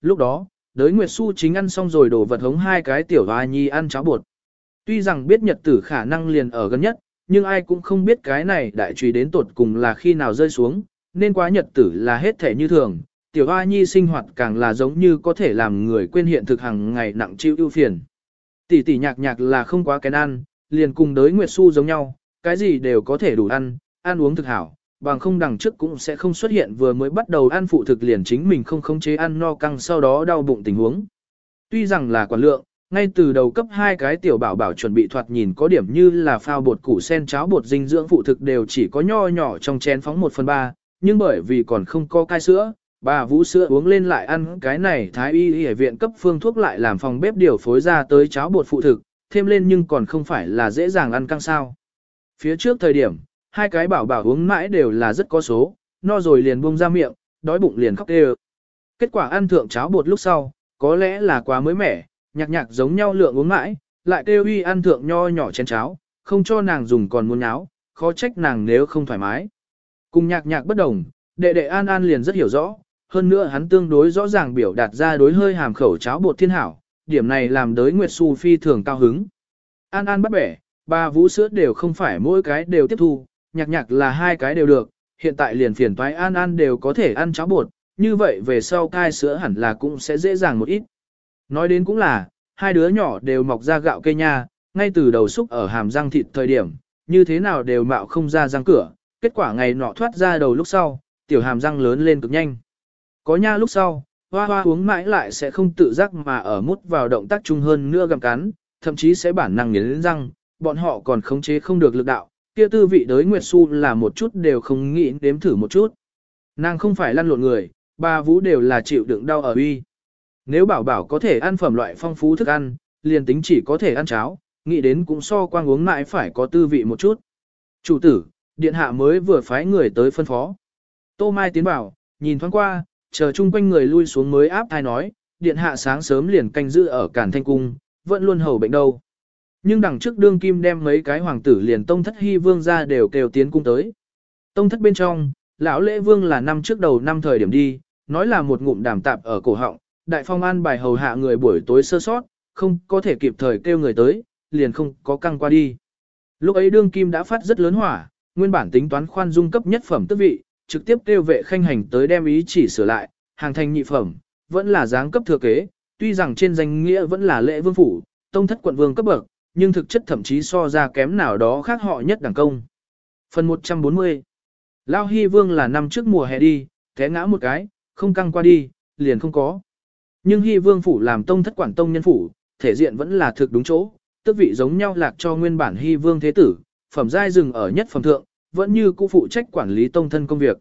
lúc đó, đới Nguyệt Xu chính ăn xong rồi đổ vật hống hai cái tiểu hoa nhi ăn cháo bột. Tuy rằng biết nhật tử khả năng liền ở gần nhất, nhưng ai cũng không biết cái này đại trùy đến tột cùng là khi nào rơi xuống, nên quá nhật tử là hết thể như thường. Tiểu hoa nhi sinh hoạt càng là giống như có thể làm người quên hiện thực hàng ngày nặng chịu ưu phiền. Tỷ tỷ nhạc nhạc là không quá kén ăn, liền cùng đới Nguyệt Xu giống nhau, cái gì đều có thể đủ ăn, ăn uống thực hảo, bằng không đằng trước cũng sẽ không xuất hiện vừa mới bắt đầu ăn phụ thực liền chính mình không khống chế ăn no căng sau đó đau bụng tình huống. Tuy rằng là quản lượng, ngay từ đầu cấp hai cái tiểu bảo bảo chuẩn bị thoạt nhìn có điểm như là phao bột củ sen cháo bột dinh dưỡng phụ thực đều chỉ có nho nhỏ trong chén phóng 1 phần 3, nhưng bởi vì còn không có cai sữa, bà vũ sữa uống lên lại ăn cái này thái y y viện cấp phương thuốc lại làm phòng bếp điều phối ra tới cháo bột phụ thực, thêm lên nhưng còn không phải là dễ dàng ăn căng sao. Phía trước thời điểm, hai cái bảo bảo uống mãi đều là rất có số, no rồi liền buông ra miệng, đói bụng liền khóc kêu. Kết quả ăn thượng cháo bột lúc sau, có lẽ là quá mới mẻ, nhạc nhạc giống nhau lượng uống mãi, lại kêu uy ăn thượng nho nhỏ chén cháo, không cho nàng dùng còn muốn nháo, khó trách nàng nếu không thoải mái. Cùng nhạc nhạc bất đồng, đệ đệ An An liền rất hiểu rõ, hơn nữa hắn tương đối rõ ràng biểu đạt ra đối hơi hàm khẩu cháo bột thiên hảo, điểm này làm đới Nguyệt Xu phi thường cao hứng. An An bắt bẻ, ba vũ sữa đều không phải mỗi cái đều tiếp thu, nhạc nhạc là hai cái đều được, hiện tại liền phiền toái An An đều có thể ăn cháo bột, như vậy về sau cai sữa hẳn là cũng sẽ dễ dàng một ít. Nói đến cũng là, hai đứa nhỏ đều mọc ra gạo cây nha, ngay từ đầu xúc ở hàm răng thịt thời điểm, như thế nào đều mạo không ra răng cửa, kết quả ngày nọ thoát ra đầu lúc sau, tiểu hàm răng lớn lên cực nhanh. Có nha lúc sau, hoa hoa uống mãi lại sẽ không tự giác mà ở mút vào động tác chung hơn nữa gặm cắn, thậm chí sẽ bản năng nghiến răng, bọn họ còn khống chế không được lực đạo, kia tư vị đới Nguyệt Xu là một chút đều không nghĩ đếm thử một chút. Nàng không phải lăn lộn người, ba vũ đều là chịu đựng đau ở uy. Nếu bảo bảo có thể ăn phẩm loại phong phú thức ăn, liền tính chỉ có thể ăn cháo, nghĩ đến cũng so quang uống mãi phải có tư vị một chút. Chủ tử, điện hạ mới vừa phái người tới phân phó. Tô Mai tiến bảo, nhìn thoáng qua, chờ chung quanh người lui xuống mới áp thai nói, điện hạ sáng sớm liền canh giữ ở Cản Thanh Cung, vẫn luôn hầu bệnh đâu. Nhưng đằng trước đương kim đem mấy cái hoàng tử liền tông thất hy vương ra đều kêu tiến cung tới. Tông thất bên trong, lão lễ vương là năm trước đầu năm thời điểm đi, nói là một ngụm đàm tạp ở cổ họng, đại phong an bài hầu hạ người buổi tối sơ sót, không có thể kịp thời kêu người tới, liền không có căng qua đi. Lúc ấy đương kim đã phát rất lớn hỏa, nguyên bản tính toán khoan dung cấp nhất phẩm tước vị, trực tiếp kêu vệ khanh hành tới đem ý chỉ sửa lại, hàng thành nhị phẩm, vẫn là dáng cấp thừa kế, tuy rằng trên danh nghĩa vẫn là lễ vương phủ, tông thất quận vương cấp bậc, nhưng thực chất thậm chí so ra kém nào đó khác họ nhất đẳng công. Phần 140 Lao Hy Vương là năm trước mùa hè đi, té ngã một cái, không căng qua đi, liền không có. Nhưng Hy Vương phủ làm tông thất quản tông nhân phủ, thể diện vẫn là thực đúng chỗ, tức vị giống nhau lạc cho nguyên bản Hy Vương thế tử, phẩm giai dừng ở nhất phẩm thượng, vẫn như cũ phụ trách quản lý tông thân công việc.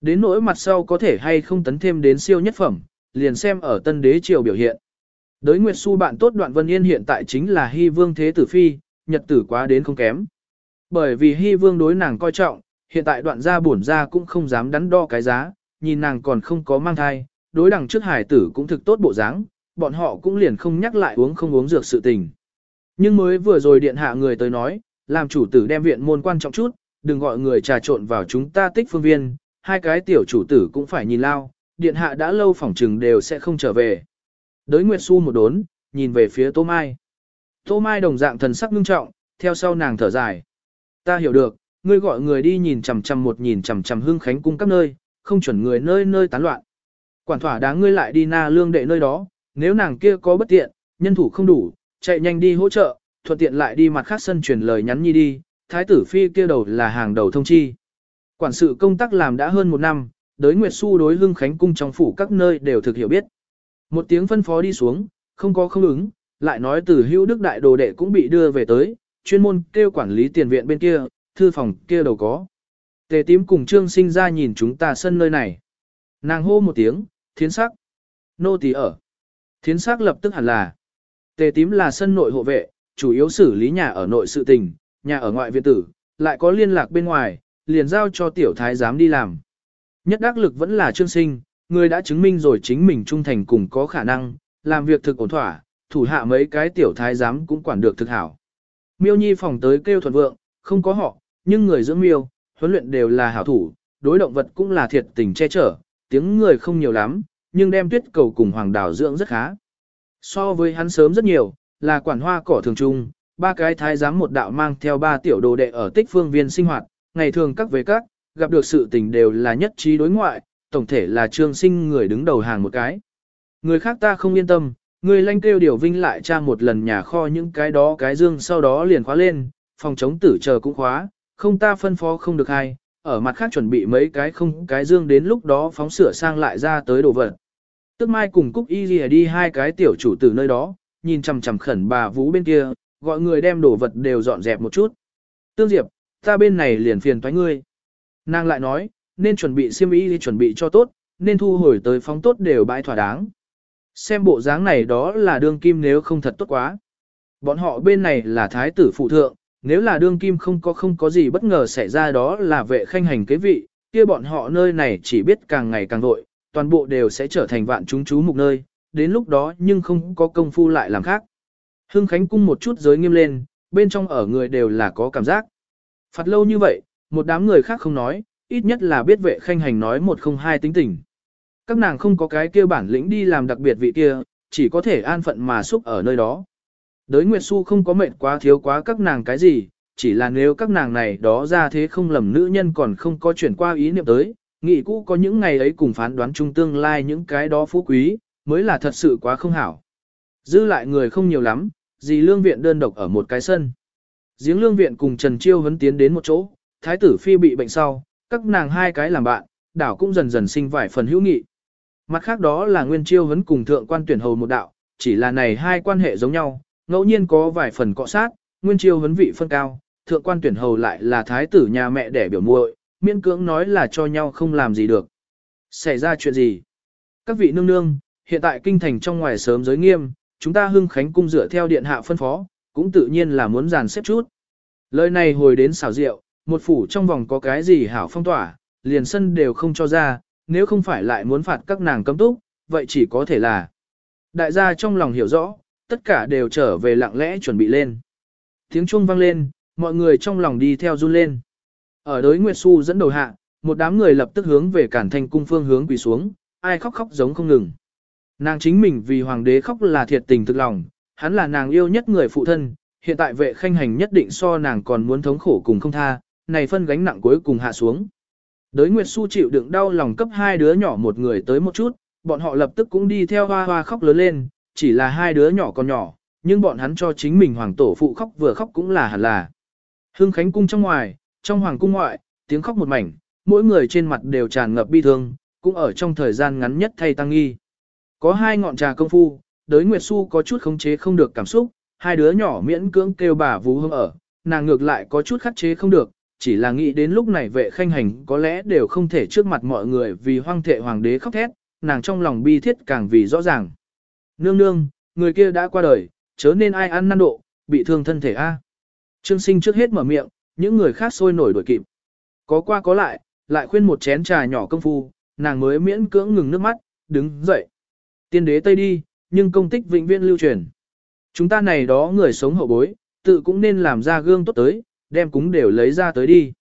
Đến nỗi mặt sau có thể hay không tấn thêm đến siêu nhất phẩm, liền xem ở tân đế triều biểu hiện. Đới Nguyệt Xu bạn tốt Đoạn Vân Yên hiện tại chính là Hy Vương Thế Tử Phi, nhật tử quá đến không kém. Bởi vì Hy Vương đối nàng coi trọng, hiện tại đoạn gia bổn gia cũng không dám đắn đo cái giá, nhìn nàng còn không có mang thai, đối đằng trước hải tử cũng thực tốt bộ dáng, bọn họ cũng liền không nhắc lại uống không uống dược sự tình. Nhưng mới vừa rồi điện hạ người tới nói, làm chủ tử đem viện môn quan trọng chút, đừng gọi người trà trộn vào chúng ta tích phương viên, hai cái tiểu chủ tử cũng phải nhìn lao, điện hạ đã lâu phỏng trừng đều sẽ không trở về. Đới Nguyệt Xu một đốn, nhìn về phía Tô Mai. Tô Mai đồng dạng thần sắc ngưng trọng, theo sau nàng thở dài. Ta hiểu được, ngươi gọi người đi nhìn chằm chằm một nhìn chằm chằm hưng khánh cung các nơi, không chuẩn người nơi nơi tán loạn. Quản thỏa đáng ngươi lại đi na lương đệ nơi đó, nếu nàng kia có bất tiện, nhân thủ không đủ, chạy nhanh đi hỗ trợ, thuận tiện lại đi mặt khác sân truyền lời nhắn nhi đi, thái tử phi kia đầu là hàng đầu thông chi. Quản sự công tác làm đã hơn một năm, đới Nguyệt Xu đối hưng khánh cung trong phủ các nơi đều thực hiểu biết. Một tiếng phân phó đi xuống, không có không ứng, lại nói từ hữu đức đại đồ đệ cũng bị đưa về tới, chuyên môn kêu quản lý tiền viện bên kia, thư phòng kia đầu có. Tề tím cùng trương sinh ra nhìn chúng ta sân nơi này. Nàng hô một tiếng, thiến sắc. Nô tỳ ở. Thiến sắc lập tức hẳn là. Tề tím là sân nội hộ vệ, chủ yếu xử lý nhà ở nội sự tình, nhà ở ngoại viện tử, lại có liên lạc bên ngoài, liền giao cho tiểu thái giám đi làm. Nhất đắc lực vẫn là trương sinh, người đã chứng minh rồi chính mình trung thành cùng có khả năng, làm việc thực ổn thỏa, thủ hạ mấy cái tiểu thái giám cũng quản được thực hảo. Miêu Nhi phòng tới kêu thuận vượng, không có họ, nhưng người dưỡng miêu, huấn luyện đều là hảo thủ, đối động vật cũng là thiệt tình che chở, tiếng người không nhiều lắm, nhưng đem tuyết cầu cùng hoàng đào dưỡng rất khá. So với hắn sớm rất nhiều, là quản hoa cỏ thường trung, ba cái thái giám một đạo mang theo ba tiểu đồ đệ ở tích phương viên sinh hoạt, ngày thường các về các, gặp được sự tình đều là nhất trí đối ngoại, tổng thể là trương sinh người đứng đầu hàng một cái. Người khác ta không yên tâm, người lanh kêu điều vinh lại tra một lần nhà kho những cái đó cái dương sau đó liền khóa lên, phòng chống tử chờ cũng khóa, không ta phân phó không được hay, ở mặt khác chuẩn bị mấy cái không cái dương đến lúc đó phóng sửa sang lại ra tới đồ vật. Tức mai cùng Cúc Y Lìa đi hai cái tiểu chủ từ nơi đó, nhìn chằm chằm khẩn bà Vũ bên kia, gọi người đem đồ vật đều dọn dẹp một chút. Tương Diệp, ta bên này liền phiền toái ngươi. Nàng lại nói, nên chuẩn bị xiêm y chuẩn bị cho tốt, nên thu hồi tới phóng tốt đều bãi thỏa đáng. Xem bộ dáng này đó là đương kim nếu không thật tốt quá. Bọn họ bên này là thái tử phụ thượng, nếu là đương kim không có không có gì bất ngờ xảy ra đó là vệ khanh hành kế vị, kia bọn họ nơi này chỉ biết càng ngày càng vội, toàn bộ đều sẽ trở thành vạn chúng chú mục nơi, đến lúc đó nhưng không có công phu lại làm khác. Hưng Khánh cung một chút giới nghiêm lên, bên trong ở người đều là có cảm giác. Phạt lâu như vậy, một đám người khác không nói, ít nhất là biết vệ khanh hành nói một không hai tính tình. Các nàng không có cái kia bản lĩnh đi làm đặc biệt vị kia, chỉ có thể an phận mà xúc ở nơi đó. Đới Nguyệt Xu không có mệnh quá thiếu quá các nàng cái gì, chỉ là nếu các nàng này đó ra thế không lầm nữ nhân còn không có chuyển qua ý niệm tới, nghị cũ có những ngày ấy cùng phán đoán chung tương lai những cái đó phú quý, mới là thật sự quá không hảo. Dư lại người không nhiều lắm, dì lương viện đơn độc ở một cái sân. Giếng lương viện cùng Trần Chiêu vẫn tiến đến một chỗ, thái tử phi bị bệnh sau, các nàng hai cái làm bạn, đảo cũng dần dần sinh vài phần hữu nghị. Mặt khác đó là Nguyên Chiêu vấn cùng thượng quan tuyển hầu một đạo, chỉ là này hai quan hệ giống nhau, ngẫu nhiên có vài phần cọ sát, Nguyên Chiêu vấn vị phân cao, thượng quan tuyển hầu lại là thái tử nhà mẹ đẻ biểu muội, miễn cưỡng nói là cho nhau không làm gì được. Xảy ra chuyện gì? Các vị nương nương, hiện tại kinh thành trong ngoài sớm giới nghiêm, chúng ta hưng khánh cung dựa theo điện hạ phân phó, cũng tự nhiên là muốn dàn xếp chút. Lời này hồi đến xảo rượu, một phủ trong vòng có cái gì hảo phong tỏa, liền sân đều không cho ra, nếu không phải lại muốn phạt các nàng cấm túc, vậy chỉ có thể là. Đại gia trong lòng hiểu rõ, tất cả đều trở về lặng lẽ chuẩn bị lên. Tiếng chuông vang lên, mọi người trong lòng đi theo run lên. Ở đối Nguyệt Xu dẫn đầu hạ, một đám người lập tức hướng về cản thành cung phương hướng quỳ xuống, ai khóc khóc giống không ngừng. Nàng chính mình vì hoàng đế khóc là thiệt tình thực lòng, hắn là nàng yêu nhất người phụ thân, hiện tại vệ khanh hành nhất định so nàng còn muốn thống khổ cùng không tha, này phân gánh nặng cuối cùng hạ xuống. Đới Nguyệt Xu chịu đựng đau lòng cấp hai đứa nhỏ một người tới một chút, bọn họ lập tức cũng đi theo hoa hoa khóc lớn lên, chỉ là hai đứa nhỏ còn nhỏ, nhưng bọn hắn cho chính mình hoàng tổ phụ khóc vừa khóc cũng là hẳn là. Hưng Khánh cung trong ngoài, trong hoàng cung ngoại, tiếng khóc một mảnh, mỗi người trên mặt đều tràn ngập bi thương, cũng ở trong thời gian ngắn nhất thay tăng nghi. Có hai ngọn trà công phu, đới Nguyệt Xu có chút khống chế không được cảm xúc, hai đứa nhỏ miễn cưỡng kêu bà vú hương ở, nàng ngược lại có chút khắc chế không được, chỉ là nghĩ đến lúc này vệ khanh hành có lẽ đều không thể trước mặt mọi người vì hoang thệ hoàng đế khóc thét, nàng trong lòng bi thiết càng vì rõ ràng. Nương nương, người kia đã qua đời, chớ nên ai ăn năn độ, bị thương thân thể a. Trương sinh trước hết mở miệng, những người khác sôi nổi đổi kịp. Có qua có lại, lại khuyên một chén trà nhỏ công phu, nàng mới miễn cưỡng ngừng nước mắt, đứng dậy. Tiên đế Tây đi, nhưng công tích vĩnh viễn lưu truyền. Chúng ta này đó người sống hậu bối, tự cũng nên làm ra gương tốt tới, đem cúng đều lấy ra tới đi.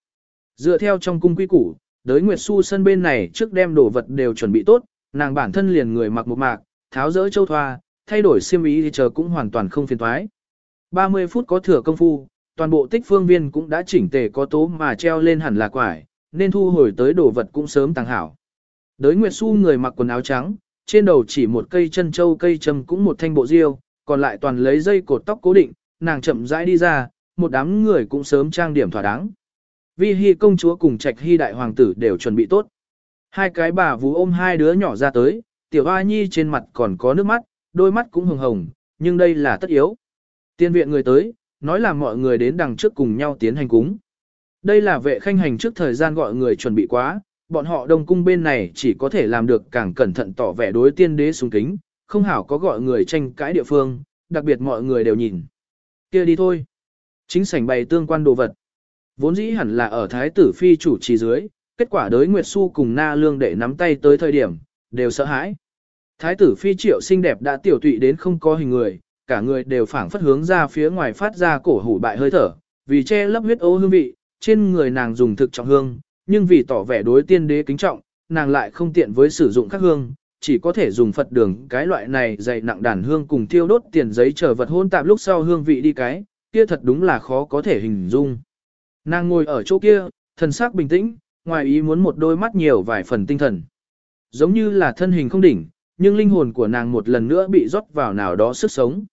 Dựa theo trong cung quy củ, đới Nguyệt Xu sân bên này trước đem đồ vật đều chuẩn bị tốt, nàng bản thân liền người mặc một mạc, tháo rỡ châu thoa, thay đổi xiêm ý thì chờ cũng hoàn toàn không phiền thoái. 30 phút có thừa công phu, toàn bộ tích phương viên cũng đã chỉnh tề có tố mà treo lên hẳn là quải, nên thu hồi tới đồ vật cũng sớm tàng hảo. Đới Nguyệt Xu người mặc quần áo trắng, trên đầu chỉ một cây chân châu cây châm cũng một thanh bộ diêu, còn lại toàn lấy dây cột tóc cố định, nàng chậm rãi đi ra, một đám người cũng sớm trang điểm thỏa đáng. Vi Hi công chúa cùng Trạch Hi đại hoàng tử đều chuẩn bị tốt. Hai cái bà vú ôm hai đứa nhỏ ra tới, tiểu A nhi trên mặt còn có nước mắt, đôi mắt cũng hồng hồng, nhưng đây là tất yếu. Tiên viện người tới, nói là mọi người đến đằng trước cùng nhau tiến hành cúng. Đây là vệ khanh hành trước thời gian gọi người chuẩn bị quá, bọn họ đông cung bên này chỉ có thể làm được càng cẩn thận tỏ vẻ đối tiên đế sung kính, không hảo có gọi người tranh cãi địa phương, đặc biệt mọi người đều nhìn. kia đi thôi. Chính sảnh bày tương quan đồ vật. Vốn dĩ hẳn là ở thái tử phi chủ trì dưới, kết quả đới Nguyệt Xu cùng na lương để nắm tay tới thời điểm, đều sợ hãi. Thái tử phi triệu xinh đẹp đã tiểu tụy đến không có hình người, cả người đều phảng phất hướng ra phía ngoài phát ra cổ hủ bại hơi thở, vì che lấp huyết ố hương vị, trên người nàng dùng thực trọng hương, nhưng vì tỏ vẻ đối tiên đế kính trọng, nàng lại không tiện với sử dụng các hương, chỉ có thể dùng Phật đường cái loại này dày nặng đàn hương cùng thiêu đốt tiền giấy chờ vật hôn tạp lúc sau hương vị đi cái, kia thật đúng là khó có thể hình dung. Nàng ngồi ở chỗ kia, thần sắc bình tĩnh, ngoài ý muốn một đôi mắt nhiều vài phần tinh thần. Giống như là thân hình không đỉnh, nhưng linh hồn của nàng một lần nữa bị rót vào nào đó sức sống.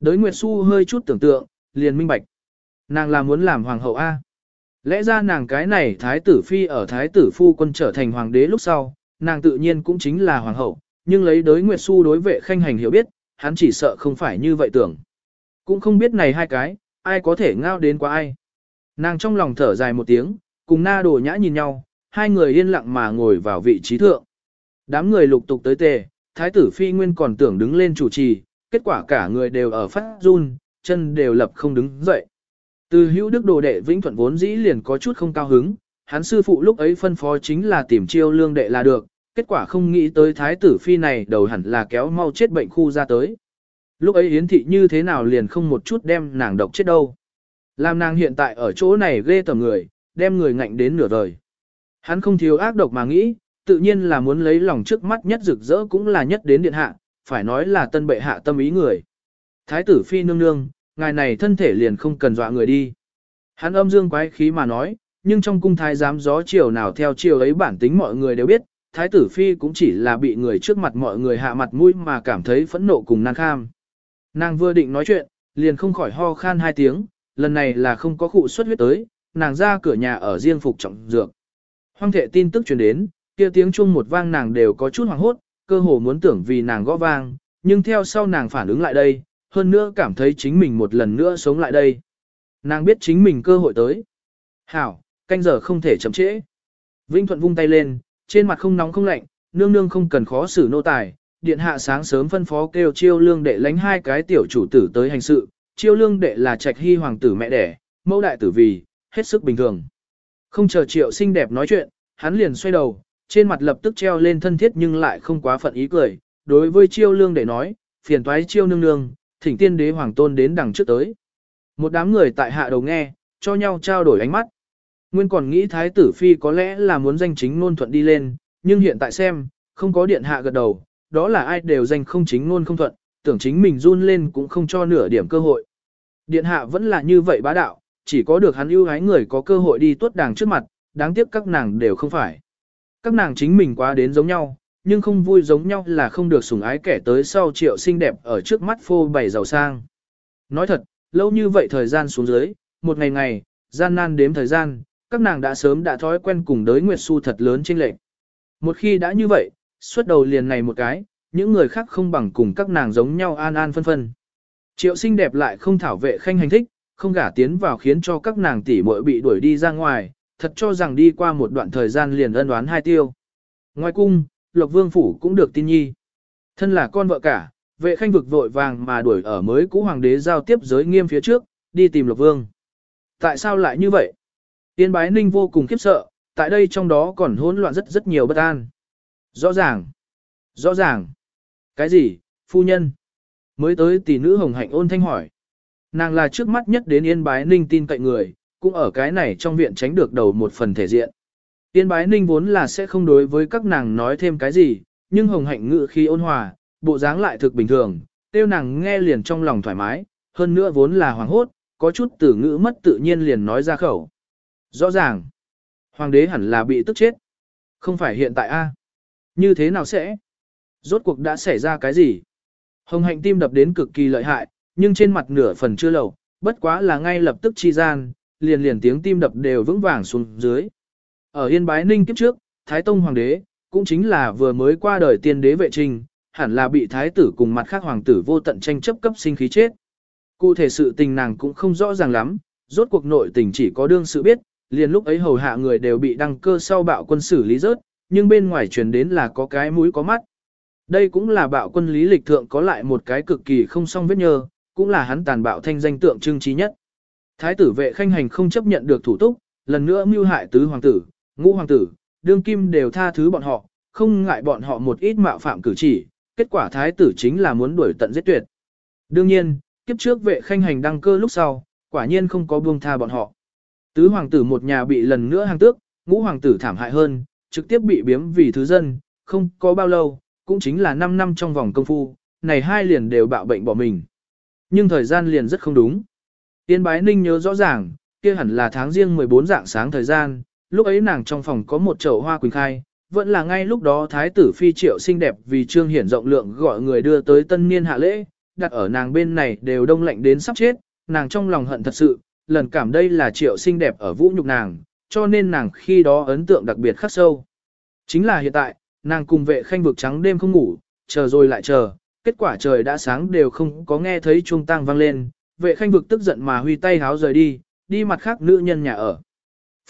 Đới Nguyệt Xu hơi chút tưởng tượng, liền minh bạch. Nàng là muốn làm hoàng hậu A. Lẽ ra nàng cái này thái tử phi ở thái tử phu quân trở thành hoàng đế lúc sau, nàng tự nhiên cũng chính là hoàng hậu, nhưng lấy đới Nguyệt Xu đối vệ khanh hành hiểu biết, hắn chỉ sợ không phải như vậy tưởng. Cũng không biết này hai cái, ai có thể ngao đến qua ai. Nàng trong lòng thở dài một tiếng, cùng na đồ nhã nhìn nhau, hai người yên lặng mà ngồi vào vị trí thượng. Đám người lục tục tới tề, thái tử phi nguyên còn tưởng đứng lên chủ trì, kết quả cả người đều ở phát run, chân đều lập không đứng dậy. Từ hữu đức đồ đệ vĩnh thuận vốn dĩ liền có chút không cao hứng, hắn sư phụ lúc ấy phân phó chính là tìm chiêu lương đệ là được, kết quả không nghĩ tới thái tử phi này đầu hẳn là kéo mau chết bệnh khu ra tới. Lúc ấy yến thị như thế nào liền không một chút đem nàng độc chết đâu. Làm nàng hiện tại ở chỗ này ghê tầm người, đem người ngạnh đến nửa đời. Hắn không thiếu ác độc mà nghĩ, tự nhiên là muốn lấy lòng trước mắt nhất rực rỡ cũng là nhất đến điện hạ, phải nói là tân bệ hạ tâm ý người. Thái tử phi nương nương, ngài này thân thể liền không cần dọa người đi. Hắn âm dương quái khí mà nói, nhưng trong cung thái giám gió chiều nào theo chiều ấy bản tính mọi người đều biết, thái tử phi cũng chỉ là bị người trước mặt mọi người hạ mặt mũi mà cảm thấy phẫn nộ cùng nàng kham. Nàng vừa định nói chuyện, liền không khỏi ho khan hai tiếng, lần này là không có khụ xuất huyết tới, nàng ra cửa nhà ở riêng phục trọng dược. Hoang thệ tin tức truyền đến, kia tiếng chuông một vang nàng đều có chút hoảng hốt, cơ hồ muốn tưởng vì nàng gõ vang, nhưng theo sau nàng phản ứng lại đây, hơn nữa cảm thấy chính mình một lần nữa sống lại đây. Nàng biết chính mình cơ hội tới. Hảo, canh giờ không thể chậm trễ. Vinh Thuận vung tay lên, trên mặt không nóng không lạnh, nương nương không cần khó xử nô tài. Điện hạ sáng sớm phân phó kêu chiêu lương đệ lánh hai cái tiểu chủ tử tới hành sự. Chiêu lương đệ là trạch hy hoàng tử mẹ đẻ, mẫu đại tử vì, hết sức bình thường. Không chờ triệu xinh đẹp nói chuyện, hắn liền xoay đầu, trên mặt lập tức treo lên thân thiết nhưng lại không quá phận ý cười. Đối với chiêu lương đệ nói, phiền toái chiêu nương nương, thỉnh tiên đế hoàng tôn đến đằng trước tới. Một đám người tại hạ đầu nghe, cho nhau trao đổi ánh mắt. Nguyên còn nghĩ thái tử phi có lẽ là muốn danh chính ngôn thuận đi lên, nhưng hiện tại xem, không có điện hạ gật đầu, đó là ai đều danh không chính ngôn không thuận, tưởng chính mình run lên cũng không cho nửa điểm cơ hội. Điện hạ vẫn là như vậy bá đạo, chỉ có được hắn ưu ái người có cơ hội đi tuốt đàng trước mặt, đáng tiếc các nàng đều không phải. Các nàng chính mình quá đến giống nhau, nhưng không vui giống nhau là không được sủng ái kẻ tới sau triệu xinh đẹp ở trước mắt phô bày giàu sang. Nói thật, lâu như vậy thời gian xuống dưới, một ngày ngày, gian nan đếm thời gian, các nàng đã sớm đã thói quen cùng đới Nguyệt Xu thật lớn trên lệnh. Một khi đã như vậy, xuất đầu liền này một cái, những người khác không bằng cùng các nàng giống nhau an an phân phân. Triệu xinh đẹp lại không thảo vệ khanh hành thích, không gả tiến vào khiến cho các nàng tỷ muội bị đuổi đi ra ngoài, thật cho rằng đi qua một đoạn thời gian liền ân oán hai tiêu. Ngoài cung, Lộc Vương Phủ cũng được tin nhi. Thân là con vợ cả, vệ khanh vực vội vàng mà đuổi ở mới cũ hoàng đế giao tiếp giới nghiêm phía trước, đi tìm Lộc Vương. Tại sao lại như vậy? Tiên bái ninh vô cùng khiếp sợ, tại đây trong đó còn hỗn loạn rất rất nhiều bất an. Rõ ràng. Rõ ràng. Cái gì, phu nhân? Mới tới tỷ nữ hồng hạnh ôn thanh hỏi. Nàng là trước mắt nhất đến yên bái ninh tin cậy người, cũng ở cái này trong viện tránh được đầu một phần thể diện. Yên bái ninh vốn là sẽ không đối với các nàng nói thêm cái gì, nhưng hồng hạnh ngự khi ôn hòa, bộ dáng lại thực bình thường, tiêu nàng nghe liền trong lòng thoải mái, hơn nữa vốn là hoàng hốt, có chút từ ngữ mất tự nhiên liền nói ra khẩu. Rõ ràng, hoàng đế hẳn là bị tức chết. Không phải hiện tại a như thế nào sẽ? Rốt cuộc đã xảy ra cái gì? Hồng hạnh tim đập đến cực kỳ lợi hại, nhưng trên mặt nửa phần chưa lầu, bất quá là ngay lập tức chi gian, liền liền tiếng tim đập đều vững vàng xuống dưới. Ở Yên Bái Ninh kiếp trước, Thái Tông Hoàng đế, cũng chính là vừa mới qua đời tiên đế vệ trình, hẳn là bị Thái tử cùng mặt khác hoàng tử vô tận tranh chấp cấp sinh khí chết. Cụ thể sự tình nàng cũng không rõ ràng lắm, rốt cuộc nội tình chỉ có đương sự biết, liền lúc ấy hầu hạ người đều bị đăng cơ sau bạo quân xử lý rớt, nhưng bên ngoài truyền đến là có cái mũi có mắt. Đây cũng là bạo quân lý lịch thượng có lại một cái cực kỳ không song vết nhơ, cũng là hắn tàn bạo thanh danh tượng trưng trí nhất. Thái tử vệ khanh hành không chấp nhận được thủ túc, lần nữa mưu hại tứ hoàng tử, ngũ hoàng tử, đương kim đều tha thứ bọn họ, không ngại bọn họ một ít mạo phạm cử chỉ, kết quả thái tử chính là muốn đuổi tận giết tuyệt. Đương nhiên, kiếp trước vệ khanh hành đăng cơ lúc sau, quả nhiên không có buông tha bọn họ. Tứ hoàng tử một nhà bị lần nữa hàng tước, ngũ hoàng tử thảm hại hơn, trực tiếp bị biếm vì thứ dân, không có bao lâu, cũng chính là 5 năm trong vòng công phu, này hai liền đều bạo bệnh bỏ mình. Nhưng thời gian liền rất không đúng. Tiên bái ninh nhớ rõ ràng, kia hẳn là tháng riêng 14 dạng sáng thời gian, lúc ấy nàng trong phòng có một chậu hoa quỳnh khai, vẫn là ngay lúc đó thái tử phi triệu xinh đẹp vì trương hiển rộng lượng gọi người đưa tới tân niên hạ lễ, đặt ở nàng bên này đều đông lạnh đến sắp chết, nàng trong lòng hận thật sự, lần cảm đây là triệu xinh đẹp ở vũ nhục nàng, cho nên nàng khi đó ấn tượng đặc biệt khắc sâu. Chính là hiện tại, nàng cùng vệ khanh vực trắng đêm không ngủ, chờ rồi lại chờ, kết quả trời đã sáng đều không có nghe thấy chuông tang vang lên, vệ khanh vực tức giận mà huy tay háo rời đi, đi mặt khác nữ nhân nhà ở.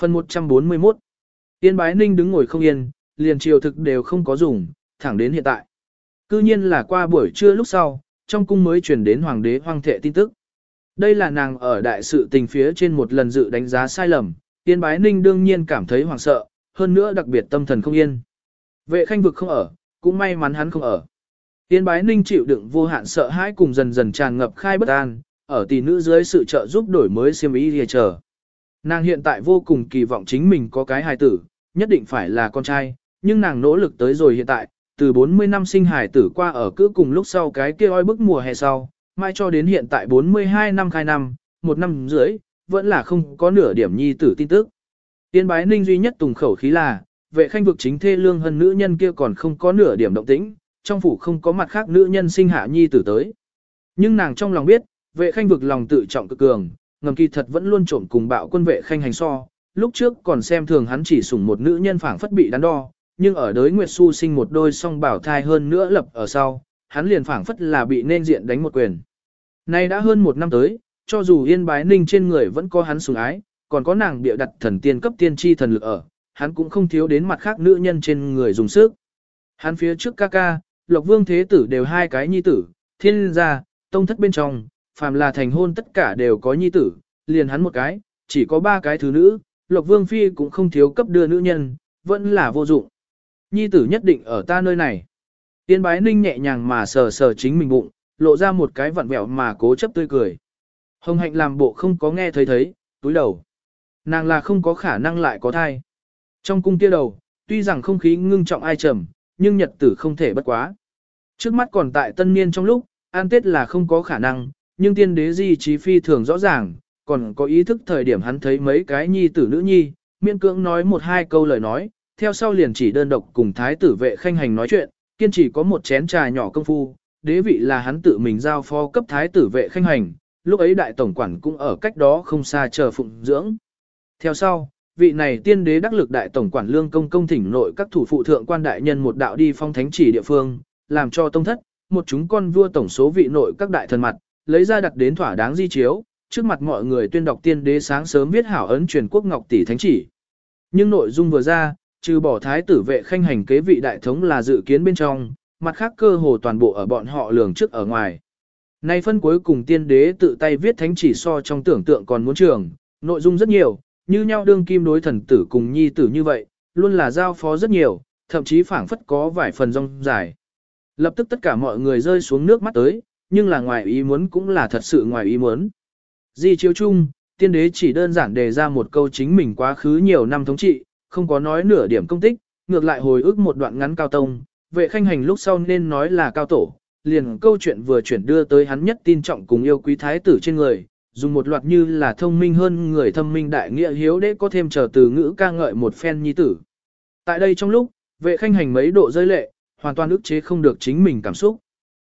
Phần 141 Tiên bái ninh đứng ngồi không yên, liền triều thực đều không có dùng, thẳng đến hiện tại. Cư nhiên là qua buổi trưa lúc sau, trong cung mới truyền đến hoàng đế hoang thệ tin tức. Đây là nàng ở đại sự tình phía trên một lần dự đánh giá sai lầm, tiên bái ninh đương nhiên cảm thấy hoảng sợ, hơn nữa đặc biệt tâm thần không yên. Vệ khanh vực không ở, cũng may mắn hắn không ở. Tiên bái ninh chịu đựng vô hạn sợ hãi cùng dần dần tràn ngập khai bất an, ở tỷ nữ dưới sự trợ giúp đổi mới siêm ý thì chờ. Nàng hiện tại vô cùng kỳ vọng chính mình có cái hài tử, nhất định phải là con trai, nhưng nàng nỗ lực tới rồi hiện tại, từ 40 năm sinh hài tử qua ở cứ cùng lúc sau cái kia oi bức mùa hè sau, mai cho đến hiện tại 42 năm khai năm, một năm dưới, vẫn là không có nửa điểm nhi tử tin tức. Tiên bái ninh duy nhất tùng khẩu khí là, vệ khanh vực chính thê lương hơn nữ nhân kia còn không có nửa điểm động tĩnh, trong phủ không có mặt khác nữ nhân sinh hạ nhi tử tới. Nhưng nàng trong lòng biết, vệ khanh vực lòng tự trọng cực cường, ngầm kỳ thật vẫn luôn trộm cùng bạo quân vệ khanh hành so, lúc trước còn xem thường hắn chỉ sủng một nữ nhân phảng phất bị đắn đo, nhưng ở đới Nguyệt Xu sinh một đôi song bảo thai hơn nữa lập ở sau, hắn liền phảng phất là bị nên diện đánh một quyền. Nay đã hơn một năm tới, cho dù yên bái ninh trên người vẫn có hắn sủng ái, còn có nàng bịa đặt thần tiên cấp tiên tri thần lực ở, hắn cũng không thiếu đến mặt khác nữ nhân trên người dùng sức. Hắn phía trước ca ca, Lộc Vương Thế Tử đều hai cái nhi tử, thiên gia, tông thất bên trong, phàm là thành hôn tất cả đều có nhi tử, liền hắn một cái, chỉ có ba cái thứ nữ, Lộc Vương Phi cũng không thiếu cấp đưa nữ nhân, vẫn là vô dụng. Nhi tử nhất định ở ta nơi này. Tiên bái ninh nhẹ nhàng mà sờ sờ chính mình bụng, lộ ra một cái vặn vẹo mà cố chấp tươi cười. Hồng hạnh làm bộ không có nghe thấy thấy, túi đầu. Nàng là không có khả năng lại có thai. Trong cung kia đầu, tuy rằng không khí ngưng trọng ai trầm, nhưng nhật tử không thể bất quá. Trước mắt còn tại tân niên trong lúc, an tết là không có khả năng, nhưng tiên đế di trí phi thường rõ ràng, còn có ý thức thời điểm hắn thấy mấy cái nhi tử nữ nhi, miễn cưỡng nói một hai câu lời nói, theo sau liền chỉ đơn độc cùng thái tử vệ khanh hành nói chuyện, kiên chỉ có một chén trà nhỏ công phu, đế vị là hắn tự mình giao phó cấp thái tử vệ khanh hành, lúc ấy đại tổng quản cũng ở cách đó không xa chờ phụng dưỡng. Theo sau, vị này tiên đế đắc lực đại tổng quản lương công công thỉnh nội các thủ phụ thượng quan đại nhân một đạo đi phong thánh chỉ địa phương, làm cho tông thất, một chúng con vua tổng số vị nội các đại thần mặt, lấy ra đặt đến thỏa đáng di chiếu, trước mặt mọi người tuyên đọc tiên đế sáng sớm viết hảo ấn truyền quốc ngọc tỷ thánh chỉ. Nhưng nội dung vừa ra, trừ bỏ thái tử vệ khanh hành kế vị đại thống là dự kiến bên trong, mặt khác cơ hồ toàn bộ ở bọn họ lường trước ở ngoài. Nay phân cuối cùng tiên đế tự tay viết thánh chỉ so trong tưởng tượng còn muốn trường, nội dung rất nhiều, như nhau đương kim đối thần tử cùng nhi tử như vậy, luôn là giao phó rất nhiều, thậm chí phảng phất có vài phần rong dài. Lập tức tất cả mọi người rơi xuống nước mắt tới, nhưng là ngoài ý muốn cũng là thật sự ngoài ý muốn. Di chiếu chung, tiên đế chỉ đơn giản đề ra một câu chính mình quá khứ nhiều năm thống trị, không có nói nửa điểm công tích, ngược lại hồi ức một đoạn ngắn cao tông, vệ khanh hành lúc sau nên nói là cao tổ, liền câu chuyện vừa chuyển đưa tới hắn nhất tin trọng cùng yêu quý thái tử trên người, dùng một loạt như là thông minh hơn người thâm minh đại nghĩa hiếu để có thêm trở từ ngữ ca ngợi một phen nhi tử. Tại đây trong lúc, vệ khanh hành mấy độ rơi lệ, hoàn toàn ức chế không được chính mình cảm xúc.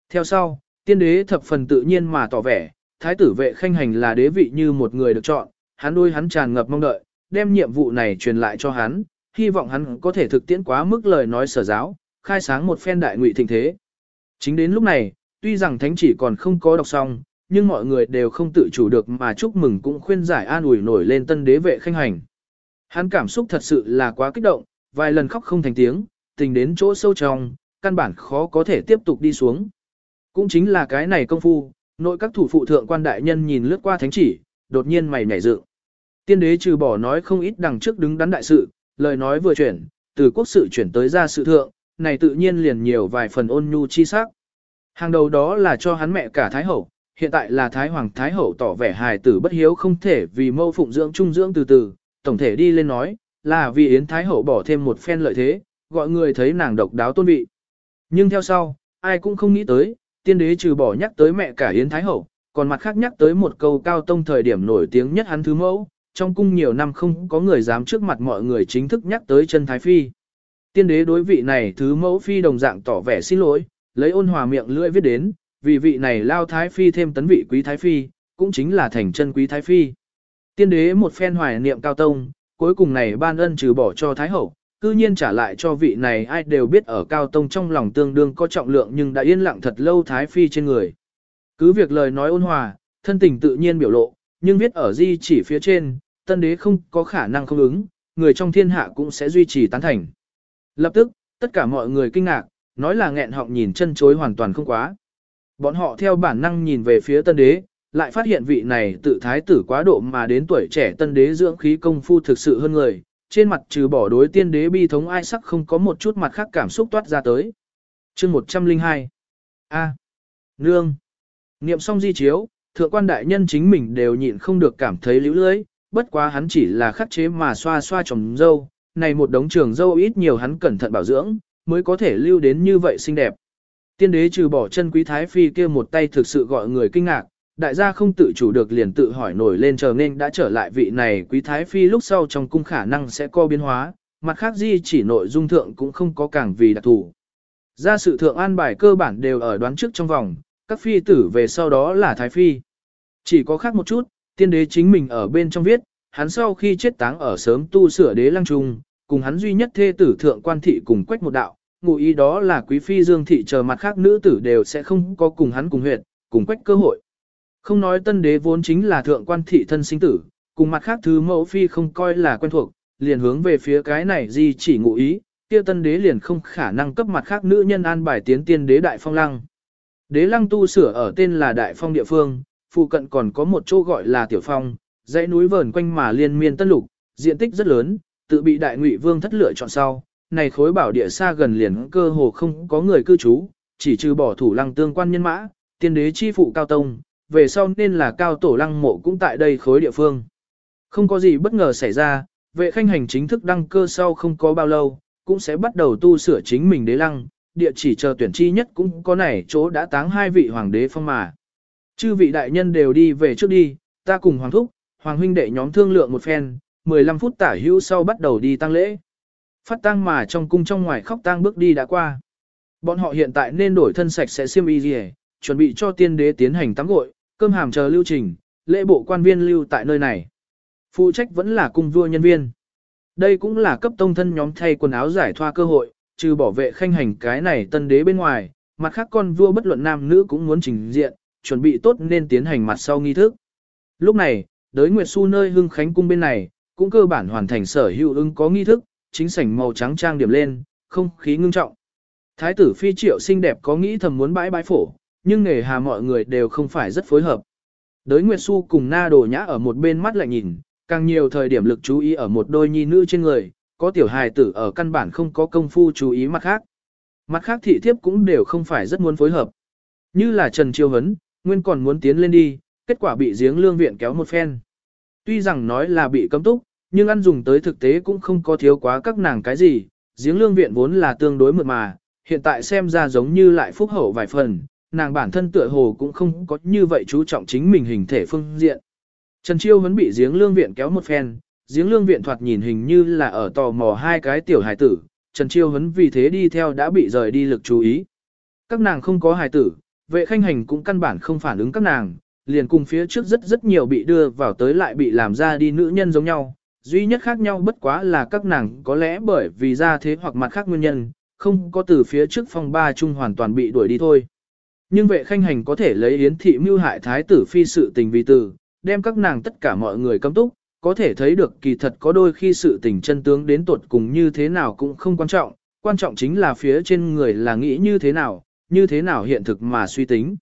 Theo sau, tiên đế thập phần tự nhiên mà tỏ vẻ, thái tử vệ khanh hành là đế vị như một người được chọn, hắn đôi hắn tràn ngập mong đợi, đem nhiệm vụ này truyền lại cho hắn, hy vọng hắn có thể thực tiễn quá mức lời nói sở giáo, khai sáng một phen đại ngụy thịnh thế. Chính đến lúc này, tuy rằng thánh chỉ còn không có đọc xong, nhưng mọi người đều không tự chủ được mà chúc mừng cũng khuyên giải an ủi nổi lên tân đế vệ khanh hành. Hắn cảm xúc thật sự là quá kích động, vài lần khóc không thành tiếng, tình đến chỗ sâu trong, căn bản khó có thể tiếp tục đi xuống. Cũng chính là cái này công phu, nội các thủ phụ thượng quan đại nhân nhìn lướt qua thánh chỉ, đột nhiên mày nhảy dựng. Tiên đế trừ bỏ nói không ít đằng trước đứng đắn đại sự, lời nói vừa chuyển, từ quốc sự chuyển tới ra sự thượng, này tự nhiên liền nhiều vài phần ôn nhu chi sắc. Hàng đầu đó là cho hắn mẹ cả Thái Hậu, hiện tại là Thái Hoàng Thái Hậu tỏ vẻ hài tử bất hiếu không thể vì mâu phụng dưỡng trung dưỡng từ từ, tổng thể đi lên nói, là vì Yến Thái Hậu bỏ thêm một phen lợi thế, gọi người thấy nàng độc đáo tôn vị. Nhưng theo sau, ai cũng không nghĩ tới, tiên đế trừ bỏ nhắc tới mẹ cả Yến Thái Hậu, còn mặt khác nhắc tới một câu cao tông thời điểm nổi tiếng nhất hắn thứ mẫu, trong cung nhiều năm không có người dám trước mặt mọi người chính thức nhắc tới chân Thái Phi. Tiên đế đối vị này thứ mẫu phi đồng dạng tỏ vẻ xin lỗi, lấy ôn hòa miệng lưỡi viết đến, vì vị này lao Thái Phi thêm tấn vị quý Thái Phi, cũng chính là thành chân quý Thái Phi. Tiên đế một phen hoài niệm cao tông, cuối cùng này ban ân trừ bỏ cho Thái Hậu, cư nhiên trả lại cho vị này ai đều biết ở cao tông trong lòng tương đương có trọng lượng nhưng đã yên lặng thật lâu Thái Phi trên người. Cứ việc lời nói ôn hòa, thân tình tự nhiên biểu lộ, nhưng viết ở di chỉ phía trên, tân đế không có khả năng không ứng, người trong thiên hạ cũng sẽ duy trì tán thành. Lập tức, tất cả mọi người kinh ngạc, nói là nghẹn họng nhìn chân chối hoàn toàn không quá. Bọn họ theo bản năng nhìn về phía tân đế, lại phát hiện vị này tự thái tử quá độ mà đến tuổi trẻ tân đế dưỡng khí công phu thực sự hơn người, trên mặt trừ bỏ đối tiên đế bi thống ai sắc không có một chút mặt khác cảm xúc toát ra tới. chương 102 A. Nương. Niệm xong di chiếu, thượng quan đại nhân chính mình đều nhịn không được cảm thấy lưu lưới, bất quá hắn chỉ là khắc chế mà xoa xoa trồng dâu, này một đống trường dâu ít nhiều hắn cẩn thận bảo dưỡng, mới có thể lưu đến như vậy xinh đẹp. Tiên đế trừ bỏ chân quý thái phi kia một tay thực sự gọi người kinh ngạc, đại gia không tự chủ được liền tự hỏi nổi lên chờ nên đã trở lại vị này quý thái phi lúc sau trong cung khả năng sẽ co biến hóa, mặt khác di chỉ nội dung thượng cũng không có càng vì đặc thù. Ra sự thượng an bài cơ bản đều ở đoán trước trong vòng, các phi tử về sau đó là thái phi. Chỉ có khác một chút, tiên đế chính mình ở bên trong viết, hắn sau khi chết táng ở sớm tu sửa đế lăng trung, cùng hắn duy nhất thê tử thượng quan thị cùng quách một đạo, ngụ ý đó là quý phi dương thị chờ mặt khác nữ tử đều sẽ không có cùng hắn cùng huyệt, cùng quách cơ hội. Không nói tân đế vốn chính là thượng quan thị thân sinh tử, cùng mặt khác thứ mẫu phi không coi là quen thuộc, liền hướng về phía cái này gì chỉ ngụ ý, kia tân đế liền không khả năng cấp mặt khác nữ nhân an bài tiến tiên đế đại phong lăng. Đế lăng tu sửa ở tên là đại phong địa phương, phụ cận còn có một chỗ gọi là tiểu phong, dãy núi vờn quanh mà liên miên tân lục, diện tích rất lớn, tự bị đại ngụy vương thất lựa chọn sau, này khối bảo địa xa gần liền cơ hồ không có người cư trú, chỉ trừ bỏ thủ lăng tương quan nhân mã, tiên đế chi phụ cao tông, về sau nên là cao tổ lăng mộ cũng tại đây khối địa phương. Không có gì bất ngờ xảy ra, vệ khanh hành chính thức đăng cơ sau không có bao lâu, cũng sẽ bắt đầu tu sửa chính mình đế lăng, địa chỉ chờ tuyển chi nhất cũng có này chỗ đã táng hai vị hoàng đế phong mà. Chư vị đại nhân đều đi về trước đi, ta cùng hoàng thúc, hoàng huynh đệ nhóm thương lượng một phen, 15 phút tả hữu sau bắt đầu đi tăng lễ. Phát tang mà trong cung trong ngoài khóc tang bước đi đã qua. Bọn họ hiện tại nên đổi thân sạch sẽ xiêm y gì chuẩn bị cho tiên đế tiến hành tắm gội, cơm hàm chờ lưu trình, lễ bộ quan viên lưu tại nơi này. Phụ trách vẫn là cung vua nhân viên. Đây cũng là cấp tông thân nhóm thay quần áo giải thoa cơ hội, trừ bảo vệ khanh hành cái này tân đế bên ngoài, mặt khác con vua bất luận nam nữ cũng muốn trình diện, chuẩn bị tốt nên tiến hành mặt sau nghi thức. Lúc này, đới Nguyệt Xu nơi hưng khánh cung bên này, cũng cơ bản hoàn thành sở hữu ưng có nghi thức, chính sảnh màu trắng trang điểm lên, không khí ngưng trọng. Thái tử phi triệu xinh đẹp có nghĩ thầm muốn bãi bãi phổ, nhưng nghề hà mọi người đều không phải rất phối hợp. Đới Nguyệt Xu cùng na đồ nhã ở một bên mắt lại nhìn, càng nhiều thời điểm lực chú ý ở một đôi nhi nữ trên người, có tiểu hài tử ở căn bản không có công phu chú ý mặt khác. Mặt khác thị thiếp cũng đều không phải rất muốn phối hợp. Như là Trần Chiêu Hấn, nguyên còn muốn tiến lên đi, kết quả bị giếng lương viện kéo một phen. Tuy rằng nói là bị cấm túc, nhưng ăn dùng tới thực tế cũng không có thiếu quá các nàng cái gì, giếng lương viện vốn là tương đối mượt mà, hiện tại xem ra giống như lại phúc hậu vài phần, nàng bản thân tựa hồ cũng không có như vậy chú trọng chính mình hình thể phương diện. Trần Chiêu vẫn bị giếng lương viện kéo một phen, giếng lương viện thoạt nhìn hình như là ở tò mò hai cái tiểu hài tử, Trần Chiêu vẫn vì thế đi theo đã bị rời đi lực chú ý. Các nàng không có hài tử, vệ khanh hành cũng căn bản không phản ứng các nàng, liền cùng phía trước rất rất nhiều bị đưa vào tới lại bị làm ra đi nữ nhân giống nhau. Duy nhất khác nhau bất quá là các nàng có lẽ bởi vì ra thế hoặc mặt khác nguyên nhân, không có từ phía trước phong ba chung hoàn toàn bị đuổi đi thôi. Nhưng vệ khanh hành có thể lấy yến thị mưu hại thái tử phi sự tình vì tử, đem các nàng tất cả mọi người cấm túc, có thể thấy được kỳ thật có đôi khi sự tình chân tướng đến tuột cùng như thế nào cũng không quan trọng, quan trọng chính là phía trên người là nghĩ như thế nào, như thế nào hiện thực mà suy tính.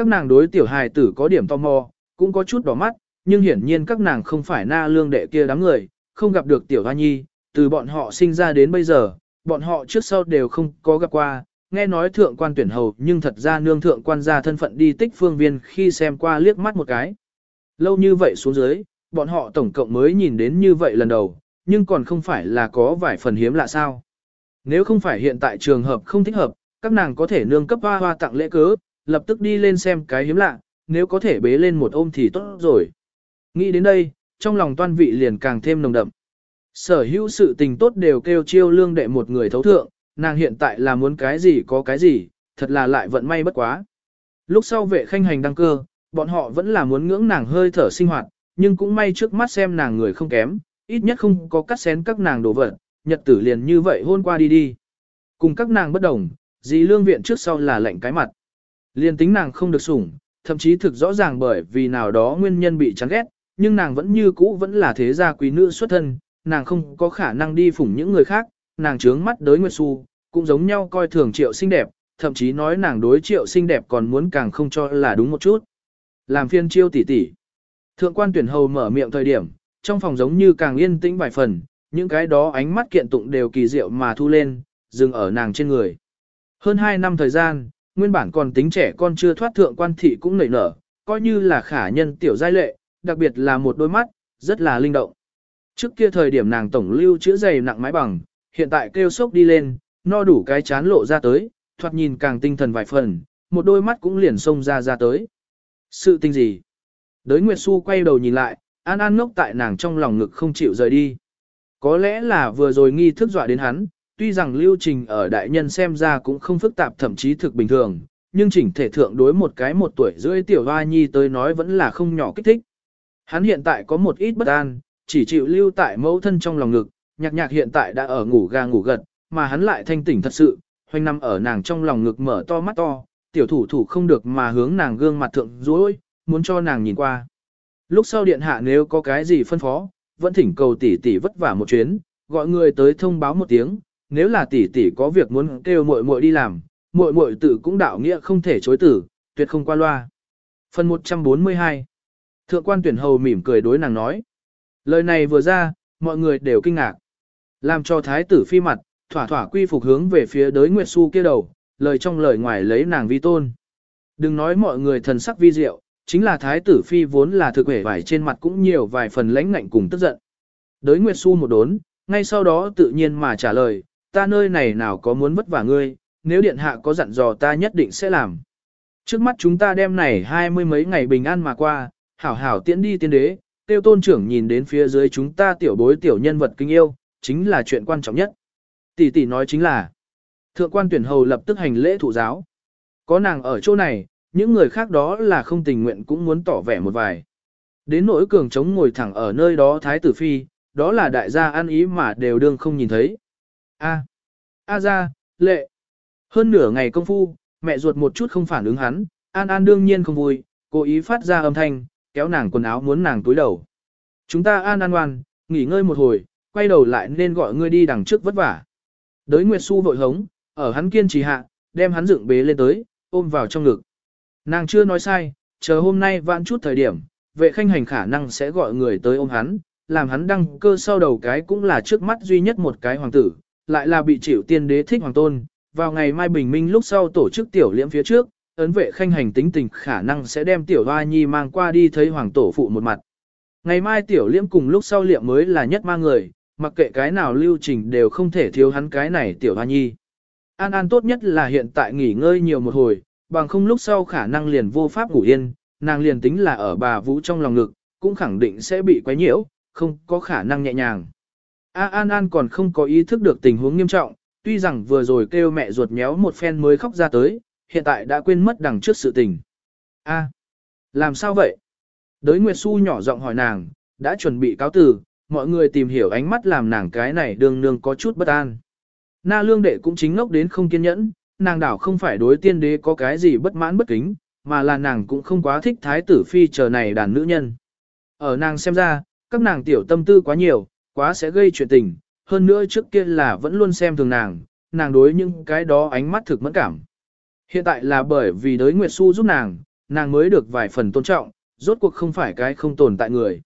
Các nàng đối tiểu hài tử có điểm tò mò, cũng có chút đỏ mắt, nhưng hiển nhiên các nàng không phải na lương đệ kia đám người, không gặp được tiểu hoa nhi, từ bọn họ sinh ra đến bây giờ, bọn họ trước sau đều không có gặp qua, nghe nói thượng quan tuyển hầu nhưng thật ra nương thượng quan gia thân phận đi tích phương viên khi xem qua liếc mắt một cái. Lâu như vậy xuống dưới, bọn họ tổng cộng mới nhìn đến như vậy lần đầu, nhưng còn không phải là có vài phần hiếm lạ sao. Nếu không phải hiện tại trường hợp không thích hợp, các nàng có thể nương cấp hoa hoa tặng lễ cớ, lập tức đi lên xem cái hiếm lạ, nếu có thể bế lên một ôm thì tốt rồi. Nghĩ đến đây, trong lòng toan vị liền càng thêm nồng đậm. Sở hữu sự tình tốt đều kêu chiêu lương đệ một người thấu thượng, nàng hiện tại là muốn cái gì có cái gì, thật là lại vận may bất quá. Lúc sau vệ khanh hành đăng cơ, bọn họ vẫn là muốn ngưỡng nàng hơi thở sinh hoạt, nhưng cũng may trước mắt xem nàng người không kém, ít nhất không có cắt xén các nàng đồ vật, nhật tử liền như vậy hôn qua đi đi. Cùng các nàng bất đồng, dì lương viện trước sau là lệnh cái mặt liên tính nàng không được sủng, thậm chí thực rõ ràng bởi vì nào đó nguyên nhân bị chán ghét, nhưng nàng vẫn như cũ vẫn là thế gia quý nữ xuất thân, nàng không có khả năng đi phủng những người khác, nàng trướng mắt đối Nguyệt Xu, cũng giống nhau coi thường triệu xinh đẹp, thậm chí nói nàng đối triệu xinh đẹp còn muốn càng không cho là đúng một chút. Làm phiên chiêu tỷ tỷ. Thượng quan tuyển hầu mở miệng thời điểm, trong phòng giống như càng yên tĩnh vài phần, những cái đó ánh mắt kiện tụng đều kỳ diệu mà thu lên, dừng ở nàng trên người. Hơn 2 năm thời gian, nguyên bản còn tính trẻ con chưa thoát thượng quan thị cũng nảy nở, coi như là khả nhân tiểu giai lệ, đặc biệt là một đôi mắt, rất là linh động. Trước kia thời điểm nàng tổng lưu chữa dày nặng mái bằng, hiện tại kêu sốc đi lên, no đủ cái chán lộ ra tới, thoạt nhìn càng tinh thần vài phần, một đôi mắt cũng liền xông ra ra tới. Sự tình gì? Đới Nguyệt Xu quay đầu nhìn lại, An An ngốc tại nàng trong lòng ngực không chịu rời đi. Có lẽ là vừa rồi nghi thức dọa đến hắn, tuy rằng lưu trình ở đại nhân xem ra cũng không phức tạp thậm chí thực bình thường, nhưng chỉnh thể thượng đối một cái một tuổi rưỡi tiểu hoa nhi tới nói vẫn là không nhỏ kích thích. Hắn hiện tại có một ít bất an, chỉ chịu lưu tại mẫu thân trong lòng ngực, nhạc nhạc hiện tại đã ở ngủ ga ngủ gật, mà hắn lại thanh tỉnh thật sự, hoành nằm ở nàng trong lòng ngực mở to mắt to, tiểu thủ thủ không được mà hướng nàng gương mặt thượng dối, muốn cho nàng nhìn qua. Lúc sau điện hạ nếu có cái gì phân phó, vẫn thỉnh cầu tỷ tỷ vất vả một chuyến, gọi người tới thông báo một tiếng, nếu là tỷ tỷ có việc muốn kêu muội muội đi làm, muội muội tự cũng đạo nghĩa không thể chối tử, tuyệt không qua loa. Phần 142 Thượng quan tuyển hầu mỉm cười đối nàng nói. Lời này vừa ra, mọi người đều kinh ngạc. Làm cho thái tử phi mặt, thỏa thỏa quy phục hướng về phía đới Nguyệt Xu kia đầu, lời trong lời ngoài lấy nàng vi tôn. Đừng nói mọi người thần sắc vi diệu, chính là thái tử phi vốn là thực vẻ vải trên mặt cũng nhiều vài phần lãnh ngạnh cùng tức giận. Đới Nguyệt Xu một đốn, ngay sau đó tự nhiên mà trả lời, ta nơi này nào có muốn vất vả ngươi, nếu điện hạ có dặn dò ta nhất định sẽ làm. Trước mắt chúng ta đem này hai mươi mấy ngày bình an mà qua, hảo hảo tiễn đi tiên đế, tiêu tôn trưởng nhìn đến phía dưới chúng ta tiểu bối tiểu nhân vật kinh yêu, chính là chuyện quan trọng nhất. Tỷ tỷ nói chính là, thượng quan tuyển hầu lập tức hành lễ thụ giáo. Có nàng ở chỗ này, những người khác đó là không tình nguyện cũng muốn tỏ vẻ một vài. Đến nỗi cường chống ngồi thẳng ở nơi đó thái tử phi, đó là đại gia ăn ý mà đều đương không nhìn thấy. A. A ra, lệ. Hơn nửa ngày công phu, mẹ ruột một chút không phản ứng hắn, An An đương nhiên không vui, cố ý phát ra âm thanh, kéo nàng quần áo muốn nàng túi đầu. Chúng ta An An ngoan, nghỉ ngơi một hồi, quay đầu lại nên gọi ngươi đi đằng trước vất vả. Đới Nguyệt Xu vội hống, ở hắn kiên trì hạ, đem hắn dựng bế lên tới, ôm vào trong ngực. Nàng chưa nói sai, chờ hôm nay vãn chút thời điểm, vệ khanh hành khả năng sẽ gọi người tới ôm hắn, làm hắn đăng cơ sau đầu cái cũng là trước mắt duy nhất một cái hoàng tử, lại là bị chịu tiên đế thích hoàng tôn. Vào ngày mai bình minh lúc sau tổ chức tiểu liễm phía trước, ấn vệ khanh hành tính tình khả năng sẽ đem tiểu hoa nhi mang qua đi thấy hoàng tổ phụ một mặt. Ngày mai tiểu liễm cùng lúc sau liệm mới là nhất mang người, mặc kệ cái nào lưu trình đều không thể thiếu hắn cái này tiểu hoa nhi. An An tốt nhất là hiện tại nghỉ ngơi nhiều một hồi, bằng không lúc sau khả năng liền vô pháp ngủ yên, nàng liền tính là ở bà vũ trong lòng ngực, cũng khẳng định sẽ bị quấy nhiễu, không có khả năng nhẹ nhàng. A An An còn không có ý thức được tình huống nghiêm trọng, tuy rằng vừa rồi kêu mẹ ruột méo một phen mới khóc ra tới, hiện tại đã quên mất đằng trước sự tình. A, làm sao vậy? Đới Nguyệt Xu nhỏ giọng hỏi nàng, đã chuẩn bị cáo từ, mọi người tìm hiểu ánh mắt làm nàng cái này đường nương có chút bất an. Na lương đệ cũng chính ngốc đến không kiên nhẫn, nàng đảo không phải đối tiên đế có cái gì bất mãn bất kính, mà là nàng cũng không quá thích thái tử phi chờ này đàn nữ nhân. Ở nàng xem ra, các nàng tiểu tâm tư quá nhiều, quá sẽ gây chuyện tình, hơn nữa trước kia là vẫn luôn xem thường nàng, nàng đối những cái đó ánh mắt thực mẫn cảm. Hiện tại là bởi vì đới Nguyệt Xu giúp nàng, nàng mới được vài phần tôn trọng, rốt cuộc không phải cái không tồn tại người.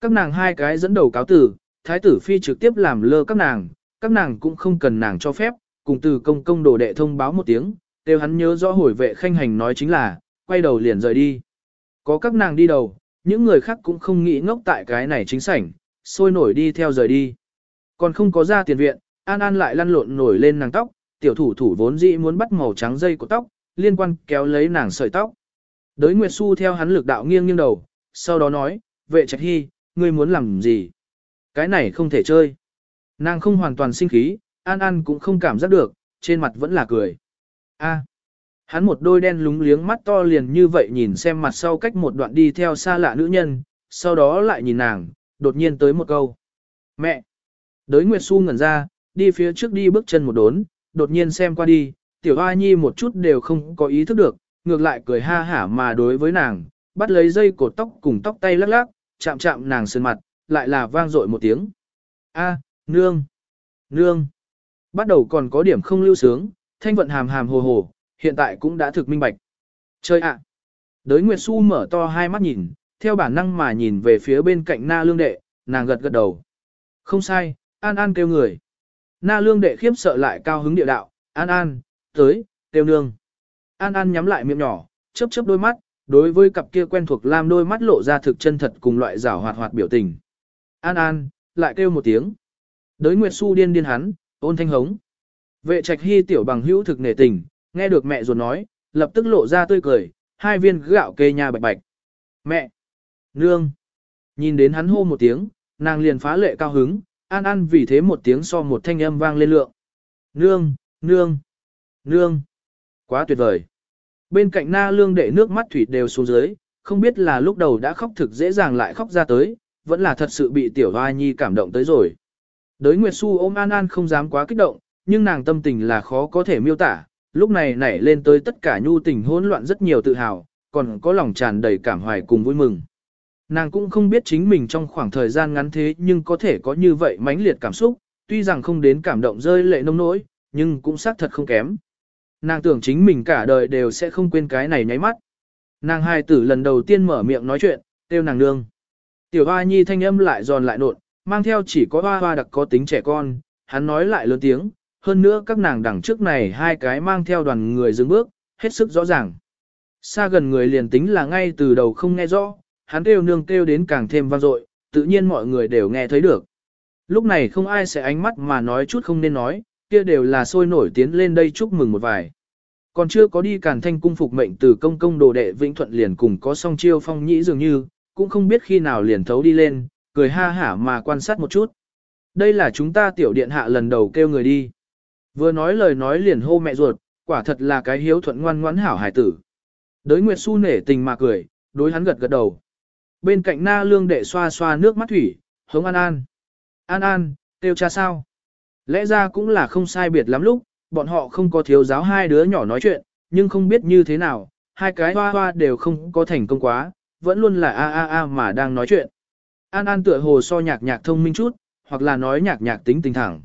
Các nàng hai cái dẫn đầu cáo tử, thái tử phi trực tiếp làm lơ các nàng, các nàng cũng không cần nàng cho phép, cùng từ công công đồ đệ thông báo một tiếng, đều hắn nhớ rõ hồi vệ khanh hành nói chính là, quay đầu liền rời đi. Có các nàng đi đầu, những người khác cũng không nghĩ ngốc tại cái này chính sảnh, sôi nổi đi theo rời đi. Còn không có ra tiền viện, An An lại lăn lộn nổi lên nàng tóc, tiểu thủ thủ vốn dĩ muốn bắt màu trắng dây của tóc, liên quan kéo lấy nàng sợi tóc. Đới Nguyệt Xu theo hắn lực đạo nghiêng nghiêng đầu, sau đó nói, vệ trạch hy, ngươi muốn làm gì? Cái này không thể chơi. Nàng không hoàn toàn sinh khí, An An cũng không cảm giác được, trên mặt vẫn là cười. A. Hắn một đôi đen lúng liếng mắt to liền như vậy nhìn xem mặt sau cách một đoạn đi theo xa lạ nữ nhân, sau đó lại nhìn nàng, đột nhiên tới một câu. Mẹ! Đới Nguyệt Xu ngẩn ra, đi phía trước đi bước chân một đốn, đột nhiên xem qua đi, tiểu hoa nhi một chút đều không có ý thức được, ngược lại cười ha hả mà đối với nàng, bắt lấy dây cột tóc cùng tóc tay lắc lắc, chạm chạm nàng sơn mặt, lại là vang dội một tiếng. A, nương! Nương! Bắt đầu còn có điểm không lưu sướng, thanh vận hàm hàm hồ hồ, hiện tại cũng đã thực minh bạch. Chơi ạ! Đới Nguyệt Xu mở to hai mắt nhìn, theo bản năng mà nhìn về phía bên cạnh na lương đệ, nàng gật gật đầu. Không sai, an an kêu người. Na lương đệ khiếp sợ lại cao hứng địa đạo, an an, tới, kêu nương. An an nhắm lại miệng nhỏ, chớp chớp đôi mắt, đối với cặp kia quen thuộc làm đôi mắt lộ ra thực chân thật cùng loại giảo hoạt hoạt biểu tình. An an, lại kêu một tiếng. Đới Nguyệt Xu điên điên hắn, ôn thanh hống. Vệ trạch hy tiểu bằng hữu thực nể tình, nghe được mẹ ruột nói, lập tức lộ ra tươi cười, hai viên gạo kê nhà bạch bạch. Mẹ! Nương! Nhìn đến hắn hô một tiếng, nàng liền phá lệ cao hứng, an an vì thế một tiếng so một thanh âm vang lên lượng. Nương! Nương! Nương! Quá tuyệt vời! Bên cạnh na lương đệ nước mắt thủy đều xuống dưới, không biết là lúc đầu đã khóc thực dễ dàng lại khóc ra tới, vẫn là thật sự bị tiểu hoa nhi cảm động tới rồi. Đới Nguyệt Xu ôm An An không dám quá kích động, nhưng nàng tâm tình là khó có thể miêu tả, lúc này nảy lên tới tất cả nhu tình hỗn loạn rất nhiều tự hào, còn có lòng tràn đầy cảm hoài cùng vui mừng. Nàng cũng không biết chính mình trong khoảng thời gian ngắn thế nhưng có thể có như vậy mãnh liệt cảm xúc, tuy rằng không đến cảm động rơi lệ nông nỗi, nhưng cũng xác thật không kém. Nàng tưởng chính mình cả đời đều sẽ không quên cái này nháy mắt. Nàng hai tử lần đầu tiên mở miệng nói chuyện, kêu nàng nương. Tiểu hoa nhi thanh âm lại giòn lại nột, mang theo chỉ có hoa hoa đặc có tính trẻ con, hắn nói lại lớn tiếng, hơn nữa các nàng đằng trước này hai cái mang theo đoàn người dừng bước, hết sức rõ ràng. Xa gần người liền tính là ngay từ đầu không nghe rõ, hắn kêu nương kêu đến càng thêm vang dội, tự nhiên mọi người đều nghe thấy được. Lúc này không ai sẽ ánh mắt mà nói chút không nên nói, kia đều là sôi nổi tiến lên đây chúc mừng một vài. Còn chưa có đi càn thanh cung phục mệnh từ công công đồ đệ Vĩnh Thuận liền cùng có song chiêu phong nhĩ dường như, cũng không biết khi nào liền thấu đi lên, cười ha hả mà quan sát một chút. Đây là chúng ta tiểu điện hạ lần đầu kêu người đi. Vừa nói lời nói liền hô mẹ ruột, quả thật là cái hiếu thuận ngoan ngoãn hảo hải tử. Đới Nguyệt Xu nể tình mà cười, đối hắn gật gật đầu. Bên cạnh na lương đệ xoa xoa nước mắt thủy, hống an an. An an, Tiêu cha sao? Lẽ ra cũng là không sai biệt lắm lúc, bọn họ không có thiếu giáo hai đứa nhỏ nói chuyện, nhưng không biết như thế nào, hai cái hoa hoa đều không có thành công quá, vẫn luôn là a a a mà đang nói chuyện. An An tựa hồ so nhạc nhạc thông minh chút, hoặc là nói nhạc nhạc tính tình thẳng.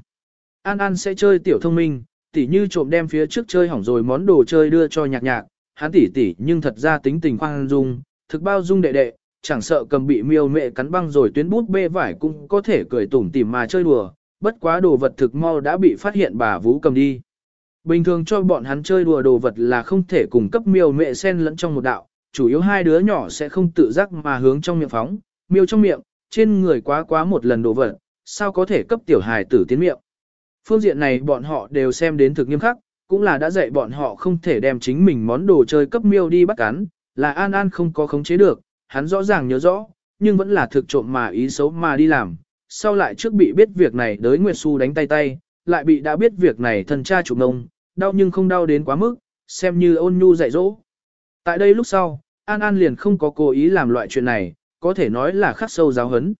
An An sẽ chơi tiểu thông minh, tỉ như trộm đem phía trước chơi hỏng rồi món đồ chơi đưa cho nhạc nhạc, hắn tỉ tỉ nhưng thật ra tính tình khoan dung, thực bao dung đệ đệ, chẳng sợ cầm bị miêu mẹ cắn băng rồi tuyến bút bê vải cũng có thể cười tủm tỉm mà chơi đùa, bất quá đồ vật thực mau đã bị phát hiện bà Vũ cầm đi. Bình thường cho bọn hắn chơi đùa đồ vật là không thể cung cấp miêu mẹ sen lẫn trong một đạo, chủ yếu hai đứa nhỏ sẽ không tự giác mà hướng trong miệng phóng, miêu trong miệng, trên người quá quá một lần đồ vật, sao có thể cấp tiểu hài tử tiến miệng. Phương diện này bọn họ đều xem đến thực nghiêm khắc, cũng là đã dạy bọn họ không thể đem chính mình món đồ chơi cấp miêu đi bắt cắn, là An An không có khống chế được, hắn rõ ràng nhớ rõ, nhưng vẫn là thực trộm mà ý xấu mà đi làm. Sau lại trước bị biết việc này đới Nguyệt Xu đánh tay tay, lại bị đã biết việc này thần cha chụp nông, đau nhưng không đau đến quá mức, xem như ôn nhu dạy dỗ. Tại đây lúc sau, An An liền không có cố ý làm loại chuyện này, có thể nói là khắc sâu giáo hấn.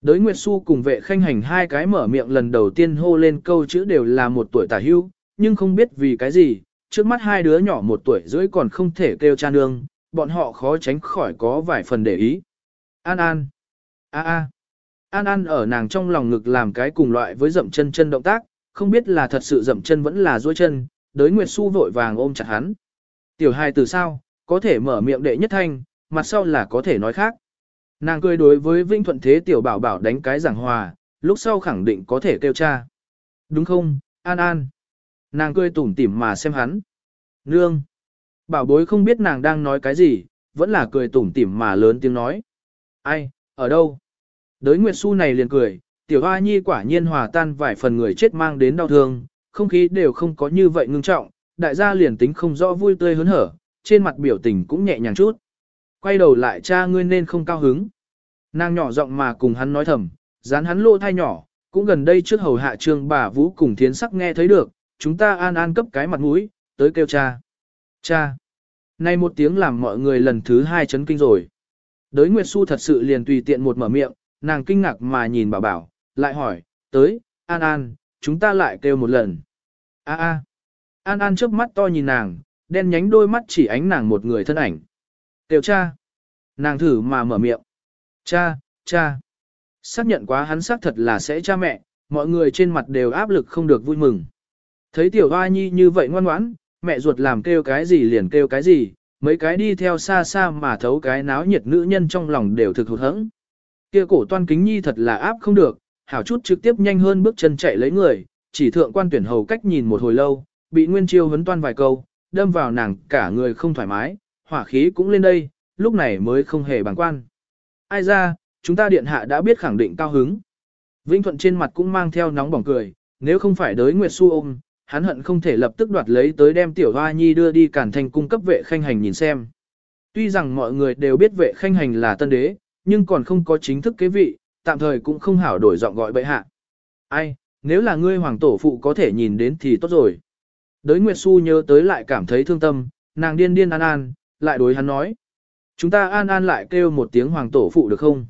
Đới Nguyệt Xu cùng vệ khanh hành hai cái mở miệng lần đầu tiên hô lên câu chữ đều là một tuổi tả hưu, nhưng không biết vì cái gì, trước mắt hai đứa nhỏ một tuổi rưỡi còn không thể kêu cha nương, bọn họ khó tránh khỏi có vài phần để ý. An An, a a, An An ở nàng trong lòng ngực làm cái cùng loại với dậm chân chân động tác, không biết là thật sự dậm chân vẫn là duỗi chân, đới Nguyệt Xu vội vàng ôm chặt hắn. Tiểu hài từ sao, có thể mở miệng đệ nhất thanh, mặt sau là có thể nói khác. Nàng cười đối với Vĩnh Thuận Thế tiểu bảo bảo đánh cái giảng hòa, lúc sau khẳng định có thể kêu cha. Đúng không, An An? Nàng cười tủm tỉm mà xem hắn. Nương. Bảo bối không biết nàng đang nói cái gì, vẫn là cười tủm tỉm mà lớn tiếng nói. Ai, ở đâu? Đới Nguyệt Xu này liền cười, tiểu hoa nhi quả nhiên hòa tan vài phần người chết mang đến đau thương, không khí đều không có như vậy ngưng trọng, đại gia liền tính không rõ vui tươi hớn hở, trên mặt biểu tình cũng nhẹ nhàng chút. Quay đầu lại cha ngươi nên không cao hứng. Nàng nhỏ giọng mà cùng hắn nói thầm, dán hắn lô thai nhỏ, cũng gần đây trước hầu hạ trương bà vũ cùng thiến sắc nghe thấy được, chúng ta an an cấp cái mặt mũi, tới kêu cha. Cha. nay một tiếng làm mọi người lần thứ hai chấn kinh rồi. Đới Nguyệt Xu thật sự liền tùy tiện một mở miệng, nàng kinh ngạc mà nhìn bảo bảo, lại hỏi, tới, An An, chúng ta lại kêu một lần. A a. An An trước mắt to nhìn nàng, đen nhánh đôi mắt chỉ ánh nàng một người thân ảnh. Kêu cha. Nàng thử mà mở miệng. Cha, cha. Xác nhận quá hắn xác thật là sẽ cha mẹ, mọi người trên mặt đều áp lực không được vui mừng. Thấy tiểu hoa nhi như vậy ngoan ngoãn, mẹ ruột làm kêu cái gì liền kêu cái gì, mấy cái đi theo xa xa mà thấu cái náo nhiệt nữ nhân trong lòng đều thực hụt hẫng. Kia cổ toan kính nhi thật là áp không được, hảo chút trực tiếp nhanh hơn bước chân chạy lấy người, chỉ thượng quan tuyển hầu cách nhìn một hồi lâu, bị nguyên chiêu hấn toan vài câu, đâm vào nàng cả người không thoải mái, hỏa khí cũng lên đây, lúc này mới không hề bằng quan. Ai ra, chúng ta điện hạ đã biết khẳng định cao hứng. Vinh Thuận trên mặt cũng mang theo nóng bỏng cười, nếu không phải đới Nguyệt Xu ôm, hắn hận không thể lập tức đoạt lấy tới đem tiểu hoa nhi đưa đi cản thành cung cấp vệ khanh hành nhìn xem. Tuy rằng mọi người đều biết vệ khanh hành là tân đế, nhưng còn không có chính thức kế vị, tạm thời cũng không hảo đổi giọng gọi bệ hạ. Ai, nếu là ngươi hoàng tổ phụ có thể nhìn đến thì tốt rồi. Đới Nguyệt Xu nhớ tới lại cảm thấy thương tâm, nàng điên điên an an, lại đối hắn nói. Chúng ta an an lại kêu một tiếng hoàng tổ phụ được không?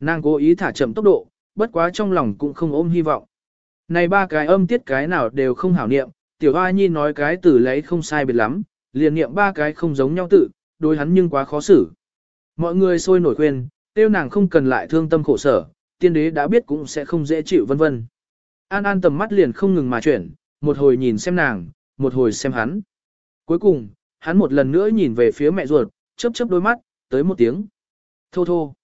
Nàng cố ý thả chậm tốc độ, bất quá trong lòng cũng không ôm hy vọng. Này ba cái âm tiết cái nào đều không hảo niệm, tiểu hoa nhi nói cái từ lấy không sai biệt lắm, liền niệm ba cái không giống nhau tự, đối hắn nhưng quá khó xử. Mọi người sôi nổi khuyên, tiêu nàng không cần lại thương tâm khổ sở, tiên đế đã biết cũng sẽ không dễ chịu vân vân. An An tầm mắt liền không ngừng mà chuyển, một hồi nhìn xem nàng, một hồi xem hắn. Cuối cùng, hắn một lần nữa nhìn về phía mẹ ruột, chớp chớp đôi mắt, tới một tiếng. Thô thô.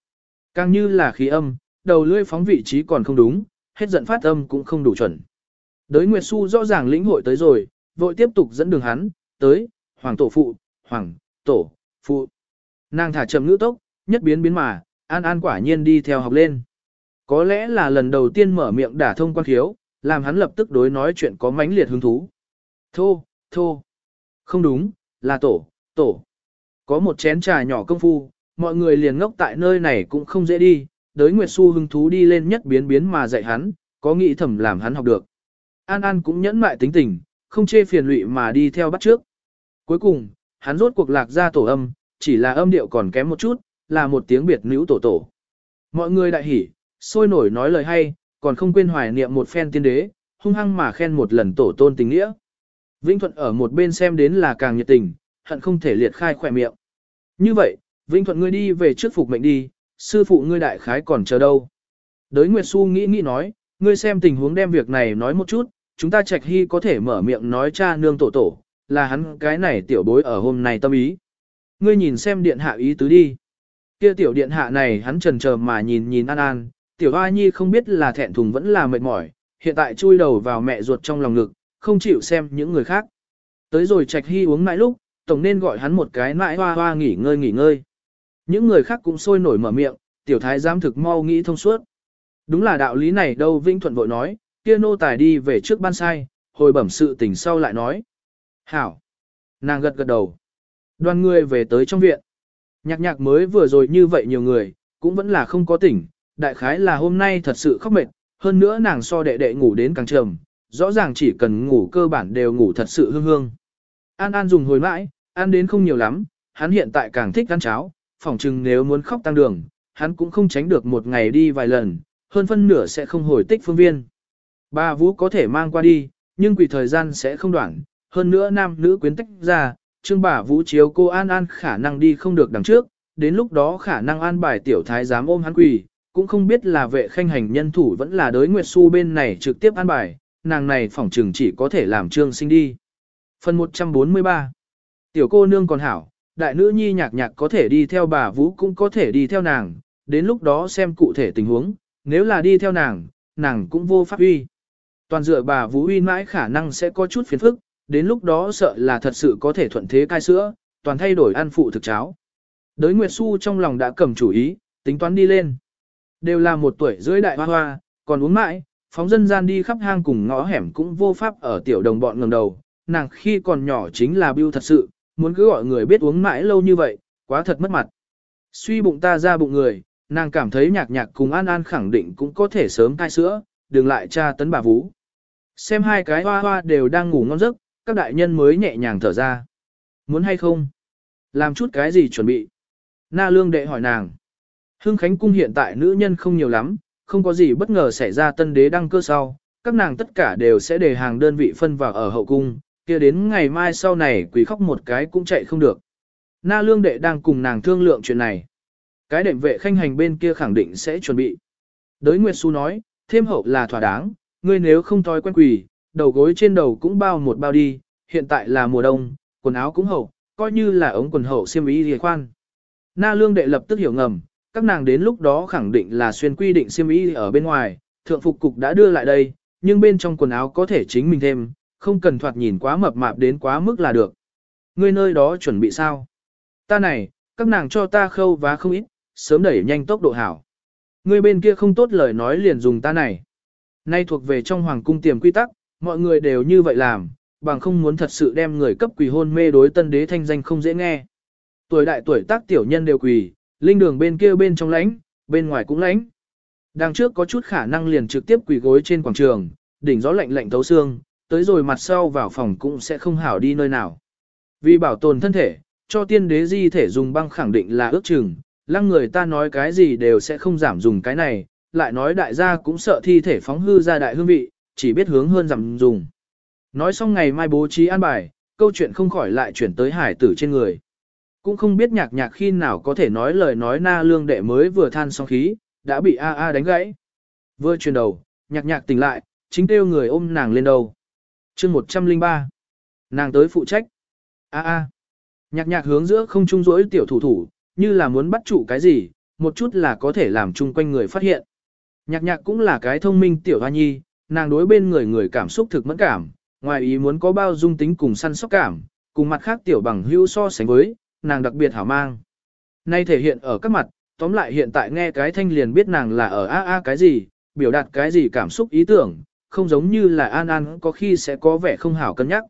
Càng như là khí âm, đầu lưỡi phóng vị trí còn không đúng, hết giận phát âm cũng không đủ chuẩn. Đới Nguyệt Xu rõ ràng lĩnh hội tới rồi, vội tiếp tục dẫn đường hắn, tới, hoàng tổ phụ, hoàng, tổ, phụ. Nàng thả chậm ngữ tốc, nhất biến biến mà, an an quả nhiên đi theo học lên. Có lẽ là lần đầu tiên mở miệng đả thông quan khiếu, làm hắn lập tức đối nói chuyện có mãnh liệt hứng thú. Thô, thô. Không đúng, là tổ, tổ. Có một chén trà nhỏ công phu, mọi người liền ngốc tại nơi này cũng không dễ đi, đới Nguyệt Xu hứng thú đi lên nhất biến biến mà dạy hắn, có nghĩ thầm làm hắn học được. An An cũng nhẫn mại tính tình, không chê phiền lụy mà đi theo bắt trước. Cuối cùng, hắn rốt cuộc lạc ra tổ âm, chỉ là âm điệu còn kém một chút, là một tiếng biệt nữ tổ tổ. Mọi người đại hỉ, sôi nổi nói lời hay, còn không quên hoài niệm một phen tiên đế, hung hăng mà khen một lần tổ tôn tình nghĩa. Vĩnh Thuận ở một bên xem đến là càng nhiệt tình, hận không thể liệt khai khỏe miệng. Như vậy, Vĩnh Thuận ngươi đi về trước phục mệnh đi, sư phụ ngươi đại khái còn chờ đâu. Đới Nguyệt Xu nghĩ nghĩ nói, ngươi xem tình huống đem việc này nói một chút, chúng ta trạch hy có thể mở miệng nói cha nương tổ tổ, là hắn cái này tiểu bối ở hôm nay tâm ý. Ngươi nhìn xem điện hạ ý tứ đi. Kia tiểu điện hạ này hắn trần chờ mà nhìn nhìn An An, tiểu A Nhi không biết là thẹn thùng vẫn là mệt mỏi, hiện tại chui đầu vào mẹ ruột trong lòng ngực, không chịu xem những người khác. Tới rồi trạch hy uống mãi lúc, tổng nên gọi hắn một cái mãi hoa hoa nghỉ ngơi nghỉ ngơi. Những người khác cũng sôi nổi mở miệng, tiểu thái giám thực mau nghĩ thông suốt. Đúng là đạo lý này đâu Vĩnh Thuận vội nói, kia nô tài đi về trước ban sai, hồi bẩm sự tình sau lại nói. Hảo. Nàng gật gật đầu. Đoàn người về tới trong viện. Nhạc nhạc mới vừa rồi như vậy nhiều người, cũng vẫn là không có tỉnh, đại khái là hôm nay thật sự khóc mệt, hơn nữa nàng so đệ đệ ngủ đến càng trầm, rõ ràng chỉ cần ngủ cơ bản đều ngủ thật sự hương hương. An An dùng hồi mãi, ăn đến không nhiều lắm, hắn hiện tại càng thích ăn cháo, phỏng chừng nếu muốn khóc tăng đường, hắn cũng không tránh được một ngày đi vài lần, hơn phân nửa sẽ không hồi tích phương viên. Bà Vũ có thể mang qua đi, nhưng quỷ thời gian sẽ không đoạn, hơn nữa nam nữ quyến tách ra, trương bà Vũ chiếu cô An An khả năng đi không được đằng trước, đến lúc đó khả năng an bài tiểu thái giám ôm hắn quỷ, cũng không biết là vệ khanh hành nhân thủ vẫn là đới Nguyệt Xu bên này trực tiếp an bài, nàng này phỏng chừng chỉ có thể làm trương sinh đi. Phần 143 Tiểu cô nương còn hảo, đại nữ nhi nhạc nhạc có thể đi theo bà Vũ cũng có thể đi theo nàng, đến lúc đó xem cụ thể tình huống, nếu là đi theo nàng, nàng cũng vô pháp uy. Toàn dựa bà Vũ uy mãi khả năng sẽ có chút phiền phức, đến lúc đó sợ là thật sự có thể thuận thế cai sữa, toàn thay đổi ăn phụ thực cháo. Đới Nguyệt Xu trong lòng đã cầm chủ ý, tính toán đi lên. Đều là một tuổi dưới đại hoa hoa, còn uống mãi, phóng dân gian đi khắp hang cùng ngõ hẻm cũng vô pháp ở tiểu đồng bọn ngẩng đầu, nàng khi còn nhỏ chính là biêu thật sự, muốn cứ gọi người biết uống mãi lâu như vậy, quá thật mất mặt. Suy bụng ta ra bụng người, nàng cảm thấy nhạc nhạc cùng An An khẳng định cũng có thể sớm thai sữa, đừng lại tra tấn bà vú. Xem hai cái hoa hoa đều đang ngủ ngon giấc, các đại nhân mới nhẹ nhàng thở ra. Muốn hay không? Làm chút cái gì chuẩn bị? Na lương đệ hỏi nàng. Hưng Khánh cung hiện tại nữ nhân không nhiều lắm, không có gì bất ngờ xảy ra tân đế đăng cơ sau, các nàng tất cả đều sẽ đề hàng đơn vị phân vào ở hậu cung, kia đến ngày mai sau này quỷ khóc một cái cũng chạy không được. Na lương đệ đang cùng nàng thương lượng chuyện này. Cái đệm vệ khanh hành bên kia khẳng định sẽ chuẩn bị. Đới Nguyệt Xu nói, thêm hậu là thỏa đáng, ngươi nếu không thói quen quỷ, đầu gối trên đầu cũng bao một bao đi, hiện tại là mùa đông, quần áo cũng hậu, coi như là ống quần hậu xiêm y thì khoan. Na lương đệ lập tức hiểu ngầm, các nàng đến lúc đó khẳng định là xuyên quy định xiêm y ở bên ngoài, thượng phục cục đã đưa lại đây, nhưng bên trong quần áo có thể chính mình thêm, không cần thoạt nhìn quá mập mạp đến quá mức là được. Ngươi nơi đó chuẩn bị sao? Ta này, các nàng cho ta khâu vá không ít, sớm đẩy nhanh tốc độ hảo. Ngươi bên kia không tốt lời nói liền dùng ta này. Nay thuộc về trong hoàng cung tiềm quy tắc, mọi người đều như vậy làm, bằng không muốn thật sự đem người cấp quỳ hôn mê đối tân đế thanh danh không dễ nghe. Tuổi đại tuổi tác tiểu nhân đều quỳ, linh đường bên kia bên trong lãnh, bên ngoài cũng lãnh. Đằng trước có chút khả năng liền trực tiếp quỳ gối trên quảng trường, đỉnh gió lạnh lạnh thấu xương, tới rồi mặt sau vào phòng cũng sẽ không hảo đi nơi nào. Vì bảo tồn thân thể, cho tiên đế di thể dùng băng khẳng định là ước chừng, lăng người ta nói cái gì đều sẽ không giảm dùng cái này, lại nói đại gia cũng sợ thi thể phóng hư ra đại hương vị, chỉ biết hướng hơn giảm dùng. Nói xong ngày mai bố trí an bài, câu chuyện không khỏi lại chuyển tới hải tử trên người. Cũng không biết nhạc nhạc khi nào có thể nói lời nói na lương đệ mới vừa than xong khí, đã bị A A đánh gãy. Vừa chuyển đầu, nhạc nhạc tỉnh lại, chính kêu người ôm nàng lên đầu chương 103. Nàng tới phụ trách. A A. Nhạc nhạc hướng giữa không trung rỗi tiểu thủ thủ, như là muốn bắt trụ cái gì, một chút là có thể làm chung quanh người phát hiện. Nhạc nhạc cũng là cái thông minh tiểu hoa nhi, nàng đối bên người người cảm xúc thực mẫn cảm, ngoài ý muốn có bao dung tính cùng săn sóc cảm, cùng mặt khác tiểu bằng hữu so sánh với, nàng đặc biệt hảo mang. Nay thể hiện ở các mặt, tóm lại hiện tại nghe cái thanh liền biết nàng là ở a a cái gì, biểu đạt cái gì cảm xúc ý tưởng, không giống như là An An có khi sẽ có vẻ không hảo cân nhắc.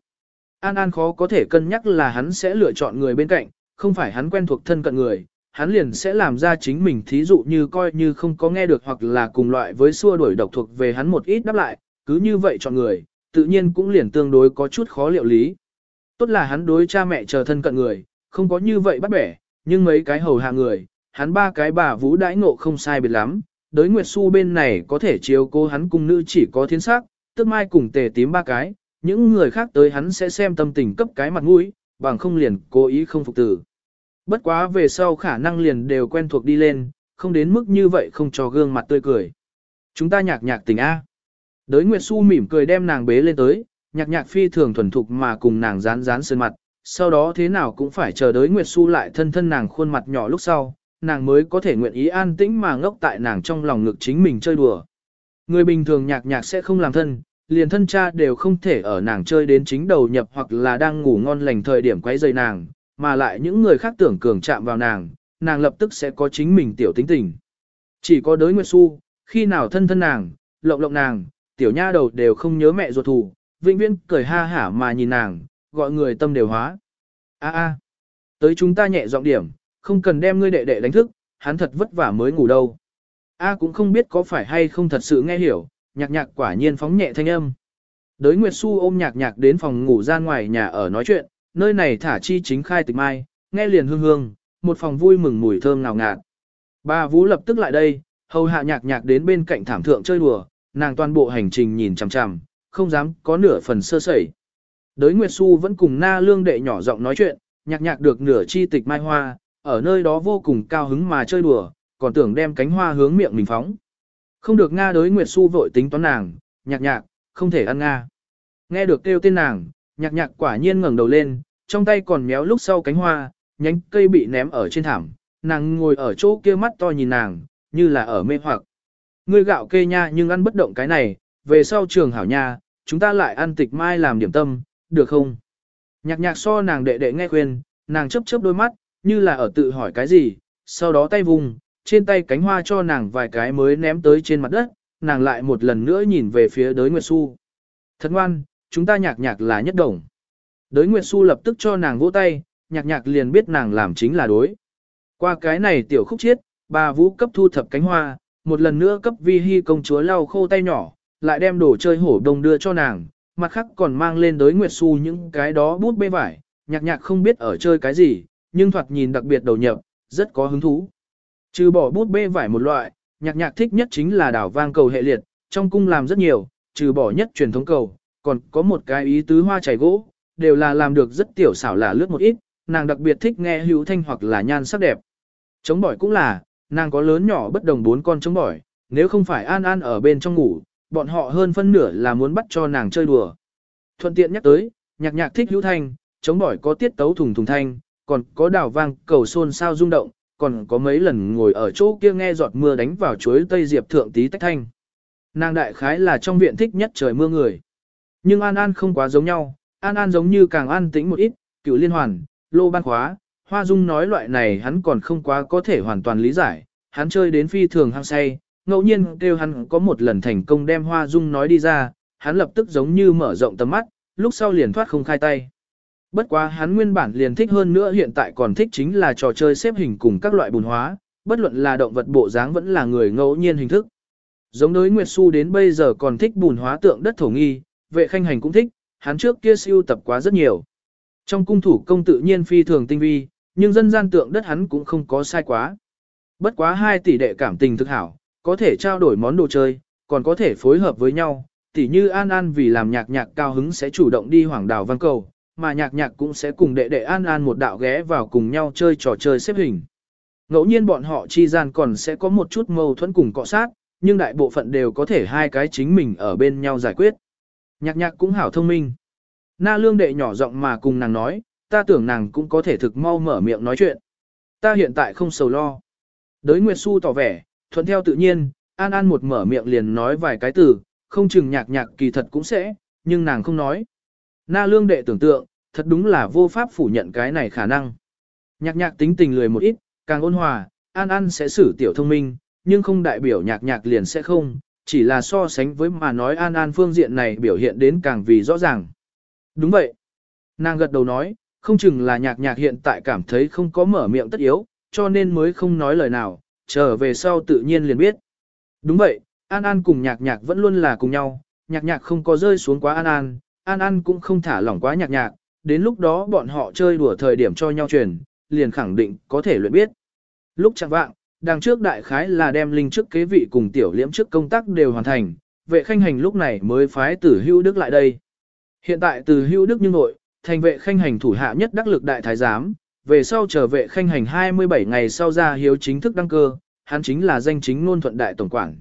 An An khó có thể cân nhắc là hắn sẽ lựa chọn người bên cạnh, không phải hắn quen thuộc thân cận người, hắn liền sẽ làm ra chính mình thí dụ như coi như không có nghe được hoặc là cùng loại với xua đuổi độc thuộc về hắn một ít đáp lại, cứ như vậy chọn người, tự nhiên cũng liền tương đối có chút khó liệu lý. Tốt là hắn đối cha mẹ chờ thân cận người, không có như vậy bắt bẻ, nhưng mấy cái hầu hạ người, hắn ba cái bà vũ đãi ngộ không sai biệt lắm, Đới Nguyệt Xu bên này có thể chiếu cố hắn cùng nữ chỉ có thiên sắc, tức mai cùng tề tím ba cái, những người khác tới hắn sẽ xem tâm tình cấp cái mặt mũi, bằng không liền cố ý không phục tử. Bất quá về sau khả năng liền đều quen thuộc đi lên, không đến mức như vậy không cho gương mặt tươi cười. Chúng ta nhạc nhạc tình A. Đới Nguyệt Xu mỉm cười đem nàng bế lên tới, nhạc nhạc phi thường thuần thục mà cùng nàng rán rán sơn mặt, sau đó thế nào cũng phải chờ đới Nguyệt Xu lại thân thân nàng khuôn mặt nhỏ lúc sau, nàng mới có thể nguyện ý an tĩnh mà ngốc tại nàng trong lòng ngực chính mình chơi đùa. Người bình thường nhạc nhạc sẽ không làm thân, liền thân cha đều không thể ở nàng chơi đến chính đầu nhập hoặc là đang ngủ ngon lành thời điểm quấy rầy nàng, mà lại những người khác tưởng cường chạm vào nàng, nàng lập tức sẽ có chính mình tiểu tính tình. Chỉ có đới Nguyệt Xu, khi nào thân thân nàng, lộng lộng nàng, tiểu nha đầu đều không nhớ mẹ ruột thủ, vĩnh viễn cười ha hả mà nhìn nàng, gọi người tâm đều hóa. A a, tới chúng ta nhẹ giọng điểm, không cần đem ngươi đệ đệ đánh thức, hắn thật vất vả mới ngủ đâu. A cũng không biết có phải hay không thật sự nghe hiểu, nhạc nhạc quả nhiên phóng nhẹ thanh âm. Đới Nguyệt Xu ôm nhạc nhạc đến phòng ngủ ra ngoài nhà ở nói chuyện, nơi này thả chi chính khai tịch mai, nghe liền hương hương, một phòng vui mừng mùi thơm ngào ngạt. Bà Vũ lập tức lại đây, hầu hạ nhạc nhạc đến bên cạnh thảm thượng chơi đùa, nàng toàn bộ hành trình nhìn chằm chằm, không dám có nửa phần sơ sẩy. Đới Nguyệt Xu vẫn cùng na lương đệ nhỏ giọng nói chuyện, nhạc nhạc được nửa chi tịch mai hoa, ở nơi đó vô cùng cao hứng mà chơi đùa, còn tưởng đem cánh hoa hướng miệng mình phóng. Không được Nga đối Nguyệt Xu vội tính toán nàng, nhạc nhạc, không thể ăn Nga. Nghe được kêu tên nàng, nhạc nhạc quả nhiên ngẩng đầu lên, trong tay còn méo lúc sau cánh hoa, nhánh cây bị ném ở trên thảm, nàng ngồi ở chỗ kia mắt to nhìn nàng, như là ở mê hoặc. Ngươi gạo kê nha nhưng ăn bất động cái này, về sau trường hảo nha, chúng ta lại ăn tịch mai làm điểm tâm, được không? Nhạc nhạc so nàng đệ đệ nghe khuyên, nàng chấp chớp đôi mắt, như là ở tự hỏi cái gì, sau đó tay vùng, trên tay cánh hoa cho nàng vài cái mới ném tới trên mặt đất, nàng lại một lần nữa nhìn về phía đới Nguyệt Xu. Thật ngoan, chúng ta nhạc nhạc là nhất đồng. Đới Nguyệt Xu lập tức cho nàng vỗ tay, nhạc nhạc liền biết nàng làm chính là đối. Qua cái này tiểu khúc chiết, bà vũ cấp thu thập cánh hoa, một lần nữa cấp vi hy công chúa lau khô tay nhỏ, lại đem đồ chơi hổ đồng đưa cho nàng, mặt khác còn mang lên đới Nguyệt Xu những cái đó bút bê vải, nhạc nhạc không biết ở chơi cái gì, nhưng thoạt nhìn đặc biệt đầu nhập, rất có hứng thú. Trừ bỏ bút bê vải một loại, nhạc nhạc thích nhất chính là đảo vang cầu hệ liệt, trong cung làm rất nhiều, trừ bỏ nhất truyền thống cầu, còn có một cái ý tứ hoa chảy gỗ, đều là làm được rất tiểu xảo là lướt một ít, nàng đặc biệt thích nghe hữu thanh hoặc là nhan sắc đẹp. Chống bỏi cũng là, nàng có lớn nhỏ bất đồng bốn con chống bỏi, nếu không phải An An ở bên trong ngủ, bọn họ hơn phân nửa là muốn bắt cho nàng chơi đùa. Thuận tiện nhắc tới, nhạc nhạc thích hữu thanh, chống bỏi có tiết tấu thùng thùng thanh, còn có đảo vang cầu xôn sao rung động, còn có mấy lần ngồi ở chỗ kia nghe giọt mưa đánh vào chuối tây diệp thượng tí tách thanh. Nàng đại khái là trong viện thích nhất trời mưa người. Nhưng An An không quá giống nhau, An An giống như càng an tĩnh một ít, cựu liên hoàn, lô ban khóa, hoa dung nói loại này hắn còn không quá có thể hoàn toàn lý giải, hắn chơi đến phi thường hăng say, ngẫu nhiên kêu hắn có một lần thành công đem hoa dung nói đi ra, hắn lập tức giống như mở rộng tầm mắt, lúc sau liền thoát không khai tay. Bất quá hắn nguyên bản liền thích hơn nữa hiện tại còn thích chính là trò chơi xếp hình cùng các loại bùn hóa, bất luận là động vật bộ dáng vẫn là người ngẫu nhiên hình thức. Giống đối Nguyệt Xu đến bây giờ còn thích bùn hóa tượng đất thổ nghi, vệ khanh hành cũng thích, hắn trước kia siêu tập quá rất nhiều. Trong cung thủ công tự nhiên phi thường tinh vi, nhưng dân gian tượng đất hắn cũng không có sai quá. Bất quá hai tỷ đệ cảm tình thực hảo, có thể trao đổi món đồ chơi, còn có thể phối hợp với nhau, tỷ như An An vì làm nhạc nhạc cao hứng sẽ chủ động đi hoàng đảo văn cầu, mà nhạc nhạc cũng sẽ cùng đệ đệ An An một đạo ghé vào cùng nhau chơi trò chơi xếp hình. Ngẫu nhiên bọn họ chi gian còn sẽ có một chút mâu thuẫn cùng cọ sát, nhưng đại bộ phận đều có thể hai cái chính mình ở bên nhau giải quyết. Nhạc nhạc cũng hảo thông minh. Na lương đệ nhỏ giọng mà cùng nàng nói, ta tưởng nàng cũng có thể thực mau mở miệng nói chuyện. Ta hiện tại không sầu lo. Đới Nguyệt Xu tỏ vẻ, thuận theo tự nhiên, An An một mở miệng liền nói vài cái từ, không chừng nhạc nhạc kỳ thật cũng sẽ, nhưng nàng không nói. Na lương đệ tưởng tượng, thật đúng là vô pháp phủ nhận cái này khả năng. Nhạc nhạc tính tình lười một ít, càng ôn hòa, An An sẽ xử tiểu thông minh, nhưng không đại biểu nhạc nhạc liền sẽ không, chỉ là so sánh với mà nói An An phương diện này biểu hiện đến càng vì rõ ràng. Đúng vậy. Nàng gật đầu nói, không chừng là nhạc nhạc hiện tại cảm thấy không có mở miệng tất yếu, cho nên mới không nói lời nào, trở về sau tự nhiên liền biết. Đúng vậy, An An cùng nhạc nhạc vẫn luôn là cùng nhau, nhạc nhạc không có rơi xuống quá An An, An An cũng không thả lỏng quá nhạc nhạc, đến lúc đó bọn họ chơi đùa thời điểm cho nhau truyền, liền khẳng định có thể luyện biết. Lúc chẳng vạng, đằng trước đại khái là đem linh trước kế vị cùng tiểu liễm trước công tác đều hoàn thành, vệ khanh hành lúc này mới phái tử hưu đức lại đây. Hiện tại từ hưu đức như nội, thành vệ khanh hành thủ hạ nhất đắc lực đại thái giám, về sau trở vệ khanh hành 27 ngày sau ra hiếu chính thức đăng cơ, hắn chính là danh chính ngôn thuận đại tổng quản.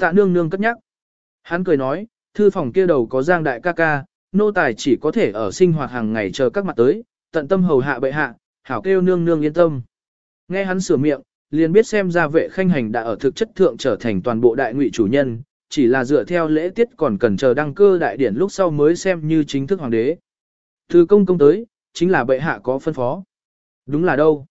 Tạ nương nương cất nhắc. Hắn cười nói, thư phòng kia đầu có giang đại ca ca, nô tài chỉ có thể ở sinh hoạt hàng ngày chờ các mặt tới, tận tâm hầu hạ bệ hạ, hảo kêu nương nương yên tâm. Nghe hắn sửa miệng, liền biết xem ra vệ khanh hành đã ở thực chất thượng trở thành toàn bộ đại ngụy chủ nhân, chỉ là dựa theo lễ tiết còn cần chờ đăng cơ đại điển lúc sau mới xem như chính thức hoàng đế. Từ công công tới, chính là bệ hạ có phân phó. Đúng là đâu.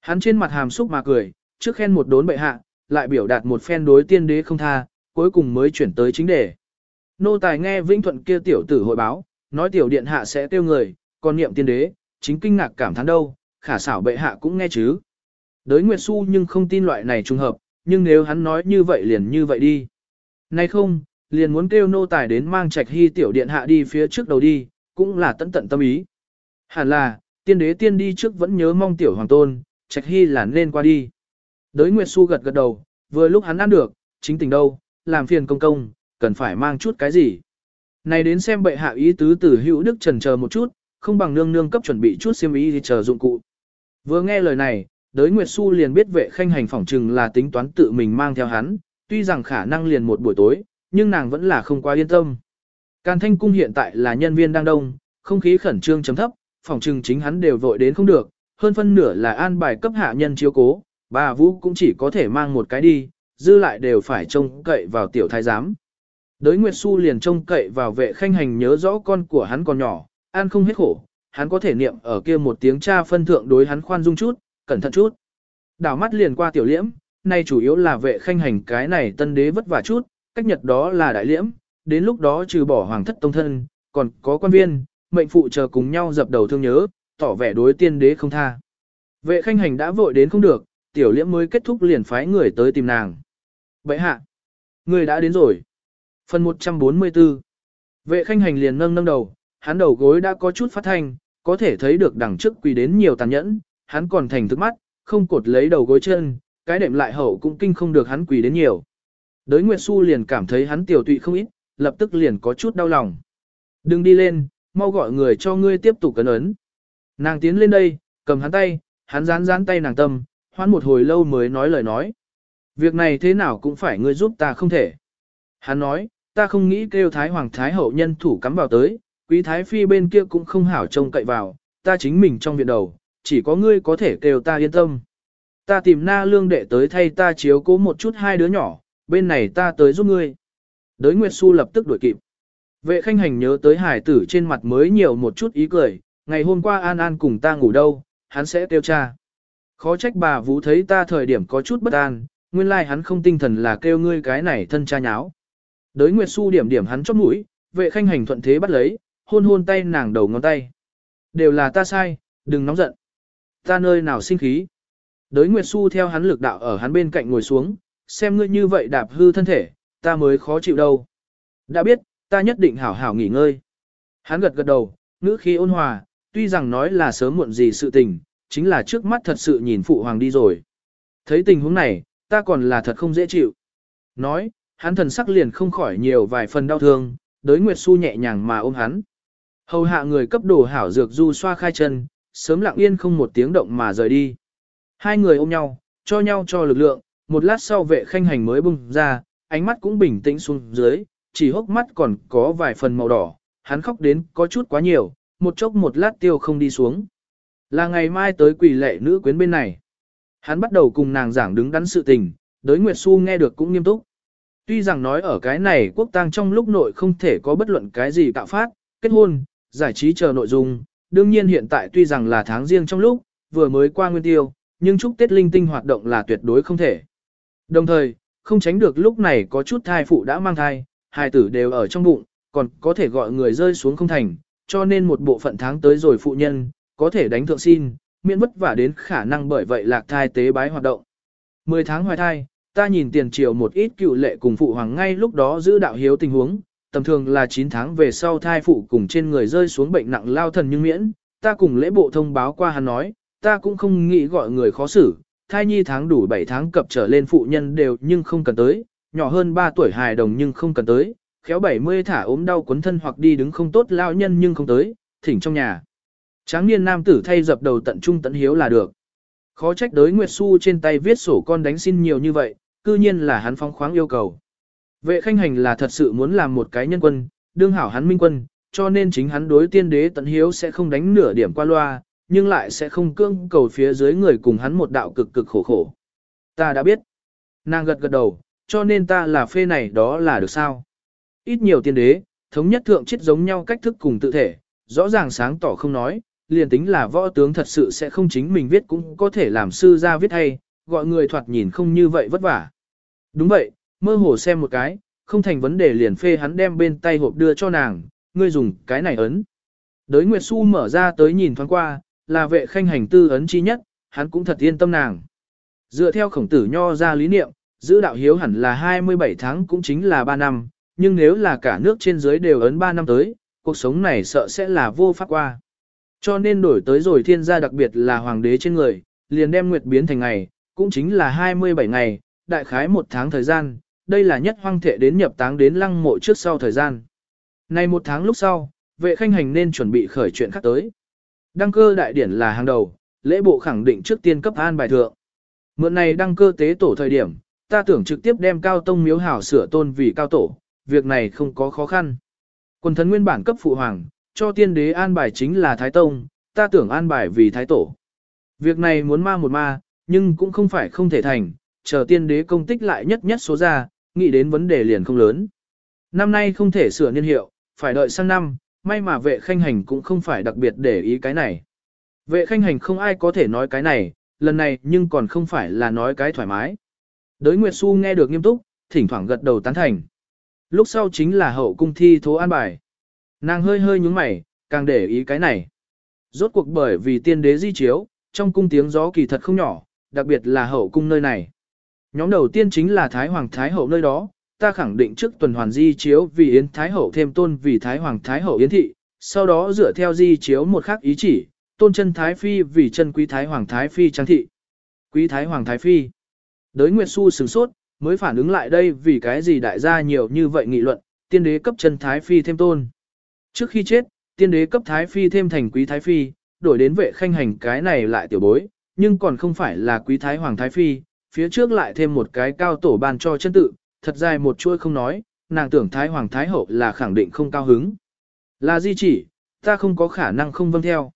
Hắn trên mặt hàm xúc mà cười, trước khen một đốn bệ hạ, lại biểu đạt một phen đối tiên đế không tha, cuối cùng mới chuyển tới chính đề. Nô tài nghe Vĩnh Thuận kia tiểu tử hội báo, nói tiểu điện hạ sẽ tiêu người, còn niệm tiên đế, chính kinh ngạc cảm thán đâu, khả xảo bệ hạ cũng nghe chứ. Đới Nguyệt Xu nhưng không tin loại này trùng hợp, nhưng nếu hắn nói như vậy liền như vậy đi. Nay không, liền muốn kêu nô tài đến mang trạch hy tiểu điện hạ đi phía trước đầu đi, cũng là tận tận tâm ý. Hẳn là, tiên đế tiên đi trước vẫn nhớ mong tiểu hoàng tôn, trạch hy là nên qua đi. Đới Nguyệt Xu gật gật đầu, vừa lúc hắn ăn được, chính tình đâu, làm phiền công công, cần phải mang chút cái gì. Này đến xem bệ hạ ý tứ từ hữu đức trần chờ một chút, không bằng nương nương cấp chuẩn bị chút xiêm ý thì chờ dụng cụ. Vừa nghe lời này, đới Nguyệt Xu liền biết vệ khanh hành phỏng trừng là tính toán tự mình mang theo hắn, tuy rằng khả năng liền một buổi tối, nhưng nàng vẫn là không quá yên tâm. Càn thanh cung hiện tại là nhân viên đang đông, không khí khẩn trương chấm thấp, phỏng trừng chính hắn đều vội đến không được, hơn phân nửa là an bài cấp hạ nhân chiếu cố, bà Vũ cũng chỉ có thể mang một cái đi, dư lại đều phải trông cậy vào tiểu thái giám. Đới Nguyệt Xu liền trông cậy vào vệ khanh hành nhớ rõ con của hắn còn nhỏ, ăn không hết khổ, hắn có thể niệm ở kia một tiếng cha phân thượng đối hắn khoan dung chút, cẩn thận chút. Đảo mắt liền qua tiểu liễm, nay chủ yếu là vệ khanh hành cái này tân đế vất vả chút, cách nhật đó là đại liễm, đến lúc đó trừ bỏ hoàng thất tông thân, còn có quan viên, mệnh phụ chờ cùng nhau dập đầu thương nhớ, tỏ vẻ đối tiên đế không tha. Vệ khanh hành đã vội đến không được, tiểu liễm mới kết thúc liền phái người tới tìm nàng. Vậy hạ, người đã đến rồi. Phần 144 Vệ khanh hành liền nâng nâng đầu, hắn đầu gối đã có chút phát thanh, có thể thấy được đằng trước quỳ đến nhiều tàn nhẫn, hắn còn thành thức mắt, không cột lấy đầu gối chân, cái đệm lại hậu cũng kinh không được hắn quỳ đến nhiều. Đới Nguyệt Xu liền cảm thấy hắn tiểu tụy không ít, lập tức liền có chút đau lòng. Đừng đi lên, mau gọi người cho ngươi tiếp tục cấn ấn. Nàng tiến lên đây, cầm hắn tay, hắn dán dán tay nàng tâm, hoan một hồi lâu mới nói lời nói. Việc này thế nào cũng phải ngươi giúp ta không thể. Hắn nói, ta không nghĩ kêu Thái Hoàng Thái Hậu nhân thủ cắm vào tới, quý Thái Phi bên kia cũng không hảo trông cậy vào, ta chính mình trong viện đầu, chỉ có ngươi có thể kêu ta yên tâm. Ta tìm na lương đệ tới thay ta chiếu cố một chút hai đứa nhỏ, bên này ta tới giúp ngươi. Đới Nguyệt Xu lập tức đuổi kịp. Vệ khanh hành nhớ tới hải tử trên mặt mới nhiều một chút ý cười, ngày hôm qua An An cùng ta ngủ đâu, hắn sẽ kêu cha. Khó trách bà Vũ thấy ta thời điểm có chút bất an, nguyên lai like hắn không tinh thần là kêu ngươi cái này thân cha nháo. Đới Nguyệt Xu điểm điểm hắn chóp mũi, vệ khanh hành thuận thế bắt lấy, hôn hôn tay nàng đầu ngón tay. Đều là ta sai, đừng nóng giận. Ta nơi nào sinh khí. Đới Nguyệt Xu theo hắn lực đạo ở hắn bên cạnh ngồi xuống, xem ngươi như vậy đạp hư thân thể, ta mới khó chịu đâu. Đã biết, ta nhất định hảo hảo nghỉ ngơi. Hắn gật gật đầu, ngữ khí ôn hòa, tuy rằng nói là sớm muộn gì sự tình, chính là trước mắt thật sự nhìn phụ hoàng đi rồi. Thấy tình huống này, ta còn là thật không dễ chịu. Nói, hắn thần sắc liền không khỏi nhiều vài phần đau thương, đới Nguyệt Xu nhẹ nhàng mà ôm hắn. Hầu hạ người cấp đồ hảo dược du xoa khai chân, sớm lặng yên không một tiếng động mà rời đi. Hai người ôm nhau, cho nhau cho lực lượng, một lát sau vệ khanh hành mới bung ra, ánh mắt cũng bình tĩnh xuống dưới, chỉ hốc mắt còn có vài phần màu đỏ, hắn khóc đến có chút quá nhiều, một chốc một lát tiêu không đi xuống. Là ngày mai tới quỷ lệ nữ quyến bên này. Hắn bắt đầu cùng nàng giảng đứng đắn sự tình, đới Nguyệt Xu nghe được cũng nghiêm túc. Tuy rằng nói ở cái này quốc tang trong lúc nội không thể có bất luận cái gì tạo phát, kết hôn, giải trí chờ nội dung, đương nhiên hiện tại tuy rằng là tháng riêng trong lúc, vừa mới qua nguyên tiêu, nhưng chúc Tết linh tinh hoạt động là tuyệt đối không thể. Đồng thời, không tránh được lúc này có chút thai phụ đã mang thai, hai tử đều ở trong bụng, còn có thể gọi người rơi xuống không thành, cho nên một bộ phận tháng tới rồi phụ nhân, có thể đánh thượng xin, miễn vất vả đến khả năng bởi vậy lạc thai tế bái hoạt động. 10 tháng hoài thai, ta nhìn tiền triều một ít cựu lệ cùng phụ hoàng ngay lúc đó giữ đạo hiếu tình huống, tầm thường là 9 tháng về sau thai phụ cùng trên người rơi xuống bệnh nặng lao thần nhưng miễn, ta cùng lễ bộ thông báo qua hắn nói, ta cũng không nghĩ gọi người khó xử, thai nhi tháng đủ 7 tháng cập trở lên phụ nhân đều nhưng không cần tới, nhỏ hơn 3 tuổi hài đồng nhưng không cần tới, khéo 70 thả ốm đau cuốn thân hoặc đi đứng không tốt lao nhân nhưng không tới, thỉnh trong nhà. Tráng niên nam tử thay dập đầu tận trung tận hiếu là được. Khó trách đới Nguyệt Xu trên tay viết sổ con đánh xin nhiều như vậy, cư nhiên là hắn phong khoáng yêu cầu. Vệ khanh hành là thật sự muốn làm một cái nhân quân, đương hảo hắn minh quân, cho nên chính hắn đối tiên đế tận hiếu sẽ không đánh nửa điểm qua loa, nhưng lại sẽ không cương cầu phía dưới người cùng hắn một đạo cực cực khổ khổ. Ta đã biết. Nàng gật gật đầu, cho nên ta là phê này đó là được sao. Ít nhiều tiên đế, thống nhất thượng chết giống nhau cách thức cùng tự thể, rõ ràng sáng tỏ không nói, liền tính là võ tướng thật sự sẽ không chính mình viết cũng có thể làm sư ra viết hay, gọi người thoạt nhìn không như vậy vất vả. Đúng vậy, mơ hồ xem một cái, không thành vấn đề liền phê hắn đem bên tay hộp đưa cho nàng, ngươi dùng cái này ấn. Đới Nguyệt Xu mở ra tới nhìn thoáng qua, là vệ khanh hành tư ấn chi nhất, hắn cũng thật yên tâm nàng. Dựa theo khổng tử nho ra lý niệm, giữ đạo hiếu hẳn là 27 tháng cũng chính là 3 năm, nhưng nếu là cả nước trên dưới đều ấn 3 năm tới, cuộc sống này sợ sẽ là vô pháp qua. Cho nên đổi tới rồi thiên gia đặc biệt là hoàng đế trên người, liền đem nguyệt biến thành ngày, cũng chính là 27 ngày, đại khái một tháng thời gian, đây là nhất hoang thệ đến nhập táng đến lăng mộ trước sau thời gian. Này một tháng lúc sau, vệ khanh hành nên chuẩn bị khởi chuyện khác tới. Đăng cơ đại điển là hàng đầu, lễ bộ khẳng định trước tiên cấp an bài thượng. Mượn này đăng cơ tế tổ thời điểm, ta tưởng trực tiếp đem cao tông miếu hảo sửa tôn vì cao tổ, việc này không có khó khăn. Quần thần nguyên bản cấp phụ hoàng, cho tiên đế an bài chính là Thái Tông, ta tưởng an bài vì Thái Tổ. Việc này muốn ma một ma, nhưng cũng không phải không thể thành, chờ tiên đế công tích lại nhất nhất số ra, nghĩ đến vấn đề liền không lớn. Năm nay không thể sửa niên hiệu, phải đợi sang năm, may mà vệ khanh hành cũng không phải đặc biệt để ý cái này. Vệ khanh hành không ai có thể nói cái này, lần này nhưng còn không phải là nói cái thoải mái. Đới Nguyệt Xu nghe được nghiêm túc, thỉnh thoảng gật đầu tán thành. Lúc sau chính là hậu cung thi thố an bài. Nàng hơi hơi nhúng mày, càng để ý cái này. Rốt cuộc bởi vì tiên đế di chiếu, trong cung tiếng gió kỳ thật không nhỏ, đặc biệt là hậu cung nơi này. Nhóm đầu tiên chính là Thái Hoàng Thái Hậu nơi đó, ta khẳng định trước tuần hoàn di chiếu vì Yến Thái Hậu thêm tôn vì Thái Hoàng Thái Hậu Yến Thị, sau đó dựa theo di chiếu một khác ý chỉ, tôn chân Thái Phi vì chân quý Thái Hoàng Thái Phi Trang Thị. Quý Thái Hoàng Thái Phi. Đới Nguyệt Xu sửng sốt, mới phản ứng lại đây vì cái gì đại gia nhiều như vậy nghị luận, tiên đế cấp chân Thái Phi thêm tôn. Trước khi chết, tiên đế cấp Thái Phi thêm thành quý Thái Phi, đổi đến vệ khanh hành cái này lại tiểu bối, nhưng còn không phải là quý Thái Hoàng Thái Phi, phía trước lại thêm một cái cao tổ ban cho chân tự, thật dài một chuôi không nói, nàng tưởng Thái Hoàng Thái Hậu là khẳng định không cao hứng. Là di chỉ, ta không có khả năng không vâng theo.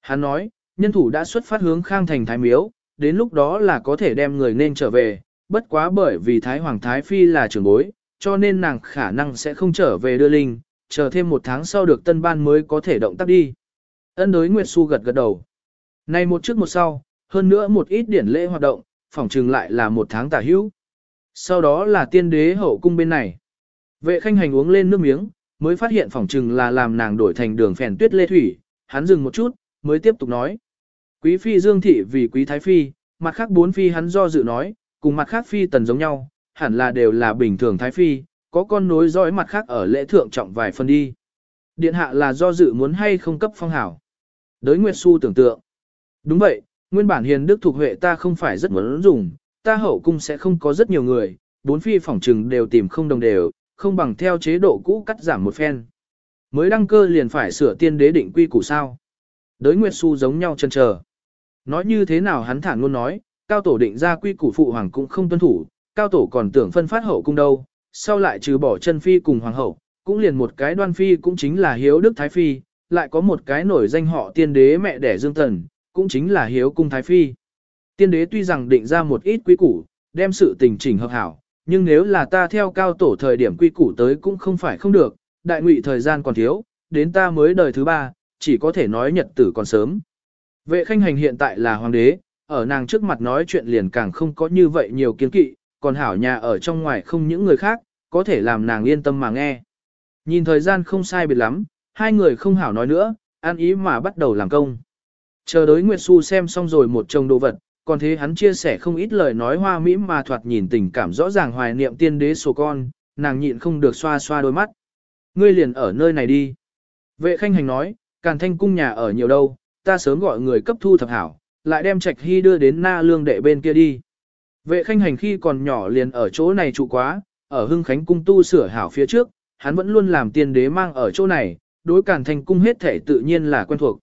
Hắn nói, nhân thủ đã xuất phát hướng khang thành Thái Miếu, đến lúc đó là có thể đem người nên trở về, bất quá bởi vì Thái Hoàng Thái Phi là trưởng bối, cho nên nàng khả năng sẽ không trở về đưa linh, chờ thêm một tháng sau được tân ban mới có thể động tác đi. Ân đối Nguyệt Xu gật gật đầu. Này một trước một sau, hơn nữa một ít điển lễ hoạt động, phỏng trừng lại là một tháng tả hữu. Sau đó là tiên đế hậu cung bên này. Vệ khanh hành uống lên nước miếng, mới phát hiện phỏng trừng là làm nàng đổi thành đường phèn tuyết lê thủy, hắn dừng một chút, mới tiếp tục nói. Quý phi Dương Thị vì quý thái phi, mặt khác bốn phi hắn do dự nói, cùng mặt khác phi tần giống nhau, hẳn là đều là bình thường thái phi, có con nối dõi mặt khác ở lễ thượng trọng vài phần đi. Điện hạ là do dự muốn hay không cấp phong hảo. Đới Nguyệt Xu tưởng tượng. Đúng vậy, nguyên bản hiền đức thuộc huệ ta không phải rất muốn dùng, ta hậu cung sẽ không có rất nhiều người, bốn phi phỏng trừng đều tìm không đồng đều, không bằng theo chế độ cũ cắt giảm một phen. Mới đăng cơ liền phải sửa tiên đế định quy củ sao. Đới Nguyệt Xu giống nhau chân chờ. Nói như thế nào hắn thản luôn nói, cao tổ định ra quy củ phụ hoàng cũng không tuân thủ, cao tổ còn tưởng phân phát hậu cung đâu, sau lại trừ bỏ chân phi cùng hoàng hậu, cũng liền một cái đoan phi cũng chính là hiếu đức thái phi, lại có một cái nổi danh họ tiên đế mẹ đẻ dương tần, cũng chính là hiếu cung thái phi. Tiên đế tuy rằng định ra một ít quy củ, đem sự tình chỉnh hợp hảo, nhưng nếu là ta theo cao tổ thời điểm quy củ tới cũng không phải không được, đại ngụy thời gian còn thiếu, đến ta mới đời thứ ba, chỉ có thể nói nhật tử còn sớm. Vệ khanh hành hiện tại là hoàng đế, ở nàng trước mặt nói chuyện liền càng không có như vậy nhiều kiến kỵ, còn hảo nhà ở trong ngoài không những người khác, có thể làm nàng yên tâm mà nghe. Nhìn thời gian không sai biệt lắm, hai người không hảo nói nữa, an ý mà bắt đầu làm công. Chờ đối Nguyệt Xu xem xong rồi một chồng đồ vật, còn thế hắn chia sẻ không ít lời nói hoa mỹ mà thoạt nhìn tình cảm rõ ràng hoài niệm tiên đế sổ con, nàng nhịn không được xoa xoa đôi mắt. Ngươi liền ở nơi này đi. Vệ khanh hành nói, càn thanh cung nhà ở nhiều đâu, ta sớm gọi người cấp thu thập hảo, lại đem trạch hy đưa đến na lương đệ bên kia đi. Vệ khanh hành khi còn nhỏ liền ở chỗ này trụ quá, ở hưng khánh cung tu sửa hảo phía trước, hắn vẫn luôn làm tiên đế mang ở chỗ này, đối càn thành cung hết thể tự nhiên là quen thuộc.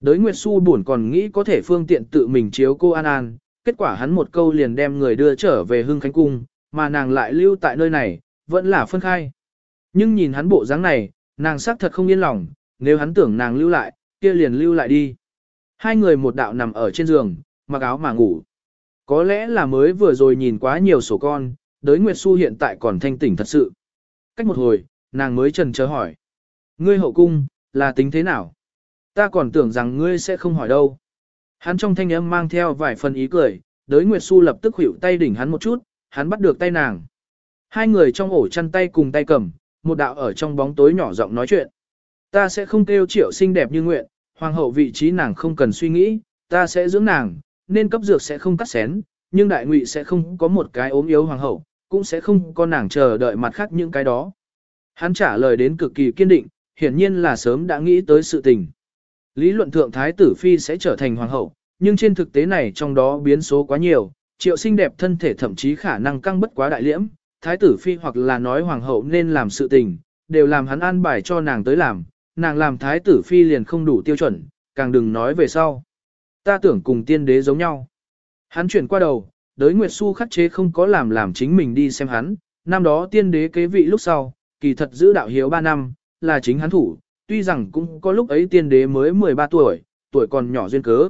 Đới Nguyệt Xu buồn còn nghĩ có thể phương tiện tự mình chiếu cô An An, kết quả hắn một câu liền đem người đưa trở về Hưng Khánh Cung, mà nàng lại lưu tại nơi này, vẫn là phân khai. Nhưng nhìn hắn bộ dáng này, nàng xác thật không yên lòng, nếu hắn tưởng nàng lưu lại, kia liền lưu lại đi. Hai người một đạo nằm ở trên giường, mặc áo mà ngủ. Có lẽ là mới vừa rồi nhìn quá nhiều sổ con, đới Nguyệt Xu hiện tại còn thanh tỉnh thật sự. Cách một hồi, nàng mới trần chờ hỏi. Ngươi hậu cung, là tính thế nào? Ta còn tưởng rằng ngươi sẽ không hỏi đâu. Hắn trong thanh âm mang theo vài phần ý cười, đới Nguyệt Xu lập tức hữu tay đỉnh hắn một chút, hắn bắt được tay nàng. Hai người trong ổ chăn tay cùng tay cầm, một đạo ở trong bóng tối nhỏ giọng nói chuyện. Ta sẽ không kêu triệu xinh đẹp như nguyện, hoàng hậu vị trí nàng không cần suy nghĩ, ta sẽ dưỡng nàng, nên cấp dược sẽ không cắt xén, nhưng đại ngụy sẽ không có một cái ốm yếu hoàng hậu, cũng sẽ không có nàng chờ đợi mặt khác những cái đó. Hắn trả lời đến cực kỳ kiên định, hiển nhiên là sớm đã nghĩ tới sự tình. Lý luận thượng thái tử phi sẽ trở thành hoàng hậu, nhưng trên thực tế này trong đó biến số quá nhiều, triệu xinh đẹp thân thể thậm chí khả năng căng bất quá đại liễm, thái tử phi hoặc là nói hoàng hậu nên làm sự tình, đều làm hắn an bài cho nàng tới làm, nàng làm thái tử phi liền không đủ tiêu chuẩn, càng đừng nói về sau. Ta tưởng cùng tiên đế giống nhau. Hắn chuyển qua đầu, đới Nguyệt Xu khắc chế không có làm làm chính mình đi xem hắn, năm đó tiên đế kế vị lúc sau, kỳ thật giữ đạo hiếu 3 năm, là chính hắn thủ, tuy rằng cũng có lúc ấy tiên đế mới 13 tuổi, tuổi còn nhỏ duyên cớ.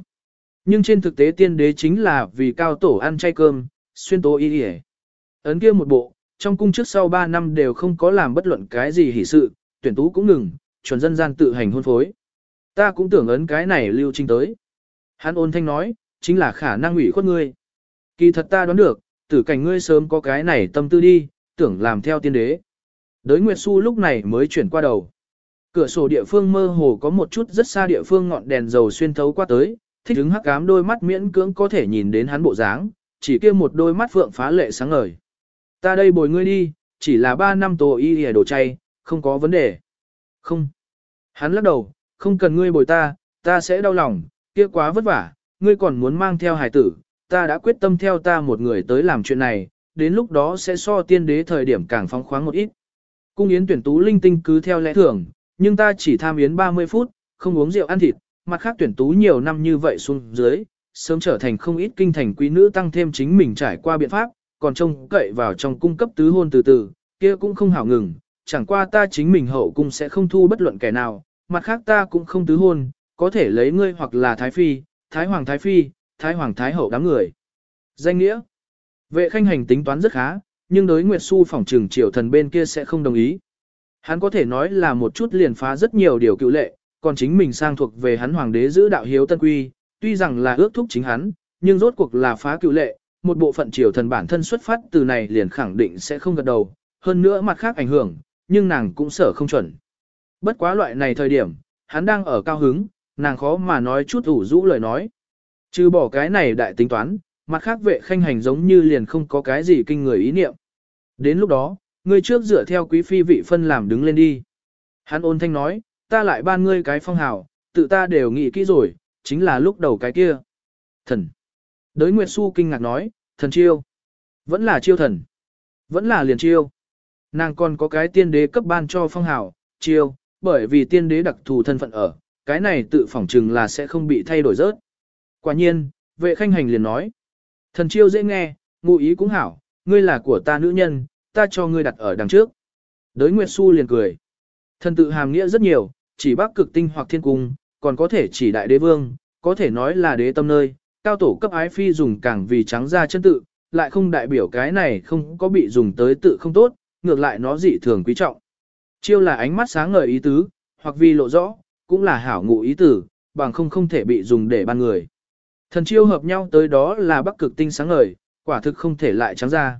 Nhưng trên thực tế tiên đế chính là vì cao tổ ăn chay cơm, xuyên tố y đi Ấn kia một bộ, trong cung trước sau 3 năm đều không có làm bất luận cái gì hỷ sự, tuyển tú cũng ngừng, chuẩn dân gian tự hành hôn phối. Ta cũng tưởng ấn cái này lưu trinh tới. Hắn ôn thanh nói, chính là khả năng ủy khuất ngươi. Kỳ thật ta đoán được, tử cảnh ngươi sớm có cái này tâm tư đi, tưởng làm theo tiên đế. Đới Nguyệt Xu lúc này mới chuyển qua đầu. Cửa sổ địa phương mơ hồ có một chút rất xa địa phương ngọn đèn dầu xuyên thấu qua tới, thích ứng hắc ám đôi mắt miễn cưỡng có thể nhìn đến hắn bộ dáng, chỉ kia một đôi mắt phượng phá lệ sáng ngời. Ta đây bồi ngươi đi, chỉ là 3 năm tổ y hề đồ chay, không có vấn đề. Không. Hắn lắc đầu, không cần ngươi bồi ta, ta sẽ đau lòng, kia quá vất vả, ngươi còn muốn mang theo hài tử, ta đã quyết tâm theo ta một người tới làm chuyện này, đến lúc đó sẽ so tiên đế thời điểm càng phóng khoáng một ít. Cung yến tuyển tú linh tinh cứ theo lẽ thường, nhưng ta chỉ tham yến 30 phút, không uống rượu ăn thịt, mặt khác tuyển tú nhiều năm như vậy xuống dưới, sớm trở thành không ít kinh thành quý nữ tăng thêm chính mình trải qua biện pháp, còn trông cậy vào trong cung cấp tứ hôn từ từ, kia cũng không hảo ngừng, chẳng qua ta chính mình hậu cung sẽ không thu bất luận kẻ nào, mặt khác ta cũng không tứ hôn, có thể lấy ngươi hoặc là thái phi, thái hoàng thái phi, thái hoàng thái hậu đám người. Danh nghĩa Vệ khanh hành tính toán rất khá, nhưng đối Nguyệt Xu phỏng trừng triều thần bên kia sẽ không đồng ý. Hắn có thể nói là một chút liền phá rất nhiều điều cựu lệ, còn chính mình sang thuộc về hắn hoàng đế giữ đạo hiếu tân quy, tuy rằng là ước thúc chính hắn, nhưng rốt cuộc là phá cựu lệ, một bộ phận triều thần bản thân xuất phát từ này liền khẳng định sẽ không gật đầu, hơn nữa mặt khác ảnh hưởng, nhưng nàng cũng sở không chuẩn. Bất quá loại này thời điểm, hắn đang ở cao hứng, nàng khó mà nói chút ủ rũ lời nói. Trừ bỏ cái này đại tính toán, mặt khác vệ khanh hành giống như liền không có cái gì kinh người ý niệm. Đến lúc đó, ngươi trước dựa theo quý phi vị phân làm đứng lên đi. Hắn ôn thanh nói, ta lại ban ngươi cái phong hào, tự ta đều nghĩ kỹ rồi, chính là lúc đầu cái kia. Thần. Đới Nguyệt Xu kinh ngạc nói, thần chiêu. Vẫn là chiêu thần. Vẫn là liền chiêu. Nàng còn có cái tiên đế cấp ban cho phong hào, chiêu, bởi vì tiên đế đặc thù thân phận ở, cái này tự phỏng chừng là sẽ không bị thay đổi rớt. Quả nhiên, vệ khanh hành liền nói. Thần chiêu dễ nghe, ngụ ý cũng hảo, ngươi là của ta nữ nhân, ta cho ngươi đặt ở đằng trước. Đới Nguyệt Xu liền cười. Thần tự hàm nghĩa rất nhiều, chỉ bác cực tinh hoặc thiên cung, còn có thể chỉ đại đế vương, có thể nói là đế tâm nơi, cao tổ cấp ái phi dùng càng vì trắng ra chân tự, lại không đại biểu cái này không có bị dùng tới tự không tốt, ngược lại nó dị thường quý trọng. Chiêu là ánh mắt sáng ngời ý tứ, hoặc vì lộ rõ, cũng là hảo ngụ ý tử, bằng không không thể bị dùng để ban người. Thần chiêu hợp nhau tới đó là bắc cực tinh sáng ngời, quả thực không thể lại trắng ra.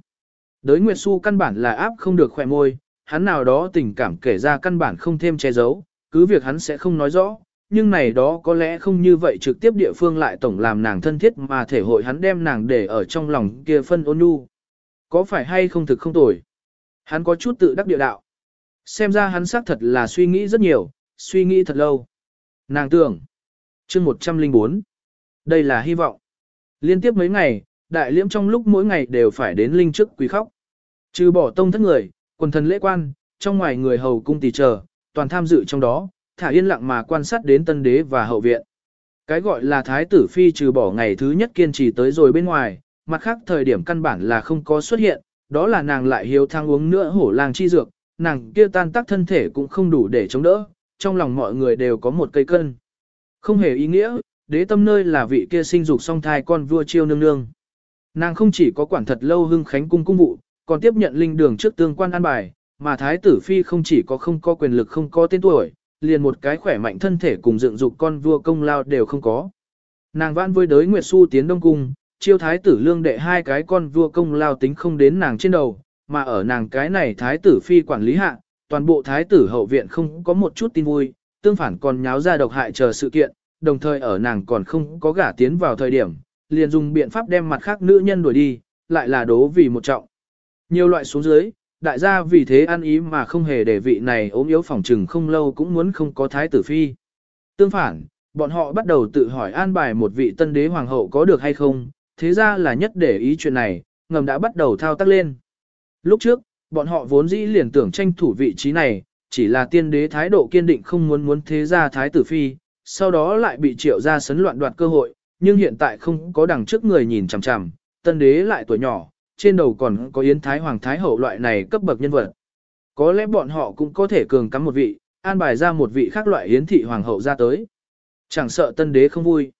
Đới Nguyệt Xu căn bản là áp không được khỏe môi, hắn nào đó tình cảm kể ra căn bản không thêm che giấu, cứ việc hắn sẽ không nói rõ, nhưng này đó có lẽ không như vậy trực tiếp địa phương lại tổng làm nàng thân thiết mà thể hội hắn đem nàng để ở trong lòng kia phân ôn nhu. Có phải hay không thực không tồi? Hắn có chút tự đắc địa đạo. Xem ra hắn xác thật là suy nghĩ rất nhiều, suy nghĩ thật lâu. Nàng tưởng. chương 104. Đây là hy vọng. Liên tiếp mấy ngày, đại liễm trong lúc mỗi ngày đều phải đến linh chức quý khóc. Trừ bỏ tông thất người, quần thần lễ quan, trong ngoài người hầu cung tỷ chờ, toàn tham dự trong đó, thả yên lặng mà quan sát đến tân đế và hậu viện. Cái gọi là thái tử phi trừ bỏ ngày thứ nhất kiên trì tới rồi bên ngoài, mặt khác thời điểm căn bản là không có xuất hiện, đó là nàng lại hiếu thang uống nữa hổ lang chi dược, nàng kia tan tác thân thể cũng không đủ để chống đỡ, trong lòng mọi người đều có một cây cân. Không hề ý nghĩa, đế tâm nơi là vị kia sinh dục song thai con vua chiêu nương nương. Nàng không chỉ có quản thật lâu hưng khánh cung cung vụ, còn tiếp nhận linh đường trước tương quan an bài, mà thái tử phi không chỉ có không có quyền lực không có tên tuổi, liền một cái khỏe mạnh thân thể cùng dựng dục con vua công lao đều không có. Nàng vãn với đới Nguyệt Xu tiến Đông Cung, chiêu thái tử lương đệ hai cái con vua công lao tính không đến nàng trên đầu, mà ở nàng cái này thái tử phi quản lý hạ, toàn bộ thái tử hậu viện không có một chút tin vui, tương phản còn nháo ra độc hại chờ sự kiện, đồng thời ở nàng còn không có gả tiến vào thời điểm, liền dùng biện pháp đem mặt khác nữ nhân đuổi đi, lại là đố vì một trọng. Nhiều loại xuống dưới, đại gia vì thế ăn ý mà không hề để vị này ốm yếu phòng trừng không lâu cũng muốn không có thái tử phi. Tương phản, bọn họ bắt đầu tự hỏi an bài một vị tân đế hoàng hậu có được hay không, thế ra là nhất để ý chuyện này, ngầm đã bắt đầu thao tác lên. Lúc trước, bọn họ vốn dĩ liền tưởng tranh thủ vị trí này, chỉ là tiên đế thái độ kiên định không muốn muốn thế ra thái tử phi, sau đó lại bị triệu ra sấn loạn đoạt cơ hội, nhưng hiện tại không có đằng trước người nhìn chằm chằm, tân đế lại tuổi nhỏ, trên đầu còn có yến thái hoàng thái hậu loại này cấp bậc nhân vật. Có lẽ bọn họ cũng có thể cường cắm một vị, an bài ra một vị khác loại yến thị hoàng hậu ra tới. Chẳng sợ tân đế không vui.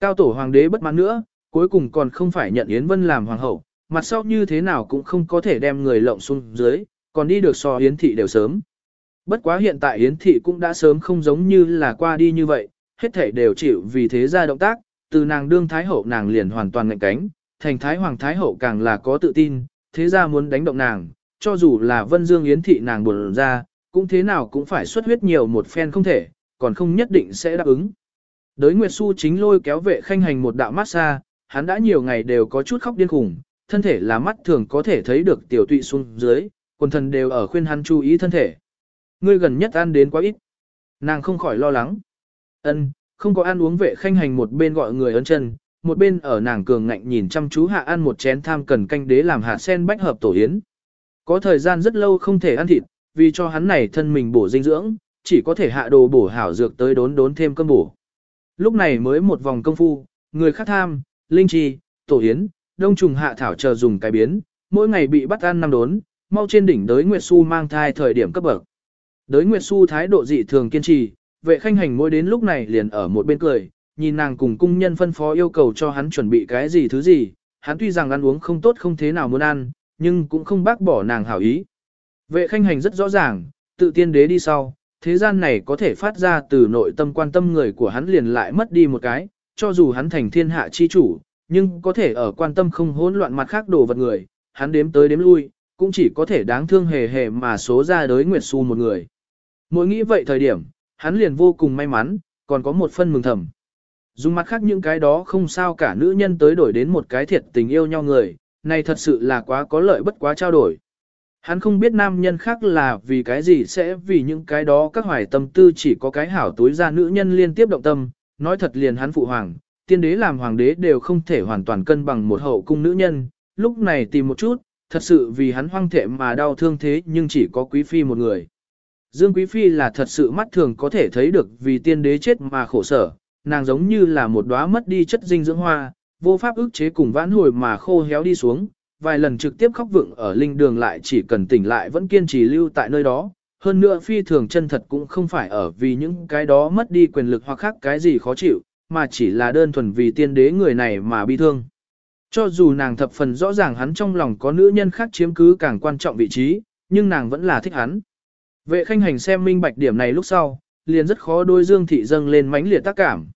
Cao tổ hoàng đế bất mãn nữa, cuối cùng còn không phải nhận Yến Vân làm hoàng hậu, mặt sau như thế nào cũng không có thể đem người lộng xuống dưới, còn đi được so Yến thị đều sớm. Bất quá hiện tại Yến thị cũng đã sớm không giống như là qua đi như vậy, hết thể đều chịu vì thế ra động tác, từ nàng đương thái hậu nàng liền hoàn toàn ngạnh cánh, thành thái hoàng thái hậu càng là có tự tin, thế ra muốn đánh động nàng, cho dù là Vân Dương Yến thị nàng buồn ra, cũng thế nào cũng phải xuất huyết nhiều một phen không thể, còn không nhất định sẽ đáp ứng. Đới Nguyệt Xu chính lôi kéo vệ khanh hành một đạo massage, hắn đã nhiều ngày đều có chút khóc điên khủng, thân thể là mắt thường có thể thấy được tiểu tụy xuống dưới, quần thần đều ở khuyên hắn chú ý thân thể. Ngươi gần nhất ăn đến quá ít. Nàng không khỏi lo lắng. Ân, không có ăn uống vệ khanh hành một bên gọi người ấn chân, một bên ở nàng cường ngạnh nhìn chăm chú hạ ăn một chén tham cần canh đế làm hạt sen bách hợp tổ yến. Có thời gian rất lâu không thể ăn thịt, vì cho hắn này thân mình bổ dinh dưỡng, chỉ có thể hạ đồ bổ hảo dược tới đốn đốn thêm cơm bổ. Lúc này mới một vòng công phu, người khác tham, linh chi, tổ yến, đông trùng hạ thảo chờ dùng cái biến, mỗi ngày bị bắt ăn năm đốn, mau trên đỉnh đới Nguyệt Xu mang thai thời điểm cấp bậc. Đới Nguyệt Xu thái độ dị thường kiên trì, vệ khanh hành mỗi đến lúc này liền ở một bên cười, nhìn nàng cùng cung nhân phân phó yêu cầu cho hắn chuẩn bị cái gì thứ gì, hắn tuy rằng ăn uống không tốt không thế nào muốn ăn, nhưng cũng không bác bỏ nàng hảo ý. Vệ khanh hành rất rõ ràng, tự tiên đế đi sau, thế gian này có thể phát ra từ nội tâm quan tâm người của hắn liền lại mất đi một cái, cho dù hắn thành thiên hạ chi chủ, nhưng có thể ở quan tâm không hỗn loạn mặt khác đồ vật người, hắn đếm tới đếm lui, cũng chỉ có thể đáng thương hề hề mà số ra đối Nguyệt Xu một người. Mỗi nghĩ vậy thời điểm, hắn liền vô cùng may mắn, còn có một phân mừng thầm. Dùng mặt khác những cái đó không sao cả nữ nhân tới đổi đến một cái thiệt tình yêu nhau người, này thật sự là quá có lợi bất quá trao đổi. Hắn không biết nam nhân khác là vì cái gì sẽ vì những cái đó các hoài tâm tư chỉ có cái hảo túi ra nữ nhân liên tiếp động tâm, nói thật liền hắn phụ hoàng, tiên đế làm hoàng đế đều không thể hoàn toàn cân bằng một hậu cung nữ nhân, lúc này tìm một chút, thật sự vì hắn hoang thệ mà đau thương thế nhưng chỉ có quý phi một người. Dương Quý Phi là thật sự mắt thường có thể thấy được vì tiên đế chết mà khổ sở, nàng giống như là một đóa mất đi chất dinh dưỡng hoa, vô pháp ức chế cùng vãn hồi mà khô héo đi xuống, vài lần trực tiếp khóc vựng ở linh đường lại chỉ cần tỉnh lại vẫn kiên trì lưu tại nơi đó. Hơn nữa phi thường chân thật cũng không phải ở vì những cái đó mất đi quyền lực hoặc khác cái gì khó chịu, mà chỉ là đơn thuần vì tiên đế người này mà bi thương. Cho dù nàng thập phần rõ ràng hắn trong lòng có nữ nhân khác chiếm cứ càng quan trọng vị trí, nhưng nàng vẫn là thích hắn. Vệ khanh hành xem minh bạch điểm này lúc sau, liền rất khó đôi Dương Thị dâng lên mãnh liệt tác cảm.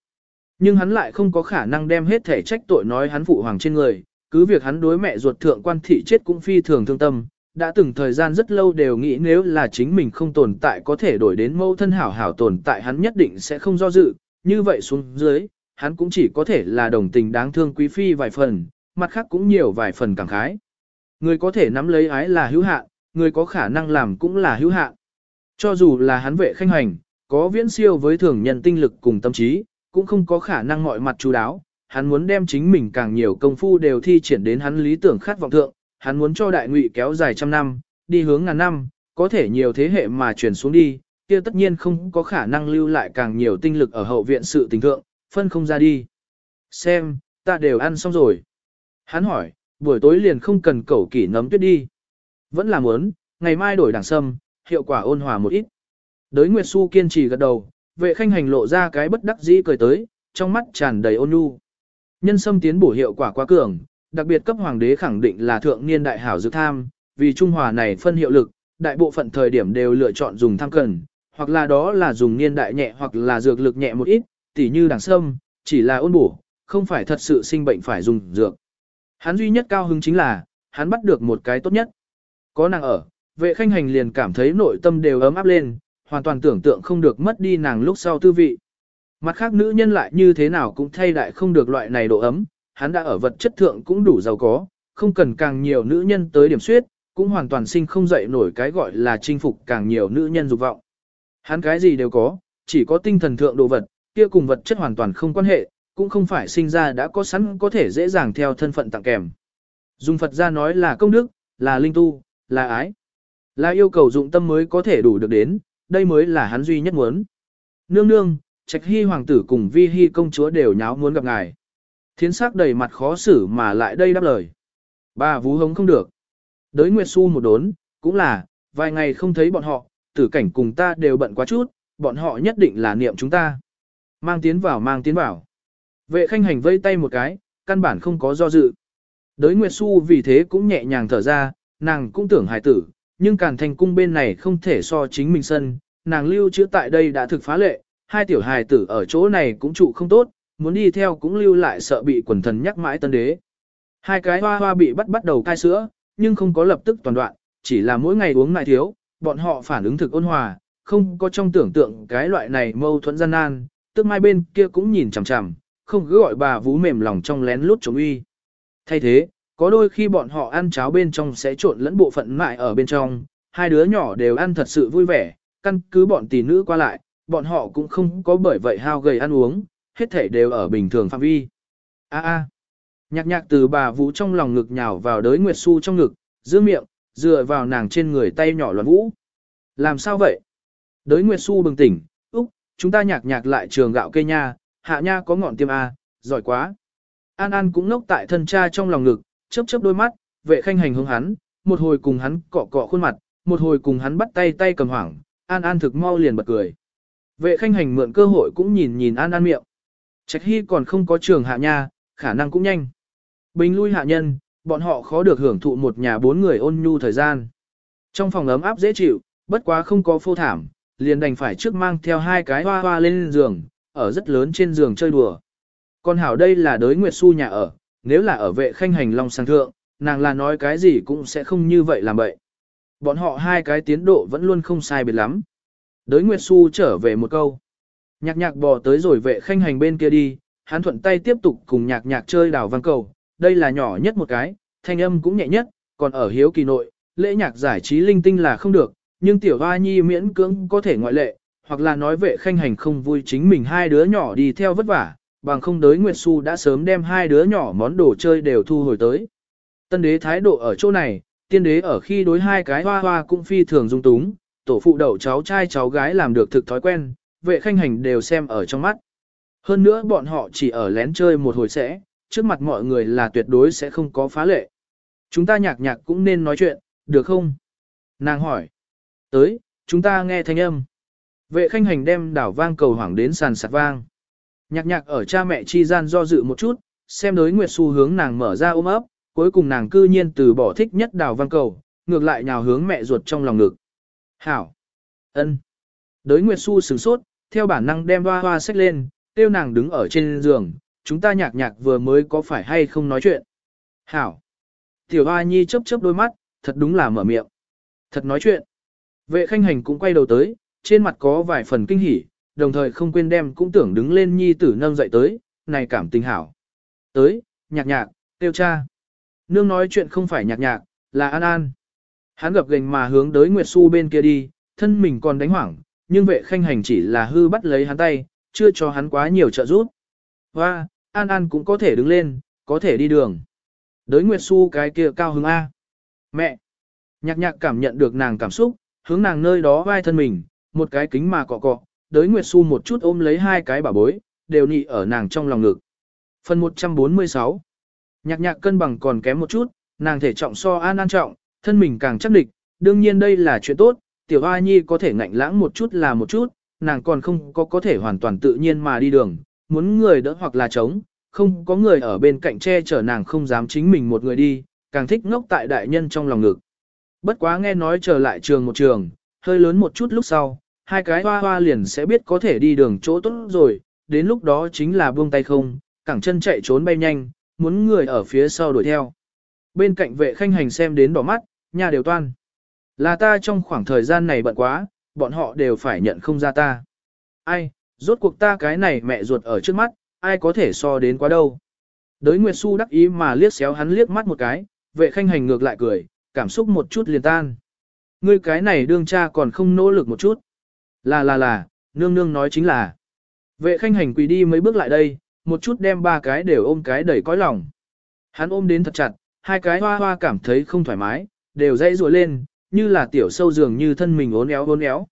Nhưng hắn lại không có khả năng đem hết thể trách tội nói hắn phụ hoàng trên người, cứ việc hắn đối mẹ ruột thượng quan thị chết cũng phi thường thương tâm, đã từng thời gian rất lâu đều nghĩ nếu là chính mình không tồn tại có thể đổi đến mâu thân hảo hảo tồn tại hắn nhất định sẽ không do dự, như vậy xuống dưới, hắn cũng chỉ có thể là đồng tình đáng thương quý phi vài phần, mặt khác cũng nhiều vài phần cảm khái. Người có thể nắm lấy ái là hữu hạn, người có khả năng làm cũng là hữu hạn. Cho dù là hắn vệ khanh hành, có viễn siêu với thường nhân tinh lực cùng tâm trí, cũng không có khả năng mọi mặt chú đáo, hắn muốn đem chính mình càng nhiều công phu đều thi triển đến hắn lý tưởng khát vọng thượng, hắn muốn cho đại ngụy kéo dài trăm năm, đi hướng ngàn năm, có thể nhiều thế hệ mà chuyển xuống đi, kia tất nhiên không có khả năng lưu lại càng nhiều tinh lực ở hậu viện sự tình thượng, phân không ra đi. Xem, ta đều ăn xong rồi. Hắn hỏi, buổi tối liền không cần cẩu kỷ nấm tuyết đi. Vẫn là muốn, ngày mai đổi đảng sâm, hiệu quả ôn hòa một ít. Đới Nguyệt Xu kiên trì gật đầu, vệ khanh hành lộ ra cái bất đắc dĩ cười tới, trong mắt tràn đầy ôn nhu. Nhân sâm tiến bổ hiệu quả quá cường, đặc biệt cấp hoàng đế khẳng định là thượng niên đại hảo dược tham, vì Trung Hòa này phân hiệu lực, đại bộ phận thời điểm đều lựa chọn dùng tham cần, hoặc là đó là dùng niên đại nhẹ hoặc là dược lực nhẹ một ít, tỉ như đảng sâm, chỉ là ôn bổ, không phải thật sự sinh bệnh phải dùng dược. Hắn duy nhất cao hứng chính là, hắn bắt được một cái tốt nhất. Có nàng ở, vệ khanh hành liền cảm thấy nội tâm đều ấm áp lên, hoàn toàn tưởng tượng không được mất đi nàng lúc sau tư vị. Mặt khác nữ nhân lại như thế nào cũng thay đại không được loại này độ ấm, hắn đã ở vật chất thượng cũng đủ giàu có, không cần càng nhiều nữ nhân tới điểm suyết, cũng hoàn toàn sinh không dậy nổi cái gọi là chinh phục càng nhiều nữ nhân dục vọng. Hắn cái gì đều có, chỉ có tinh thần thượng đồ vật, kia cùng vật chất hoàn toàn không quan hệ, cũng không phải sinh ra đã có sẵn có thể dễ dàng theo thân phận tặng kèm. Dùng Phật ra nói là công đức, là linh tu, là ái. Là yêu cầu dụng tâm mới có thể đủ được đến, đây mới là hắn duy nhất muốn. Nương nương, Trạch Hy hoàng tử cùng Vi Hy công chúa đều nháo muốn gặp ngài. Thiến sắc đầy mặt khó xử mà lại đây đáp lời. Bà vú hống không được. Đới Nguyệt Xu một đốn, cũng là, vài ngày không thấy bọn họ, tử cảnh cùng ta đều bận quá chút, bọn họ nhất định là niệm chúng ta. Mang tiến vào mang tiến vào. Vệ khanh hành vây tay một cái, căn bản không có do dự. Đới Nguyệt Xu vì thế cũng nhẹ nhàng thở ra, nàng cũng tưởng hài tử, nhưng càn thành cung bên này không thể so chính mình sân, nàng lưu trữ tại đây đã thực phá lệ, hai tiểu hài tử ở chỗ này cũng trụ không tốt, muốn đi theo cũng lưu lại sợ bị quần thần nhắc mãi tân đế. Hai cái hoa hoa bị bắt bắt đầu cai sữa, nhưng không có lập tức toàn đoạn, chỉ là mỗi ngày uống lại thiếu, bọn họ phản ứng thực ôn hòa, không có trong tưởng tượng cái loại này mâu thuẫn gian nan, tức mai bên kia cũng nhìn chằm chằm, không cứ gọi bà vú mềm lòng trong lén lút chống uy. Thay thế, có đôi khi bọn họ ăn cháo bên trong sẽ trộn lẫn bộ phận mại ở bên trong, hai đứa nhỏ đều ăn thật sự vui vẻ, căn cứ bọn tỷ nữ qua lại, bọn họ cũng không có bởi vậy hao gầy ăn uống, hết thể đều ở bình thường phạm vi. A a. Nhạc nhạc từ bà vũ trong lòng ngực nhào vào đới Nguyệt Xu trong ngực, giữ miệng, dựa vào nàng trên người tay nhỏ loạn vũ. Làm sao vậy? Đới Nguyệt Xu bừng tỉnh, Úc, chúng ta nhạc nhạc lại trường gạo cây nha, hạ nha có ngọn tiêm A, giỏi quá. An An cũng ngốc tại thân cha trong lòng ngực, chớp chớp đôi mắt, vệ khanh hành hướng hắn, một hồi cùng hắn cọ cọ khuôn mặt, một hồi cùng hắn bắt tay tay cầm hoảng, An An thực mau liền bật cười. Vệ khanh hành mượn cơ hội cũng nhìn nhìn An An miệng. Trạch Hy còn không có trường hạ nha, khả năng cũng nhanh. Bình lui hạ nhân, bọn họ khó được hưởng thụ một nhà bốn người ôn nhu thời gian. Trong phòng ấm áp dễ chịu, bất quá không có phô thảm, liền đành phải trước mang theo hai cái hoa hoa lên giường, ở rất lớn trên giường chơi đùa. Còn hảo đây là đới Nguyệt Xu nhà ở, nếu là ở vệ khanh hành long sang thượng, nàng là nói cái gì cũng sẽ không như vậy làm vậy. Bọn họ hai cái tiến độ vẫn luôn không sai biệt lắm. Đới Nguyệt Xu trở về một câu. Nhạc nhạc bò tới rồi vệ khanh hành bên kia đi, hắn thuận tay tiếp tục cùng nhạc nhạc chơi đảo văn cầu. Đây là nhỏ nhất một cái, thanh âm cũng nhẹ nhất, còn ở hiếu kỳ nội, lễ nhạc giải trí linh tinh là không được, nhưng tiểu hoa nhi miễn cưỡng có thể ngoại lệ, hoặc là nói vệ khanh hành không vui chính mình hai đứa nhỏ đi theo vất vả, bằng không đới Nguyệt Xu đã sớm đem hai đứa nhỏ món đồ chơi đều thu hồi tới. Tân đế thái độ ở chỗ này, tiên đế ở khi đối hai cái hoa hoa cũng phi thường dung túng, tổ phụ đậu cháu trai cháu gái làm được thực thói quen, vệ khanh hành đều xem ở trong mắt. Hơn nữa bọn họ chỉ ở lén chơi một hồi sẽ, trước mặt mọi người là tuyệt đối sẽ không có phá lệ. Chúng ta nhạc nhạc cũng nên nói chuyện, được không? Nàng hỏi. Tới, chúng ta nghe thanh âm. Vệ khanh hành đem đảo vang cầu hoảng đến sàn sạt vang. Nhạc nhạc ở cha mẹ chi gian do dự một chút, xem đối nguyệt xu hướng nàng mở ra ôm ấp, cuối cùng nàng cư nhiên từ bỏ thích nhất đảo vang cầu, ngược lại nhào hướng mẹ ruột trong lòng ngực. Hảo! ân. Đới nguyệt xu sửng sốt, theo bản năng đem hoa hoa xách lên, tiêu nàng đứng ở trên giường, chúng ta nhạc nhạc vừa mới có phải hay không nói chuyện. Hảo! Tiểu hoa nhi chớp chớp đôi mắt, thật đúng là mở miệng. Thật nói chuyện. Vệ khanh hành cũng quay đầu tới, trên mặt có vài phần kinh hỉ, đồng thời không quên đem cũng tưởng đứng lên nhi tử nâng dậy tới, này cảm tình hảo. Tới, nhạc nhạc, tiêu cha. Nương nói chuyện không phải nhạc nhạc, là An An. Hắn gập gành mà hướng tới Nguyệt Xu bên kia đi, thân mình còn đánh hoảng, nhưng vệ khanh hành chỉ là hư bắt lấy hắn tay, chưa cho hắn quá nhiều trợ giúp. Và, An An cũng có thể đứng lên, có thể đi đường. Đới Nguyệt Xu cái kia cao hứng A. Mẹ! Nhạc nhạc cảm nhận được nàng cảm xúc, hướng nàng nơi đó vai thân mình, một cái kính mà cọ cọ, đới Nguyệt Xu một chút ôm lấy hai cái bảo bối, đều nị ở nàng trong lòng ngực. Phần 146 Nhạc nhạc cân bằng còn kém một chút, nàng thể trọng so an an trọng, thân mình càng chắc địch, đương nhiên đây là chuyện tốt, tiểu A Nhi có thể ngạnh lãng một chút là một chút, nàng còn không có có thể hoàn toàn tự nhiên mà đi đường, muốn người đỡ hoặc là chống, không có người ở bên cạnh che chở nàng không dám chính mình một người đi, càng thích ngốc tại đại nhân trong lòng ngực. Bất quá nghe nói trở lại trường một trường, hơi lớn một chút lúc sau, hai cái hoa hoa liền sẽ biết có thể đi đường chỗ tốt rồi, đến lúc đó chính là buông tay không, cẳng chân chạy trốn bay nhanh, muốn người ở phía sau đuổi theo. Bên cạnh vệ khanh hành xem đến đỏ mắt, nhà đều toan. Là ta trong khoảng thời gian này bận quá, bọn họ đều phải nhận không ra ta. Ai, rốt cuộc ta cái này mẹ ruột ở trước mắt, ai có thể so đến quá đâu. Đới Nguyệt Xu đắc ý mà liếc xéo hắn liếc mắt một cái, vệ khanh hành ngược lại cười, cảm xúc một chút liền tan. Ngươi cái này đương cha còn không nỗ lực một chút. Là là là, nương nương nói chính là. Vệ khanh hành quỳ đi mấy bước lại đây, một chút đem ba cái đều ôm cái đẩy cõi lòng. Hắn ôm đến thật chặt, hai cái hoa hoa cảm thấy không thoải mái, đều dãy rùa lên, như là tiểu sâu dường như thân mình ốn éo ốn éo.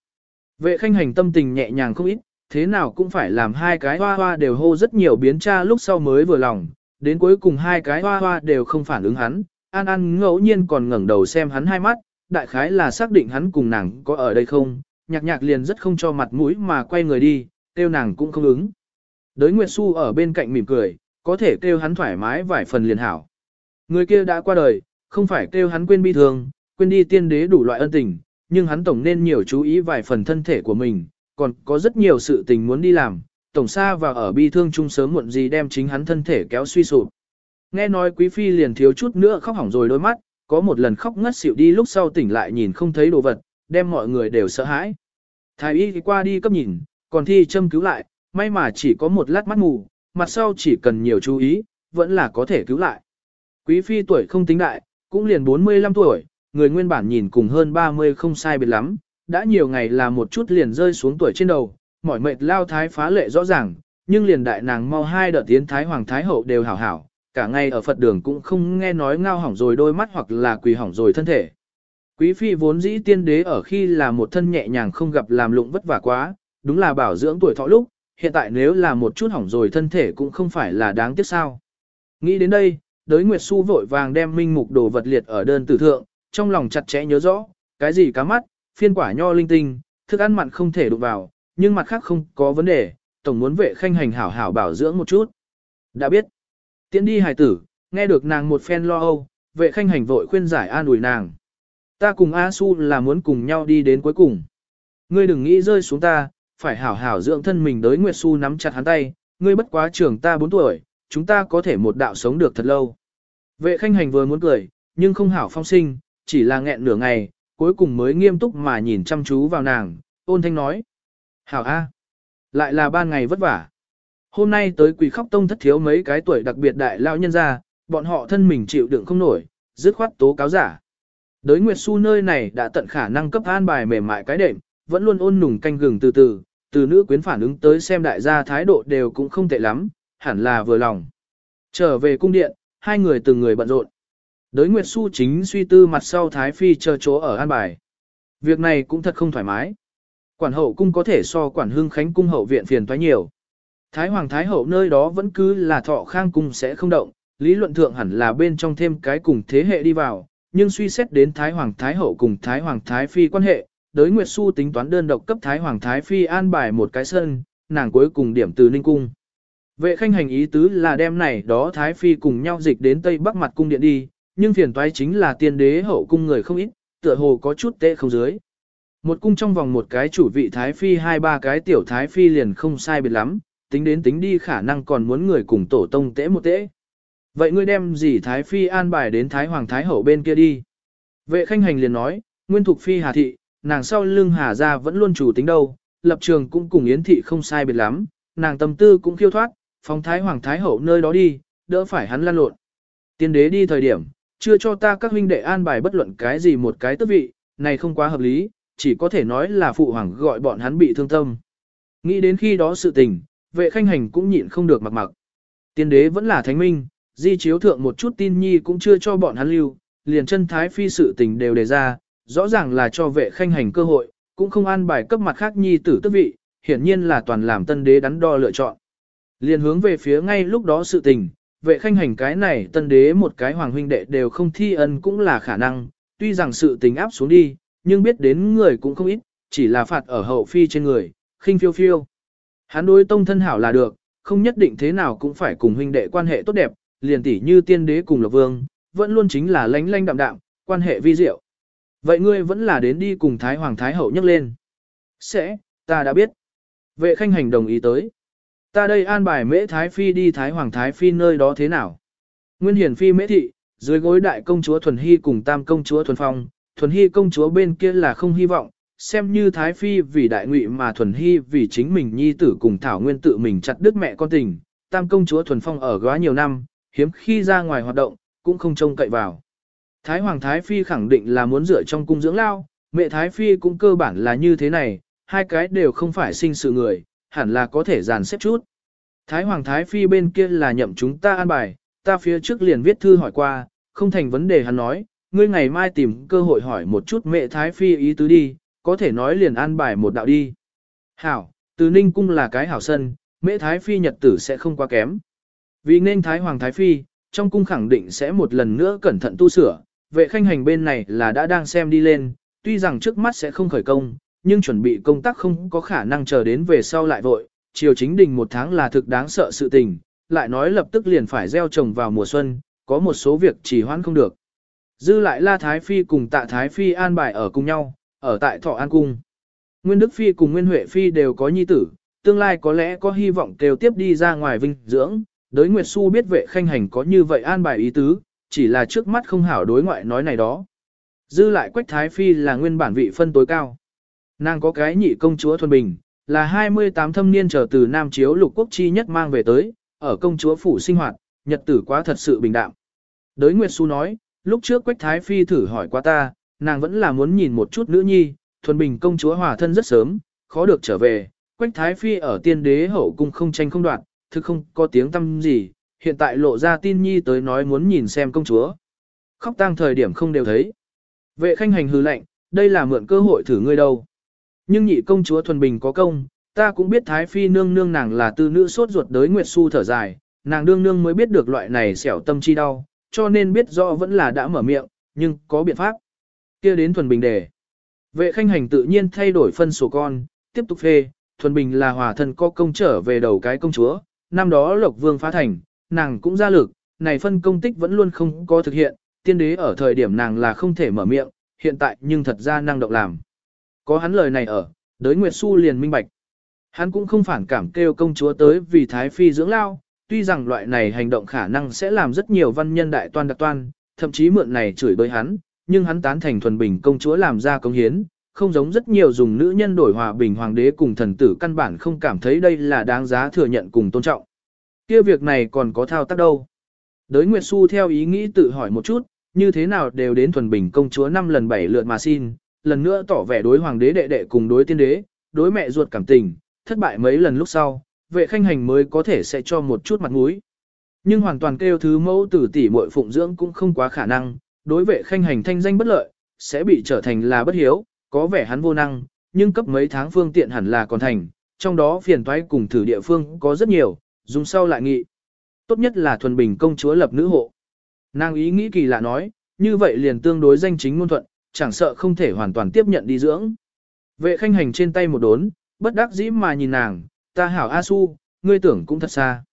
Vệ khanh hành tâm tình nhẹ nhàng không ít, thế nào cũng phải làm hai cái hoa hoa đều hô rất nhiều biến cha lúc sau mới vừa lòng, đến cuối cùng hai cái hoa hoa đều không phản ứng hắn, An An ngẫu nhiên còn ngẩng đầu xem hắn hai mắt, đại khái là xác định hắn cùng nàng có ở đây không, nhạc nhạc liền rất không cho mặt mũi mà quay người đi, kêu nàng cũng không ứng. Đới Nguyệt Xu ở bên cạnh mỉm cười, có thể kêu hắn thoải mái vài phần liền hảo. Người kia đã qua đời, không phải kêu hắn quên bi thương, quên đi tiên đế đủ loại ân tình, nhưng hắn tổng nên nhiều chú ý vài phần thân thể của mình, còn có rất nhiều sự tình muốn đi làm, tổng xa và ở bi thương chung sớm muộn gì đem chính hắn thân thể kéo suy sụp. Nghe nói quý phi liền thiếu chút nữa khóc hỏng rồi đôi mắt, có một lần khóc ngất xỉu đi lúc sau tỉnh lại nhìn không thấy đồ vật, đem mọi người đều sợ hãi. Thái y qua đi cấp nhìn, còn thi châm cứu lại, may mà chỉ có một lát mắt mù, mặt sau chỉ cần nhiều chú ý, vẫn là có thể cứu lại. Quý phi tuổi không tính đại, cũng liền 45 tuổi, người nguyên bản nhìn cùng hơn 30 không sai biệt lắm, đã nhiều ngày là một chút liền rơi xuống tuổi trên đầu, mỏi mệt lao thái phá lệ rõ ràng, nhưng liền đại nàng mau hai đợt tiến thái hoàng thái hậu đều hảo hảo, cả ngày ở Phật đường cũng không nghe nói ngao hỏng rồi đôi mắt hoặc là quỳ hỏng rồi thân thể. Quý phi vốn dĩ tiên đế ở khi là một thân nhẹ nhàng không gặp làm lụng vất vả quá, đúng là bảo dưỡng tuổi thọ lúc, hiện tại nếu là một chút hỏng rồi thân thể cũng không phải là đáng tiếc sao. Nghĩ đến đây, đới Nguyệt Xu vội vàng đem minh mục đồ vật liệt ở đơn tử thượng, trong lòng chặt chẽ nhớ rõ, cái gì cá mắt, phiên quả nho linh tinh, thức ăn mặn không thể đụng vào, nhưng mặt khác không có vấn đề, tổng muốn vệ khanh hành hảo hảo bảo dưỡng một chút. Đã biết, tiễn đi hài tử, nghe được nàng một phen lo âu, vệ khanh hành vội khuyên giải an ủi nàng. Ta cùng A Su là muốn cùng nhau đi đến cuối cùng. Ngươi đừng nghĩ rơi xuống ta, phải hảo hảo dưỡng thân mình đới Nguyệt Su nắm chặt hắn tay, ngươi bất quá trưởng ta 4 tuổi, chúng ta có thể một đạo sống được thật lâu. Vệ khanh hành vừa muốn cười, nhưng không hảo phong sinh, chỉ là nghẹn nửa ngày, cuối cùng mới nghiêm túc mà nhìn chăm chú vào nàng, ôn thanh nói. Hảo A. Lại là ban ngày vất vả. Hôm nay tới quỳ khóc tông thất thiếu mấy cái tuổi đặc biệt đại lao nhân ra, bọn họ thân mình chịu đựng không nổi, dứt khoát tố cáo giả. Đới Nguyệt Xu nơi này đã tận khả năng cấp an bài mềm mại cái đệm, vẫn luôn ôn nùng canh gừng từ từ, từ nữ quyến phản ứng tới xem đại gia thái độ đều cũng không tệ lắm, hẳn là vừa lòng. Trở về cung điện, hai người từng người bận rộn. Đới Nguyệt Xu chính suy tư mặt sau Thái Phi chờ chỗ ở an bài. Việc này cũng thật không thoải mái. Quản hậu cung có thể so quản hương khánh cung hậu viện phiền toái nhiều. Thái Hoàng Thái Hậu nơi đó vẫn cứ là thọ khang cung sẽ không động, lý luận thượng hẳn là bên trong thêm cái cùng thế hệ đi vào, nhưng suy xét đến Thái Hoàng Thái Hậu cùng Thái Hoàng Thái Phi quan hệ, đới Nguyệt Xu tính toán đơn độc cấp Thái Hoàng Thái Phi an bài một cái sân, nàng cuối cùng điểm từ Ninh Cung. Vệ khanh hành ý tứ là đem này đó Thái Phi cùng nhau dịch đến Tây Bắc mặt cung điện đi, nhưng phiền toái chính là tiên đế hậu cung người không ít, tựa hồ có chút tệ không dưới. Một cung trong vòng một cái chủ vị Thái Phi hai ba cái tiểu Thái Phi liền không sai biệt lắm, tính đến tính đi khả năng còn muốn người cùng tổ tông tễ một tễ. Vậy ngươi đem gì Thái Phi an bài đến Thái Hoàng Thái Hậu bên kia đi. Vệ khanh hành liền nói, Nguyên Thục Phi Hà Thị, nàng sau lưng Hà ra vẫn luôn chủ tính đâu, lập trường cũng cùng Yến Thị không sai biệt lắm, nàng tâm tư cũng khiêu thoát, phóng Thái Hoàng Thái Hậu nơi đó đi, đỡ phải hắn lăn lộn. Tiên đế đi thời điểm, chưa cho ta các huynh đệ an bài bất luận cái gì một cái tước vị, này không quá hợp lý, chỉ có thể nói là phụ hoàng gọi bọn hắn bị thương tâm. Nghĩ đến khi đó sự tình, vệ khanh hành cũng nhịn không được mặc mặc. Tiên đế vẫn là thánh minh, di chiếu thượng một chút tin nhi cũng chưa cho bọn hắn lưu, liền chân thái phi sự tình đều đề ra, rõ ràng là cho vệ khanh hành cơ hội, cũng không an bài cấp mặt khác nhi tử tước vị, hiển nhiên là toàn làm tân đế đắn đo lựa chọn. Liền hướng về phía ngay lúc đó sự tình, vệ khanh hành cái này tân đế một cái hoàng huynh đệ đều không thi ân cũng là khả năng, tuy rằng sự tình áp xuống đi, nhưng biết đến người cũng không ít, chỉ là phạt ở hậu phi trên người, khinh phiêu phiêu. Hắn đối tông thân hảo là được, không nhất định thế nào cũng phải cùng huynh đệ quan hệ tốt đẹp, liền tỷ như tiên đế cùng lộc vương, vẫn luôn chính là lánh lánh đạm đạm, quan hệ vi diệu. Vậy ngươi vẫn là đến đi cùng Thái Hoàng Thái Hậu nhắc lên. Sẽ, ta đã biết. Vệ khanh hành đồng ý tới. Ta đây an bài mễ Thái Phi đi Thái Hoàng Thái Phi nơi đó thế nào? Nguyên hiển Phi mễ thị, dưới gối đại công chúa Thuần Hy cùng tam công chúa Thuần Phong, Thuần Hy công chúa bên kia là không hy vọng, xem như Thái Phi vì đại ngụy mà Thuần Hy vì chính mình nhi tử cùng Thảo Nguyên tự mình chặt đứt mẹ con tình, tam công chúa Thuần Phong ở góa nhiều năm, hiếm khi ra ngoài hoạt động, cũng không trông cậy vào. Thái Hoàng Thái Phi khẳng định là muốn dựa trong cung dưỡng lao, mẹ Thái Phi cũng cơ bản là như thế này, hai cái đều không phải sinh sự người, hẳn là có thể dàn xếp chút. Thái Hoàng Thái Phi bên kia là nhậm chúng ta an bài, ta phía trước liền viết thư hỏi qua, không thành vấn đề hắn nói, ngươi ngày mai tìm cơ hội hỏi một chút mẹ Thái Phi ý tứ đi, có thể nói liền an bài một đạo đi. Hảo, từ Ninh Cung là cái hảo sân, mẹ Thái Phi nhật tử sẽ không quá kém. Vì nên Thái Hoàng Thái Phi, trong cung khẳng định sẽ một lần nữa cẩn thận tu sửa, vệ khanh hành bên này là đã đang xem đi lên, tuy rằng trước mắt sẽ không khởi công, nhưng chuẩn bị công tác không có khả năng chờ đến về sau lại vội, chiều chính đình một tháng là thực đáng sợ sự tình, lại nói lập tức liền phải gieo trồng vào mùa xuân, có một số việc chỉ hoãn không được. Dư lại La Thái Phi cùng Tạ Thái Phi an bài ở cùng nhau, ở tại Thọ An Cung. Nguyên Đức Phi cùng Nguyên Huệ Phi đều có nhi tử, tương lai có lẽ có hy vọng kêu tiếp đi ra ngoài vinh dưỡng. Đới Nguyệt Xu biết vệ khanh hành có như vậy an bài ý tứ, chỉ là trước mắt không hảo đối ngoại nói này đó. Dư lại Quách Thái Phi là nguyên bản vị phân tối cao. Nàng có cái nhị công chúa Thuần Bình, là 28 thâm niên trở từ Nam Chiếu lục quốc chi nhất mang về tới, ở công chúa phủ sinh hoạt, nhật tử quá thật sự bình đạm. Đới Nguyệt Xu nói, lúc trước Quách Thái Phi thử hỏi qua ta, nàng vẫn là muốn nhìn một chút nữ nhi, Thuần Bình công chúa hòa thân rất sớm, khó được trở về, Quách Thái Phi ở tiên đế hậu cung không tranh không đoạt, thực không có tiếng tâm gì, hiện tại lộ ra tin nhi tới nói muốn nhìn xem công chúa. Khóc tang thời điểm không đều thấy. Vệ khanh hành hư lệnh, đây là mượn cơ hội thử ngươi đâu. Nhưng nhị công chúa thuần bình có công, ta cũng biết Thái Phi nương nương nàng là tư nữ sốt ruột đới Nguyệt Xu thở dài, nàng đương nương mới biết được loại này xẻo tâm chi đau, cho nên biết rõ vẫn là đã mở miệng, nhưng có biện pháp. kia đến thuần bình để Vệ khanh hành tự nhiên thay đổi phân sổ con, tiếp tục phê, thuần bình là hòa thân có công trở về đầu cái công chúa, năm đó lộc vương phá thành, nàng cũng ra lực, này phân công tích vẫn luôn không có thực hiện, tiên đế ở thời điểm nàng là không thể mở miệng, hiện tại nhưng thật ra năng động làm. Có hắn lời này ở, đới Nguyệt Xu liền minh bạch. Hắn cũng không phản cảm kêu công chúa tới vì Thái Phi dưỡng lao, tuy rằng loại này hành động khả năng sẽ làm rất nhiều văn nhân đại toan đặc toan, thậm chí mượn này chửi bới hắn, nhưng hắn tán thành thuần bình công chúa làm ra công hiến, không giống rất nhiều dùng nữ nhân đổi hòa bình hoàng đế cùng thần tử căn bản không cảm thấy đây là đáng giá thừa nhận cùng tôn trọng. kia việc này còn có thao tác đâu. Đới Nguyệt Xu theo ý nghĩ tự hỏi một chút, như thế nào đều đến thuần bình công chúa năm lần bảy lượt mà xin, lần nữa tỏ vẻ đối hoàng đế đệ đệ cùng đối tiên đế, đối mẹ ruột cảm tình, thất bại mấy lần lúc sau, vệ khanh hành mới có thể sẽ cho một chút mặt mũi. Nhưng hoàn toàn kêu thứ mẫu tử tỷ muội phụng dưỡng cũng không quá khả năng, đối vệ khanh hành thanh danh bất lợi, sẽ bị trở thành là bất hiếu, có vẻ hắn vô năng, nhưng cấp mấy tháng phương tiện hẳn là còn thành, trong đó phiền toái cùng thử địa phương có rất nhiều, dùng sau lại nghị. Tốt nhất là thuần bình công chúa lập nữ hộ. Nàng ý nghĩ kỳ lạ nói, như vậy liền tương đối danh chính ngôn thuận, chẳng sợ không thể hoàn toàn tiếp nhận đi dưỡng. Vệ khanh hành trên tay một đốn, bất đắc dĩ mà nhìn nàng, ta hảo A Su, ngươi tưởng cũng thật xa.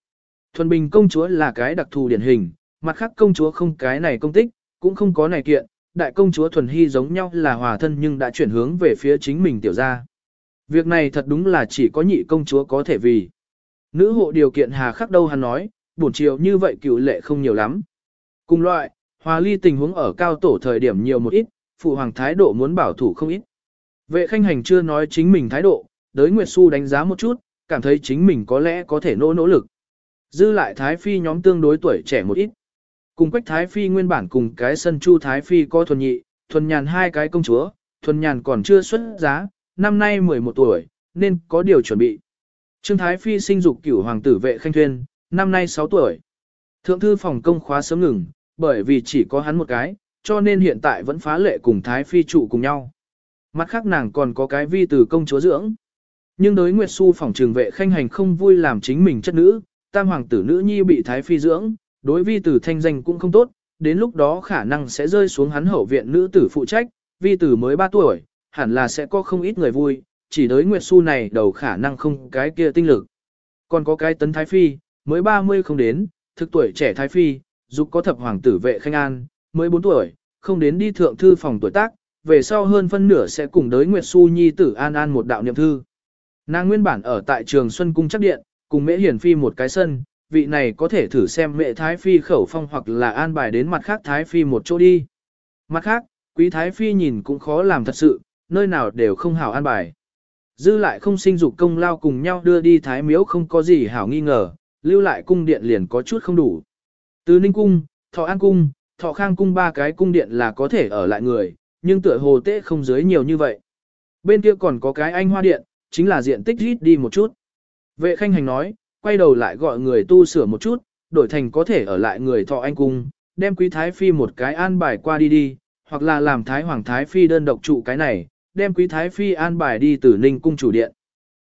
Thuần bình công chúa là cái đặc thù điển hình, mặt khác công chúa không cái này công tích, cũng không có này kiện, đại công chúa thuần hy giống nhau là hòa thân nhưng đã chuyển hướng về phía chính mình tiểu gia. Việc này thật đúng là chỉ có nhị công chúa có thể vì. Nữ hộ điều kiện hà khắc đâu hắn nói, buồn chiều như vậy cựu lệ không nhiều lắm. Cùng loại, hòa ly tình huống ở cao tổ thời điểm nhiều một ít, phụ hoàng thái độ muốn bảo thủ không ít. Vệ khanh hành chưa nói chính mình thái độ, đới Nguyệt Xu đánh giá một chút, cảm thấy chính mình có lẽ có thể nỗ nỗ lực. Dư lại thái phi nhóm tương đối tuổi trẻ một ít. Cùng quách thái phi nguyên bản cùng cái sân chu thái phi có thuần nhị, thuần nhàn hai cái công chúa, thuần nhàn còn chưa xuất giá, năm nay 11 tuổi, nên có điều chuẩn bị. Trương thái phi sinh dục cửu hoàng tử vệ khanh thuyên, năm nay 6 tuổi. Thượng thư phòng công khóa sớm ngừng, bởi vì chỉ có hắn một cái, cho nên hiện tại vẫn phá lệ cùng Thái Phi trụ cùng nhau. Mặt khác nàng còn có cái vi từ công chúa dưỡng. Nhưng đối Nguyệt Xu phòng trường vệ khanh hành không vui làm chính mình chất nữ, tam hoàng tử nữ nhi bị Thái Phi dưỡng, đối vi tử thanh danh cũng không tốt, đến lúc đó khả năng sẽ rơi xuống hắn hậu viện nữ tử phụ trách, vi tử mới 3 tuổi, hẳn là sẽ có không ít người vui, chỉ đối Nguyệt Xu này đầu khả năng không cái kia tinh lực. Còn có cái tấn Thái Phi, mới 30 không đến, thực tuổi trẻ Thái Phi, dục có thập hoàng tử vệ khanh an, mới 4 tuổi, không đến đi thượng thư phòng tuổi tác, về sau hơn phân nửa sẽ cùng đới Nguyệt Xu Nhi tử an an một đạo niệm thư. Nàng nguyên bản ở tại trường Xuân Cung chắc điện, cùng mễ hiển phi một cái sân, vị này có thể thử xem mẹ Thái Phi khẩu phong hoặc là an bài đến mặt khác Thái Phi một chỗ đi. Mặt khác, quý Thái Phi nhìn cũng khó làm thật sự, nơi nào đều không hảo an bài. Dư lại không sinh dục công lao cùng nhau đưa đi Thái Miếu không có gì hảo nghi ngờ, lưu lại cung điện liền có chút không đủ. Từ Ninh Cung, Thọ An Cung, Thọ Khang Cung ba cái cung điện là có thể ở lại người, nhưng tựa hồ tế không dưới nhiều như vậy. Bên kia còn có cái anh hoa điện, chính là diện tích rít đi một chút. Vệ khanh hành nói, quay đầu lại gọi người tu sửa một chút, đổi thành có thể ở lại người Thọ Anh Cung, đem quý Thái Phi một cái an bài qua đi đi, hoặc là làm Thái Hoàng Thái Phi đơn độc trụ cái này, đem quý Thái Phi an bài đi từ Ninh Cung chủ điện.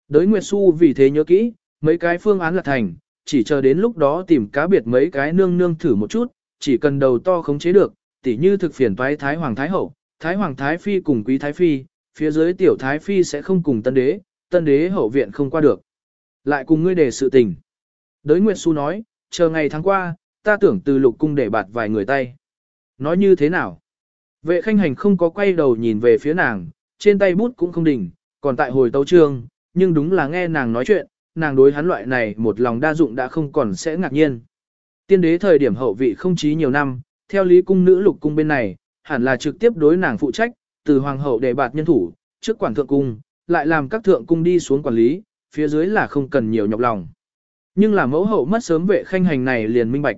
Đới Nguyệt Xu vì thế nhớ kỹ, mấy cái phương án là thành, chỉ chờ đến lúc đó tìm cá biệt mấy cái nương nương thử một chút, chỉ cần đầu to khống chế được, tỉ như thực phiền toái Thái Hoàng Thái Hậu, Thái Hoàng Thái Phi cùng Quý Thái Phi, phía dưới tiểu Thái Phi sẽ không cùng tân đế, tân đế hậu viện không qua được. Lại cùng ngươi đề sự tình. Đới Nguyệt Xu nói, chờ ngày tháng qua, ta tưởng từ lục cung để bạt vài người tay. Nói như thế nào? Vệ khanh hành không có quay đầu nhìn về phía nàng, trên tay bút cũng không đỉnh, còn tại hồi tấu trương, nhưng đúng là nghe nàng nói chuyện, nàng đối hắn loại này một lòng đa dụng đã không còn sẽ ngạc nhiên. Tiên đế thời điểm hậu vị không chí nhiều năm, theo lý cung nữ lục cung bên này, hẳn là trực tiếp đối nàng phụ trách, từ hoàng hậu đề bạt nhân thủ, trước quản thượng cung, lại làm các thượng cung đi xuống quản lý, phía dưới là không cần nhiều nhọc lòng. Nhưng là mẫu hậu mất sớm vệ khanh hành này liền minh bạch.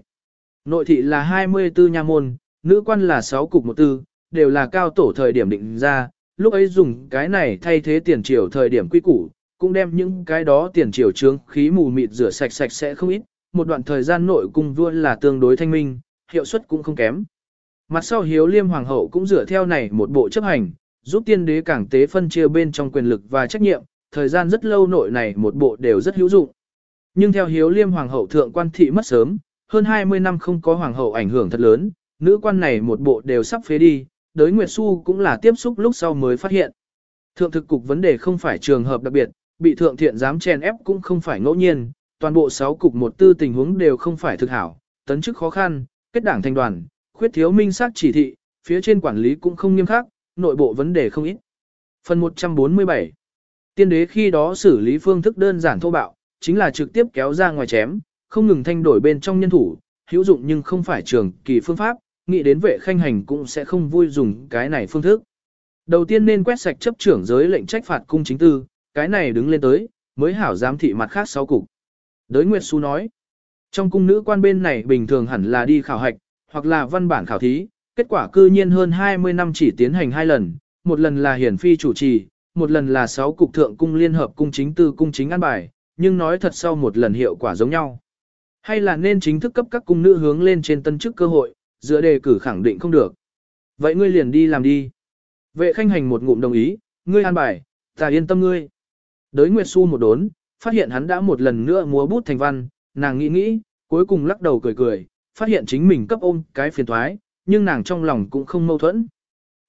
Nội thị là 24 nha môn, nữ quan là 6 cục một tư, đều là cao tổ thời điểm định ra, lúc ấy dùng cái này thay thế tiền triều thời điểm quy củ, cũng đem những cái đó tiền triều trướng khí mù mịt rửa sạch sạch sẽ không ít, một đoạn thời gian nội cung vua là tương đối thanh minh, hiệu suất cũng không kém. Mặt sau hiếu liêm hoàng hậu cũng dựa theo này một bộ chấp hành, giúp tiên đế cảng tế phân chia bên trong quyền lực và trách nhiệm, thời gian rất lâu nội này một bộ đều rất hữu dụng. Nhưng theo hiếu liêm hoàng hậu thượng quan thị mất sớm, hơn 20 năm không có hoàng hậu ảnh hưởng thật lớn, nữ quan này một bộ đều sắp phế đi, đới Nguyệt Xu cũng là tiếp xúc lúc sau mới phát hiện. Thượng thực cục vấn đề không phải trường hợp đặc biệt, bị thượng thiện dám chèn ép cũng không phải ngẫu nhiên, toàn bộ 6 cục một tư tình huống đều không phải thực hảo, tấn chức khó khăn, kết đảng thành đoàn, khuyết thiếu minh xác chỉ thị, phía trên quản lý cũng không nghiêm khắc, nội bộ vấn đề không ít. Phần 147 Tiên đế khi đó xử lý phương thức đơn giản thô bạo, chính là trực tiếp kéo ra ngoài chém, không ngừng thanh đổi bên trong nhân thủ, hữu dụng nhưng không phải trường kỳ phương pháp, nghĩ đến vệ khanh hành cũng sẽ không vui dùng cái này phương thức. Đầu tiên nên quét sạch chấp trưởng giới lệnh trách phạt cung chính tư, cái này đứng lên tới, mới hảo giám thị mặt khác sau cục. Đới Nguyệt Xu nói, trong cung nữ quan bên này bình thường hẳn là đi khảo hạch, hoặc là văn bản khảo thí, kết quả cư nhiên hơn 20 năm chỉ tiến hành hai lần, một lần là hiển phi chủ trì, một lần là sáu cục thượng cung liên hợp cung chính tư cung chính an bài, nhưng nói thật sau một lần hiệu quả giống nhau. Hay là nên chính thức cấp các cung nữ hướng lên trên tân chức cơ hội, giữa đề cử khẳng định không được. Vậy ngươi liền đi làm đi. Vệ khanh hành một ngụm đồng ý, ngươi an bài, ta yên tâm ngươi. Đới Nguyệt Xu một đốn, phát hiện hắn đã một lần nữa múa bút thành văn, nàng nghĩ nghĩ, cuối cùng lắc đầu cười cười, phát hiện chính mình cấp ôm cái phiền thoái, nhưng nàng trong lòng cũng không mâu thuẫn.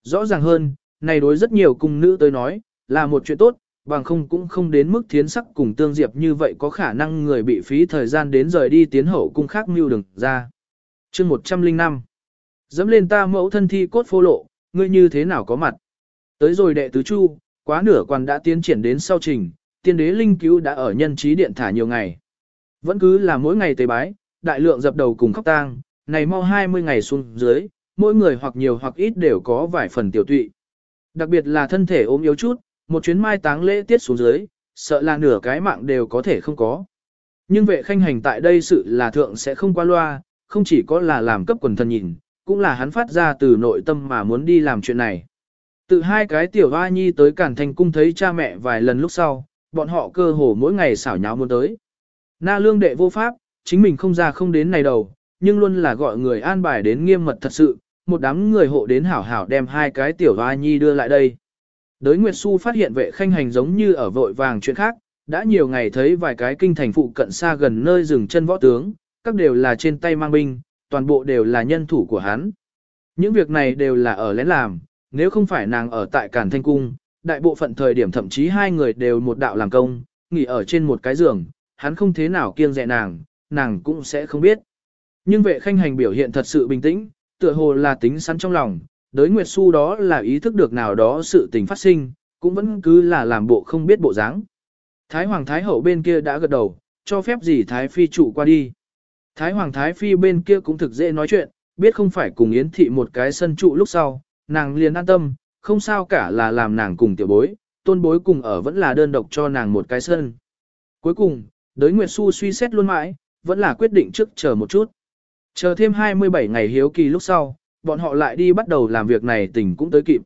Rõ ràng hơn, này đối rất nhiều cung nữ tới nói, là một chuyện tốt, bằng không cũng không đến mức thiến sắc cùng tương diệp như vậy có khả năng người bị phí thời gian đến rời đi tiến hậu cung khác mưu đừng ra. chương 105 Dẫm lên ta mẫu thân thi cốt phô lộ, ngươi như thế nào có mặt. Tới rồi đệ tứ chu, quá nửa quan đã tiến triển đến sau trình, tiên đế linh cứu đã ở nhân trí điện thả nhiều ngày. Vẫn cứ là mỗi ngày tế bái, đại lượng dập đầu cùng khóc tang, này mau 20 ngày xuống dưới, mỗi người hoặc nhiều hoặc ít đều có vài phần tiểu tụy. Đặc biệt là thân thể ốm yếu chút, một chuyến mai táng lễ tiết xuống dưới, sợ là nửa cái mạng đều có thể không có. Nhưng vệ khanh hành tại đây sự là thượng sẽ không qua loa, không chỉ có là làm cấp quần thân nhìn, cũng là hắn phát ra từ nội tâm mà muốn đi làm chuyện này. Từ hai cái tiểu hoa nhi tới cản thành cung thấy cha mẹ vài lần lúc sau, bọn họ cơ hồ mỗi ngày xảo nháo muốn tới. Na lương đệ vô pháp, chính mình không ra không đến này đầu, nhưng luôn là gọi người an bài đến nghiêm mật thật sự, một đám người hộ đến hảo hảo đem hai cái tiểu hoa nhi đưa lại đây. Đới Nguyệt Xu phát hiện vệ khanh hành giống như ở vội vàng chuyện khác, đã nhiều ngày thấy vài cái kinh thành phụ cận xa gần nơi dừng chân võ tướng, các đều là trên tay mang binh, toàn bộ đều là nhân thủ của hắn. Những việc này đều là ở lén làm, nếu không phải nàng ở tại Cản Thanh Cung, đại bộ phận thời điểm thậm chí hai người đều một đạo làm công, nghỉ ở trên một cái giường, hắn không thế nào kiêng dè nàng, nàng cũng sẽ không biết. Nhưng vệ khanh hành biểu hiện thật sự bình tĩnh, tựa hồ là tính sẵn trong lòng, đới Nguyệt Xu đó là ý thức được nào đó sự tình phát sinh, cũng vẫn cứ là làm bộ không biết bộ dáng. Thái Hoàng Thái Hậu bên kia đã gật đầu, cho phép gì Thái Phi trụ qua đi. Thái Hoàng Thái Phi bên kia cũng thực dễ nói chuyện, biết không phải cùng Yến Thị một cái sân trụ lúc sau, nàng liền an tâm, không sao cả là làm nàng cùng tiểu bối, tôn bối cùng ở vẫn là đơn độc cho nàng một cái sân. Cuối cùng, đới Nguyệt Xu suy xét luôn mãi, vẫn là quyết định trước chờ một chút. Chờ thêm 27 ngày hiếu kỳ lúc sau, bọn họ lại đi bắt đầu làm việc này tỉnh cũng tới kịp.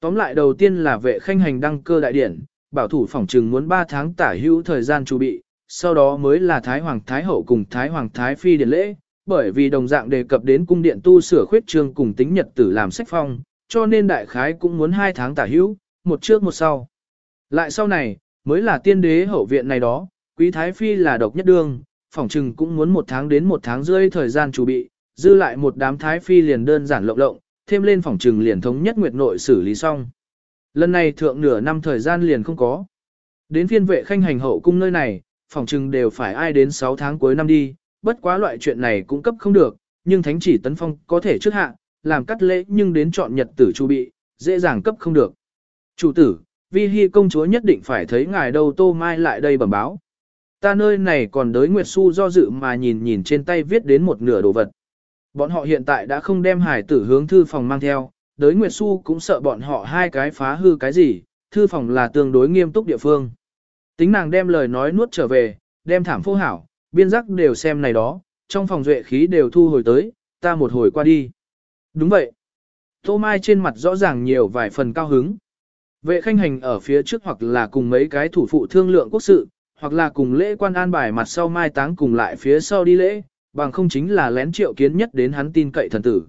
Tóm lại đầu tiên là vệ khanh hành đăng cơ đại điển, bảo thủ phòng trừng muốn 3 tháng tả hữu thời gian chuẩn bị, sau đó mới là Thái Hoàng Thái Hậu cùng Thái Hoàng Thái Phi điển lễ, bởi vì đồng dạng đề cập đến cung điện tu sửa khuyết trương cùng tính nhật tử làm sách phong, cho nên đại khái cũng muốn hai tháng tả hữu, một trước một sau. Lại sau này, mới là tiên đế hậu viện này đó, quý Thái Phi là độc nhất đương, phỏng trừng cũng muốn một tháng đến một tháng rưỡi thời gian chuẩn bị, dư lại một đám thái phi liền đơn giản lộng lộng, thêm lên phỏng trừng liền thống nhất nguyệt nội xử lý xong. Lần này thượng nửa năm thời gian liền không có. Đến phiên vệ khanh hành hậu cung nơi này, phỏng trừng đều phải ai đến 6 tháng cuối năm đi, bất quá loại chuyện này cũng cấp không được, nhưng thánh chỉ tấn phong có thể trước hạ, làm cắt lễ nhưng đến chọn nhật tử chu bị, dễ dàng cấp không được. Chủ tử, vi hy công chúa nhất định phải thấy ngài đâu tô mai lại đây bẩm báo. Ta nơi này còn đới Nguyệt Xu do dự mà nhìn nhìn trên tay viết đến một nửa đồ vật. Bọn họ hiện tại đã không đem hải tử hướng thư phòng mang theo, đới Nguyệt Xu cũng sợ bọn họ hai cái phá hư cái gì, thư phòng là tương đối nghiêm túc địa phương. Tính nàng đem lời nói nuốt trở về, đem thảm phô hảo, biên giác đều xem này đó, trong phòng duệ khí đều thu hồi tới, ta một hồi qua đi. Đúng vậy. Tô Mai trên mặt rõ ràng nhiều vài phần cao hứng. Vệ khanh hành ở phía trước hoặc là cùng mấy cái thủ phụ thương lượng quốc sự, hoặc là cùng lễ quan an bài mặt sau mai táng cùng lại phía sau đi lễ, bằng không chính là lén triệu kiến nhất đến hắn tin cậy thần tử.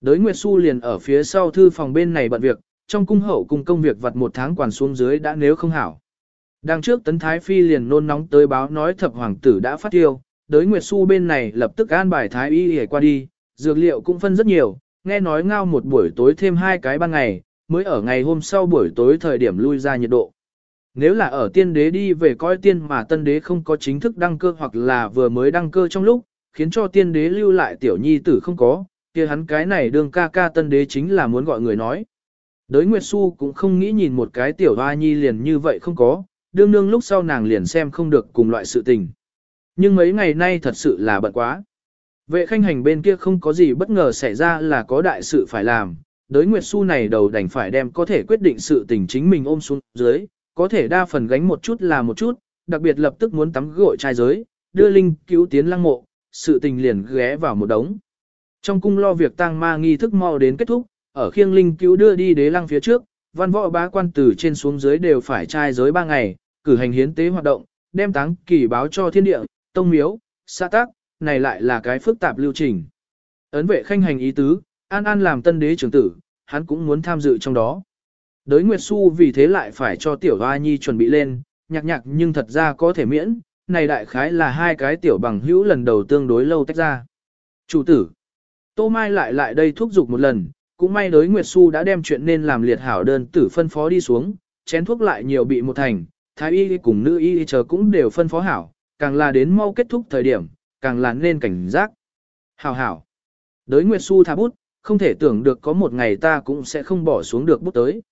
Đới Nguyệt Xu liền ở phía sau thư phòng bên này bận việc, trong cung hậu cùng công việc vặt một tháng quản xuống dưới đã nếu không hảo. Đằng trước Tấn Thái Phi liền nôn nóng tới báo nói thập hoàng tử đã phát tiêu, đới Nguyệt Xu bên này lập tức an bài Thái Y để qua đi, dược liệu cũng phân rất nhiều, nghe nói ngao một buổi tối thêm hai cái ban ngày, mới ở ngày hôm sau buổi tối thời điểm lui ra nhiệt độ. Nếu là ở tiên đế đi về coi tiên mà tân đế không có chính thức đăng cơ hoặc là vừa mới đăng cơ trong lúc, khiến cho tiên đế lưu lại tiểu nhi tử không có, kia hắn cái này đương ca ca tân đế chính là muốn gọi người nói. Đới Nguyệt Xu cũng không nghĩ nhìn một cái tiểu hoa nhi liền như vậy không có, đương nương lúc sau nàng liền xem không được cùng loại sự tình. Nhưng mấy ngày nay thật sự là bận quá. Vệ khanh hành bên kia không có gì bất ngờ xảy ra là có đại sự phải làm, đới Nguyệt Xu này đầu đành phải đem có thể quyết định sự tình chính mình ôm xuống dưới, có thể đa phần gánh một chút là một chút, đặc biệt lập tức muốn tắm gội trai giới, đưa linh cứu tiến lăng mộ, sự tình liền ghé vào một đống. Trong cung lo việc tang ma nghi thức mau đến kết thúc, ở khiêng linh cứu đưa đi đế lăng phía trước, văn võ bá quan từ trên xuống dưới đều phải trai giới ba ngày, cử hành hiến tế hoạt động, đem táng kỳ báo cho thiên địa, tông miếu, xã tác, này lại là cái phức tạp lưu trình. Ấn vệ khanh hành ý tứ, An An làm tân đế trưởng tử, hắn cũng muốn tham dự trong đó. Đới Nguyệt Xu vì thế lại phải cho tiểu hoa nhi chuẩn bị lên, nhạc nhạc nhưng thật ra có thể miễn, này đại khái là hai cái tiểu bằng hữu lần đầu tương đối lâu tách ra. Chủ tử, Tô Mai lại lại đây thúc giục một lần, cũng may đới Nguyệt Xu đã đem chuyện nên làm liệt hảo đơn tử phân phó đi xuống, chén thuốc lại nhiều bị một thành, thái y cùng nữ y chờ cũng đều phân phó hảo, càng là đến mau kết thúc thời điểm, càng là nên cảnh giác. Hảo hảo. Đới Nguyệt Xu thả bút, không thể tưởng được có một ngày ta cũng sẽ không bỏ xuống được bút tới.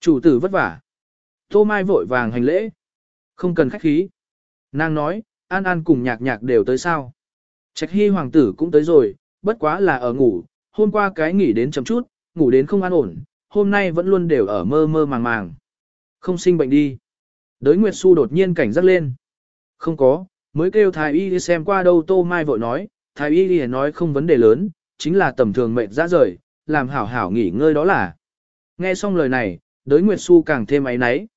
Chủ tử vất vả. Tô Mai vội vàng hành lễ. Không cần khách khí. Nàng nói, An An cùng nhạc nhạc đều tới sao. Trạch Hy hoàng tử cũng tới rồi, bất quá là ở ngủ, hôm qua cái nghỉ đến chấm chút, ngủ đến không an ổn, hôm nay vẫn luôn đều ở mơ mơ màng màng. Không sinh bệnh đi. Đới Nguyệt Xu đột nhiên cảnh giác lên. Không có, mới kêu thái y đi xem qua đâu Tô Mai vội nói, thái y đi nói không vấn đề lớn, chính là tầm thường mệt ra rời, làm hảo hảo nghỉ ngơi đó là. Nghe xong lời này, đới Nguyệt Xu càng thêm áy náy.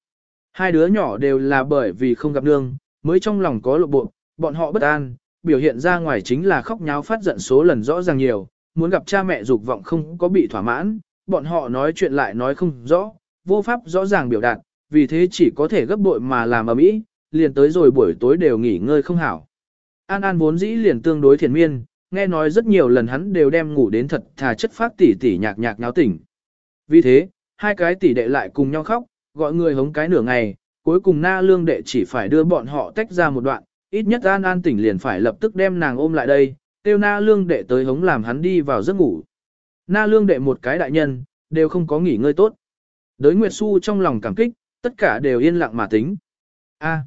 Hai đứa nhỏ đều là bởi vì không gặp nương, mới trong lòng có lộ bộ, bọn họ bất an, biểu hiện ra ngoài chính là khóc nháo phát giận số lần rõ ràng nhiều, muốn gặp cha mẹ dục vọng không có bị thỏa mãn, bọn họ nói chuyện lại nói không rõ, vô pháp rõ ràng biểu đạt, vì thế chỉ có thể gấp bội mà làm ở mỹ, liền tới rồi buổi tối đều nghỉ ngơi không hảo. An An vốn dĩ liền tương đối thiền miên, nghe nói rất nhiều lần hắn đều đem ngủ đến thật thà chất phát tỉ tỉ nhạc nhạc náo tỉnh. Vì thế, hai cái tỷ đệ lại cùng nhau khóc, gọi người hống cái nửa ngày, cuối cùng na lương đệ chỉ phải đưa bọn họ tách ra một đoạn, ít nhất An An tỉnh liền phải lập tức đem nàng ôm lại đây, tiêu na lương đệ tới hống làm hắn đi vào giấc ngủ. Na lương đệ một cái đại nhân, đều không có nghỉ ngơi tốt. Đới Nguyệt Xu trong lòng cảm kích, tất cả đều yên lặng mà tính. A,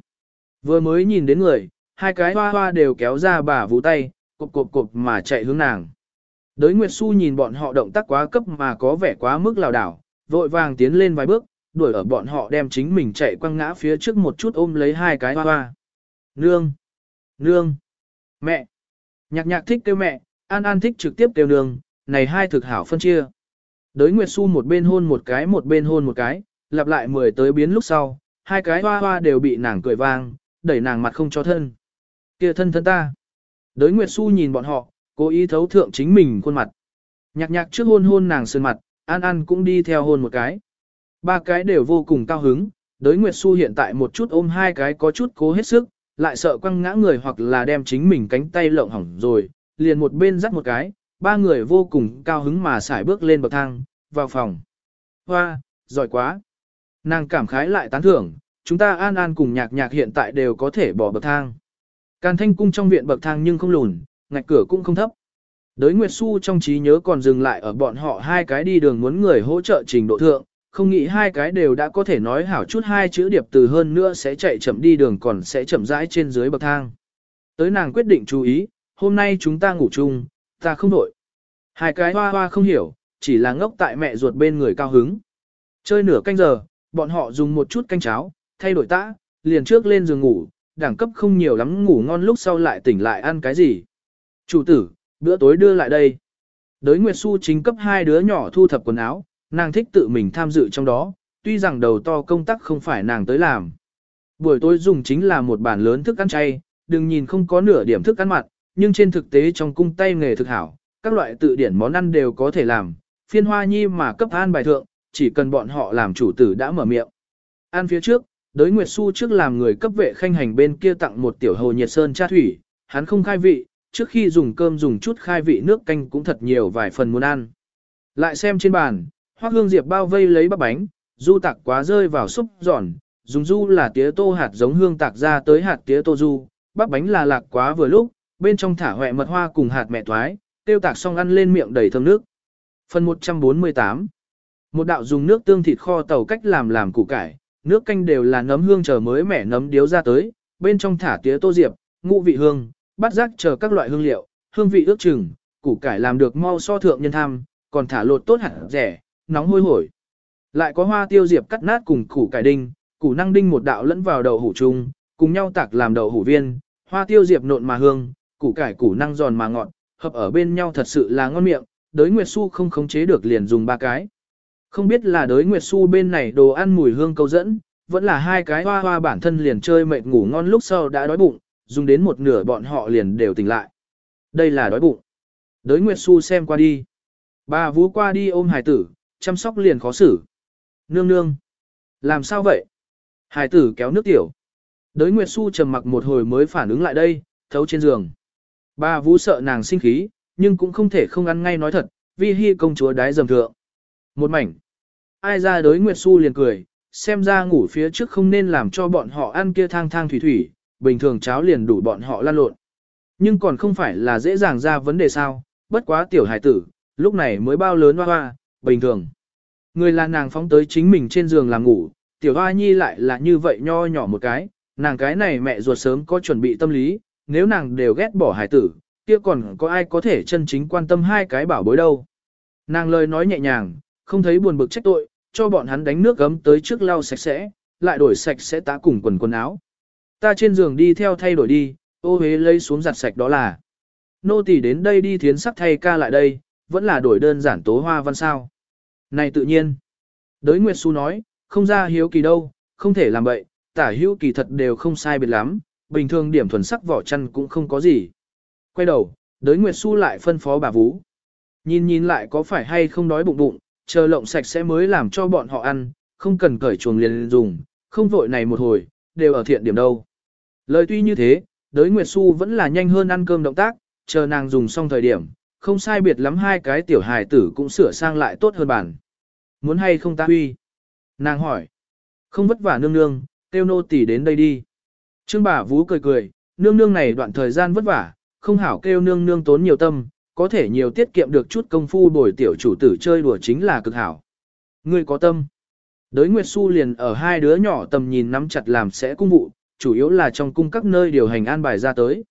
vừa mới nhìn đến người, hai cái hoa hoa đều kéo ra bà vũ tay, cộp cộp cộp mà chạy hướng nàng. Đới Nguyệt Xu nhìn bọn họ động tác quá cấp mà có vẻ quá mức lào đảo, vội vàng tiến lên vài bước, đuổi ở bọn họ đem chính mình chạy quăng ngã phía trước một chút ôm lấy hai cái hoa hoa. Nương! Nương! Mẹ! Nhạc nhạc thích kêu mẹ, An An thích trực tiếp kêu nương, này hai thực hảo phân chia. Đới Nguyệt Xu một bên hôn một cái một bên hôn một cái, lặp lại mười tới biến lúc sau, hai cái hoa hoa đều bị nàng cười vang, đẩy nàng mặt không cho thân. kia thân thân ta. Đới Nguyệt Xu nhìn bọn họ, cố ý thấu thượng chính mình khuôn mặt. Nhạc nhạc trước hôn hôn nàng sơn mặt, An An cũng đi theo hôn một cái. Ba cái đều vô cùng cao hứng, đới Nguyệt Xu hiện tại một chút ôm hai cái có chút cố hết sức, lại sợ quăng ngã người hoặc là đem chính mình cánh tay lộng hỏng rồi, liền một bên dắt một cái, ba người vô cùng cao hứng mà xài bước lên bậc thang, vào phòng. Hoa, giỏi quá. Nàng cảm khái lại tán thưởng, chúng ta an an cùng nhạc nhạc hiện tại đều có thể bỏ bậc thang. Càn thanh cung trong viện bậc thang nhưng không lùn, ngạch cửa cũng không thấp. Đới Nguyệt Xu trong trí nhớ còn dừng lại ở bọn họ hai cái đi đường muốn người hỗ trợ trình độ thượng, không nghĩ hai cái đều đã có thể nói hảo chút hai chữ điệp từ hơn nữa sẽ chạy chậm đi đường còn sẽ chậm rãi trên dưới bậc thang. Tới nàng quyết định chú ý, hôm nay chúng ta ngủ chung, ta không đổi. Hai cái hoa hoa không hiểu, chỉ là ngốc tại mẹ ruột bên người cao hứng. Chơi nửa canh giờ, bọn họ dùng một chút canh cháo, thay đổi tã, liền trước lên giường ngủ, đẳng cấp không nhiều lắm ngủ ngon lúc sau lại tỉnh lại ăn cái gì. Chủ tử, bữa tối đưa lại đây. Đới Nguyệt Xu chính cấp hai đứa nhỏ thu thập quần áo, nàng thích tự mình tham dự trong đó, tuy rằng đầu to công tác không phải nàng tới làm. Buổi tối dùng chính là một bàn lớn thức ăn chay, đừng nhìn không có nửa điểm thức ăn mặn, nhưng trên thực tế trong cung tay nghề thực hảo, các loại tự điển món ăn đều có thể làm, phiên hoa nhi mà cấp an bài thượng, chỉ cần bọn họ làm chủ tử đã mở miệng. ăn phía trước, đới Nguyệt Xu trước làm người cấp vệ khanh hành bên kia tặng một tiểu hồ nhiệt sơn cha thủy, hắn không khai vị, trước khi dùng cơm dùng chút khai vị nước canh cũng thật nhiều vài phần muốn ăn. Lại xem trên bàn, hoa Hương Diệp bao vây lấy bắp bánh, du tạc quá rơi vào xúc giòn, dùng du là tía tô hạt giống hương tạc ra tới hạt tía tô du, bắp bánh là lạc quá vừa lúc, bên trong thả hoẹ mật hoa cùng hạt mẹ thoái, tiêu tạc xong ăn lên miệng đầy thơm nước. Phần 148 Một đạo dùng nước tương thịt kho tàu cách làm làm củ cải, nước canh đều là nấm hương chờ mới mẻ nấm điếu ra tới, bên trong thả tía tô diệp, ngũ vị hương, bát giác chờ các loại hương liệu, hương vị ước chừng, củ cải làm được mau so thượng nhân tham, còn thả lột tốt hẳn rẻ, nóng hôi hổi. Lại có hoa tiêu diệp cắt nát cùng củ cải đinh, củ năng đinh một đạo lẫn vào đậu hủ chung, cùng nhau tạc làm đậu hủ viên, hoa tiêu diệp nộn mà hương, củ cải củ năng giòn mà ngọt, hợp ở bên nhau thật sự là ngon miệng, đới Nguyệt Su không khống chế được liền dùng ba cái. Không biết là đới Nguyệt Xu bên này đồ ăn mùi hương câu dẫn, vẫn là hai cái hoa hoa bản thân liền chơi mệt ngủ ngon lúc sau đã đói bụng, dùng đến một nửa bọn họ liền đều tỉnh lại. Đây là đói bụng. Đới Nguyệt Xu xem qua đi. Bà vú qua đi ôm hải tử, chăm sóc liền khó xử. Nương nương. Làm sao vậy? Hải tử kéo nước tiểu. Đới Nguyệt Xu trầm mặc một hồi mới phản ứng lại đây, thấu trên giường. Bà vú sợ nàng sinh khí, nhưng cũng không thể không ăn ngay nói thật, vi hy công chúa đái dầm thượng. Một mảnh. Ai ra đới Nguyệt Xu liền cười, xem ra ngủ phía trước không nên làm cho bọn họ ăn kia thang thang thủy thủy, bình thường cháo liền đủ bọn họ lan lộn. Nhưng còn không phải là dễ dàng ra vấn đề sao, bất quá tiểu hải tử, lúc này mới bao lớn hoa hoa, bình thường. Người là nàng phóng tới chính mình trên giường làm ngủ, tiểu hoa nhi lại là như vậy nho nhỏ một cái, nàng cái này mẹ ruột sớm có chuẩn bị tâm lý, nếu nàng đều ghét bỏ hải tử, kia còn có ai có thể chân chính quan tâm hai cái bảo bối đâu. Nàng lời nói nhẹ nhàng, không thấy buồn bực trách tội, cho bọn hắn đánh nước gấm tới trước lau sạch sẽ, lại đổi sạch sẽ tá cùng quần quần áo. Ta trên giường đi theo thay đổi đi, ô hế lấy xuống giặt sạch đó là. Nô tỳ đến đây đi thiến sắc thay ca lại đây, vẫn là đổi đơn giản tố hoa văn sao. Này tự nhiên. Đới Nguyệt Xu nói, không ra hiếu kỳ đâu, không thể làm bậy, tả hữu kỳ thật đều không sai biệt lắm, bình thường điểm thuần sắc vỏ chăn cũng không có gì. Quay đầu, đới Nguyệt Xu lại phân phó bà Vũ. Nhìn nhìn lại có phải hay không đói bụng bụng, chờ lộng sạch sẽ mới làm cho bọn họ ăn, không cần cởi chuồng liền dùng, không vội này một hồi, đều ở thiện điểm đâu. Lời tuy như thế, đới Nguyệt Xu vẫn là nhanh hơn ăn cơm động tác, chờ nàng dùng xong thời điểm, không sai biệt lắm hai cái tiểu hài tử cũng sửa sang lại tốt hơn bản. Muốn hay không ta huy? Nàng hỏi. Không vất vả nương nương, tiêu nô tỷ đến đây đi. Trương bà vú cười cười, nương nương này đoạn thời gian vất vả, không hảo kêu nương nương tốn nhiều tâm, có thể nhiều tiết kiệm được chút công phu bồi tiểu chủ tử chơi đùa chính là cực hảo. Ngươi có tâm. Đới Nguyệt Xu liền ở hai đứa nhỏ tầm nhìn nắm chặt làm sẽ cung vụ, chủ yếu là trong cung các nơi điều hành an bài ra tới.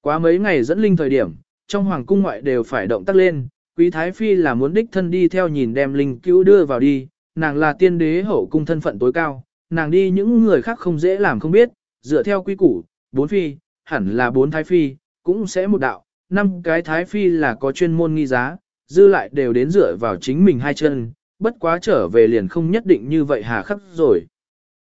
Quá mấy ngày dẫn linh thời điểm, trong hoàng cung ngoại đều phải động tác lên, quý thái phi là muốn đích thân đi theo nhìn đem linh cứu đưa vào đi, nàng là tiên đế hậu cung thân phận tối cao, nàng đi những người khác không dễ làm không biết, dựa theo quy củ, bốn phi, hẳn là bốn thái phi, cũng sẽ một đạo, năm cái thái phi là có chuyên môn nghi giá, dư lại đều đến dựa vào chính mình hai chân, bất quá trở về liền không nhất định như vậy hà khắc rồi.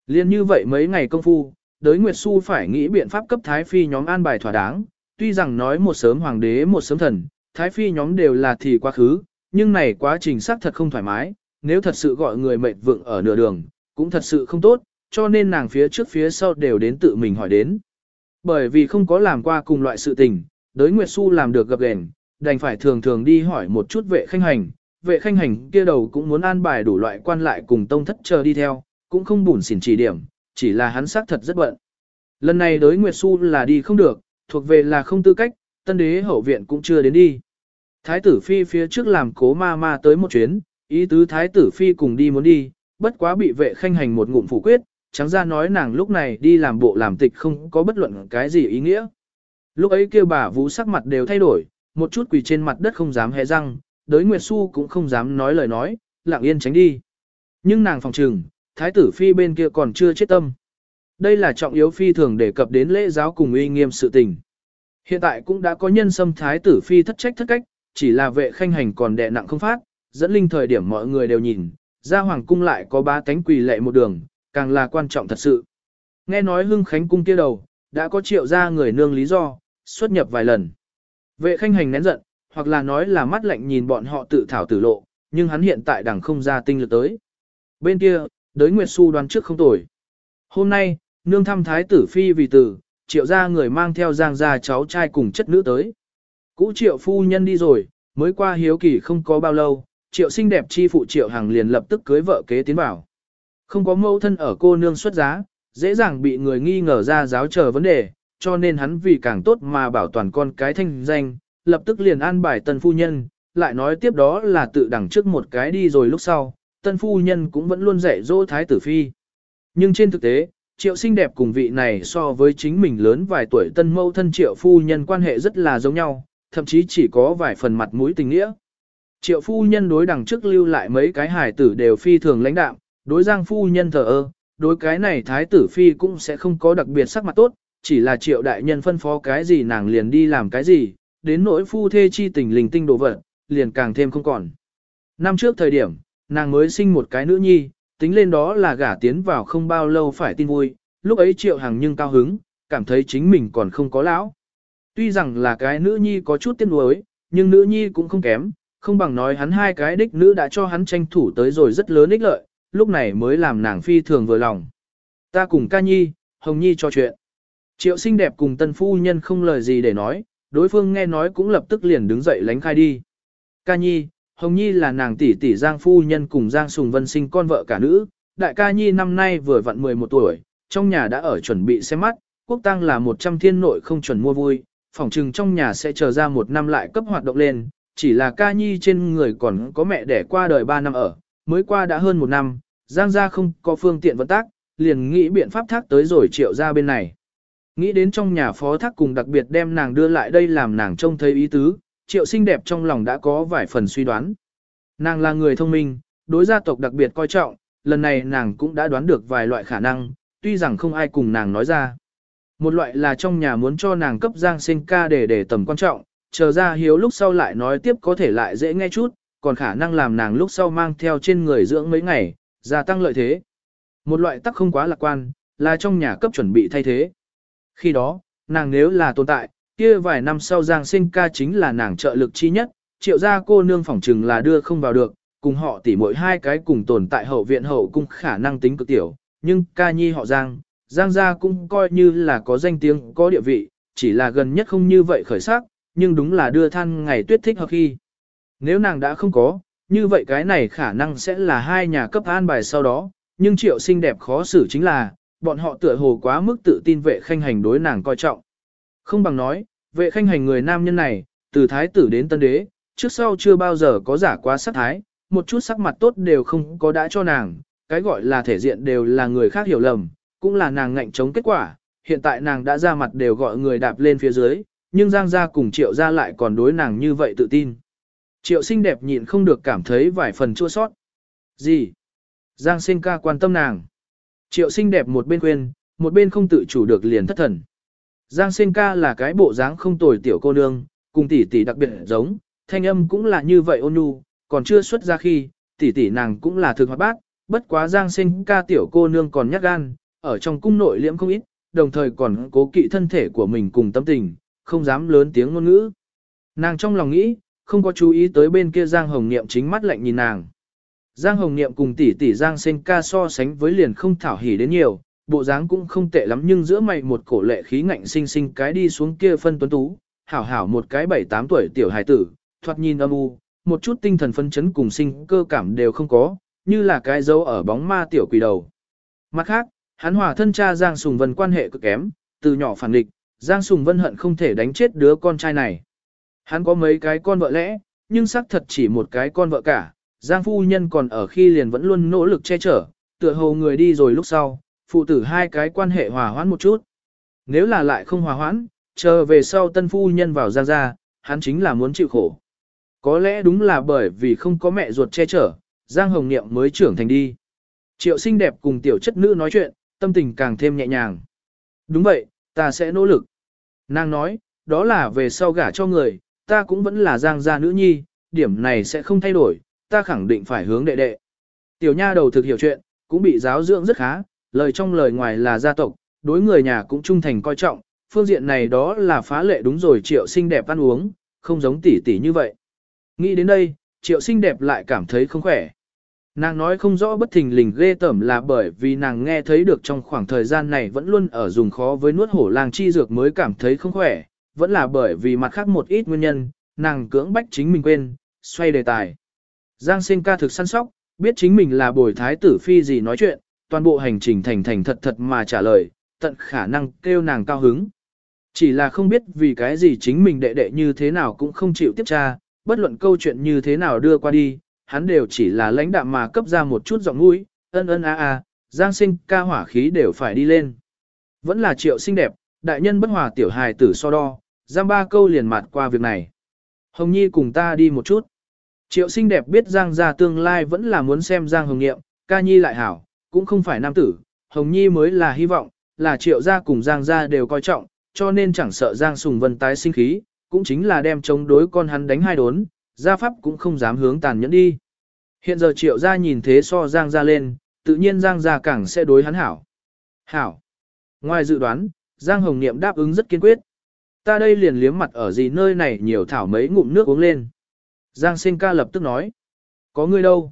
Liên như vậy mấy ngày công phu, đới Nguyệt Xu phải nghĩ biện pháp cấp thái phi nhóm an bài thỏa đáng, tuy rằng nói một sớm hoàng đế một sớm thần, thái phi nhóm đều là thì quá khứ, nhưng này quá trình xác thật không thoải mái, nếu thật sự gọi người mệt vượng ở nửa đường, cũng thật sự không tốt, cho nên nàng phía trước phía sau đều đến tự mình hỏi đến. Bởi vì không có làm qua cùng loại sự tình, đới Nguyệt Xu làm được gặp gền, đành phải thường thường đi hỏi một chút vệ khanh hành, vệ khanh hành kia đầu cũng muốn an bài đủ loại quan lại cùng tông thất chờ đi theo, cũng không bùn xỉn chỉ điểm, chỉ là hắn xác thật rất bận. Lần này đới Nguyệt Xu là đi không được, thuộc về là không tư cách, tân đế hậu viện cũng chưa đến đi. Thái tử phi phía trước làm cố ma ma tới một chuyến, ý tứ thái tử phi cùng đi muốn đi, bất quá bị vệ khanh hành một ngụm phủ quyết, trắng ra nói nàng lúc này đi làm bộ làm tịch không có bất luận cái gì ý nghĩa. Lúc ấy kêu bà vũ sắc mặt đều thay đổi, một chút quỳ trên mặt đất không dám hé răng, đới Nguyệt Xu cũng không dám nói lời nói, lặng yên tránh đi. Nhưng nàng phòng trừng, thái tử phi bên kia còn chưa chết tâm. Đây là trọng yếu phi thường đề cập đến lễ giáo cùng uy nghiêm sự tình. Hiện tại cũng đã có nhân xâm thái tử phi thất trách thất cách, chỉ là vệ khanh hành còn đè nặng không phát, dẫn linh thời điểm mọi người đều nhìn, ra hoàng cung lại có ba cánh quỳ lệ một đường, càng là quan trọng thật sự. Nghe nói hưng khánh cung kia đầu, đã có triệu ra người nương lý do, xuất nhập vài lần. Vệ khanh hành nén giận, hoặc là nói là mắt lạnh nhìn bọn họ tự thảo tử lộ, nhưng hắn hiện tại đẳng không ra tinh lực tới. Bên kia, đới Nguyệt Xu đoán trước không tồi. Hôm nay, nương thăm thái tử phi vì tử, triệu ra người mang theo giang gia cháu trai cùng chất nữ tới. Cũ triệu phu nhân đi rồi, mới qua hiếu kỳ không có bao lâu, triệu xinh đẹp chi phụ triệu hàng liền lập tức cưới vợ kế tiến vào. Không có mâu thân ở cô nương xuất giá, dễ dàng bị người nghi ngờ ra giáo chờ vấn đề, cho nên hắn vì càng tốt mà bảo toàn con cái thanh danh, lập tức liền an bài tân phu nhân, lại nói tiếp đó là tự đẳng trước một cái đi rồi lúc sau, tân phu nhân cũng vẫn luôn dạy dỗ thái tử phi. Nhưng trên thực tế, triệu xinh đẹp cùng vị này so với chính mình lớn vài tuổi tân mâu thân triệu phu nhân quan hệ rất là giống nhau, thậm chí chỉ có vài phần mặt mũi tình nghĩa. Triệu phu nhân đối đằng trước lưu lại mấy cái hài tử đều phi thường lãnh đạm, đối giang phu nhân thờ ơ, đối cái này thái tử phi cũng sẽ không có đặc biệt sắc mặt tốt, chỉ là triệu đại nhân phân phó cái gì nàng liền đi làm cái gì, đến nỗi phu thê chi tình linh tinh đồ vật, liền càng thêm không còn. Năm trước thời điểm, nàng mới sinh một cái nữ nhi, tính lên đó là gả tiến vào không bao lâu phải tin vui, lúc ấy triệu hàng nhưng cao hứng, cảm thấy chính mình còn không có lão. Tuy rằng là cái nữ nhi có chút tiếc nuối, nhưng nữ nhi cũng không kém, không bằng nói hắn hai cái đích nữ đã cho hắn tranh thủ tới rồi rất lớn ích lợi, lúc này mới làm nàng phi thường vừa lòng. Ta cùng ca nhi, hồng nhi cho chuyện. Triệu xinh đẹp cùng tân phu nhân không lời gì để nói, đối phương nghe nói cũng lập tức liền đứng dậy lánh khai đi. Ca nhi, hồng nhi là nàng tỷ tỷ giang phu nhân cùng giang sùng vân sinh con vợ cả nữ, đại ca nhi năm nay vừa vặn 11 tuổi, trong nhà đã ở chuẩn bị xem mắt, quốc tăng là 100 thiên nội không chuẩn mua vui, phỏng trừng trong nhà sẽ chờ ra một năm lại cấp hoạt động lên, chỉ là ca nhi trên người còn có mẹ đẻ qua đời 3 năm ở, mới qua đã hơn một năm, giang gia không có phương tiện vận tác, liền nghĩ biện pháp thác tới rồi triệu ra bên này. Nghĩ đến trong nhà phó thác cùng đặc biệt đem nàng đưa lại đây làm nàng trông thấy ý tứ, triệu xinh đẹp trong lòng đã có vài phần suy đoán. Nàng là người thông minh, đối gia tộc đặc biệt coi trọng, lần này nàng cũng đã đoán được vài loại khả năng, tuy rằng không ai cùng nàng nói ra. Một loại là trong nhà muốn cho nàng cấp giang sinh ca để để tầm quan trọng, chờ ra hiếu lúc sau lại nói tiếp có thể lại dễ nghe chút, còn khả năng làm nàng lúc sau mang theo trên người dưỡng mấy ngày, gia tăng lợi thế. Một loại tắc không quá lạc quan, là trong nhà cấp chuẩn bị thay thế. Khi đó, nàng nếu là tồn tại, kia vài năm sau Giang sinh ca chính là nàng trợ lực chi nhất, triệu gia cô nương phỏng trừng là đưa không vào được, cùng họ tỉ mỗi hai cái cùng tồn tại hậu viện hậu cung khả năng tính cực tiểu, nhưng ca nhi họ Giang, Giang gia cũng coi như là có danh tiếng, có địa vị, chỉ là gần nhất không như vậy khởi sắc, nhưng đúng là đưa than ngày tuyết thích hợp khi. Nếu nàng đã không có, như vậy cái này khả năng sẽ là hai nhà cấp an bài sau đó, nhưng triệu xinh đẹp khó xử chính là, bọn họ tựa hồ quá mức tự tin vệ khanh hành đối nàng coi trọng. Không bằng nói, vệ khanh hành người nam nhân này, từ thái tử đến tân đế, trước sau chưa bao giờ có giả quá sắc thái, một chút sắc mặt tốt đều không có đã cho nàng, cái gọi là thể diện đều là người khác hiểu lầm, cũng là nàng ngạnh chống kết quả, hiện tại nàng đã ra mặt đều gọi người đạp lên phía dưới, nhưng Giang gia cùng Triệu gia lại còn đối nàng như vậy tự tin. Triệu xinh đẹp nhịn không được cảm thấy vài phần chua sót. Gì? Giang sinh ca quan tâm nàng. Triệu xinh đẹp một bên khuyên, một bên không tự chủ được liền thất thần. Giang sinh ca là cái bộ dáng không tồi tiểu cô nương, cùng tỷ tỷ đặc biệt giống, thanh âm cũng là như vậy ôn nhu, còn chưa xuất ra khi, tỷ tỷ nàng cũng là thực hoạt bát, bất quá Giang sinh ca tiểu cô nương còn nhát gan, ở trong cung nội liễm không ít, đồng thời còn cố kỵ thân thể của mình cùng tâm tình, không dám lớn tiếng ngôn ngữ. Nàng trong lòng nghĩ, không có chú ý tới bên kia Giang Hồng Niệm chính mắt lạnh nhìn nàng. Giang Hồng Niệm cùng tỷ tỷ Giang Sinh ca so sánh với liền không thảo hỉ đến nhiều, bộ dáng cũng không tệ lắm nhưng giữa mày một cổ lệ khí ngạnh sinh sinh cái đi xuống kia phân tuấn tú, hảo hảo một cái bảy tám tuổi tiểu hài tử, thoạt nhìn âm u, một chút tinh thần phân chấn cùng sinh cơ cảm đều không có, như là cái dấu ở bóng ma tiểu quỷ đầu. Mặt khác, hắn hòa thân cha Giang Sùng Vân quan hệ cực kém, từ nhỏ phản địch, Giang Sùng Vân hận không thể đánh chết đứa con trai này. Hắn có mấy cái con vợ lẽ, nhưng xác thật chỉ một cái con vợ cả, Giang phu nhân còn ở khi liền vẫn luôn nỗ lực che chở, tựa hồ người đi rồi lúc sau, phụ tử hai cái quan hệ hòa hoãn một chút. Nếu là lại không hòa hoãn, chờ về sau tân phu nhân vào Giang gia, hắn chính là muốn chịu khổ. Có lẽ đúng là bởi vì không có mẹ ruột che chở, Giang Hồng Niệm mới trưởng thành đi. Triệu xinh đẹp cùng tiểu chất nữ nói chuyện, tâm tình càng thêm nhẹ nhàng. Đúng vậy, ta sẽ nỗ lực. Nàng nói, đó là về sau gả cho người, ta cũng vẫn là Giang gia nữ nhi, điểm này sẽ không thay đổi, ta khẳng định phải hướng đệ đệ. Tiểu nha đầu thực hiểu chuyện, cũng bị giáo dưỡng rất khá, lời trong lời ngoài là gia tộc, đối người nhà cũng trung thành coi trọng, phương diện này đó là phá lệ đúng rồi triệu xinh đẹp ăn uống, không giống tỷ tỷ như vậy. Nghĩ đến đây, triệu xinh đẹp lại cảm thấy không khỏe. Nàng nói không rõ bất thình lình ghê tởm là bởi vì nàng nghe thấy được trong khoảng thời gian này vẫn luôn ở dùng khó với nuốt hổ lang chi dược mới cảm thấy không khỏe, vẫn là bởi vì mặt khác một ít nguyên nhân, nàng cưỡng bách chính mình quên, xoay đề tài. Giang sinh ca thực săn sóc, biết chính mình là bồi thái tử phi gì nói chuyện, toàn bộ hành trình thành thành thật thật mà trả lời, tận khả năng kêu nàng cao hứng. Chỉ là không biết vì cái gì chính mình đệ đệ như thế nào cũng không chịu tiếp tra, bất luận câu chuyện như thế nào đưa qua đi, hắn đều chỉ là lãnh đạm mà cấp ra một chút giọng mũi, ân ân a a, giang sinh ca hỏa khí đều phải đi lên. Vẫn là triệu xinh đẹp, đại nhân bất hòa tiểu hài tử so đo, giam ba câu liền mặt qua việc này. Hồng Nhi cùng ta đi một chút. Triệu xinh đẹp biết Giang gia tương lai vẫn là muốn xem Giang Hồng Nghiệm, ca nhi lại hảo, cũng không phải nam tử, Hồng Nhi mới là hy vọng, là triệu gia cùng Giang gia đều coi trọng, cho nên chẳng sợ Giang Sùng Vân tái sinh khí, cũng chính là đem chống đối con hắn đánh hai đốn, gia pháp cũng không dám hướng tàn nhẫn đi. Hiện giờ triệu gia nhìn thế so Giang gia lên, tự nhiên Giang gia càng sẽ đối hắn hảo. Hảo. Ngoài dự đoán, Giang Hồng Niệm đáp ứng rất kiên quyết. Ta đây liền liếm mặt ở gì nơi này nhiều thảo mấy ngụm nước uống lên. Giang sinh ca lập tức nói. Có người đâu?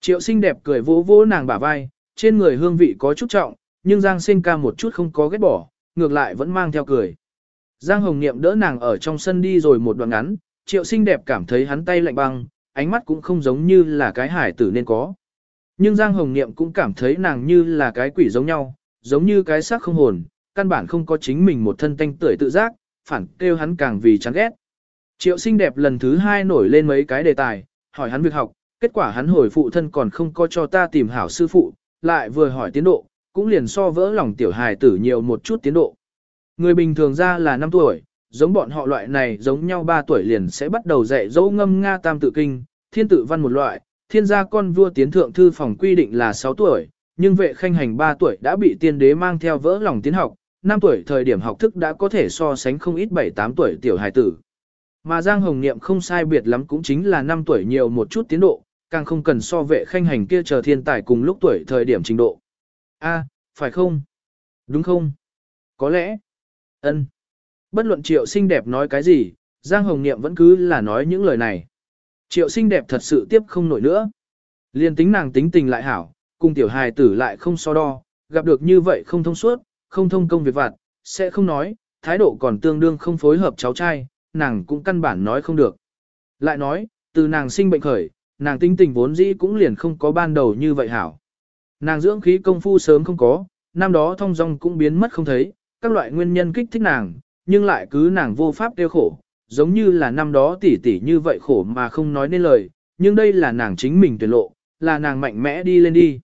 Triệu sinh đẹp cười vỗ vỗ nàng bả vai, trên người hương vị có chút trọng, nhưng Giang sinh ca một chút không có ghét bỏ, ngược lại vẫn mang theo cười. Giang Hồng Niệm đỡ nàng ở trong sân đi rồi một đoạn ngắn, triệu sinh đẹp cảm thấy hắn tay lạnh băng, ánh mắt cũng không giống như là cái hải tử nên có. Nhưng Giang Hồng Niệm cũng cảm thấy nàng như là cái quỷ giống nhau, giống như cái xác không hồn, căn bản không có chính mình một thân tanh tưởi tự giác, phản kêu hắn càng vì chán ghét. Triệu sinh đẹp lần thứ hai nổi lên mấy cái đề tài, hỏi hắn việc học, kết quả hắn hồi phụ thân còn không có cho ta tìm hảo sư phụ, lại vừa hỏi tiến độ, cũng liền so vỡ lòng tiểu hài tử nhiều một chút tiến độ. Người bình thường ra là 5 tuổi, giống bọn họ loại này giống nhau 3 tuổi liền sẽ bắt đầu dạy dỗ ngâm Nga tam tự kinh, thiên tự văn một loại, thiên gia con vua tiến thượng thư phòng quy định là 6 tuổi, nhưng vệ khanh hành 3 tuổi đã bị tiên đế mang theo vỡ lòng tiến học, 5 tuổi thời điểm học thức đã có thể so sánh không ít 7-8 tuổi tiểu hài tử. Mà Giang Hồng Niệm không sai biệt lắm cũng chính là 5 tuổi nhiều một chút tiến độ, càng không cần so vệ khanh hành kia chờ thiên tài cùng lúc tuổi thời điểm trình độ. A, phải không? Đúng không? Có lẽ. Ân. Bất luận triệu xinh đẹp nói cái gì, Giang Hồng Niệm vẫn cứ là nói những lời này. Triệu xinh đẹp thật sự tiếp không nổi nữa. Liên tính nàng tính tình lại hảo, cùng tiểu hài tử lại không so đo, gặp được như vậy không thông suốt, không thông công việc vặt, sẽ không nói, thái độ còn tương đương không phối hợp cháu trai, nàng cũng căn bản nói không được. Lại nói, từ nàng sinh bệnh khởi, nàng tính tình vốn dĩ cũng liền không có ban đầu như vậy hảo. Nàng dưỡng khí công phu sớm không có, năm đó thông dong cũng biến mất không thấy, các loại nguyên nhân kích thích nàng, nhưng lại cứ nàng vô pháp tiêu khổ, giống như là năm đó tỉ tỉ như vậy khổ mà không nói nên lời, nhưng đây là nàng chính mình tuyệt lộ, là nàng mạnh mẽ đi lên đi.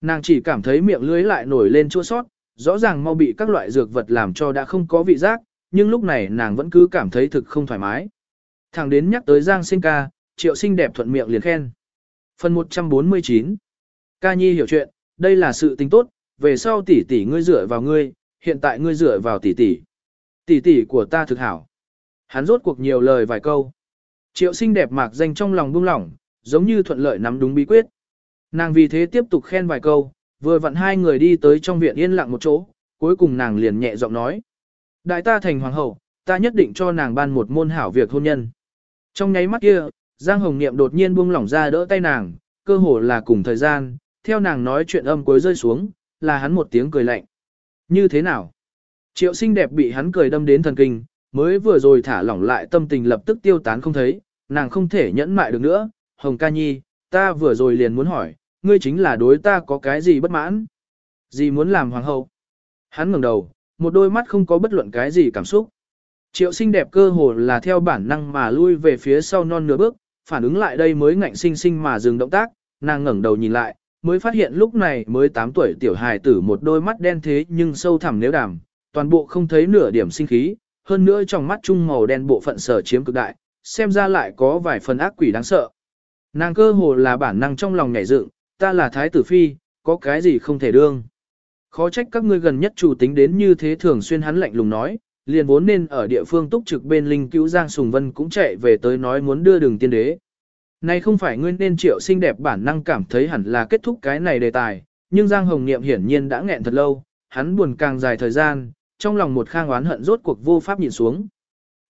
Nàng chỉ cảm thấy miệng lưới lại nổi lên chua sót, rõ ràng mau bị các loại dược vật làm cho đã không có vị giác, nhưng lúc này nàng vẫn cứ cảm thấy thực không thoải mái. Thẳng đến nhắc tới Giang sinh ca, triệu sinh đẹp thuận miệng liền khen. Phần 149 Ca nhi hiểu chuyện, đây là sự tình tốt, về sau tỷ tỷ ngươi dựa vào ngươi, hiện tại ngươi dựa vào tỷ tỷ. Tỷ tỷ của ta thực hảo. Hắn rốt cuộc nhiều lời vài câu. Triệu sinh đẹp mạc danh trong lòng buông lỏng, giống như thuận lợi nắm đúng bí quyết. Nàng vì thế tiếp tục khen vài câu, vừa vặn hai người đi tới trong viện yên lặng một chỗ, cuối cùng nàng liền nhẹ giọng nói. Đại ta thành hoàng hậu, ta nhất định cho nàng ban một môn hảo việc hôn nhân. Trong nháy mắt kia, Giang Hồng Niệm đột nhiên buông lỏng ra đỡ tay nàng, cơ hồ là cùng thời gian, theo nàng nói chuyện âm cuối rơi xuống, là hắn một tiếng cười lạnh. Như thế nào? Triệu xinh đẹp bị hắn cười đâm đến thần kinh, mới vừa rồi thả lỏng lại tâm tình lập tức tiêu tán không thấy, nàng không thể nhẫn mại được nữa. Hồng ca nhi, ta vừa rồi liền muốn hỏi, ngươi chính là đối ta có cái gì bất mãn? Gì muốn làm hoàng hậu? Hắn ngẩng đầu, một đôi mắt không có bất luận cái gì cảm xúc. Triệu sinh đẹp cơ hồ là theo bản năng mà lui về phía sau non nửa bước, phản ứng lại đây mới ngạnh sinh sinh mà dừng động tác, nàng ngẩng đầu nhìn lại, mới phát hiện lúc này mới 8 tuổi tiểu hài tử một đôi mắt đen thế nhưng sâu thẳm nếu đàm, toàn bộ không thấy nửa điểm sinh khí, hơn nữa trong mắt trung màu đen bộ phận sở chiếm cực đại, xem ra lại có vài phần ác quỷ đáng sợ. Nàng cơ hồ là bản năng trong lòng nhảy dựng, ta là thái tử phi, có cái gì không thể đương. Khó trách các ngươi gần nhất chủ tính đến như thế thường xuyên hắn lạnh lùng nói, liền vốn nên ở địa phương túc trực bên linh cứu Giang Sùng Vân cũng chạy về tới nói muốn đưa đường tiên đế. Này không phải ngươi nên triệu xinh đẹp bản năng cảm thấy hẳn là kết thúc cái này đề tài, nhưng Giang Hồng Niệm hiển nhiên đã nghẹn thật lâu, hắn buồn càng dài thời gian, trong lòng một khang oán hận rốt cuộc vô pháp nhìn xuống.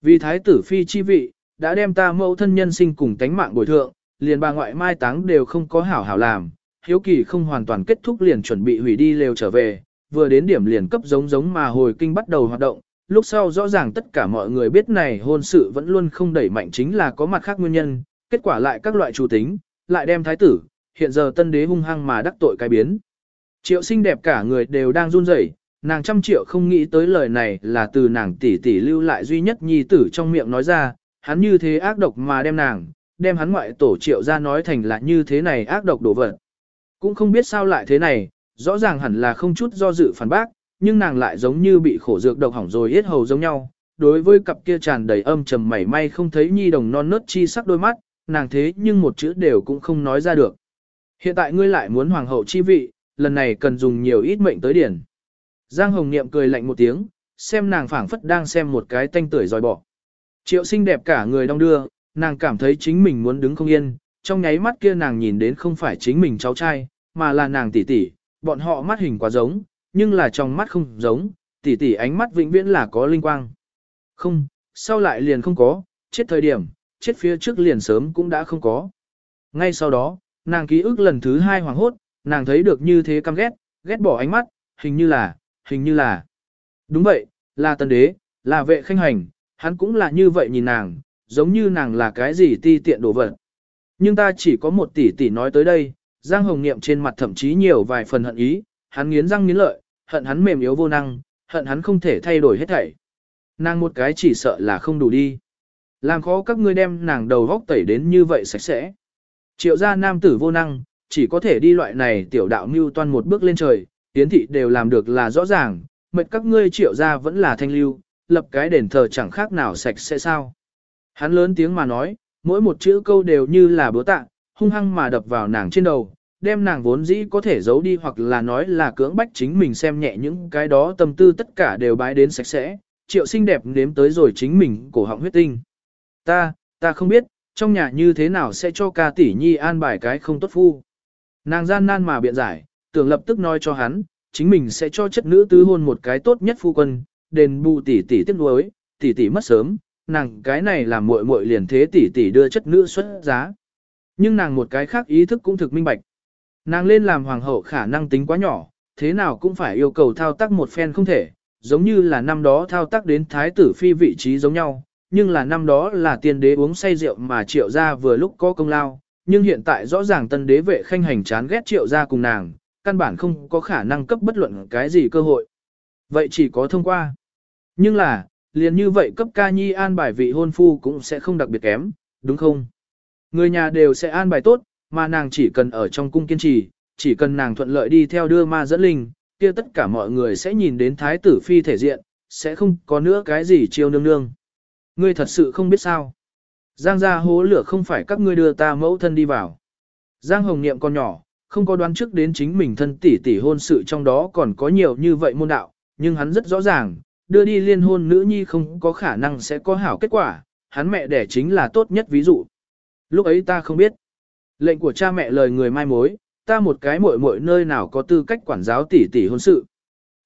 Vì thái tử phi chi vị, đã đem ta mẫu thân nhân sinh cùng tánh mạng bồi thượng, liền bà ngoại mai táng đều không có hảo hảo làm, hiếu kỳ không hoàn toàn kết thúc liền chuẩn bị hủy đi lều trở về, vừa đến điểm liền cấp giống giống mà hồi kinh bắt đầu hoạt động, lúc sau rõ ràng tất cả mọi người biết này hôn sự vẫn luôn không đẩy mạnh chính là có mặt khác nguyên nhân, kết quả lại các loại chủ tính, lại đem thái tử, hiện giờ tân đế hung hăng mà đắc tội cái biến. Triệu xinh đẹp cả người đều đang run rẩy, nàng trăm triệu không nghĩ tới lời này là từ nàng tỷ tỷ lưu lại duy nhất nhi tử trong miệng nói ra, hắn như thế ác độc mà đem nàng, đem hắn ngoại tổ triệu ra nói thành là như thế này ác độc đổ vật. Cũng không biết sao lại thế này, rõ ràng hẳn là không chút do dự phản bác, nhưng nàng lại giống như bị khổ dược độc hỏng rồi hết hầu giống nhau. Đối với cặp kia tràn đầy âm trầm mảy may không thấy nhi đồng non nớt chi sắc đôi mắt, nàng thế nhưng một chữ đều cũng không nói ra được. Hiện tại ngươi lại muốn hoàng hậu chi vị, lần này cần dùng nhiều ít mệnh tới điển. Giang Hồng Niệm cười lạnh một tiếng, xem nàng phảng phất đang xem một cái tanh tưởi dòi bỏ. Triệu xinh đẹp cả người đong đưa, nàng cảm thấy chính mình muốn đứng không yên, trong nháy mắt kia nàng nhìn đến không phải chính mình cháu trai, mà là nàng tỷ tỷ, bọn họ mắt hình quá giống, nhưng là trong mắt không giống, tỷ tỷ ánh mắt vĩnh viễn là có linh quang. Không, sau lại liền không có, chết thời điểm, chết phía trước liền sớm cũng đã không có. Ngay sau đó, nàng ký ức lần thứ hai hoàng hốt, nàng thấy được như thế căm ghét, ghét bỏ ánh mắt, hình như là, hình như là. Đúng vậy, là tần đế, là vệ khanh hành, hắn cũng là như vậy nhìn nàng, giống như nàng là cái gì ti tiện đồ vật. Nhưng ta chỉ có một tỷ tỷ nói tới đây, Giang Hồng Niệm trên mặt thậm chí nhiều vài phần hận ý, hắn nghiến răng nghiến lợi, hận hắn mềm yếu vô năng, hận hắn không thể thay đổi hết thảy. Nàng một cái chỉ sợ là không đủ đi. Làm khó các ngươi đem nàng đầu góc tẩy đến như vậy sạch sẽ. Triệu gia nam tử vô năng, chỉ có thể đi loại này tiểu đạo mưu toan một bước lên trời, tiến thị đều làm được là rõ ràng, mệt các ngươi triệu gia vẫn là thanh lưu, lập cái đền thờ chẳng khác nào sạch sẽ sao. Hắn lớn tiếng mà nói, mỗi một chữ câu đều như là búa tạ, hung hăng mà đập vào nàng trên đầu, đem nàng vốn dĩ có thể giấu đi hoặc là nói là cưỡng bách chính mình xem nhẹ những cái đó tâm tư tất cả đều bái đến sạch sẽ, triệu xinh đẹp nếm tới rồi chính mình cổ họng huyết tinh. Ta, ta không biết, trong nhà như thế nào sẽ cho ca tỷ nhi an bài cái không tốt phu. Nàng gian nan mà biện giải, tưởng lập tức nói cho hắn, chính mình sẽ cho chất nữ tứ hôn một cái tốt nhất phu quân, đền bù tỷ tỷ tiếc nuối, tỷ tỷ mất sớm, nàng cái này làm muội muội liền thế tỷ tỷ đưa chất nữ xuất giá. Nhưng nàng một cái khác ý thức cũng thực minh bạch. Nàng lên làm hoàng hậu khả năng tính quá nhỏ, thế nào cũng phải yêu cầu thao tác một phen không thể, giống như là năm đó thao tác đến thái tử phi vị trí giống nhau, nhưng là năm đó là tiên đế uống say rượu mà triệu ra vừa lúc có công lao, nhưng hiện tại rõ ràng tân đế vệ khanh hành chán ghét triệu ra cùng nàng, căn bản không có khả năng cấp bất luận cái gì cơ hội. Vậy chỉ có thông qua. Nhưng là, liền như vậy cấp ca nhi an bài vị hôn phu cũng sẽ không đặc biệt kém, đúng không? Người nhà đều sẽ an bài tốt, mà nàng chỉ cần ở trong cung kiên trì, chỉ cần nàng thuận lợi đi theo đưa ma dẫn linh, kia tất cả mọi người sẽ nhìn đến thái tử phi thể diện, sẽ không có nữa cái gì chiêu nương nương. Ngươi thật sự không biết sao. Giang gia hố lửa không phải các ngươi đưa ta mẫu thân đi vào. Giang hồng niệm con nhỏ, không có đoán trước đến chính mình thân tỷ tỷ hôn sự trong đó còn có nhiều như vậy môn đạo, nhưng hắn rất rõ ràng, đưa đi liên hôn nữ nhi không có khả năng sẽ có hảo kết quả, hắn mẹ đẻ chính là tốt nhất ví dụ. Lúc ấy ta không biết. Lệnh của cha mẹ lời người mai mối, ta một cái muội muội nơi nào có tư cách quản giáo tỷ tỷ hôn sự.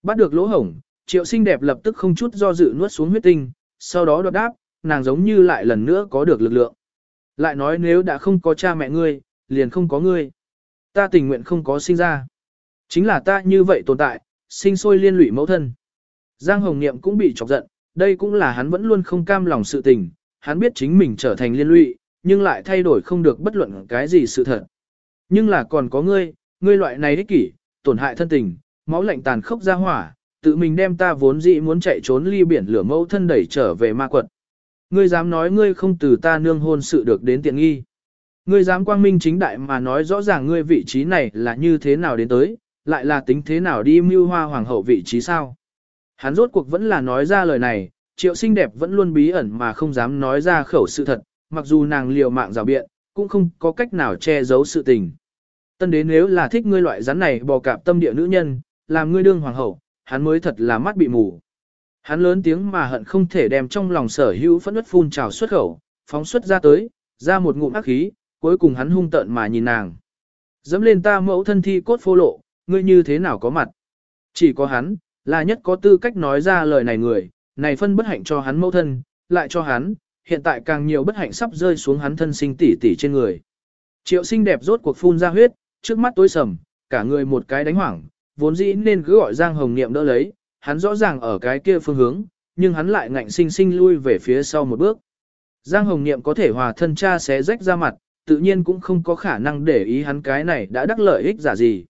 Bắt được lỗ hổng, triệu xinh đẹp lập tức không chút do dự nuốt xuống huyết tinh, sau đó đoạt đáp, nàng giống như lại lần nữa có được lực lượng. Lại nói nếu đã không có cha mẹ ngươi, liền không có ngươi. Ta tình nguyện không có sinh ra. Chính là ta như vậy tồn tại, sinh sôi liên lụy mẫu thân. Giang Hồng Niệm cũng bị chọc giận, đây cũng là hắn vẫn luôn không cam lòng sự tình, hắn biết chính mình trở thành liên lụy, nhưng lại thay đổi không được bất luận cái gì sự thật. Nhưng là còn có ngươi, ngươi loại này ích kỷ, tổn hại thân tình, máu lạnh tàn khốc ra hỏa, tự mình đem ta vốn dĩ muốn chạy trốn ly biển lửa mẫu thân đẩy trở về ma quật. Ngươi dám nói ngươi không từ ta nương hôn sự được đến tiện nghi. Ngươi dám quang minh chính đại mà nói rõ ràng ngươi vị trí này là như thế nào đến tới, lại là tính thế nào đi mưu hoa hoàng hậu vị trí sao. Hắn rốt cuộc vẫn là nói ra lời này, triệu xinh đẹp vẫn luôn bí ẩn mà không dám nói ra khẩu sự thật, mặc dù nàng liều mạng rào biện, cũng không có cách nào che giấu sự tình. Tân đế nếu là thích ngươi loại rắn này bò cạp tâm địa nữ nhân, làm ngươi đương hoàng hậu, hắn mới thật là mắt bị mù. Hắn lớn tiếng mà hận không thể đem trong lòng sở hữu phẫn nứt phun trào xuất khẩu, phóng xuất ra tới, ra một ngụm ác khí, cuối cùng hắn hung tợn mà nhìn nàng. Dẫm lên ta mẫu thân thi cốt phô lộ, ngươi như thế nào có mặt. Chỉ có hắn, là nhất có tư cách nói ra lời này người, này phân bất hạnh cho hắn mẫu thân, lại cho hắn, hiện tại càng nhiều bất hạnh sắp rơi xuống hắn thân sinh tỷ tỷ trên người. Triệu sinh đẹp rốt cuộc phun ra huyết, trước mắt tối sầm, cả người một cái đánh hoảng, vốn dĩ nên cứ gọi Giang Hồng Niệm đỡ lấy, hắn rõ ràng ở cái kia phương hướng, nhưng hắn lại ngạnh sinh sinh lui về phía sau một bước. Giang Hồng Niệm có thể hòa thân cha xé rách ra mặt, tự nhiên cũng không có khả năng để ý hắn cái này đã đắc lợi ích giả gì.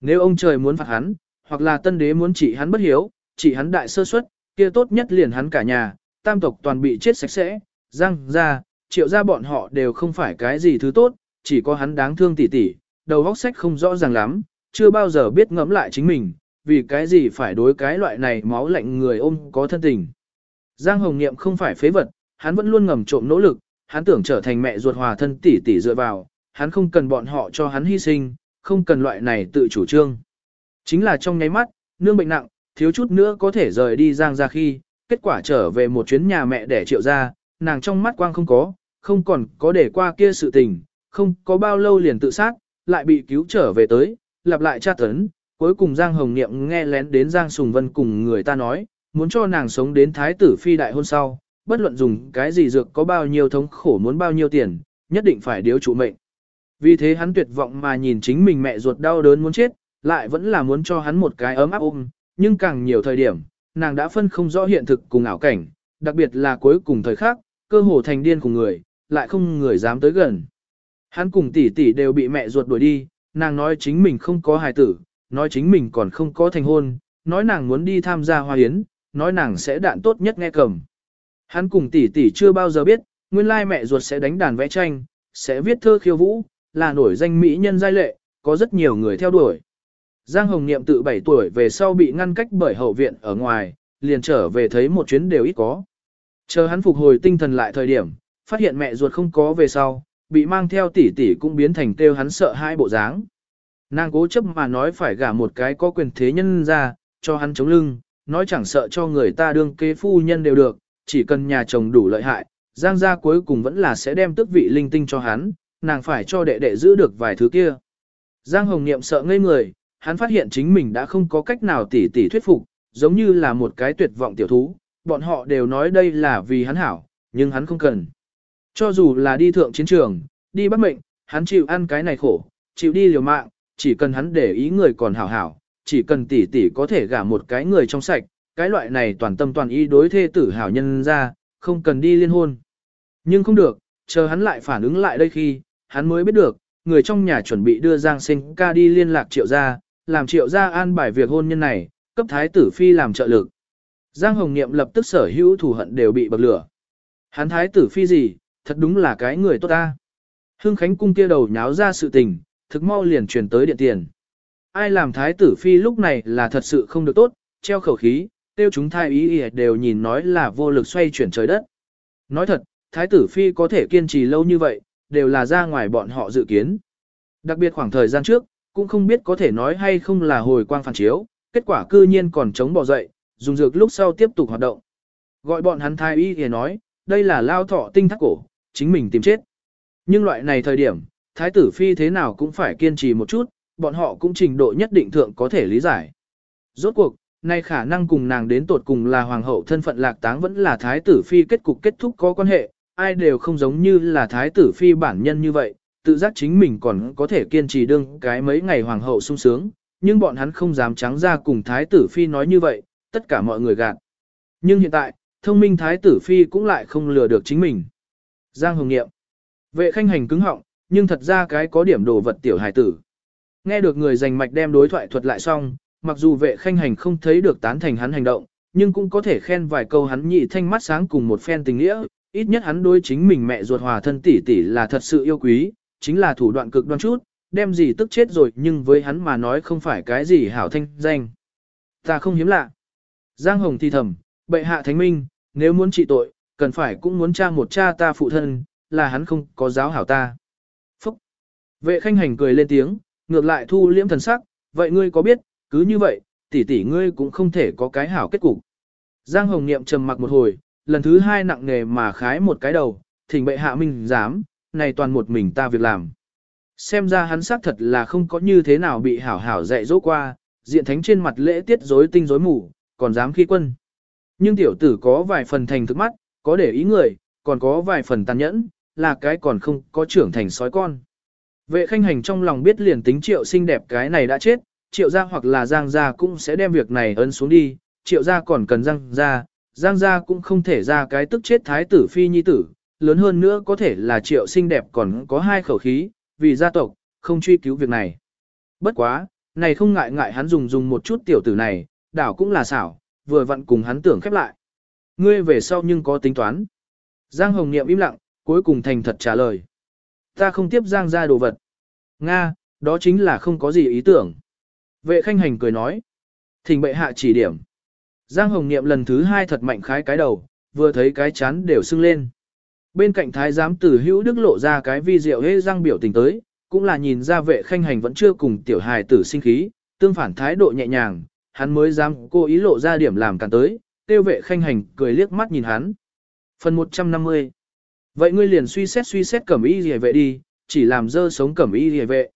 Nếu ông trời muốn phạt hắn, hoặc là tân đế muốn trị hắn bất hiếu, trị hắn đại sơ suất, kia tốt nhất liền hắn cả nhà, tam tộc toàn bị chết sạch sẽ, Giang ra, triệu ra bọn họ đều không phải cái gì thứ tốt, chỉ có hắn đáng thương tỉ tỉ, đầu óc sách không rõ ràng lắm, chưa bao giờ biết ngẫm lại chính mình, vì cái gì phải đối cái loại này máu lạnh người ôm có thân tình. Giang Hồng Niệm không phải phế vật, hắn vẫn luôn ngầm trộm nỗ lực, hắn tưởng trở thành mẹ ruột hòa thân tỷ tỷ dựa vào, hắn không cần bọn họ cho hắn hy sinh, không cần loại này tự chủ trương. Chính là trong nháy mắt, nương bệnh nặng, thiếu chút nữa có thể rời đi Giang ra khi, kết quả trở về một chuyến nhà mẹ để triệu ra, nàng trong mắt quang không có, không còn có để qua kia sự tình, không có bao lâu liền tự sát, lại bị cứu trở về tới, lặp lại tra tấn, cuối cùng Giang Hồng Niệm nghe lén đến Giang Sùng Vân cùng người ta nói, muốn cho nàng sống đến thái tử phi đại hôn sau, bất luận dùng cái gì dược có bao nhiêu thống khổ muốn bao nhiêu tiền, nhất định phải điếu trụ mệnh. Vì thế hắn tuyệt vọng mà nhìn chính mình mẹ ruột đau đớn muốn chết, lại vẫn là muốn cho hắn một cái ấm áp ôm, nhưng càng nhiều thời điểm, nàng đã phân không rõ hiện thực cùng ảo cảnh, đặc biệt là cuối cùng thời khắc, cơ hồ thành điên cùng người, lại không người dám tới gần. Hắn cùng tỷ tỷ đều bị mẹ ruột đuổi đi, nàng nói chính mình không có hài tử, nói chính mình còn không có thành hôn, nói nàng muốn đi tham gia hoa hiến, nói nàng sẽ đạn tốt nhất nghe cầm. Hắn cùng tỷ tỷ chưa bao giờ biết, nguyên lai mẹ ruột sẽ đánh đàn vẽ tranh, sẽ viết thơ khiêu vũ, là nổi danh mỹ nhân giai lệ, có rất nhiều người theo đuổi. Giang Hồng Niệm tự 7 tuổi về sau bị ngăn cách bởi hậu viện ở ngoài, liền trở về thấy một chuyến đều ít có. Chờ hắn phục hồi tinh thần lại thời điểm, phát hiện mẹ ruột không có về sau, bị mang theo tỷ tỷ cũng biến thành kêu hắn sợ hai bộ dáng. Nàng cố chấp mà nói phải gả một cái có quyền thế nhân ra, cho hắn chống lưng, nói chẳng sợ cho người ta đương kế phu nhân đều được, chỉ cần nhà chồng đủ lợi hại, Giang gia cuối cùng vẫn là sẽ đem tước vị linh tinh cho hắn, nàng phải cho đệ đệ giữ được vài thứ kia. Giang Hồng Niệm sợ ngây người, hắn phát hiện chính mình đã không có cách nào tỉ tỉ thuyết phục, giống như là một cái tuyệt vọng tiểu thú, bọn họ đều nói đây là vì hắn hảo, nhưng hắn không cần. Cho dù là đi thượng chiến trường, đi bắt mệnh, hắn chịu ăn cái này khổ, chịu đi liều mạng, chỉ cần hắn để ý người còn hảo hảo, chỉ cần tỷ tỷ có thể gả một cái người trong sạch, cái loại này toàn tâm toàn ý đối thê tử hảo nhân ra, không cần đi liên hôn. Nhưng không được, chờ hắn lại phản ứng lại đây khi, hắn mới biết được, người trong nhà chuẩn bị đưa Giang Sinh ca đi liên lạc triệu gia, làm triệu gia an bài việc hôn nhân này, cấp thái tử phi làm trợ lực. Giang Hồng Niệm lập tức sở hữu thù hận đều bị bậc lửa. Hắn thái tử phi gì, thật đúng là cái người tốt ta. Hưng Khánh cung kia đầu nháo ra sự tình, thực mau liền truyền tới điện tiền. Ai làm thái tử phi lúc này là thật sự không được tốt, treo khẩu khí, tiêu chúng thai ý ý đều nhìn nói là vô lực xoay chuyển trời đất. Nói thật, thái tử phi có thể kiên trì lâu như vậy, đều là ra ngoài bọn họ dự kiến. Đặc biệt khoảng thời gian trước, cũng không biết có thể nói hay không là hồi quang phản chiếu, kết quả cư nhiên còn chống bỏ dậy, dùng dược lúc sau tiếp tục hoạt động. Gọi bọn hắn thái y thì nói, đây là lao thọ tinh thắc cổ, chính mình tìm chết. Nhưng loại này thời điểm, thái tử phi thế nào cũng phải kiên trì một chút, bọn họ cũng trình độ nhất định thượng có thể lý giải. Rốt cuộc, nay khả năng cùng nàng đến tột cùng là hoàng hậu thân phận lạc táng vẫn là thái tử phi kết cục kết thúc có quan hệ, ai đều không giống như là thái tử phi bản nhân như vậy, tự giác chính mình còn có thể kiên trì đương cái mấy ngày hoàng hậu sung sướng, nhưng bọn hắn không dám trắng ra cùng thái tử phi nói như vậy, tất cả mọi người gạt. Nhưng hiện tại, thông minh thái tử phi cũng lại không lừa được chính mình. Giang Hồng Nghiệm Vệ khanh hành cứng họng, nhưng thật ra cái có điểm đồ vật tiểu hài tử. Nghe được người giành mạch đem đối thoại thuật lại xong, mặc dù vệ khanh hành không thấy được tán thành hắn hành động, nhưng cũng có thể khen vài câu hắn nhị thanh mắt sáng cùng một phen tình nghĩa, ít nhất hắn đối chính mình mẹ ruột hòa thân tỷ tỷ là thật sự yêu quý, chính là thủ đoạn cực đoan chút, đem gì tức chết rồi nhưng với hắn mà nói không phải cái gì hảo thanh danh. Ta không hiếm lạ. Giang Hồng thì thầm, bệ hạ thánh minh, nếu muốn trị tội, cần phải cũng muốn tra một cha ta phụ thân, là hắn không có giáo hảo ta. Phúc! Vệ khanh hành cười lên tiếng, ngược lại thu liễm thần sắc, vậy ngươi có biết, cứ như vậy, tỷ tỷ ngươi cũng không thể có cái hảo kết cục. Giang Hồng Niệm trầm mặc một hồi, lần thứ hai nặng nề mà khái một cái đầu, thỉnh bệ hạ minh dám, này toàn một mình ta việc làm. Xem ra hắn xác thật là không có như thế nào bị hảo hảo dạy dỗ qua, diện thánh trên mặt lễ tiết rối tinh rối mù, còn dám khi quân. Nhưng tiểu tử có vài phần thành thức mắt, có để ý người, còn có vài phần tàn nhẫn, là cái còn không có trưởng thành sói con. Vệ khanh hành trong lòng biết liền tính triệu xinh đẹp cái này đã chết, triệu gia hoặc là giang gia cũng sẽ đem việc này ấn xuống đi, triệu gia còn cần giang gia, giang gia cũng không thể ra cái tức chết thái tử phi nhi tử, lớn hơn nữa có thể là triệu xinh đẹp còn có hai khẩu khí, vì gia tộc, không truy cứu việc này. Bất quá, này không ngại ngại hắn dùng dùng một chút tiểu tử này, đảo cũng là xảo, vừa vặn cùng hắn tưởng khép lại. Ngươi về sau nhưng có tính toán. Giang Hồng Niệm im lặng, cuối cùng thành thật trả lời. Ta không tiếp Giang ra đồ vật. Nga, đó chính là không có gì ý tưởng. Vệ khanh hành cười nói. Thỉnh bệ hạ chỉ điểm. Giang Hồng Niệm lần thứ hai thật mạnh khái cái đầu, vừa thấy cái chán đều sưng lên. Bên cạnh thái giám tử hữu đức lộ ra cái vi diệu hê răng biểu tình tới, cũng là nhìn ra vệ khanh hành vẫn chưa cùng tiểu hài tử sinh khí, tương phản thái độ nhẹ nhàng, hắn mới dám cố ý lộ ra điểm làm cản tới, tiêu vệ khanh hành cười liếc mắt nhìn hắn. Phần 150 Vậy ngươi liền suy xét suy xét cẩm y rìa vệ đi, chỉ làm dơ sống cẩm y rìa vệ.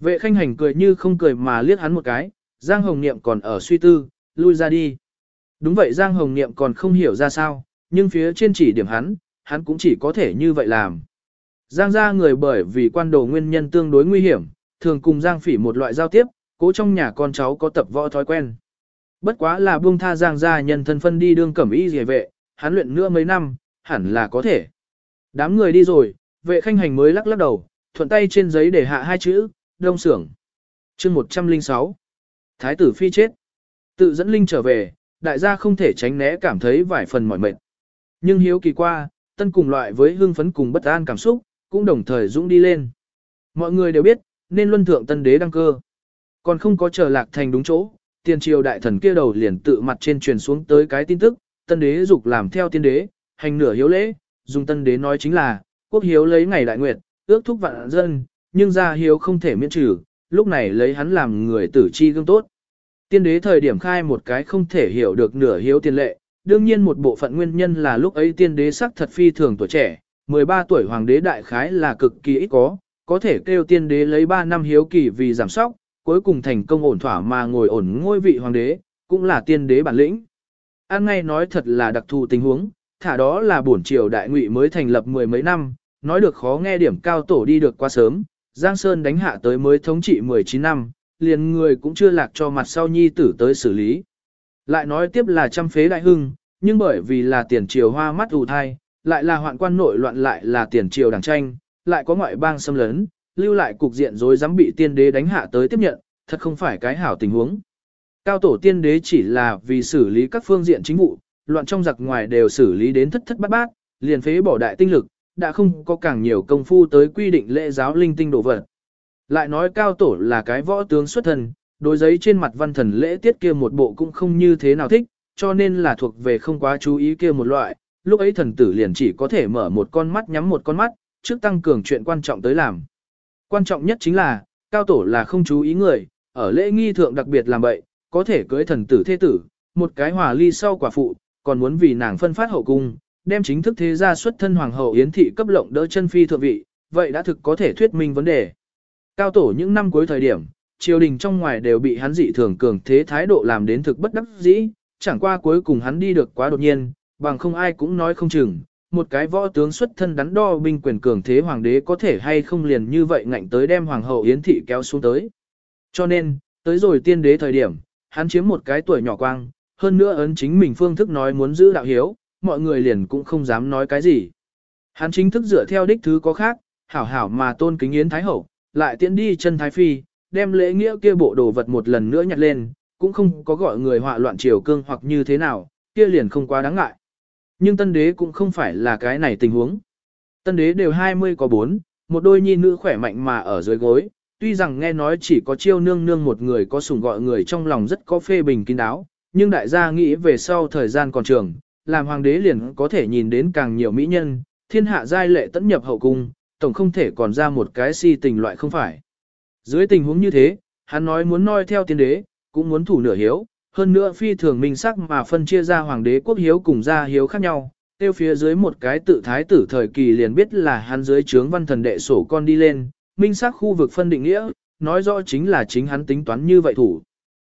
Vệ khanh hành cười như không cười mà liếc hắn một cái, Giang Hồng Niệm còn ở suy tư, lui ra đi. Đúng vậy Giang Hồng Niệm còn không hiểu ra sao, nhưng phía trên chỉ điểm hắn, hắn cũng chỉ có thể như vậy làm. Giang gia người bởi vì quan đồ nguyên nhân tương đối nguy hiểm, thường cùng Giang phỉ một loại giao tiếp, cố trong nhà con cháu có tập võ thói quen. Bất quá là buông tha Giang gia nhân thân phân đi đương cẩm y rìa vệ, hắn luyện nữa mấy năm, hẳn là có thể. Đám người đi rồi, vệ khanh hành mới lắc lắc đầu, thuận tay trên giấy để hạ hai chữ, đông sưởng. chương 106. Thái tử phi chết. Tự dẫn linh trở về, đại gia không thể tránh né cảm thấy vài phần mỏi mệt. Nhưng hiếu kỳ qua, tân cùng loại với hương phấn cùng bất an cảm xúc, cũng đồng thời dũng đi lên. Mọi người đều biết, nên luân thượng tân đế đăng cơ. Còn không có chờ lạc thành đúng chỗ, tiền triều đại thần kia đầu liền tự mặt trên truyền xuống tới cái tin tức, tân đế dục làm theo tiên đế, hành nửa hiếu lễ, dùng tân đế nói chính là, quốc hiếu lấy ngày đại nguyệt, ước thúc vạn dân, nhưng gia hiếu không thể miễn trừ, lúc này lấy hắn làm người tử chi gương tốt. Tiên đế thời điểm khai một cái không thể hiểu được nửa hiếu tiền lệ, đương nhiên một bộ phận nguyên nhân là lúc ấy tiên đế sắc thật phi thường tuổi trẻ, 13 tuổi hoàng đế đại khái là cực kỳ ít có, có thể kêu tiên đế lấy 3 năm hiếu kỳ vì giảm sóc, cuối cùng thành công ổn thỏa mà ngồi ổn ngôi vị hoàng đế, cũng là tiên đế bản lĩnh. An ngay nói thật là đặc thù tình huống, thả đó là bổn triều đại ngụy mới thành lập mười mấy năm, nói được khó nghe điểm cao tổ đi được quá sớm, Giang Sơn đánh hạ tới mới thống trị 19 năm, liền người cũng chưa lạc cho mặt sau nhi tử tới xử lý. Lại nói tiếp là trăm phế đại hưng, nhưng bởi vì là tiền triều hoa mắt ù thai, lại là hoạn quan nội loạn lại là tiền triều đảng tranh, lại có ngoại bang xâm lấn, lưu lại cục diện rối dám bị tiên đế đánh hạ tới tiếp nhận, thật không phải cái hảo tình huống. Cao tổ tiên đế chỉ là vì xử lý các phương diện chính vụ, loạn trong giặc ngoài đều xử lý đến thất thất bát bát, liền phế bỏ đại tinh lực, đã không có càng nhiều công phu tới quy định lễ giáo linh tinh đồ vật. Lại nói cao tổ là cái võ tướng xuất thần, đối giấy trên mặt văn thần lễ tiết kia một bộ cũng không như thế nào thích, cho nên là thuộc về không quá chú ý kia một loại, lúc ấy thần tử liền chỉ có thể mở một con mắt nhắm một con mắt, trước tăng cường chuyện quan trọng tới làm. Quan trọng nhất chính là, cao tổ là không chú ý người, ở lễ nghi thượng đặc biệt làm vậy, có thể cưới thần tử thế tử, một cái hòa ly sau quả phụ, còn muốn vì nàng phân phát hậu cung, đem chính thức thế gia xuất thân hoàng hậu yến thị cấp lộng đỡ chân phi thượng vị, vậy đã thực có thể thuyết minh vấn đề. Cao tổ những năm cuối thời điểm, triều đình trong ngoài đều bị hắn dị thường cường thế thái độ làm đến thực bất đắc dĩ, chẳng qua cuối cùng hắn đi được quá đột nhiên, bằng không ai cũng nói không chừng, một cái võ tướng xuất thân đắn đo binh quyền cường thế hoàng đế có thể hay không liền như vậy ngạnh tới đem hoàng hậu yến thị kéo xuống tới. Cho nên, tới rồi tiên đế thời điểm, hắn chiếm một cái tuổi nhỏ quang, hơn nữa ấn chính mình phương thức nói muốn giữ đạo hiếu, mọi người liền cũng không dám nói cái gì. Hắn chính thức dựa theo đích thứ có khác, hảo hảo mà tôn kính yến thái hậu, lại tiễn đi chân thái phi, đem lễ nghĩa kia bộ đồ vật một lần nữa nhặt lên, cũng không có gọi người họa loạn triều cương hoặc như thế nào, kia liền không quá đáng ngại. Nhưng tân đế cũng không phải là cái này tình huống. Tân đế đều 20 có 4, một đôi nhi nữ khỏe mạnh mà ở dưới gối, tuy rằng nghe nói chỉ có chiêu nương nương một người có sủng gọi người trong lòng rất có phê bình kín đáo, nhưng đại gia nghĩ về sau thời gian còn trường, làm hoàng đế liền có thể nhìn đến càng nhiều mỹ nhân, thiên hạ giai lệ tẫn nhập hậu cung, tổng không thể còn ra một cái si tình loại không phải. Dưới tình huống như thế, hắn nói muốn noi theo tiên đế, cũng muốn thủ nửa hiếu, hơn nữa phi thường minh sắc mà phân chia ra hoàng đế quốc hiếu cùng gia hiếu khác nhau, tiêu phía dưới một cái tự thái tử thời kỳ liền biết là hắn dưới trướng văn thần đệ sổ con đi lên, minh sắc khu vực phân định nghĩa, nói rõ chính là chính hắn tính toán như vậy thủ.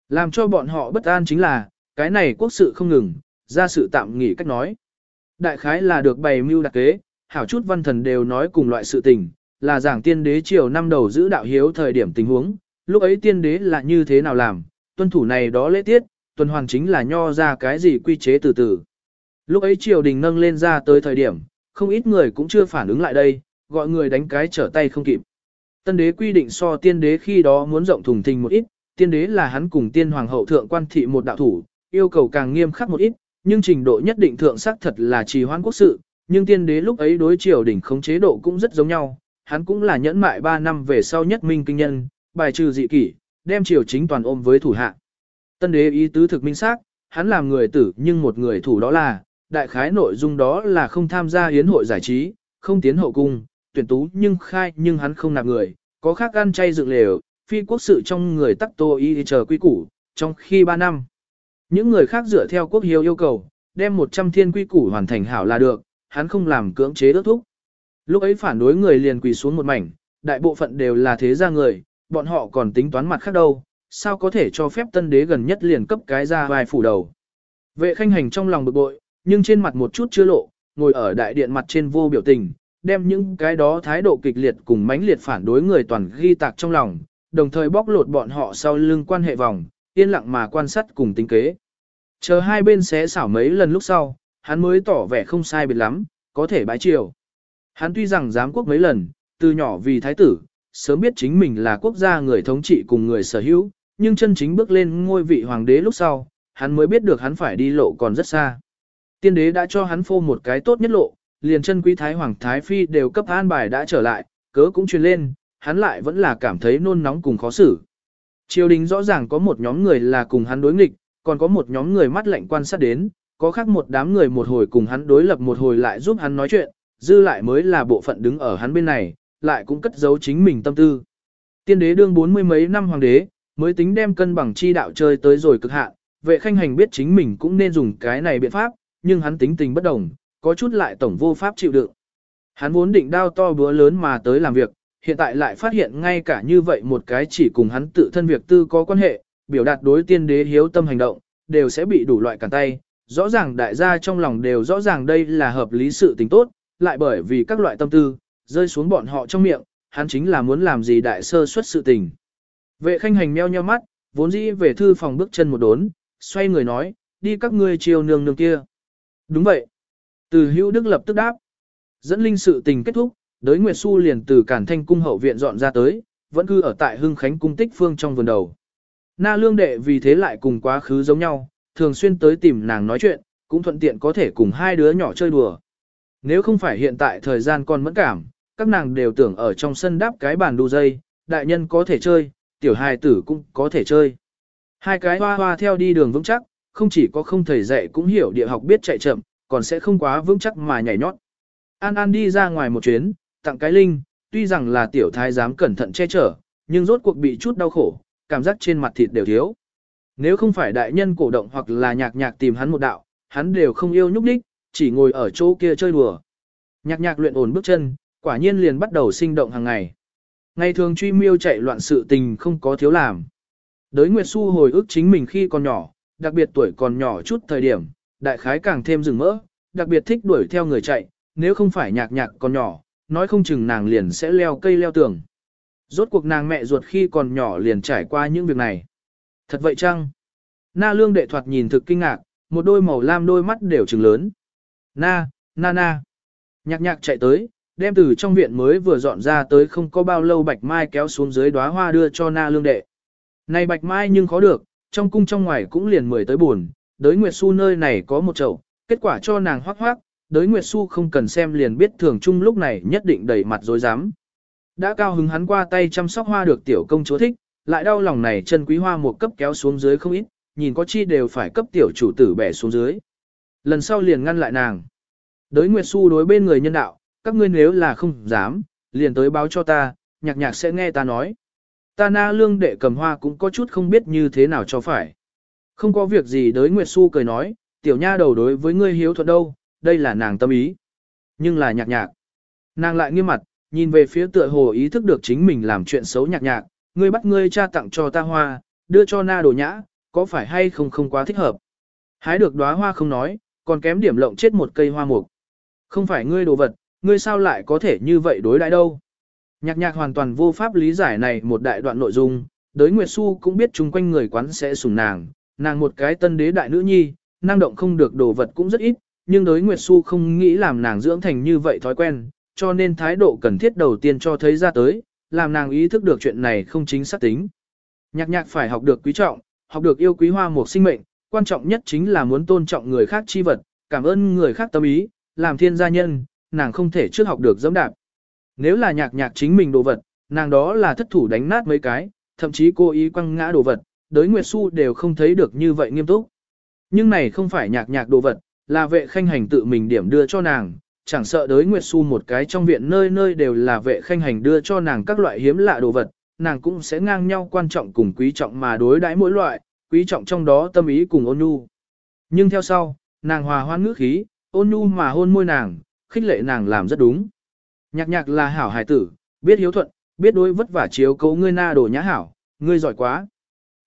Làm cho bọn họ bất an chính là, cái này quốc sự không ngừng, ra sự tạm nghỉ cách nói. Đại khái là được bày mưu đặc kế, hảo chút văn thần đều nói cùng loại sự tình, là giảng tiên đế triều năm đầu giữ đạo hiếu thời điểm tình huống, lúc ấy tiên đế là như thế nào làm, tuân thủ này đó lễ tiết, tuần hoàn chính là nho ra cái gì quy chế từ từ. Lúc ấy triều đình nâng lên ra tới thời điểm, không ít người cũng chưa phản ứng lại đây, gọi người đánh cái trở tay không kịp. Tân đế quy định so tiên đế khi đó muốn rộng thùng thình một ít, tiên đế là hắn cùng tiên hoàng hậu thượng quan thị một đạo thủ, yêu cầu càng nghiêm khắc một ít, nhưng trình độ nhất định thượng sắc thật là trì hoãn quốc sự, nhưng tiên đế lúc ấy đối triều đình không chế độ cũng rất giống nhau, hắn cũng là nhẫn mại 3 năm về sau nhất minh kinh nhân, bài trừ dị kỷ, đem triều chính toàn ôm với thủ hạ. Tân đế ý tứ thực minh xác, hắn làm người tử nhưng một người thủ đó là, đại khái nội dung đó là không tham gia hiến hội giải trí, không tiến hậu cung, tuyển tú nhưng khai nhưng hắn không nạp người, có khác ăn chay dựng lều, phi quốc sự trong người tắc tô y chờ quy củ, trong khi 3 năm. Những người khác dựa theo quốc hiếu yêu cầu, đem 100 thiên quy củ hoàn thành hảo là được, hắn không làm cưỡng chế ước thúc. Lúc ấy phản đối người liền quỳ xuống một mảnh, đại bộ phận đều là thế gia người, bọn họ còn tính toán mặt khác đâu, sao có thể cho phép tân đế gần nhất liền cấp cái ra vài phủ đầu. Vệ khanh hành trong lòng bực bội, nhưng trên mặt một chút chưa lộ, ngồi ở đại điện mặt trên vô biểu tình, đem những cái đó thái độ kịch liệt cùng mãnh liệt phản đối người toàn ghi tạc trong lòng, đồng thời bóc lột bọn họ sau lưng quan hệ vòng, yên lặng mà quan sát cùng tính kế. Chờ hai bên xé xảo mấy lần lúc sau, hắn mới tỏ vẻ không sai biệt lắm, có thể bái triều. Hắn tuy rằng giám quốc mấy lần, từ nhỏ vì thái tử, sớm biết chính mình là quốc gia người thống trị cùng người sở hữu, nhưng chân chính bước lên ngôi vị hoàng đế lúc sau, hắn mới biết được hắn phải đi lộ còn rất xa. Tiên đế đã cho hắn phô một cái tốt nhất lộ, liền chân quý thái hoàng thái phi đều cấp an bài đã trở lại, cớ cũng truyền lên, hắn lại vẫn là cảm thấy nôn nóng cùng khó xử. Triều đình rõ ràng có một nhóm người là cùng hắn đối nghịch, còn có một nhóm người mắt lạnh quan sát đến, có khác một đám người một hồi cùng hắn đối lập một hồi lại giúp hắn nói chuyện, dư lại mới là bộ phận đứng ở hắn bên này, lại cũng cất giấu chính mình tâm tư. Tiên đế đương bốn mươi mấy năm hoàng đế, mới tính đem cân bằng chi đạo chơi tới rồi cực hạn, vệ khanh hành biết chính mình cũng nên dùng cái này biện pháp, nhưng hắn tính tình bất đồng, có chút lại tổng vô pháp chịu đựng. Hắn vốn định đao to búa lớn mà tới làm việc, hiện tại lại phát hiện ngay cả như vậy một cái chỉ cùng hắn tự thân việc tư có quan hệ, biểu đạt đối tiên đế hiếu tâm hành động, đều sẽ bị đủ loại cản tay. Rõ ràng đại gia trong lòng đều rõ ràng đây là hợp lý sự tình tốt, lại bởi vì các loại tâm tư, rơi xuống bọn họ trong miệng, hắn chính là muốn làm gì đại sơ xuất sự tình. Vệ khanh hành meo nheo mắt, vốn dĩ về thư phòng bước chân một đốn, xoay người nói, đi các ngươi chiều nương nương kia. Đúng vậy. Từ hữu đức lập tức đáp. Dẫn linh sự tình kết thúc, đới Nguyệt Xu liền từ Cản Thanh cung hậu viện dọn ra tới, vẫn cư ở tại Hưng Khánh cung tích phương trong vườn đầu. Na lương đệ vì thế lại cùng quá khứ giống nhau, thường xuyên tới tìm nàng nói chuyện, cũng thuận tiện có thể cùng hai đứa nhỏ chơi đùa. Nếu không phải hiện tại thời gian còn mẫn cảm, các nàng đều tưởng ở trong sân đáp cái bàn đu dây, đại nhân có thể chơi, tiểu hài tử cũng có thể chơi. Hai cái hoa hoa theo đi đường vững chắc, không chỉ có không thầy dạy cũng hiểu địa học biết chạy chậm, còn sẽ không quá vững chắc mà nhảy nhót. An An đi ra ngoài một chuyến, tặng cái linh, tuy rằng là tiểu thái giám cẩn thận che chở, nhưng rốt cuộc bị chút đau khổ, cảm giác trên mặt thịt đều thiếu. Nếu không phải đại nhân cổ động hoặc là nhạc nhạc tìm hắn một đạo, hắn đều không yêu nhúc đích, chỉ ngồi ở chỗ kia chơi đùa. Nhạc nhạc luyện ổn bước chân, quả nhiên liền bắt đầu sinh động hàng ngày. Ngày thường truy miêu chạy loạn sự tình không có thiếu làm. Đới Nguyệt Xu hồi ức chính mình khi còn nhỏ, đặc biệt tuổi còn nhỏ chút thời điểm, đại khái càng thêm rừng mỡ, đặc biệt thích đuổi theo người chạy, nếu không phải nhạc nhạc còn nhỏ, nói không chừng nàng liền sẽ leo cây leo tường. Rốt cuộc nàng mẹ ruột khi còn nhỏ liền trải qua những việc này. Thật vậy chăng? Na lương đệ thoạt nhìn thực kinh ngạc, một đôi màu lam đôi mắt đều trừng lớn. Na, na na. Nhạc nhạc chạy tới, đem từ trong viện mới vừa dọn ra tới không có bao lâu bạch mai kéo xuống dưới đóa hoa đưa cho na lương đệ. Này bạch mai nhưng khó được, trong cung trong ngoài cũng liền mười tới buồn, đới Nguyệt Xu nơi này có một chậu, kết quả cho nàng hoác hoác, đới Nguyệt Xu không cần xem liền biết thường chung lúc này nhất định đầy mặt dối dám. Đã cao hứng hắn qua tay chăm sóc hoa được tiểu công chúa thích, lại đau lòng này chân quý hoa một cấp kéo xuống dưới không ít, nhìn có chi đều phải cấp tiểu chủ tử bẻ xuống dưới. Lần sau liền ngăn lại nàng. Đới Nguyệt Xu đối bên người nhân đạo, các ngươi nếu là không dám, liền tới báo cho ta, nhạc nhạc sẽ nghe ta nói. Ta na lương đệ cầm hoa cũng có chút không biết như thế nào cho phải. Không có việc gì đới Nguyệt Xu cười nói, tiểu nha đầu đối với ngươi hiếu thuận đâu, đây là nàng tâm ý. Nhưng là nhạc nhạc. Nàng lại nghiêm mặt, nhìn về phía tựa hồ ý thức được chính mình làm chuyện xấu nhạc nhạc, ngươi bắt ngươi cha tặng cho ta hoa, đưa cho na đồ nhã, có phải hay không không quá thích hợp. Hái được đóa hoa không nói, còn kém điểm lộng chết một cây hoa mục. Không phải ngươi đồ vật, ngươi sao lại có thể như vậy đối đãi đâu. Nhạc nhạc hoàn toàn vô pháp lý giải này một đại đoạn nội dung, đới Nguyệt Xu cũng biết chung quanh người quán sẽ sủng nàng, nàng một cái tân đế đại nữ nhi, năng động không được đồ vật cũng rất ít, nhưng đới Nguyệt Xu không nghĩ làm nàng dưỡng thành như vậy thói quen, cho nên thái độ cần thiết đầu tiên cho thấy ra tới, làm nàng ý thức được chuyện này không chính xác tính. Nhạc nhạc phải học được quý trọng, học được yêu quý hoa một sinh mệnh, quan trọng nhất chính là muốn tôn trọng người khác chi vật, cảm ơn người khác tâm ý, làm thiên gia nhân, nàng không thể trước học được dẫm đạp. Nếu là nhạc nhạc chính mình đồ vật, nàng đó là thất thủ đánh nát mấy cái, thậm chí cô ý quăng ngã đồ vật, đới Nguyệt Xu đều không thấy được như vậy nghiêm túc. Nhưng này không phải nhạc nhạc đồ vật, là vệ khanh hành tự mình điểm đưa cho nàng, chẳng sợ đới Nguyệt Xu một cái trong viện nơi nơi đều là vệ khanh hành đưa cho nàng các loại hiếm lạ đồ vật, nàng cũng sẽ ngang nhau quan trọng cùng quý trọng mà đối đãi mỗi loại, quý trọng trong đó tâm ý cùng ôn nhu. Nhưng theo sau, nàng hòa hoan ngữ khí, ôn nhu mà hôn môi nàng, khích lệ nàng làm rất đúng. Nhạc nhạc là hảo hài tử, biết hiếu thuận, biết đối vất vả chiếu cấu ngươi na đồ nhã hảo, ngươi giỏi quá.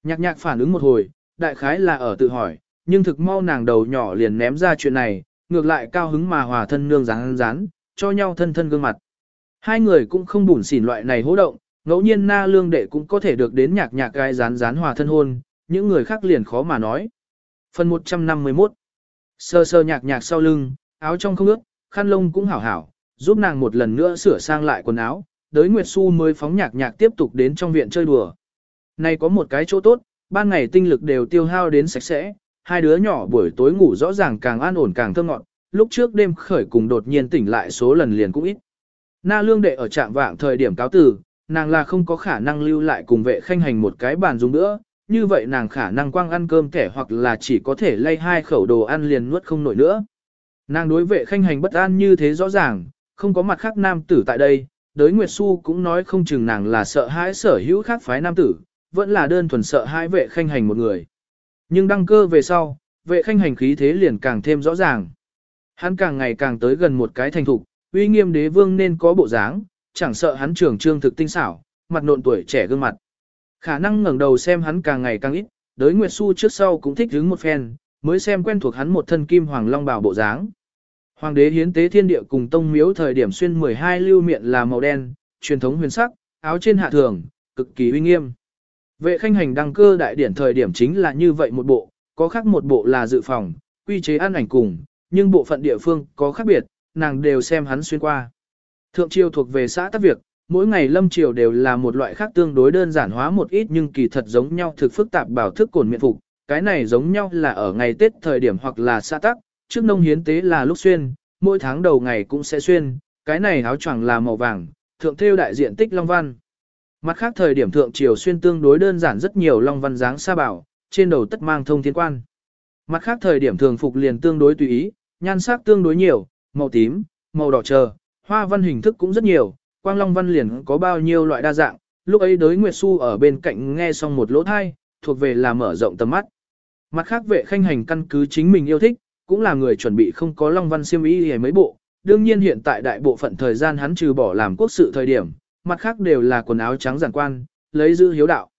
Nhạc nhạc phản ứng một hồi, đại khái là ở tự hỏi, nhưng thực mau nàng đầu nhỏ liền ném ra chuyện này, ngược lại cao hứng mà hòa thân nương rán rán, cho nhau thân thân gương mặt. Hai người cũng không bùn xỉn loại này hỗ động, ngẫu nhiên na lương đệ cũng có thể được đến nhạc nhạc gai rán rán hòa thân hôn, những người khác liền khó mà nói. Phần 151 Sơ sơ nhạc nhạc sau lưng, áo trong không ướt, khăn lông cũng hảo hảo, giúp nàng một lần nữa sửa sang lại quần áo, đới Nguyệt Xu mới phóng nhạc nhạc tiếp tục đến trong viện chơi đùa. Này có một cái chỗ tốt, ban ngày tinh lực đều tiêu hao đến sạch sẽ, hai đứa nhỏ buổi tối ngủ rõ ràng càng an ổn càng thơm ngọt, lúc trước đêm khởi cùng đột nhiên tỉnh lại số lần liền cũng ít. Na lương đệ ở trạm vạng thời điểm cáo từ, nàng là không có khả năng lưu lại cùng vệ khanh hành một cái bàn dùng nữa, như vậy nàng khả năng quang ăn cơm kẻ hoặc là chỉ có thể lay hai khẩu đồ ăn liền nuốt không nổi nữa. Nàng đối vệ khanh hành bất an như thế rõ ràng, không có mặt khác nam tử tại đây, đới Nguyệt Xu cũng nói không chừng nàng là sợ hãi sở hữu khác phái nam tử, vẫn là đơn thuần sợ hãi vệ khanh hành một người. Nhưng đăng cơ về sau, vệ khanh hành khí thế liền càng thêm rõ ràng. Hắn càng ngày càng tới gần một cái thành thục, uy nghiêm đế vương nên có bộ dáng, chẳng sợ hắn trưởng trương thực tinh xảo, mặt nộn tuổi trẻ gương mặt. Khả năng ngẩng đầu xem hắn càng ngày càng ít, đới Nguyệt Xu trước sau cũng thích hứng một phen, mới xem quen thuộc hắn một thân kim hoàng long bào bộ dáng. Hoàng đế hiến tế thiên địa cùng tông miếu thời điểm xuyên 12 lưu miệng là màu đen, truyền thống huyền sắc, áo trên hạ thường, cực kỳ uy nghiêm. Vệ khanh hành đăng cơ đại điển thời điểm chính là như vậy một bộ, có khác một bộ là dự phòng, quy chế an ảnh cùng, nhưng bộ phận địa phương có khác biệt, nàng đều xem hắn xuyên qua. Thượng triều thuộc về xã tác việc, mỗi ngày lâm triều đều là một loại khác tương đối đơn giản hóa một ít nhưng kỳ thật giống nhau thực phức tạp bảo thức cồn miệng phục, cái này giống nhau là ở ngày Tết thời điểm hoặc là xa tác, trước nông hiến tế là lúc xuyên, mỗi tháng đầu ngày cũng sẽ xuyên, cái này áo choàng là màu vàng, thượng thêu đại diện tích long văn. Mặt khác thời điểm thượng triều xuyên tương đối đơn giản rất nhiều long văn dáng sa bảo, trên đầu tất mang thông thiên quan. Mặt khác thời điểm thường phục liền tương đối tùy ý, nhan sắc tương đối nhiều, màu tím, màu đỏ chờ, hoa văn hình thức cũng rất nhiều, quang long văn liền có bao nhiêu loại đa dạng, lúc ấy đới Nguyệt Xu ở bên cạnh nghe xong một lỗ thai, thuộc về là mở rộng tầm mắt. Mặt khác vệ khanh hành căn cứ chính mình yêu thích, cũng là người chuẩn bị không có long văn siêm ý hề mấy bộ, đương nhiên hiện tại đại bộ phận thời gian hắn trừ bỏ làm quốc sự thời điểm, mặt khác đều là quần áo trắng giản quan, lấy giữ hiếu đạo.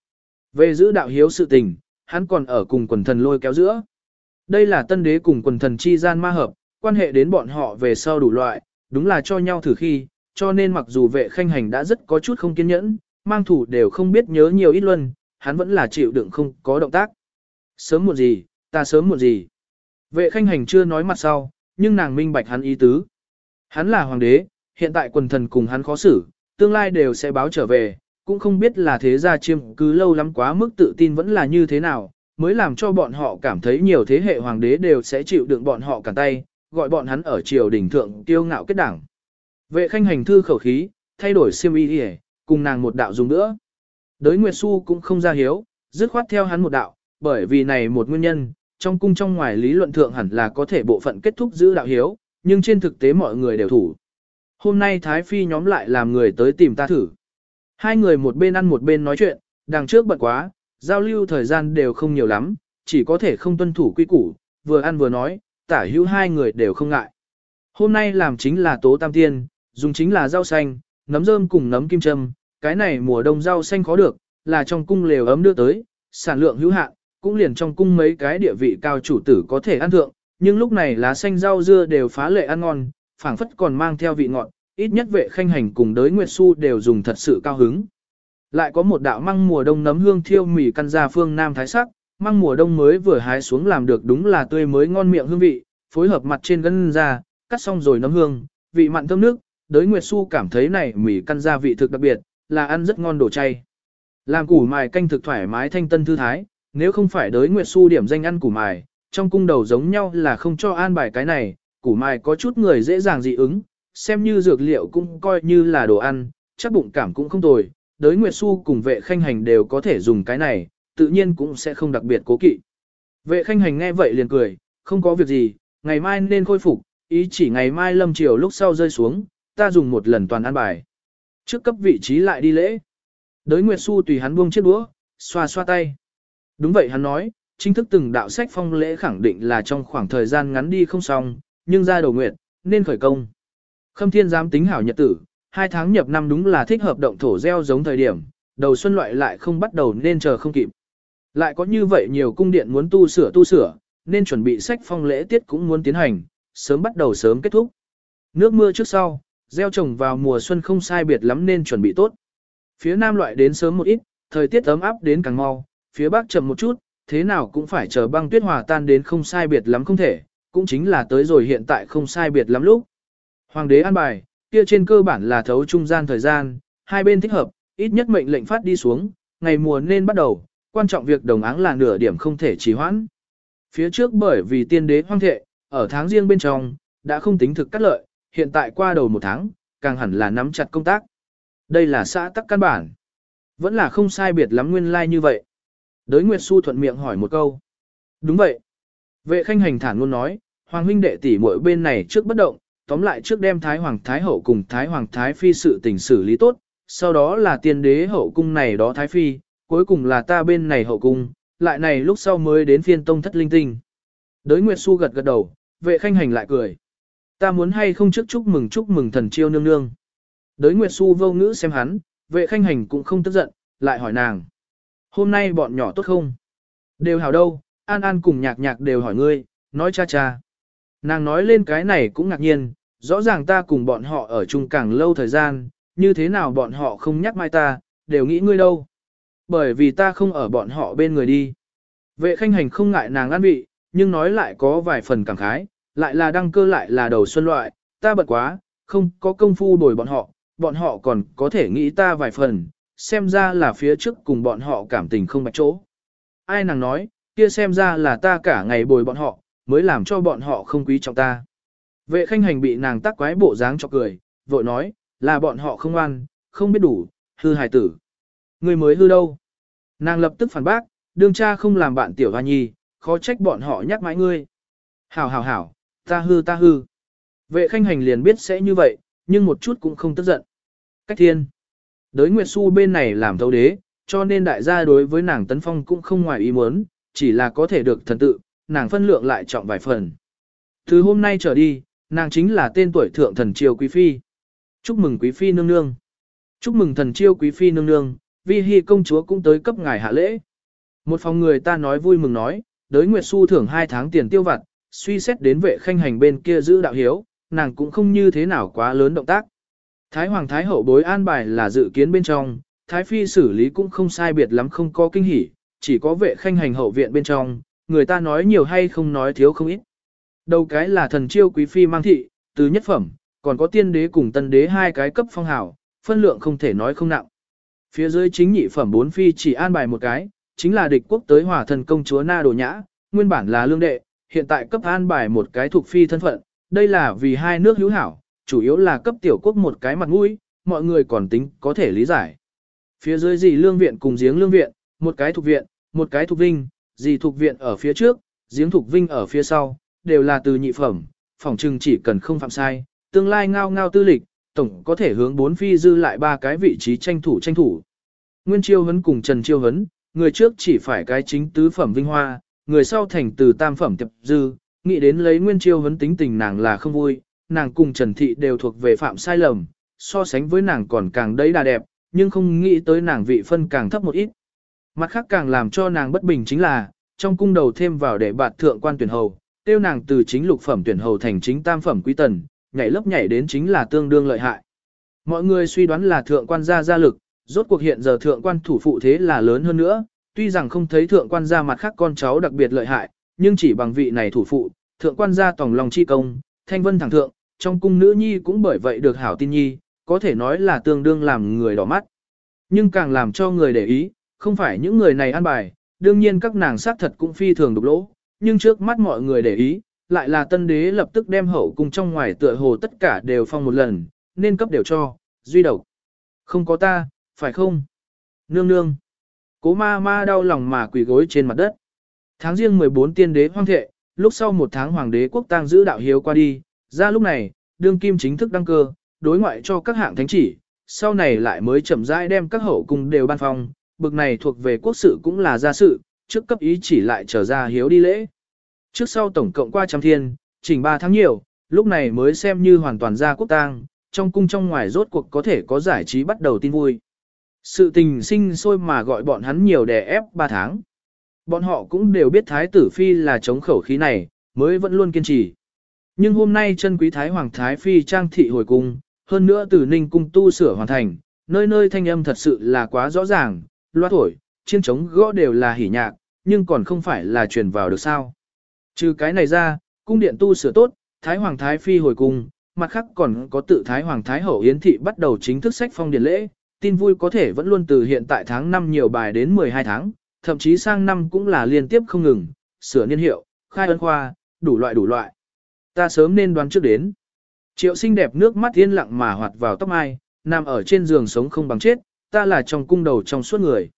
Về giữ đạo hiếu sự tình, hắn còn ở cùng quần thần lôi kéo giữa. Đây là tân đế cùng quần thần chi gian ma hợp, quan hệ đến bọn họ về sau đủ loại, đúng là cho nhau thử khi, cho nên mặc dù vệ khanh hành đã rất có chút không kiên nhẫn, mang thủ đều không biết nhớ nhiều ít luân, hắn vẫn là chịu đựng không có động tác. Sớm muộn gì, ta sớm muộn gì. Vệ khanh hành chưa nói mặt sau, nhưng nàng minh bạch hắn ý tứ. Hắn là hoàng đế, hiện tại quần thần cùng hắn khó xử, tương lai đều sẽ báo trở về, cũng không biết là thế gia chiêm cứ lâu lắm quá mức tự tin vẫn là như thế nào, mới làm cho bọn họ cảm thấy nhiều thế hệ hoàng đế đều sẽ chịu đựng bọn họ cản tay, gọi bọn hắn ở triều đình thượng tiêu ngạo kết đảng. Vệ khanh hành thư khẩu khí, thay đổi siêm y đi cùng nàng một đạo dùng nữa. Đới Nguyệt Xu cũng không ra hiếu, dứt khoát theo hắn một đạo, bởi vì này một nguyên nhân, trong cung trong ngoài lý luận thượng hẳn là có thể bộ phận kết thúc giữ đạo hiếu, nhưng trên thực tế mọi người đều thủ. Hôm nay Thái Phi nhóm lại làm người tới tìm ta thử. Hai người một bên ăn một bên nói chuyện, đằng trước bận quá, giao lưu thời gian đều không nhiều lắm, chỉ có thể không tuân thủ quy củ, vừa ăn vừa nói, tả hữu hai người đều không ngại. Hôm nay làm chính là tố tam tiên, dùng chính là rau xanh, nấm rơm cùng nấm kim châm, cái này mùa đông rau xanh khó được, là trong cung lều ấm đưa tới, sản lượng hữu hạn, cũng liền trong cung mấy cái địa vị cao chủ tử có thể ăn thượng, nhưng lúc này lá xanh rau dưa đều phá lệ ăn ngon, phảng phất còn mang theo vị ngọt, ít nhất vệ khanh hành cùng đới Nguyệt su đều dùng thật sự cao hứng. Lại có một đạo măng mùa đông nấm hương thiêu mì căn ra phương Nam Thái sắc, măng mùa đông mới vừa hái xuống làm được đúng là tươi mới ngon miệng hương vị, phối hợp mặt trên gân ra, cắt xong rồi nấm hương, vị mặn thơm nước, đới Nguyệt Xu cảm thấy này mì căn gia vị thực đặc biệt, là ăn rất ngon đồ chay. Làm củ mài canh thực thoải mái thanh tân thư thái, nếu không phải đới Nguyệt Xu điểm danh ăn củ mài, trong cung đầu giống nhau là không cho an bài cái này, củ mài có chút người dễ dàng dị ứng, xem như dược liệu cũng coi như là đồ ăn, chắc bụng cảm cũng không tồi, đới Nguyệt Xu cùng vệ khanh hành đều có thể dùng cái này, tự nhiên cũng sẽ không đặc biệt cố kỵ. Vệ khanh hành nghe vậy liền cười, không có việc gì, ngày mai nên khôi phục, ý chỉ ngày mai lâm chiều lúc sau rơi xuống, ta dùng một lần toàn ăn bài. Trước cấp vị trí lại đi lễ. Đới Nguyệt Xu tùy hắn buông chiếc đũa, xoa xoa tay. Đúng vậy hắn nói, chính thức từng đạo sách phong lễ khẳng định là trong khoảng thời gian ngắn đi không xong, nhưng ra đầu nguyệt, nên khởi công. Khâm thiên dám tính hảo nhật tử, hai tháng nhập năm đúng là thích hợp động thổ gieo giống thời điểm, đầu xuân loại lại không bắt đầu nên chờ không kịp. Lại có như vậy nhiều cung điện muốn tu sửa tu sửa, nên chuẩn bị sách phong lễ tiết cũng muốn tiến hành, sớm bắt đầu sớm kết thúc. Nước mưa trước sau, gieo trồng vào mùa xuân không sai biệt lắm nên chuẩn bị tốt. Phía nam loại đến sớm một ít, thời tiết ấm áp đến càng mau, phía bắc chậm một chút, thế nào cũng phải chờ băng tuyết hòa tan đến không sai biệt lắm không thể, cũng chính là tới rồi hiện tại không sai biệt lắm lúc. Hoàng đế an bài, kia trên cơ bản là thấu trung gian thời gian, hai bên thích hợp, ít nhất mệnh lệnh phát đi xuống, ngày mùa nên bắt đầu, quan trọng việc đồng áng là nửa điểm không thể trì hoãn. Phía trước bởi vì tiên đế hoang thệ, ở tháng riêng bên trong, đã không tính thực cắt lợi, hiện tại qua đầu một tháng, càng hẳn là nắm chặt công tác. Đây là xã tắc căn bản. Vẫn là không sai biệt lắm nguyên lai like như vậy. Đới Nguyệt Xu thuận miệng hỏi một câu. Đúng vậy. Vệ khanh hành thản luôn nói, Hoàng huynh đệ tỷ muội bên này trước bất động, tóm lại trước đem Thái Hoàng Thái Hậu cùng Thái Hoàng Thái Phi sự tình xử lý tốt, sau đó là tiên đế hậu cung này đó Thái Phi, cuối cùng là ta bên này hậu cung, lại này lúc sau mới đến phiên tông thất linh tinh. Đới Nguyệt Xu gật gật đầu, vệ khanh hành lại cười. Ta muốn hay không trước chúc mừng chúc mừng thần chiêu nương nương. Đới Nguyệt Xu vô ngữ xem hắn, vệ khanh hành cũng không tức giận, lại hỏi nàng. Hôm nay bọn nhỏ tốt không? Đều hảo đâu, An An cùng nhạc nhạc đều hỏi ngươi, nói cha cha. Nàng nói lên cái này cũng ngạc nhiên, rõ ràng ta cùng bọn họ ở chung càng lâu thời gian, như thế nào bọn họ không nhắc mai ta, đều nghĩ ngươi đâu. Bởi vì ta không ở bọn họ bên người đi. Vệ khanh hành không ngại nàng ăn vị, nhưng nói lại có vài phần cảm khái, lại là đăng cơ lại là đầu xuân loại, ta bận quá, không có công phu đổi bọn họ, bọn họ còn có thể nghĩ ta vài phần, xem ra là phía trước cùng bọn họ cảm tình không bạch chỗ. Ai nàng nói, kia xem ra là ta cả ngày bồi bọn họ, mới làm cho bọn họ không quý trọng ta. Vệ khanh hành bị nàng tắc quái bộ dáng cho cười, vội nói, là bọn họ không ăn, không biết đủ, hư hài tử. Người mới hư đâu? Nàng lập tức phản bác, đương cha không làm bạn tiểu hoa nhi, khó trách bọn họ nhắc mãi ngươi. Hảo hảo hảo, ta hư ta hư. Vệ khanh hành liền biết sẽ như vậy, nhưng một chút cũng không tức giận. Cách thiên. Đới Nguyệt Xu bên này làm thấu đế, cho nên đại gia đối với nàng tấn phong cũng không ngoài ý muốn, chỉ là có thể được thần tự, nàng phân lượng lại trọng vài phần. Từ hôm nay trở đi, nàng chính là tên tuổi thượng thần triều quý phi. Chúc mừng quý phi nương nương. Chúc mừng thần triều quý phi nương nương, vi hy công chúa cũng tới cấp ngài hạ lễ. Một phòng người ta nói vui mừng nói, đới Nguyệt Xu thưởng hai tháng tiền tiêu vặt, suy xét đến vệ khanh hành bên kia giữ đạo hiếu, nàng cũng không như thế nào quá lớn động tác. Thái Hoàng Thái Hậu bối an bài là dự kiến bên trong, Thái Phi xử lý cũng không sai biệt lắm không có kinh hỉ, chỉ có vệ khanh hành hậu viện bên trong, người ta nói nhiều hay không nói thiếu không ít. Đầu cái là thần chiêu quý phi mang thị, từ nhất phẩm, còn có tiên đế cùng tân đế hai cái cấp phong hào, phân lượng không thể nói không nặng. Phía dưới chính nhị phẩm bốn phi chỉ an bài một cái, chính là địch quốc tới hỏa thần công chúa Na Đồ Nhã, nguyên bản là lương đệ, hiện tại cấp an bài một cái thuộc phi thân phận, đây là vì hai nước hữu hảo, chủ yếu là cấp tiểu quốc một cái mặt mũi, mọi người còn tính có thể lý giải. Phía dưới gì lương viện cùng giếng lương viện, một cái thuộc viện, một cái thuộc vinh, gì thuộc viện ở phía trước, giếng thuộc vinh ở phía sau, đều là từ nhị phẩm, phòng trừng chỉ cần không phạm sai, tương lai ngao ngao tư lịch, tổng có thể hướng bốn phi dư lại ba cái vị trí tranh thủ tranh thủ. Nguyên Chiêu Hấn cùng Trần Chiêu Hấn, người trước chỉ phải cái chính tứ phẩm vinh hoa, người sau thành từ tam phẩm tiệp dư, nghĩ đến lấy Nguyên Chiêu vấn tính tình nàng là không vui, nàng cùng Trần Thị đều thuộc về phạm sai lầm, so sánh với nàng còn càng đấy đà đẹp, nhưng không nghĩ tới nàng vị phân càng thấp một ít. Mặt khác càng làm cho nàng bất bình chính là, trong cung đầu thêm vào để bạt thượng quan tuyển hầu, tiêu nàng từ chính lục phẩm tuyển hầu thành chính tam phẩm quý tần, nhảy lớp nhảy đến chính là tương đương lợi hại. Mọi người suy đoán là thượng quan gia gia lực, rốt cuộc hiện giờ thượng quan thủ phụ thế là lớn hơn nữa, tuy rằng không thấy thượng quan gia mặt khác con cháu đặc biệt lợi hại, nhưng chỉ bằng vị này thủ phụ, thượng quan gia tòng lòng chi công, thanh vân thẳng thượng, trong cung nữ nhi cũng bởi vậy được hảo tin nhi, có thể nói là tương đương làm người đỏ mắt. Nhưng càng làm cho người để ý, không phải những người này ăn bài, đương nhiên các nàng sát thật cũng phi thường đục lỗ, nhưng trước mắt mọi người để ý, lại là tân đế lập tức đem hậu cung trong ngoài tựa hồ tất cả đều phong một lần, nên cấp đều cho, duy độc. Không có ta, phải không? Nương nương. Cố ma ma đau lòng mà quỳ gối trên mặt đất. Tháng riêng 14 tiên đế hoang thệ, lúc sau một tháng hoàng đế quốc tang giữ đạo hiếu qua đi, ra lúc này, đương kim chính thức đăng cơ, đối ngoại cho các hạng thánh chỉ, sau này lại mới chậm rãi đem các hậu cung đều ban phong, bực này thuộc về quốc sự cũng là gia sự, trước cấp ý chỉ lại trở ra hiếu đi lễ. Trước sau tổng cộng qua trăm thiên, chỉnh ba tháng nhiều, lúc này mới xem như hoàn toàn ra quốc tang, trong cung trong ngoài rốt cuộc có thể có giải trí bắt đầu tin vui. Sự tình sinh sôi mà gọi bọn hắn nhiều đè ép ba tháng. Bọn họ cũng đều biết Thái tử Phi là chống khẩu khí này, mới vẫn luôn kiên trì. Nhưng hôm nay chân quý Thái Hoàng Thái Phi trang thị hồi cung, hơn nữa từ ninh cung tu sửa hoàn thành, nơi nơi thanh âm thật sự là quá rõ ràng, loa thổi, chiên trống gõ đều là hỉ nhạc, nhưng còn không phải là truyền vào được sao. Trừ cái này ra, cung điện tu sửa tốt, Thái Hoàng Thái Phi hồi cung, mặt khác còn có tự Thái Hoàng Thái Hậu Yến Thị bắt đầu chính thức sách phong điện lễ, tin vui có thể vẫn luôn từ hiện tại tháng 5 nhiều bài đến 12 tháng, thậm chí sang năm cũng là liên tiếp không ngừng, sửa niên hiệu, khai ấn khoa, đủ loại đủ loại. Ta sớm nên đoán trước đến. Triệu xinh đẹp nước mắt yên lặng mà hoạt vào tóc mai, nằm ở trên giường sống không bằng chết, ta là trong cung đầu trong suốt người.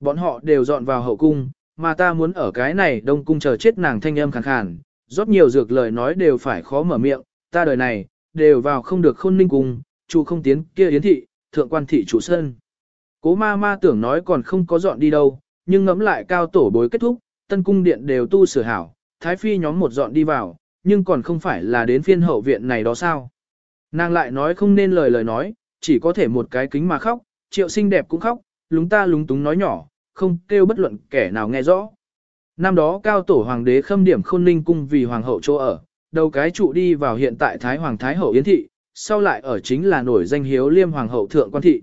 Bọn họ đều dọn vào hậu cung, mà ta muốn ở cái này đông cung chờ chết nàng thanh âm khàn khàn, rót nhiều dược lời nói đều phải khó mở miệng, ta đời này, đều vào không được khôn ninh cung, chủ không tiến kia yến thị, thượng quan thị chủ sân. Cố ma ma tưởng nói còn không có dọn đi đâu, nhưng ngẫm lại cao tổ bối kết thúc, tân cung điện đều tu sửa hảo, thái phi nhóm một dọn đi vào, nhưng còn không phải là đến phiên hậu viện này đó sao. Nàng lại nói không nên lời lời nói, chỉ có thể một cái kính mà khóc, triệu xinh đẹp cũng khóc, lúng ta lúng túng nói nhỏ, không kêu bất luận kẻ nào nghe rõ. Năm đó cao tổ hoàng đế khâm điểm khôn ninh cung vì hoàng hậu chỗ ở, đầu cái trụ đi vào hiện tại Thái Hoàng Thái Hậu Yến Thị, sau lại ở chính là nổi danh hiếu liêm hoàng hậu thượng quan thị.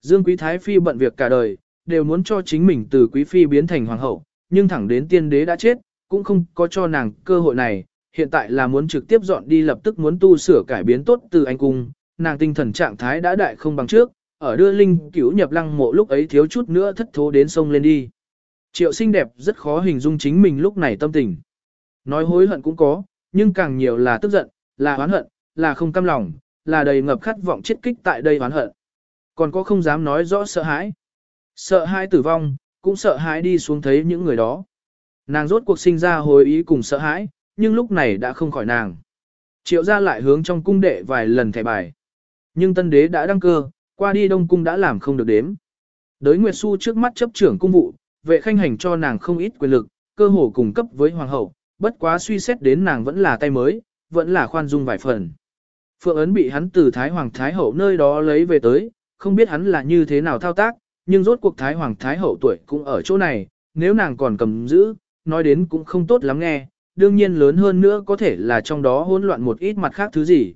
Dương Quý Thái Phi bận việc cả đời, đều muốn cho chính mình từ Quý Phi biến thành hoàng hậu, nhưng thẳng đến tiên đế đã chết, cũng không có cho nàng cơ hội này, hiện tại là muốn trực tiếp dọn đi lập tức muốn tu sửa cải biến tốt từ anh cung, nàng tinh thần trạng thái đã đại không bằng trước, ở đưa linh cứu nhập lăng mộ lúc ấy thiếu chút nữa thất thố đến sông lên đi. Triệu xinh đẹp rất khó hình dung chính mình lúc này tâm tình. Nói hối hận cũng có, nhưng càng nhiều là tức giận, là oán hận, là không cam lòng, là đầy ngập khát vọng chết kích tại đây oán hận. Còn có không dám nói rõ sợ hãi. Sợ hãi tử vong, cũng sợ hãi đi xuống thấy những người đó. Nàng rốt cuộc sinh ra hồi ý cùng sợ hãi, nhưng lúc này đã không khỏi nàng. Triệu ra lại hướng trong cung đệ vài lần thẻ bài. Nhưng tân đế đã đăng cơ, qua đi đông cung đã làm không được đếm. Đới Nguyệt Xu trước mắt chấp trưởng cung vụ, vệ khanh hành cho nàng không ít quyền lực, cơ hồ cùng cấp với hoàng hậu, bất quá suy xét đến nàng vẫn là tay mới, vẫn là khoan dung vài phần. Phượng ấn bị hắn từ Thái Hoàng Thái Hậu nơi đó lấy về tới, không biết hắn là như thế nào thao tác, nhưng rốt cuộc Thái Hoàng Thái Hậu tuổi cũng ở chỗ này, nếu nàng còn cầm giữ, nói đến cũng không tốt lắm nghe, đương nhiên lớn hơn nữa có thể là trong đó hỗn loạn một ít mặt khác thứ gì.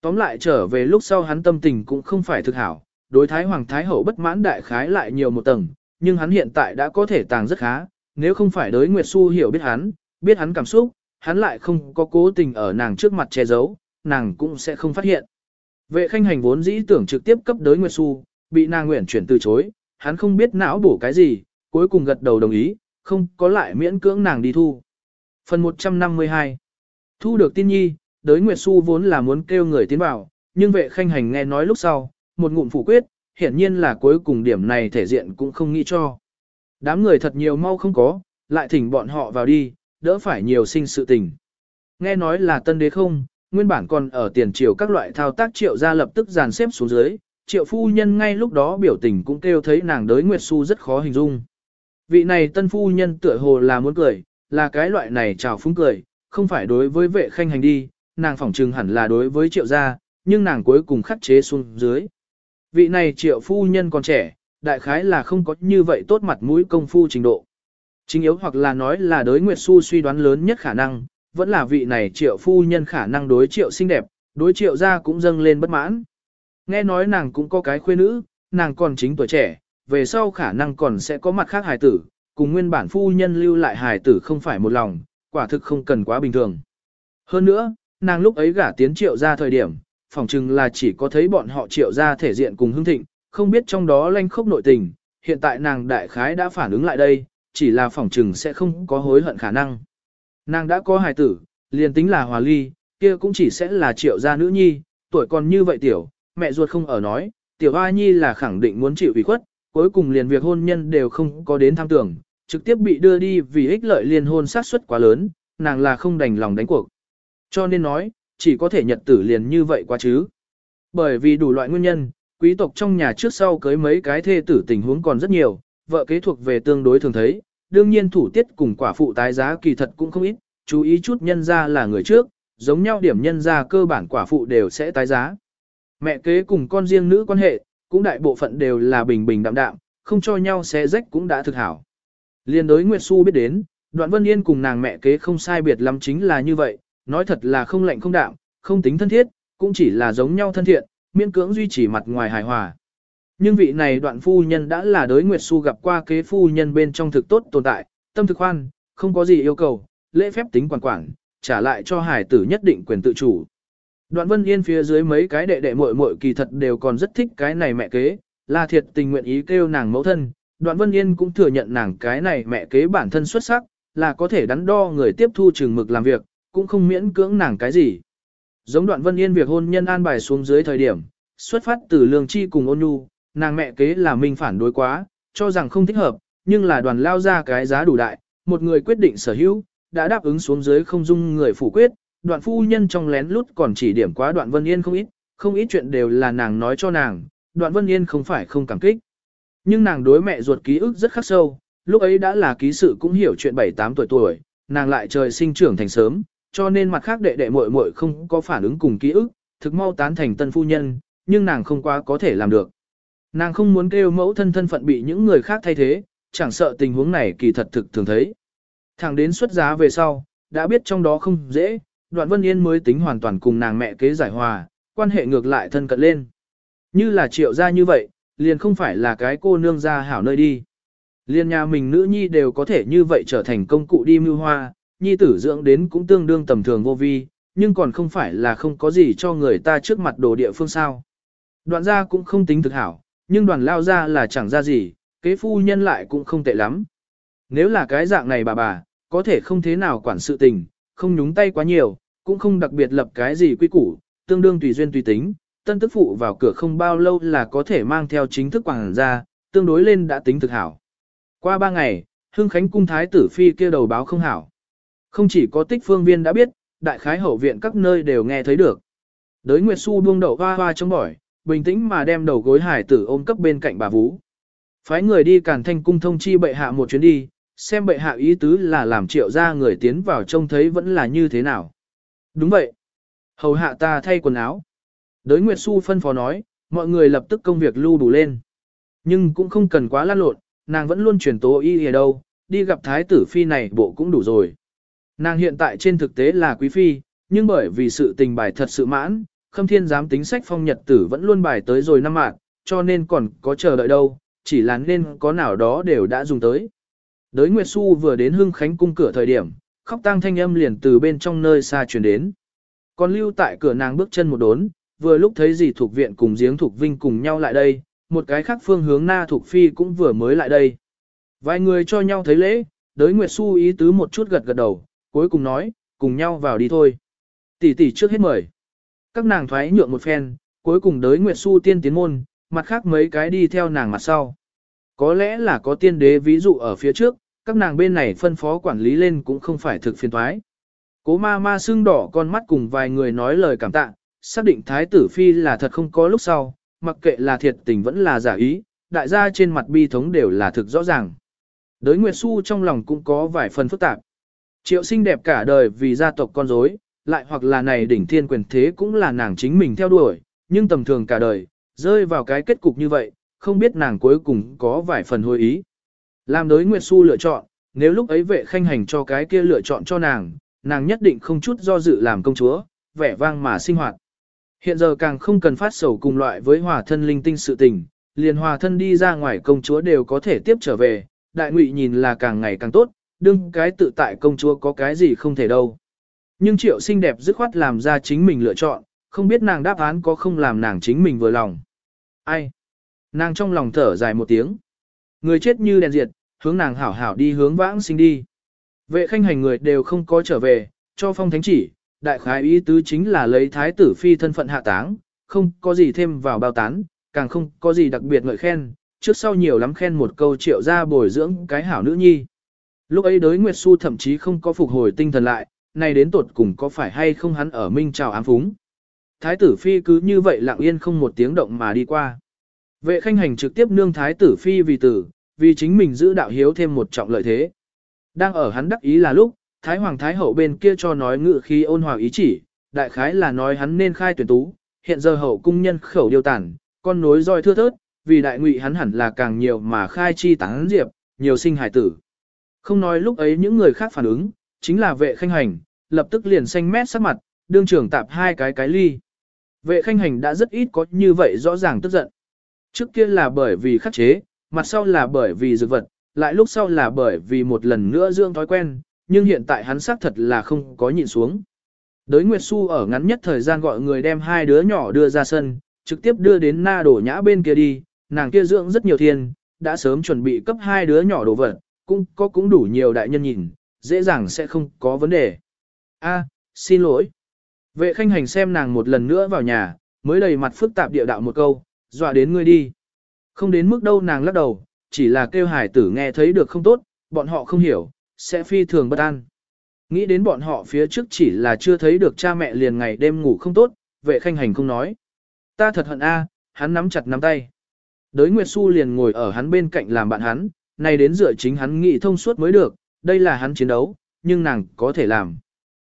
Tóm lại trở về lúc sau hắn tâm tình cũng không phải thực hảo, đối Thái Hoàng Thái Hậu bất mãn đại khái lại nhiều một tầng, nhưng hắn hiện tại đã có thể tàng rất khá, nếu không phải đối Nguyệt Xu hiểu biết hắn, biết hắn cảm xúc, hắn lại không có cố tình ở nàng trước mặt che giấu, nàng cũng sẽ không phát hiện. Vệ khanh hành vốn dĩ tưởng trực tiếp cấp đối Nguyệt Xu, bị nàng nguyện chuyển từ chối, hắn không biết não bổ cái gì, cuối cùng gật đầu đồng ý, không có lại miễn cưỡng nàng đi thu. Phần 152 Thu được tin nhi, đới Nguyệt Xu vốn là muốn kêu người tiến vào, nhưng vệ khanh hành nghe nói lúc sau, một ngụm phủ quyết, hiển nhiên là cuối cùng điểm này thể diện cũng không nghĩ cho. Đám người thật nhiều mau không có, lại thỉnh bọn họ vào đi, đỡ phải nhiều sinh sự tình. Nghe nói là tân đế không, nguyên bản còn ở tiền triều các loại thao tác triệu ra lập tức dàn xếp xuống dưới, triệu phu nhân ngay lúc đó biểu tình cũng kêu thấy nàng đới Nguyệt Xu rất khó hình dung. Vị này tân phu nhân tựa hồ là muốn cười, là cái loại này chào phúng cười, không phải đối với vệ khanh hành đi, nàng phỏng trừng hẳn là đối với triệu gia, nhưng nàng cuối cùng khắc chế xuống dưới. Vị này triệu phu nhân còn trẻ, đại khái là không có như vậy tốt mặt mũi công phu trình độ. Chính yếu hoặc là nói là đới Nguyệt Xu suy đoán lớn nhất khả năng, vẫn là vị này triệu phu nhân khả năng đối triệu xinh đẹp, đối triệu gia cũng dâng lên bất mãn. Nghe nói nàng cũng có cái khuê nữ, nàng còn chính tuổi trẻ, về sau khả năng còn sẽ có mặt khác hài tử, cùng nguyên bản phu nhân lưu lại hài tử không phải một lòng, quả thực không cần quá bình thường. Hơn nữa, nàng lúc ấy gả tiến triệu ra thời điểm, phỏng chừng là chỉ có thấy bọn họ triệu ra thể diện cùng hưng thịnh, không biết trong đó lanh khốc nội tình, hiện tại nàng đại khái đã phản ứng lại đây, chỉ là phỏng chừng sẽ không có hối hận khả năng. Nàng đã có hài tử, liền tính là hòa ly, kia cũng chỉ sẽ là triệu gia nữ nhi, tuổi còn như vậy tiểu, mẹ ruột không ở nói, tiểu hoa nhi là khẳng định muốn chịu ủy khuất, cuối cùng liền việc hôn nhân đều không có đến tham tưởng, trực tiếp bị đưa đi vì ích lợi liên hôn sát suất quá lớn, nàng là không đành lòng đánh cuộc. Cho nên nói, chỉ có thể nhật tử liền như vậy quá chứ. Bởi vì đủ loại nguyên nhân, quý tộc trong nhà trước sau cưới mấy cái thê tử tình huống còn rất nhiều, vợ kế thuộc về tương đối thường thấy, đương nhiên thủ tiết cùng quả phụ tái giá kỳ thật cũng không ít, chú ý chút nhân ra là người trước, giống nhau điểm nhân ra cơ bản quả phụ đều sẽ tái giá. Mẹ kế cùng con riêng nữ quan hệ, cũng đại bộ phận đều là bình bình đạm đạm, không cho nhau xé rách cũng đã thực hảo. Liên đối Nguyệt Xu biết đến, đoạn vân yên cùng nàng mẹ kế không sai biệt lắm chính là như vậy, nói thật là không lạnh không đạm, không tính thân thiết, cũng chỉ là giống nhau thân thiện, miễn cưỡng duy trì mặt ngoài hài hòa. Nhưng vị này đoạn phu nhân đã là đối Nguyệt Xu gặp qua kế phu nhân bên trong thực tốt tồn tại, tâm thực khoan, không có gì yêu cầu, lễ phép tính quản quản, trả lại cho hải tử nhất định quyền tự chủ. Đoạn Vân Yên phía dưới mấy cái đệ đệ muội muội kỳ thật đều còn rất thích cái này mẹ kế, là thiệt tình nguyện ý kêu nàng mẫu thân. Đoạn Vân Yên cũng thừa nhận nàng cái này mẹ kế bản thân xuất sắc, là có thể đắn đo người tiếp thu trường mực làm việc, cũng không miễn cưỡng nàng cái gì. Giống Đoạn Vân Yên việc hôn nhân an bài xuống dưới thời điểm, xuất phát từ lương chi cùng ôn nhu, nàng mẹ kế là mình phản đối quá, cho rằng không thích hợp, nhưng là đoàn lao ra cái giá đủ đại, một người quyết định sở hữu, đã đáp ứng xuống dưới không dung người phủ quyết, đoạn phu nhân trong lén lút còn chỉ điểm quá đoạn Vân Yên không ít, không ít chuyện đều là nàng nói cho nàng, đoạn Vân Yên không phải không cảm kích. Nhưng nàng đối mẹ ruột ký ức rất khắc sâu, lúc ấy đã là ký sự cũng hiểu chuyện 7-8 tuổi tuổi, nàng lại trời sinh trưởng thành sớm, cho nên mặt khác đệ đệ muội muội không có phản ứng cùng ký ức, thực mau tán thành tân phu nhân, nhưng nàng không quá có thể làm được. Nàng không muốn kêu mẫu thân thân phận bị những người khác thay thế, chẳng sợ tình huống này kỳ thật thực thường thấy. Thẳng đến xuất giá về sau, đã biết trong đó không dễ, đoạn vân yên mới tính hoàn toàn cùng nàng mẹ kế giải hòa, quan hệ ngược lại thân cận lên. Như là triệu gia như vậy, liền không phải là cái cô nương gia hảo nơi đi. Liên nhà mình nữ nhi đều có thể như vậy trở thành công cụ đi mưu hoa, nhi tử dưỡng đến cũng tương đương tầm thường vô vi, nhưng còn không phải là không có gì cho người ta trước mặt đồ địa phương sao. Đoạn gia cũng không tính thực hảo, nhưng đoàn lao ra là chẳng ra gì, kế phu nhân lại cũng không tệ lắm. Nếu là cái dạng này bà bà, có thể không thế nào quản sự tình, không nhúng tay quá nhiều, cũng không đặc biệt lập cái gì quy củ, tương đương tùy duyên tùy tính, tân tức phụ vào cửa không bao lâu là có thể mang theo chính thức quảng ra, tương đối lên đã tính thực hảo. Qua ba ngày, Hưng Khánh cung thái tử phi kia đầu báo không hảo. Không chỉ có tích phương viên đã biết, đại khái hậu viện các nơi đều nghe thấy được. Đới Nguyệt Xu buông đầu hoa hoa trong bỏi, bình tĩnh mà đem đầu gối hải tử ôm cấp bên cạnh bà Vũ. Phái người đi cản thanh cung thông chi bệ hạ một chuyến đi, xem bệ hạ ý tứ là làm triệu ra người tiến vào trông thấy vẫn là như thế nào. Đúng vậy. Hầu hạ ta thay quần áo. Đới Nguyệt Xu phân phó nói, mọi người lập tức công việc lưu đủ lên. Nhưng cũng không cần quá lan lộn, nàng vẫn luôn truyền tố y ở đâu, đi gặp thái tử phi này bộ cũng đủ rồi. Nàng hiện tại trên thực tế là quý phi, nhưng bởi vì sự tình bài thật sự mãn, khâm thiên giám tính sách phong nhật tử vẫn luôn bài tới rồi năm mạng, cho nên còn có chờ đợi đâu, chỉ là nên có nào đó đều đã dùng tới. Đới Nguyệt Xu vừa đến Hưng Khánh cung cửa thời điểm, khóc tang thanh âm liền từ bên trong nơi xa truyền đến. Còn lưu tại cửa nàng bước chân một đốn, vừa lúc thấy gì thuộc viện cùng giếng thuộc vinh cùng nhau lại đây, một cái khác phương hướng na thuộc phi cũng vừa mới lại đây. Vài người cho nhau thấy lễ, đới Nguyệt Xu ý tứ một chút gật gật đầu, cuối cùng nói, cùng nhau vào đi thôi. Tỷ tỷ trước hết mời. Các nàng thoái nhượng một phen, cuối cùng đới Nguyệt Xu tiên tiến môn, mặt khác mấy cái đi theo nàng mặt sau. Có lẽ là có tiên đế ví dụ ở phía trước, các nàng bên này phân phó quản lý lên cũng không phải thực phiền thoái. Cố ma ma sưng đỏ con mắt cùng vài người nói lời cảm tạ, xác định thái tử phi là thật không có lúc sau, mặc kệ là thiệt tình vẫn là giả ý, đại gia trên mặt bi thống đều là thực rõ ràng. Đới Nguyệt Xu trong lòng cũng có vài phần phức tạp. Triệu sinh đẹp cả đời vì gia tộc con rối, lại hoặc là này đỉnh thiên quyền thế cũng là nàng chính mình theo đuổi, nhưng tầm thường cả đời, rơi vào cái kết cục như vậy, không biết nàng cuối cùng có vài phần hồi ý. Làm đối Nguyệt Xu lựa chọn, nếu lúc ấy vệ khanh hành cho cái kia lựa chọn cho nàng, nàng nhất định không chút do dự làm công chúa, vẻ vang mà sinh hoạt. Hiện giờ càng không cần phát sầu cùng loại với hòa thân linh tinh sự tình, liền hòa thân đi ra ngoài công chúa đều có thể tiếp trở về, đại ngụy nhìn là càng ngày càng tốt, đương cái tự tại công chúa có cái gì không thể đâu. Nhưng triệu xinh đẹp dứt khoát làm ra chính mình lựa chọn, không biết nàng đáp án có không làm nàng chính mình vừa lòng. Ai? Nàng trong lòng thở dài một tiếng. Người chết như đèn diệt, hướng nàng hảo hảo đi hướng vãng sinh đi. Vệ khanh hành người đều không có trở về, cho phong thánh chỉ, đại khái ý tứ chính là lấy thái tử phi thân phận hạ táng, không có gì thêm vào bao tán, càng không có gì đặc biệt ngợi khen, trước sau nhiều lắm khen một câu triệu ra bồi dưỡng cái hảo nữ nhi. Lúc ấy đới Nguyệt Xu thậm chí không có phục hồi tinh thần lại, này đến tột cùng có phải hay không hắn ở minh chào ám phúng. Thái tử phi cứ như vậy lặng yên không một tiếng động mà đi qua. Vệ khanh hành trực tiếp nương thái tử phi vì tử, vì chính mình giữ đạo hiếu thêm một trọng lợi thế. Đang ở hắn đắc ý là lúc, thái hoàng thái hậu bên kia cho nói ngự khi ôn hòa ý chỉ, đại khái là nói hắn nên khai tuyển tú, hiện giờ hậu cung nhân khẩu điều tản, con nối roi thưa thớt, vì đại ngụy hắn hẳn là càng nhiều mà khai chi tán diệp, nhiều sinh hải tử. Không nói lúc ấy những người khác phản ứng, chính là vệ khanh hành, lập tức liền xanh mét sắc mặt, đương trưởng tạp hai cái cái ly. Vệ khanh hành đã rất ít có như vậy rõ ràng tức giận. Trước kia là bởi vì khắc chế, mặt sau là bởi vì dược vật, lại lúc sau là bởi vì một lần nữa dương thói quen, nhưng hiện tại hắn xác thật là không có nhịn xuống. Đới Nguyệt Xu ở ngắn nhất thời gian gọi người đem hai đứa nhỏ đưa ra sân, trực tiếp đưa đến na đổ nhã bên kia đi, nàng kia dưỡng rất nhiều thiên, đã sớm chuẩn bị cấp hai đứa nhỏ đồ vật, cũng có cũng đủ nhiều đại nhân nhìn, dễ dàng sẽ không có vấn đề. A, xin lỗi. Vệ khanh hành xem nàng một lần nữa vào nhà, mới đầy mặt phức tạp địa đạo một câu, dọa đến ngươi đi. Không đến mức đâu nàng lắc đầu, chỉ là kêu hải tử nghe thấy được không tốt, bọn họ không hiểu, sẽ phi thường bất an. Nghĩ đến bọn họ phía trước chỉ là chưa thấy được cha mẹ liền ngày đêm ngủ không tốt, vệ khanh hành không nói. Ta thật hận a, hắn nắm chặt nắm tay. Đới Nguyệt Xu liền ngồi ở hắn bên cạnh làm bạn hắn, này đến dựa chính hắn nghĩ thông suốt mới được, đây là hắn chiến đấu, nhưng nàng có thể làm.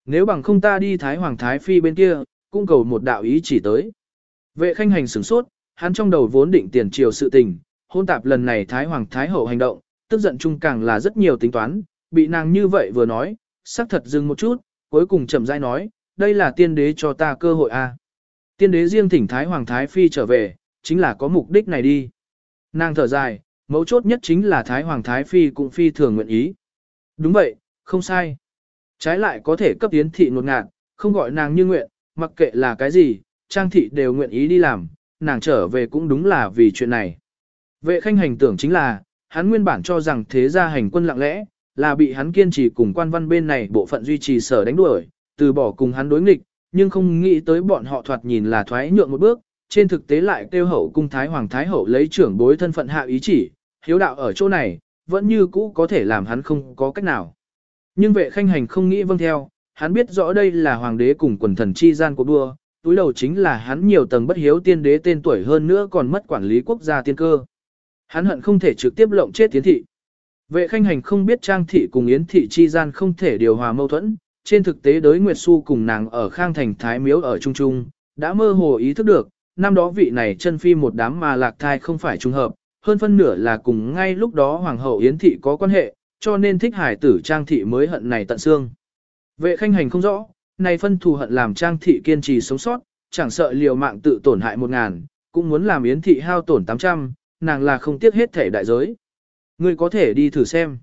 Nếu bằng không ta đi Thái Hoàng Thái Phi bên kia, cung cầu một đạo ý chỉ tới. Vệ khanh hành sửng sốt, hắn trong đầu vốn định tiền triều sự tình, hôn tạp lần này Thái Hoàng Thái Hậu hành động, tức giận chung càng là rất nhiều tính toán, bị nàng như vậy vừa nói, sắc thật dừng một chút, cuối cùng chậm rãi nói, đây là tiên đế cho ta cơ hội a. Tiên đế riêng thỉnh Thái Hoàng Thái Phi trở về, chính là có mục đích này đi. Nàng thở dài, mấu chốt nhất chính là Thái Hoàng Thái Phi cũng phi thường nguyện ý. Đúng vậy, không sai. Trái lại có thể cấp tiến thị nột ngạt, không gọi nàng như nguyện, mặc kệ là cái gì, trang thị đều nguyện ý đi làm, nàng trở về cũng đúng là vì chuyện này. Vệ khanh hành tưởng chính là, hắn nguyên bản cho rằng thế gia hành quân lặng lẽ, là bị hắn kiên trì cùng quan văn bên này bộ phận duy trì sở đánh đuổi, từ bỏ cùng hắn đối nghịch, nhưng không nghĩ tới bọn họ thoạt nhìn là thoái nhượng một bước, trên thực tế lại kêu hậu cung thái hoàng thái hậu lấy trưởng bối thân phận hạ ý chỉ, hiếu đạo ở chỗ này, vẫn như cũ có thể làm hắn không có cách nào. Nhưng vệ khanh hành không nghĩ vâng theo, hắn biết rõ đây là hoàng đế cùng quần thần chi gian của đua, túi đầu chính là hắn nhiều tầng bất hiếu tiên đế tên tuổi hơn nữa còn mất quản lý quốc gia tiên cơ. Hắn hận không thể trực tiếp lộng chết tiến thị. Vệ khanh hành không biết trang thị cùng yến thị chi gian không thể điều hòa mâu thuẫn, trên thực tế đới Nguyệt Xu cùng nàng ở khang thành thái miếu ở Trung Trung, đã mơ hồ ý thức được, năm đó vị này chân phi một đám mà lạc thai không phải trùng hợp, hơn phân nửa là cùng ngay lúc đó hoàng hậu yến thị có quan hệ, cho nên thích hải tử trang thị mới hận này tận xương. Vệ khanh hành không rõ, này phân thù hận làm trang thị kiên trì sống sót, chẳng sợ liều mạng tự tổn hại một ngàn, cũng muốn làm yến thị hao tổn 800, nàng là không tiếc hết thể đại giới. Ngươi có thể đi thử xem.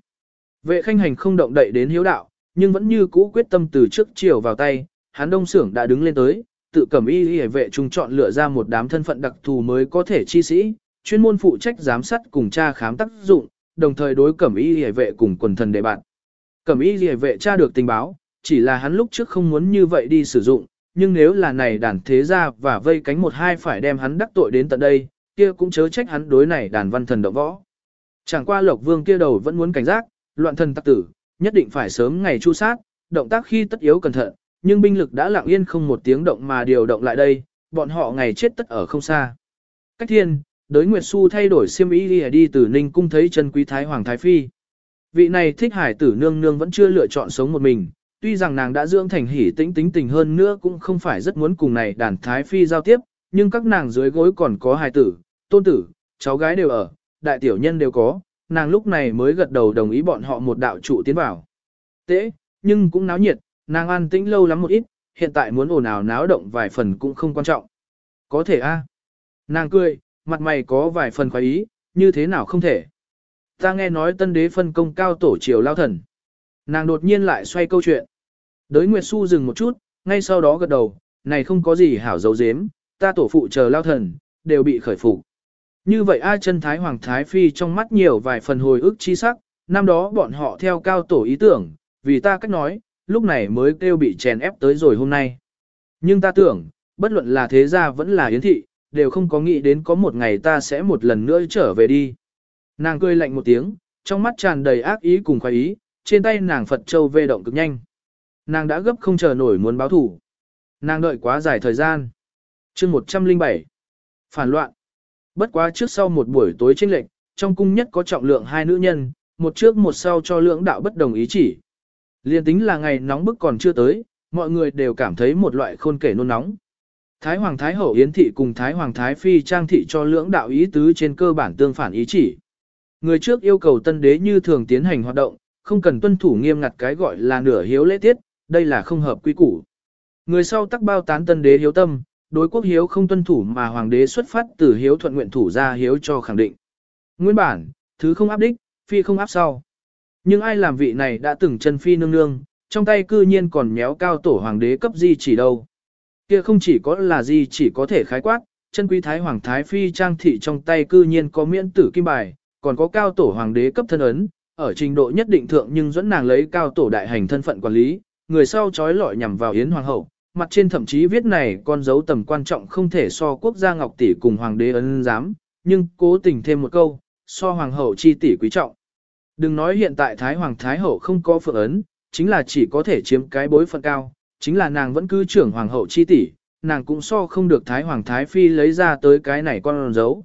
Vệ khanh hành không động đậy đến hiếu đạo, nhưng vẫn như cũ quyết tâm từ trước chiều vào tay, hắn đông xưởng đã đứng lên tới, tự cầm y y vệ trung chọn lựa ra một đám thân phận đặc thù mới có thể chi sĩ, chuyên môn phụ trách giám sát cùng tra khám tác dụng, đồng thời đối cẩm y y vệ cùng quần thần đệ bạn. Cẩm y y vệ tra được tình báo, chỉ là hắn lúc trước không muốn như vậy đi sử dụng, nhưng nếu là này đàn thế gia và vây cánh một hai phải đem hắn đắc tội đến tận đây, kia cũng chớ trách hắn đối này đàn văn thần động võ. Chẳng qua Lộc Vương kia đầu vẫn muốn cảnh giác, loạn thần tặc tử, nhất định phải sớm ngày chu sát, động tác khi tất yếu cẩn thận, nhưng binh lực đã lặng yên không một tiếng động mà điều động lại đây, bọn họ ngày chết tất ở không xa. Cách thiên, đới Nguyệt Xu thay đổi xiêm y đi, đi từ Ninh cung thấy chân quý Thái Hoàng Thái Phi. Vị này thích hải tử nương nương vẫn chưa lựa chọn sống một mình, tuy rằng nàng đã dưỡng thành hỉ tĩnh tính tình hơn nữa cũng không phải rất muốn cùng này đàn Thái Phi giao tiếp, nhưng các nàng dưới gối còn có hài tử, tôn tử, cháu gái đều ở, đại tiểu nhân đều có, nàng lúc này mới gật đầu đồng ý bọn họ một đạo trụ tiến vào. Tế, nhưng cũng náo nhiệt, nàng an tĩnh lâu lắm một ít, hiện tại muốn ồn ào náo động vài phần cũng không quan trọng. Có thể a. Nàng cười, mặt mày có vài phần khoái ý, như thế nào không thể. Ta nghe nói tân đế phân công cao tổ triều lao thần. Nàng đột nhiên lại xoay câu chuyện. Đới Nguyệt Xu dừng một chút, ngay sau đó gật đầu, này không có gì hảo dấu dếm, ta tổ phụ chờ lao thần, đều bị khởi phục. Như vậy ai chân Thái Hoàng Thái Phi trong mắt nhiều vài phần hồi ức chi sắc, năm đó bọn họ theo cao tổ ý tưởng, vì ta cách nói, lúc này mới kêu bị chèn ép tới rồi hôm nay. Nhưng ta tưởng, bất luận là thế gia vẫn là yến thị, đều không có nghĩ đến có một ngày ta sẽ một lần nữa trở về đi. Nàng cười lạnh một tiếng, trong mắt tràn đầy ác ý cùng khoái ý, trên tay nàng Phật Châu vê động cực nhanh. Nàng đã gấp không chờ nổi muốn báo thủ. Nàng đợi quá dài thời gian. chương 107. Phản loạn. Bất quá trước sau một buổi tối tranh lệnh, trong cung nhất có trọng lượng hai nữ nhân, một trước một sau cho lưỡng đạo bất đồng ý chỉ. Liên tính là ngày nóng bức còn chưa tới, mọi người đều cảm thấy một loại khôn kể nôn nóng. Thái Hoàng Thái Hậu Yến Thị cùng Thái Hoàng Thái Phi Trang Thị cho lưỡng đạo ý tứ trên cơ bản tương phản ý chỉ. Người trước yêu cầu tân đế như thường tiến hành hoạt động, không cần tuân thủ nghiêm ngặt cái gọi là nửa hiếu lễ tiết, đây là không hợp quy củ. Người sau tắc bao tán tân đế hiếu tâm, đối quốc hiếu không tuân thủ mà hoàng đế xuất phát từ hiếu thuận nguyện thủ ra hiếu cho khẳng định. Nguyên bản, thứ không áp đích, phi không áp sau. Nhưng ai làm vị này đã từng chân phi nương nương, trong tay cư nhiên còn méo cao tổ hoàng đế cấp di chỉ đâu. Kia không chỉ có là gì chỉ có thể khái quát, chân quý thái hoàng thái phi trang thị trong tay cư nhiên có miễn tử kim bài, còn có cao tổ hoàng đế cấp thân ấn, ở trình độ nhất định thượng nhưng dẫn nàng lấy cao tổ đại hành thân phận quản lý, người sau trói lọi nhằm vào yến hoàng hậu, mặt trên thậm chí viết này con dấu tầm quan trọng không thể so quốc gia ngọc tỷ cùng hoàng đế ấn giám, nhưng cố tình thêm một câu, so hoàng hậu chi tỷ quý trọng. Đừng nói hiện tại thái hoàng thái hậu không có phượng ấn, chính là chỉ có thể chiếm cái bối phận cao, chính là nàng vẫn cứ trưởng hoàng hậu chi tỷ, nàng cũng so không được thái hoàng thái phi lấy ra tới cái này con dấu.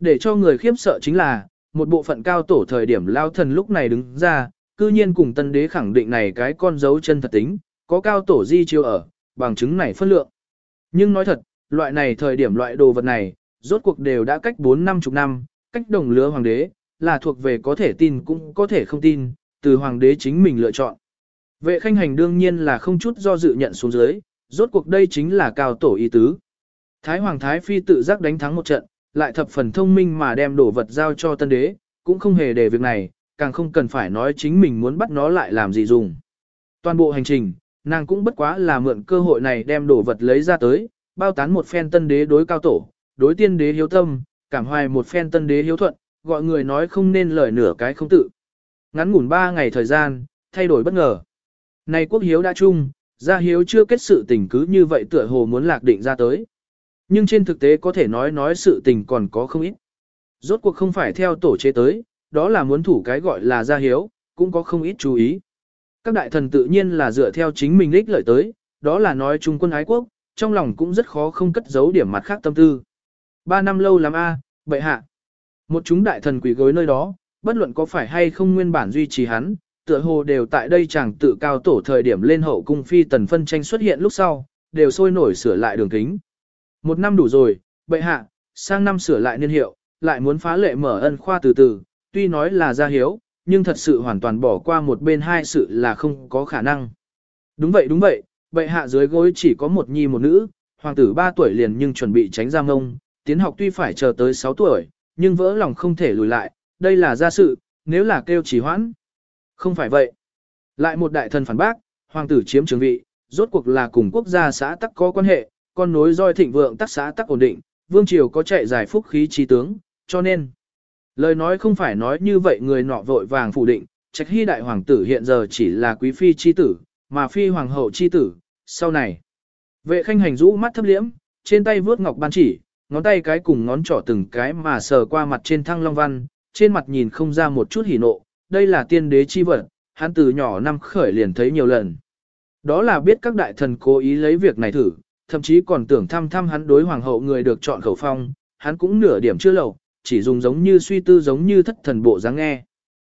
Để cho người khiếp sợ chính là, một bộ phận cao tổ thời điểm lao thần lúc này đứng ra, cư nhiên cùng tân đế khẳng định này cái con dấu chân thật tính, có cao tổ di chiêu ở, bằng chứng này phân lượng. Nhưng nói thật, loại này thời điểm loại đồ vật này, rốt cuộc đều đã cách 4 năm chục năm, cách đồng lứa hoàng đế, là thuộc về có thể tin cũng có thể không tin, từ hoàng đế chính mình lựa chọn. Vệ khanh hành đương nhiên là không chút do dự nhận xuống dưới, rốt cuộc đây chính là cao tổ y tứ. Thái hoàng thái phi tự giác đánh thắng một trận, lại thập phần thông minh mà đem đồ vật giao cho tân đế, cũng không hề để việc này, càng không cần phải nói chính mình muốn bắt nó lại làm gì dùng. Toàn bộ hành trình, nàng cũng bất quá là mượn cơ hội này đem đồ vật lấy ra tới, bao tán một phen tân đế đối cao tổ, đối tiên đế hiếu tâm, cảm hoài một phen tân đế hiếu thuận, gọi người nói không nên lời nửa cái không tự. Ngắn ngủn ba ngày thời gian, thay đổi bất ngờ. Này quốc hiếu đã chung, gia hiếu chưa kết sự tình cứ như vậy tựa hồ muốn lạc định ra tới. Nhưng trên thực tế có thể nói nói sự tình còn có không ít. Rốt cuộc không phải theo tổ chế tới, đó là muốn thủ cái gọi là gia hiếu, cũng có không ít chú ý. Các đại thần tự nhiên là dựa theo chính mình lích lợi tới, đó là nói trung quân ái quốc, trong lòng cũng rất khó không cất giấu điểm mặt khác tâm tư. Ba năm lâu lắm a, à, bệ hạ. Một chúng đại thần quỷ gối nơi đó, bất luận có phải hay không nguyên bản duy trì hắn, tựa hồ đều tại đây chẳng tự cao tổ thời điểm lên hậu cung phi tần phân tranh xuất hiện lúc sau, đều sôi nổi sửa lại đường kính. Một năm đủ rồi, bệ hạ, sang năm sửa lại niên hiệu, lại muốn phá lệ mở ân khoa từ từ, tuy nói là gia hiếu, nhưng thật sự hoàn toàn bỏ qua một bên hai sự là không có khả năng. Đúng vậy đúng vậy, bệ hạ dưới gối chỉ có một nhi một nữ, hoàng tử 3 tuổi liền nhưng chuẩn bị tránh giam ngông, tiến học tuy phải chờ tới 6 tuổi, nhưng vỡ lòng không thể lùi lại, đây là gia sự, nếu là kêu chỉ hoãn. Không phải vậy. Lại một đại thần phản bác, hoàng tử chiếm trường vị, rốt cuộc là cùng quốc gia xã tắc có quan hệ, con nối roi thịnh vượng tắc xã tắc ổn định, vương triều có chạy giải phúc khí trí tướng, cho nên. Lời nói không phải nói như vậy người nọ vội vàng phủ định, trách hy đại hoàng tử hiện giờ chỉ là quý phi chi tử, mà phi hoàng hậu chi tử, sau này. Vệ khanh hành rũ mắt thấp liễm, trên tay vướt ngọc ban chỉ, ngón tay cái cùng ngón trỏ từng cái mà sờ qua mặt trên thăng long văn, trên mặt nhìn không ra một chút hỉ nộ, đây là tiên đế chi vật, hắn từ nhỏ năm khởi liền thấy nhiều lần. Đó là biết các đại thần cố ý lấy việc này thử, thậm chí còn tưởng thăm thăm hắn đối hoàng hậu người được chọn khẩu phong, hắn cũng nửa điểm chưa lầu, chỉ dùng giống như suy tư giống như thất thần bộ dáng nghe.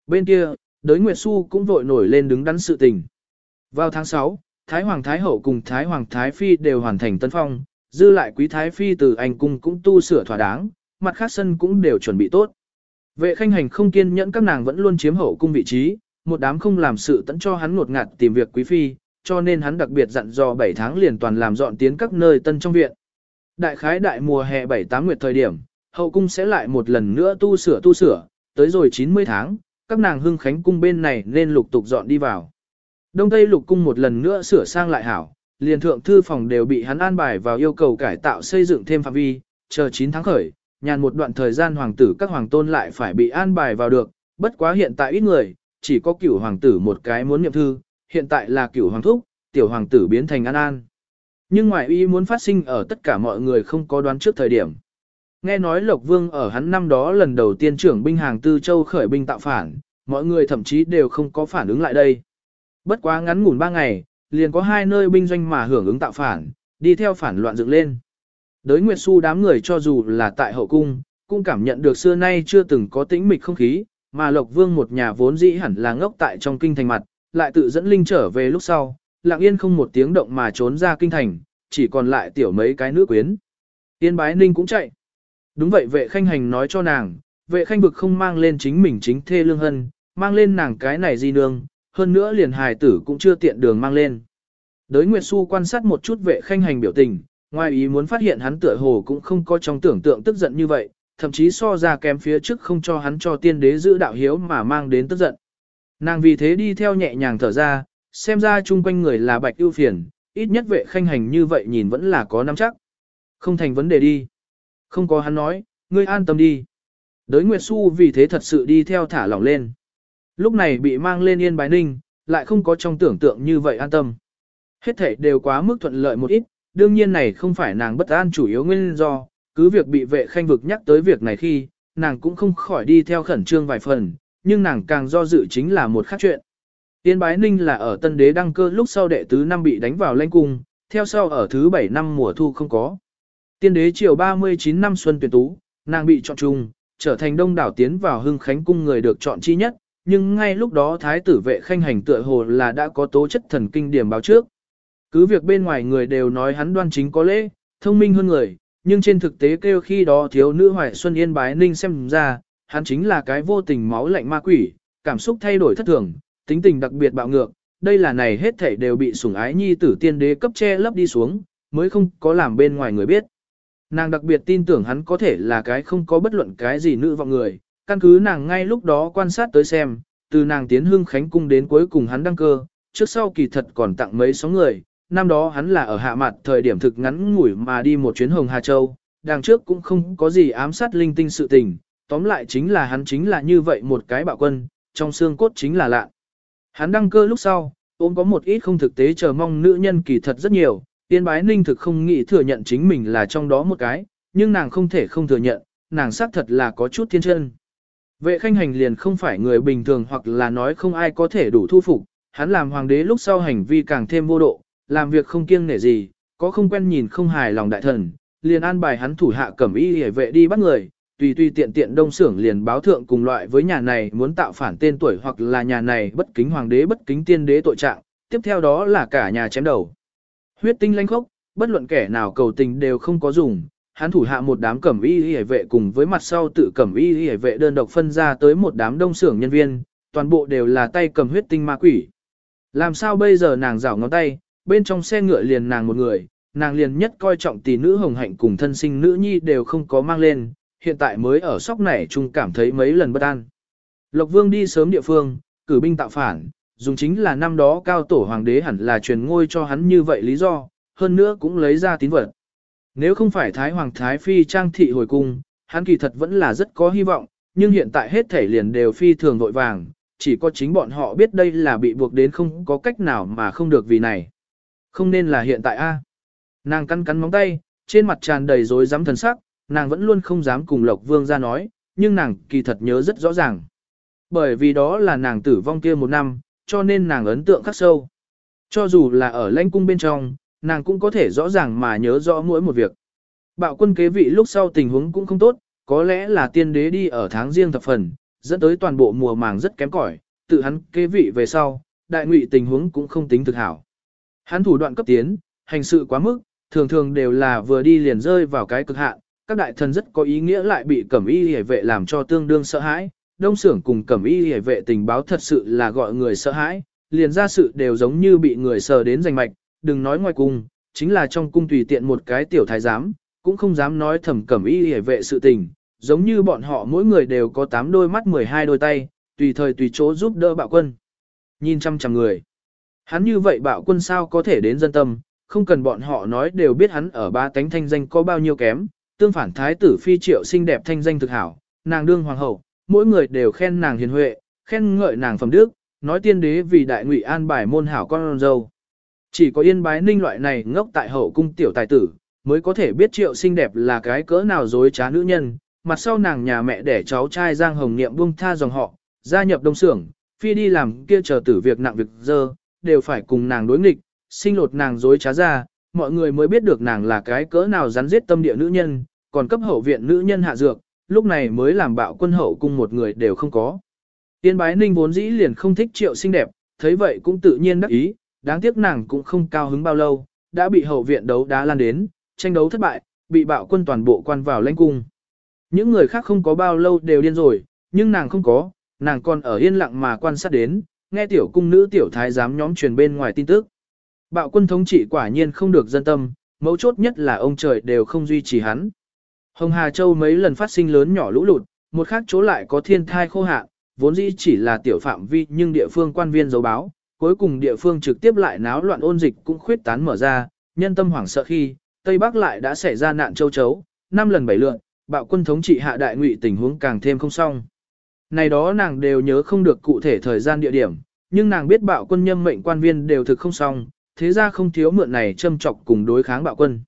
Bên kia, đới Nguyệt Xu cũng vội nổi lên đứng đắn sự tình. Vào tháng 6, Thái Hoàng Thái Hậu cùng Thái Hoàng Thái Phi đều hoàn thành tân phong, dư lại quý Thái Phi từ Anh Cung cũng tu sửa thỏa đáng, mặt khác sân cũng đều chuẩn bị tốt. Vệ khanh hành không kiên nhẫn các nàng vẫn luôn chiếm hậu cung vị trí, một đám không làm sự tẫn cho hắn ngột ngạt tìm việc quý phi, cho nên hắn đặc biệt dặn dò 7 tháng liền toàn làm dọn tiến các nơi tân trong viện. Đại khái đại mùa hè 7-8 nguyệt thời điểm, hậu cung sẽ lại một lần nữa tu sửa tu sửa, tới rồi 90 tháng, các nàng hưng khánh cung bên này nên lục tục dọn đi vào. Đông Tây lục cung một lần nữa sửa sang lại hảo, liền thượng thư phòng đều bị hắn an bài vào yêu cầu cải tạo xây dựng thêm phạm vi, chờ 9 tháng khởi, nhàn một đoạn thời gian hoàng tử các hoàng tôn lại phải bị an bài vào được, bất quá hiện tại ít người, chỉ có cửu hoàng tử một cái muốn nhậm thư, hiện tại là cửu hoàng thúc, tiểu hoàng tử biến thành an an. Nhưng ngoại ý muốn phát sinh ở tất cả mọi người không có đoán trước thời điểm. Nghe nói Lộc Vương ở hắn năm đó lần đầu tiên trưởng binh hàng tư châu khởi binh tạo phản, mọi người thậm chí đều không có phản ứng lại đây. Bất quá ngắn ngủn ba ngày, liền có hai nơi binh doanh mà hưởng ứng tạo phản, đi theo phản loạn dựng lên. Đới Nguyệt Xu đám người cho dù là tại hậu cung, cũng cảm nhận được xưa nay chưa từng có tĩnh mịch không khí, mà Lộc Vương một nhà vốn dĩ hẳn là ngốc tại trong kinh thành mặt, lại tự dẫn linh trở về lúc sau, lặng yên không một tiếng động mà trốn ra kinh thành, chỉ còn lại tiểu mấy cái nữ quyến. Tiên bái ninh cũng chạy. Đúng vậy vệ khanh hành nói cho nàng, vệ khanh vực không mang lên chính mình chính thê lương hân, mang lên nàng cái này di nương, hơn nữa liền hài tử cũng chưa tiện đường mang lên. Đới Nguyệt Xu quan sát một chút vệ khanh hành biểu tình, ngoài ý muốn phát hiện hắn tựa hồ cũng không có trong tưởng tượng tức giận như vậy, thậm chí so ra kém phía trước không cho hắn cho tiên đế giữ đạo hiếu mà mang đến tức giận. Nàng vì thế đi theo nhẹ nhàng thở ra, xem ra chung quanh người là bạch ưu phiền, ít nhất vệ khanh hành như vậy nhìn vẫn là có nắm chắc. Không thành vấn đề đi. Không có hắn nói, ngươi an tâm đi. Đới Nguyệt Xu vì thế thật sự đi theo thả lỏng lên. Lúc này bị mang lên yên bái ninh, lại không có trong tưởng tượng như vậy an tâm. Hết thể đều quá mức thuận lợi một ít, đương nhiên này không phải nàng bất an chủ yếu nguyên do, cứ việc bị vệ khanh vực nhắc tới việc này khi, nàng cũng không khỏi đi theo khẩn trương vài phần, nhưng nàng càng do dự chính là một khác chuyện. Tiên bái ninh là ở tân đế đăng cơ lúc sau đệ tứ năm bị đánh vào lãnh cung, theo sau ở thứ bảy năm mùa thu không có. Tiên đế triều 39 năm xuân tuyển tú, nàng bị chọn chung, trở thành đông đảo tiến vào hưng khánh cung người được chọn chi nhất, nhưng ngay lúc đó thái tử vệ khanh hành tựa hồ là đã có tố chất thần kinh điểm báo trước. Cứ việc bên ngoài người đều nói hắn đoan chính có lễ, thông minh hơn người, nhưng trên thực tế kêu khi đó thiếu nữ hoài xuân yên bái ninh xem ra, hắn chính là cái vô tình máu lạnh ma quỷ, cảm xúc thay đổi thất thường, tính tình đặc biệt bạo ngược, đây là này hết thảy đều bị sủng ái nhi tử tiên đế cấp che lấp đi xuống, mới không có làm bên ngoài người biết. Nàng đặc biệt tin tưởng hắn có thể là cái không có bất luận cái gì nữ vọng người, căn cứ nàng ngay lúc đó quan sát tới xem, từ nàng tiến hương khánh cung đến cuối cùng hắn đăng cơ, trước sau kỳ thật còn tặng mấy số người, năm đó hắn là ở hạ mặt thời điểm thực ngắn ngủi mà đi một chuyến Hồng Hà Châu, đằng trước cũng không có gì ám sát linh tinh sự tình, tóm lại chính là hắn chính là như vậy một cái bạo quân, trong xương cốt chính là lạ. Hắn đăng cơ lúc sau, ôm có một ít không thực tế chờ mong nữ nhân kỳ thật rất nhiều, tiên bái ninh thực không nghĩ thừa nhận chính mình là trong đó một cái, nhưng nàng không thể không thừa nhận, nàng xác thật là có chút thiên chân. Vệ khanh hành liền không phải người bình thường hoặc là nói không ai có thể đủ thu phục, hắn làm hoàng đế lúc sau hành vi càng thêm vô độ, làm việc không kiêng nể gì, có không quen nhìn không hài lòng đại thần, liền an bài hắn thủ hạ cẩm y hề vệ đi bắt người, tùy tùy tiện tiện đông xưởng liền báo thượng cùng loại với nhà này muốn tạo phản tên tuổi hoặc là nhà này bất kính hoàng đế bất kính tiên đế tội trạng, tiếp theo đó là cả nhà chém đầu. Huyết tinh lanh khốc, bất luận kẻ nào cầu tình đều không có dùng, hắn thủ hạ một đám cẩm y hề vệ cùng với mặt sau tự cẩm y hề vệ đơn độc phân ra tới một đám đông xưởng nhân viên, toàn bộ đều là tay cầm huyết tinh ma quỷ. Làm sao bây giờ nàng rảo ngón tay, bên trong xe ngựa liền nàng một người, nàng liền nhất coi trọng tỷ nữ hồng hạnh cùng thân sinh nữ nhi đều không có mang lên, hiện tại mới ở sóc này chung cảm thấy mấy lần bất an. Lộc Vương đi sớm địa phương, cử binh tạo phản, dùng chính là năm đó cao tổ hoàng đế hẳn là truyền ngôi cho hắn như vậy lý do, hơn nữa cũng lấy ra tín vật. Nếu không phải Thái Hoàng Thái Phi trang thị hồi cung, hắn kỳ thật vẫn là rất có hy vọng, nhưng hiện tại hết thể liền đều phi thường vội vàng, chỉ có chính bọn họ biết đây là bị buộc đến không có cách nào mà không được vì này. Không nên là hiện tại a. Nàng cắn cắn móng tay, trên mặt tràn đầy rối rắm thần sắc, nàng vẫn luôn không dám cùng Lộc Vương ra nói, nhưng nàng kỳ thật nhớ rất rõ ràng. Bởi vì đó là nàng tử vong kia một năm, cho nên nàng ấn tượng khắc sâu. Cho dù là ở lãnh cung bên trong, nàng cũng có thể rõ ràng mà nhớ rõ mỗi một việc. Bạo quân kế vị lúc sau tình huống cũng không tốt, có lẽ là tiên đế đi ở tháng riêng thập phần, dẫn tới toàn bộ mùa màng rất kém cỏi, tự hắn kế vị về sau, đại ngụy tình huống cũng không tính thực hảo. Hắn thủ đoạn cấp tiến, hành sự quá mức, thường thường đều là vừa đi liền rơi vào cái cực hạn, các đại thần rất có ý nghĩa lại bị cẩm y hề vệ làm cho tương đương sợ hãi, đông xưởng cùng cẩm y hề vệ tình báo thật sự là gọi người sợ hãi, liền ra sự đều giống như bị người sờ đến rành mạch, đừng nói ngoài cung, chính là trong cung tùy tiện một cái tiểu thái giám, cũng không dám nói thầm cẩm y hề vệ sự tình, giống như bọn họ mỗi người đều có 8 đôi mắt 12 đôi tay, tùy thời tùy chỗ giúp đỡ bạo quân. Nhìn trăm trăm người. Hắn như vậy bạo quân sao có thể đến dân tâm, không cần bọn họ nói đều biết hắn ở ba tánh thanh danh có bao nhiêu kém, tương phản thái tử phi triệu xinh đẹp thanh danh thực hảo, nàng đương hoàng hậu, mỗi người đều khen nàng hiền huệ, khen ngợi nàng phẩm đức, nói tiên đế vì đại ngụy an bài môn hảo con dâu. Chỉ có yên bái ninh loại này ngốc tại hậu cung tiểu tài tử, mới có thể biết triệu xinh đẹp là cái cỡ nào dối trá nữ nhân, mặt sau nàng nhà mẹ đẻ cháu trai Giang Hồng Niệm buông tha dòng họ, gia nhập đông xưởng, phi đi làm kia chờ tử việc nặng việc dơ, đều phải cùng nàng đối nghịch, sinh lột nàng dối trá ra, mọi người mới biết được nàng là cái cỡ nào rắn giết tâm địa nữ nhân, còn cấp hậu viện nữ nhân hạ dược, lúc này mới làm bạo quân hậu cung một người đều không có. Tiên bái ninh vốn dĩ liền không thích triệu xinh đẹp, thấy vậy cũng tự nhiên đắc ý, đáng tiếc nàng cũng không cao hứng bao lâu, đã bị hậu viện đấu đá lan đến, tranh đấu thất bại, bị bạo quân toàn bộ quan vào lãnh cung. Những người khác không có bao lâu đều điên rồi, nhưng nàng không có, nàng còn ở yên lặng mà quan sát đến, nghe tiểu cung nữ tiểu thái giám nhóm truyền bên ngoài tin tức. Bạo quân thống trị quả nhiên không được dân tâm, mấu chốt nhất là ông trời đều không duy trì hắn. Hồng Hà Châu mấy lần phát sinh lớn nhỏ lũ lụt, một khác chỗ lại có thiên thai khô hạn, vốn dĩ chỉ là tiểu phạm vi nhưng địa phương quan viên dấu báo, cuối cùng địa phương trực tiếp lại náo loạn ôn dịch cũng khuyết tán mở ra, nhân tâm hoảng sợ khi, Tây Bắc lại đã xảy ra nạn châu chấu, năm lần bảy lượn, bạo quân thống trị hạ đại ngụy tình huống càng thêm không xong. Này đó nàng đều nhớ không được cụ thể thời gian địa điểm, nhưng nàng biết bạo quân nhâm mệnh quan viên đều thực không xong, thế ra không thiếu mượn này châm chọc cùng đối kháng bạo quân.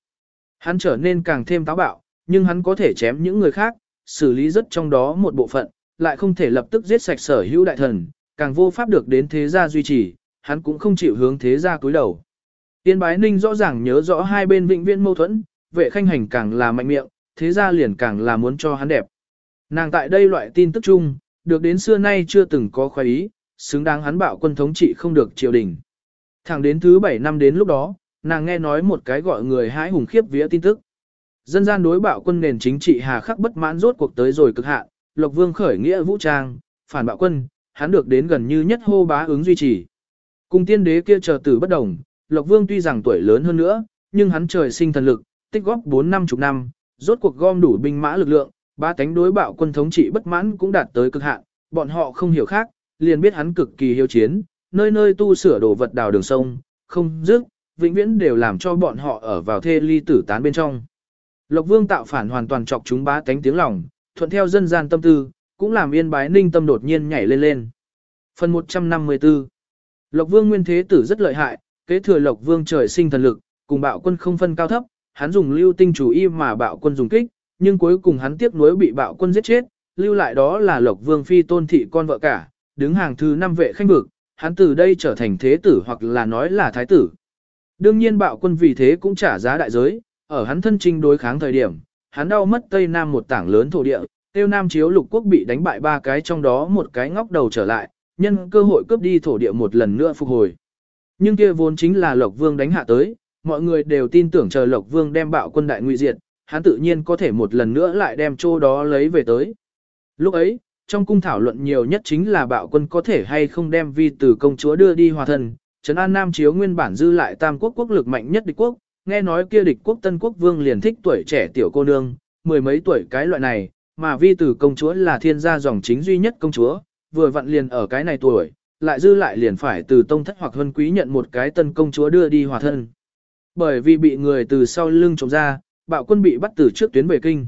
Hắn trở nên càng thêm táo bạo, nhưng hắn có thể chém những người khác, xử lý rất trong đó một bộ phận, lại không thể lập tức giết sạch sở hữu đại thần, càng vô pháp được đến thế gia duy trì, hắn cũng không chịu hướng thế gia cúi đầu. Tiên bái ninh rõ ràng nhớ rõ hai bên vĩnh viễn mâu thuẫn, vệ khanh hành càng là mạnh miệng, thế gia liền càng là muốn cho hắn đẹp. Nàng tại đây loại tin tức chung, được đến xưa nay chưa từng có khoái ý, xứng đáng hắn bạo quân thống trị không được triều đình. Thẳng đến thứ 7 năm đến lúc đó, nàng nghe nói một cái gọi người hãi hùng khiếp vía tin tức. Dân gian đối bạo quân nền chính trị hà khắc bất mãn rốt cuộc tới rồi cực hạn, Lộc Vương khởi nghĩa vũ trang, phản bạo quân, hắn được đến gần như nhất hô bá ứng duy trì. Cùng tiên đế kia chờ tử bất đồng, Lộc Vương tuy rằng tuổi lớn hơn nữa, nhưng hắn trời sinh thần lực, tích góp 4 năm chục năm, rốt cuộc gom đủ binh mã lực lượng, ba tánh đối bạo quân thống trị bất mãn cũng đạt tới cực hạn, bọn họ không hiểu khác, liền biết hắn cực kỳ hiếu chiến, nơi nơi tu sửa đồ vật đào đường sông, không dứt, vĩnh viễn đều làm cho bọn họ ở vào thê ly tử tán bên trong. Lộc Vương tạo phản hoàn toàn chọc chúng bá tánh tiếng lòng, thuận theo dân gian tâm tư, cũng làm yên bái ninh tâm đột nhiên nhảy lên lên. Phần 154 Lộc Vương nguyên thế tử rất lợi hại, kế thừa Lộc Vương trời sinh thần lực, cùng bạo quân không phân cao thấp, hắn dùng lưu tinh chủ y mà bạo quân dùng kích, nhưng cuối cùng hắn tiếc nuối bị bạo quân giết chết, lưu lại đó là Lộc Vương phi tôn thị con vợ cả, đứng hàng thứ năm vệ khanh vực, hắn từ đây trở thành thế tử hoặc là nói là thái tử. Đương nhiên bạo quân vì thế cũng trả giá đại giới, ở hắn thân trinh đối kháng thời điểm, hắn đau mất Tây Nam một tảng lớn thổ địa, Tiêu Nam chiếu lục quốc bị đánh bại ba cái trong đó một cái ngóc đầu trở lại, nhân cơ hội cướp đi thổ địa một lần nữa phục hồi. Nhưng kia vốn chính là Lộc Vương đánh hạ tới, mọi người đều tin tưởng chờ Lộc Vương đem bạo quân đại nguy diệt, hắn tự nhiên có thể một lần nữa lại đem chỗ đó lấy về tới. Lúc ấy, trong cung thảo luận nhiều nhất chính là bạo quân có thể hay không đem vi tử công chúa đưa đi hòa thân, Trấn An Nam chiếu nguyên bản dư lại tam quốc quốc lực mạnh nhất địch quốc, nghe nói kia địch quốc tân quốc vương liền thích tuổi trẻ tiểu cô nương, mười mấy tuổi cái loại này, mà vi tử công chúa là thiên gia dòng chính duy nhất công chúa, vừa vặn liền ở cái này tuổi, lại dư lại liền phải từ tông thất hoặc hân quý nhận một cái tân công chúa đưa đi hòa thân. Bởi vì bị người từ sau lưng trộm ra, bạo quân bị bắt từ trước tuyến về kinh.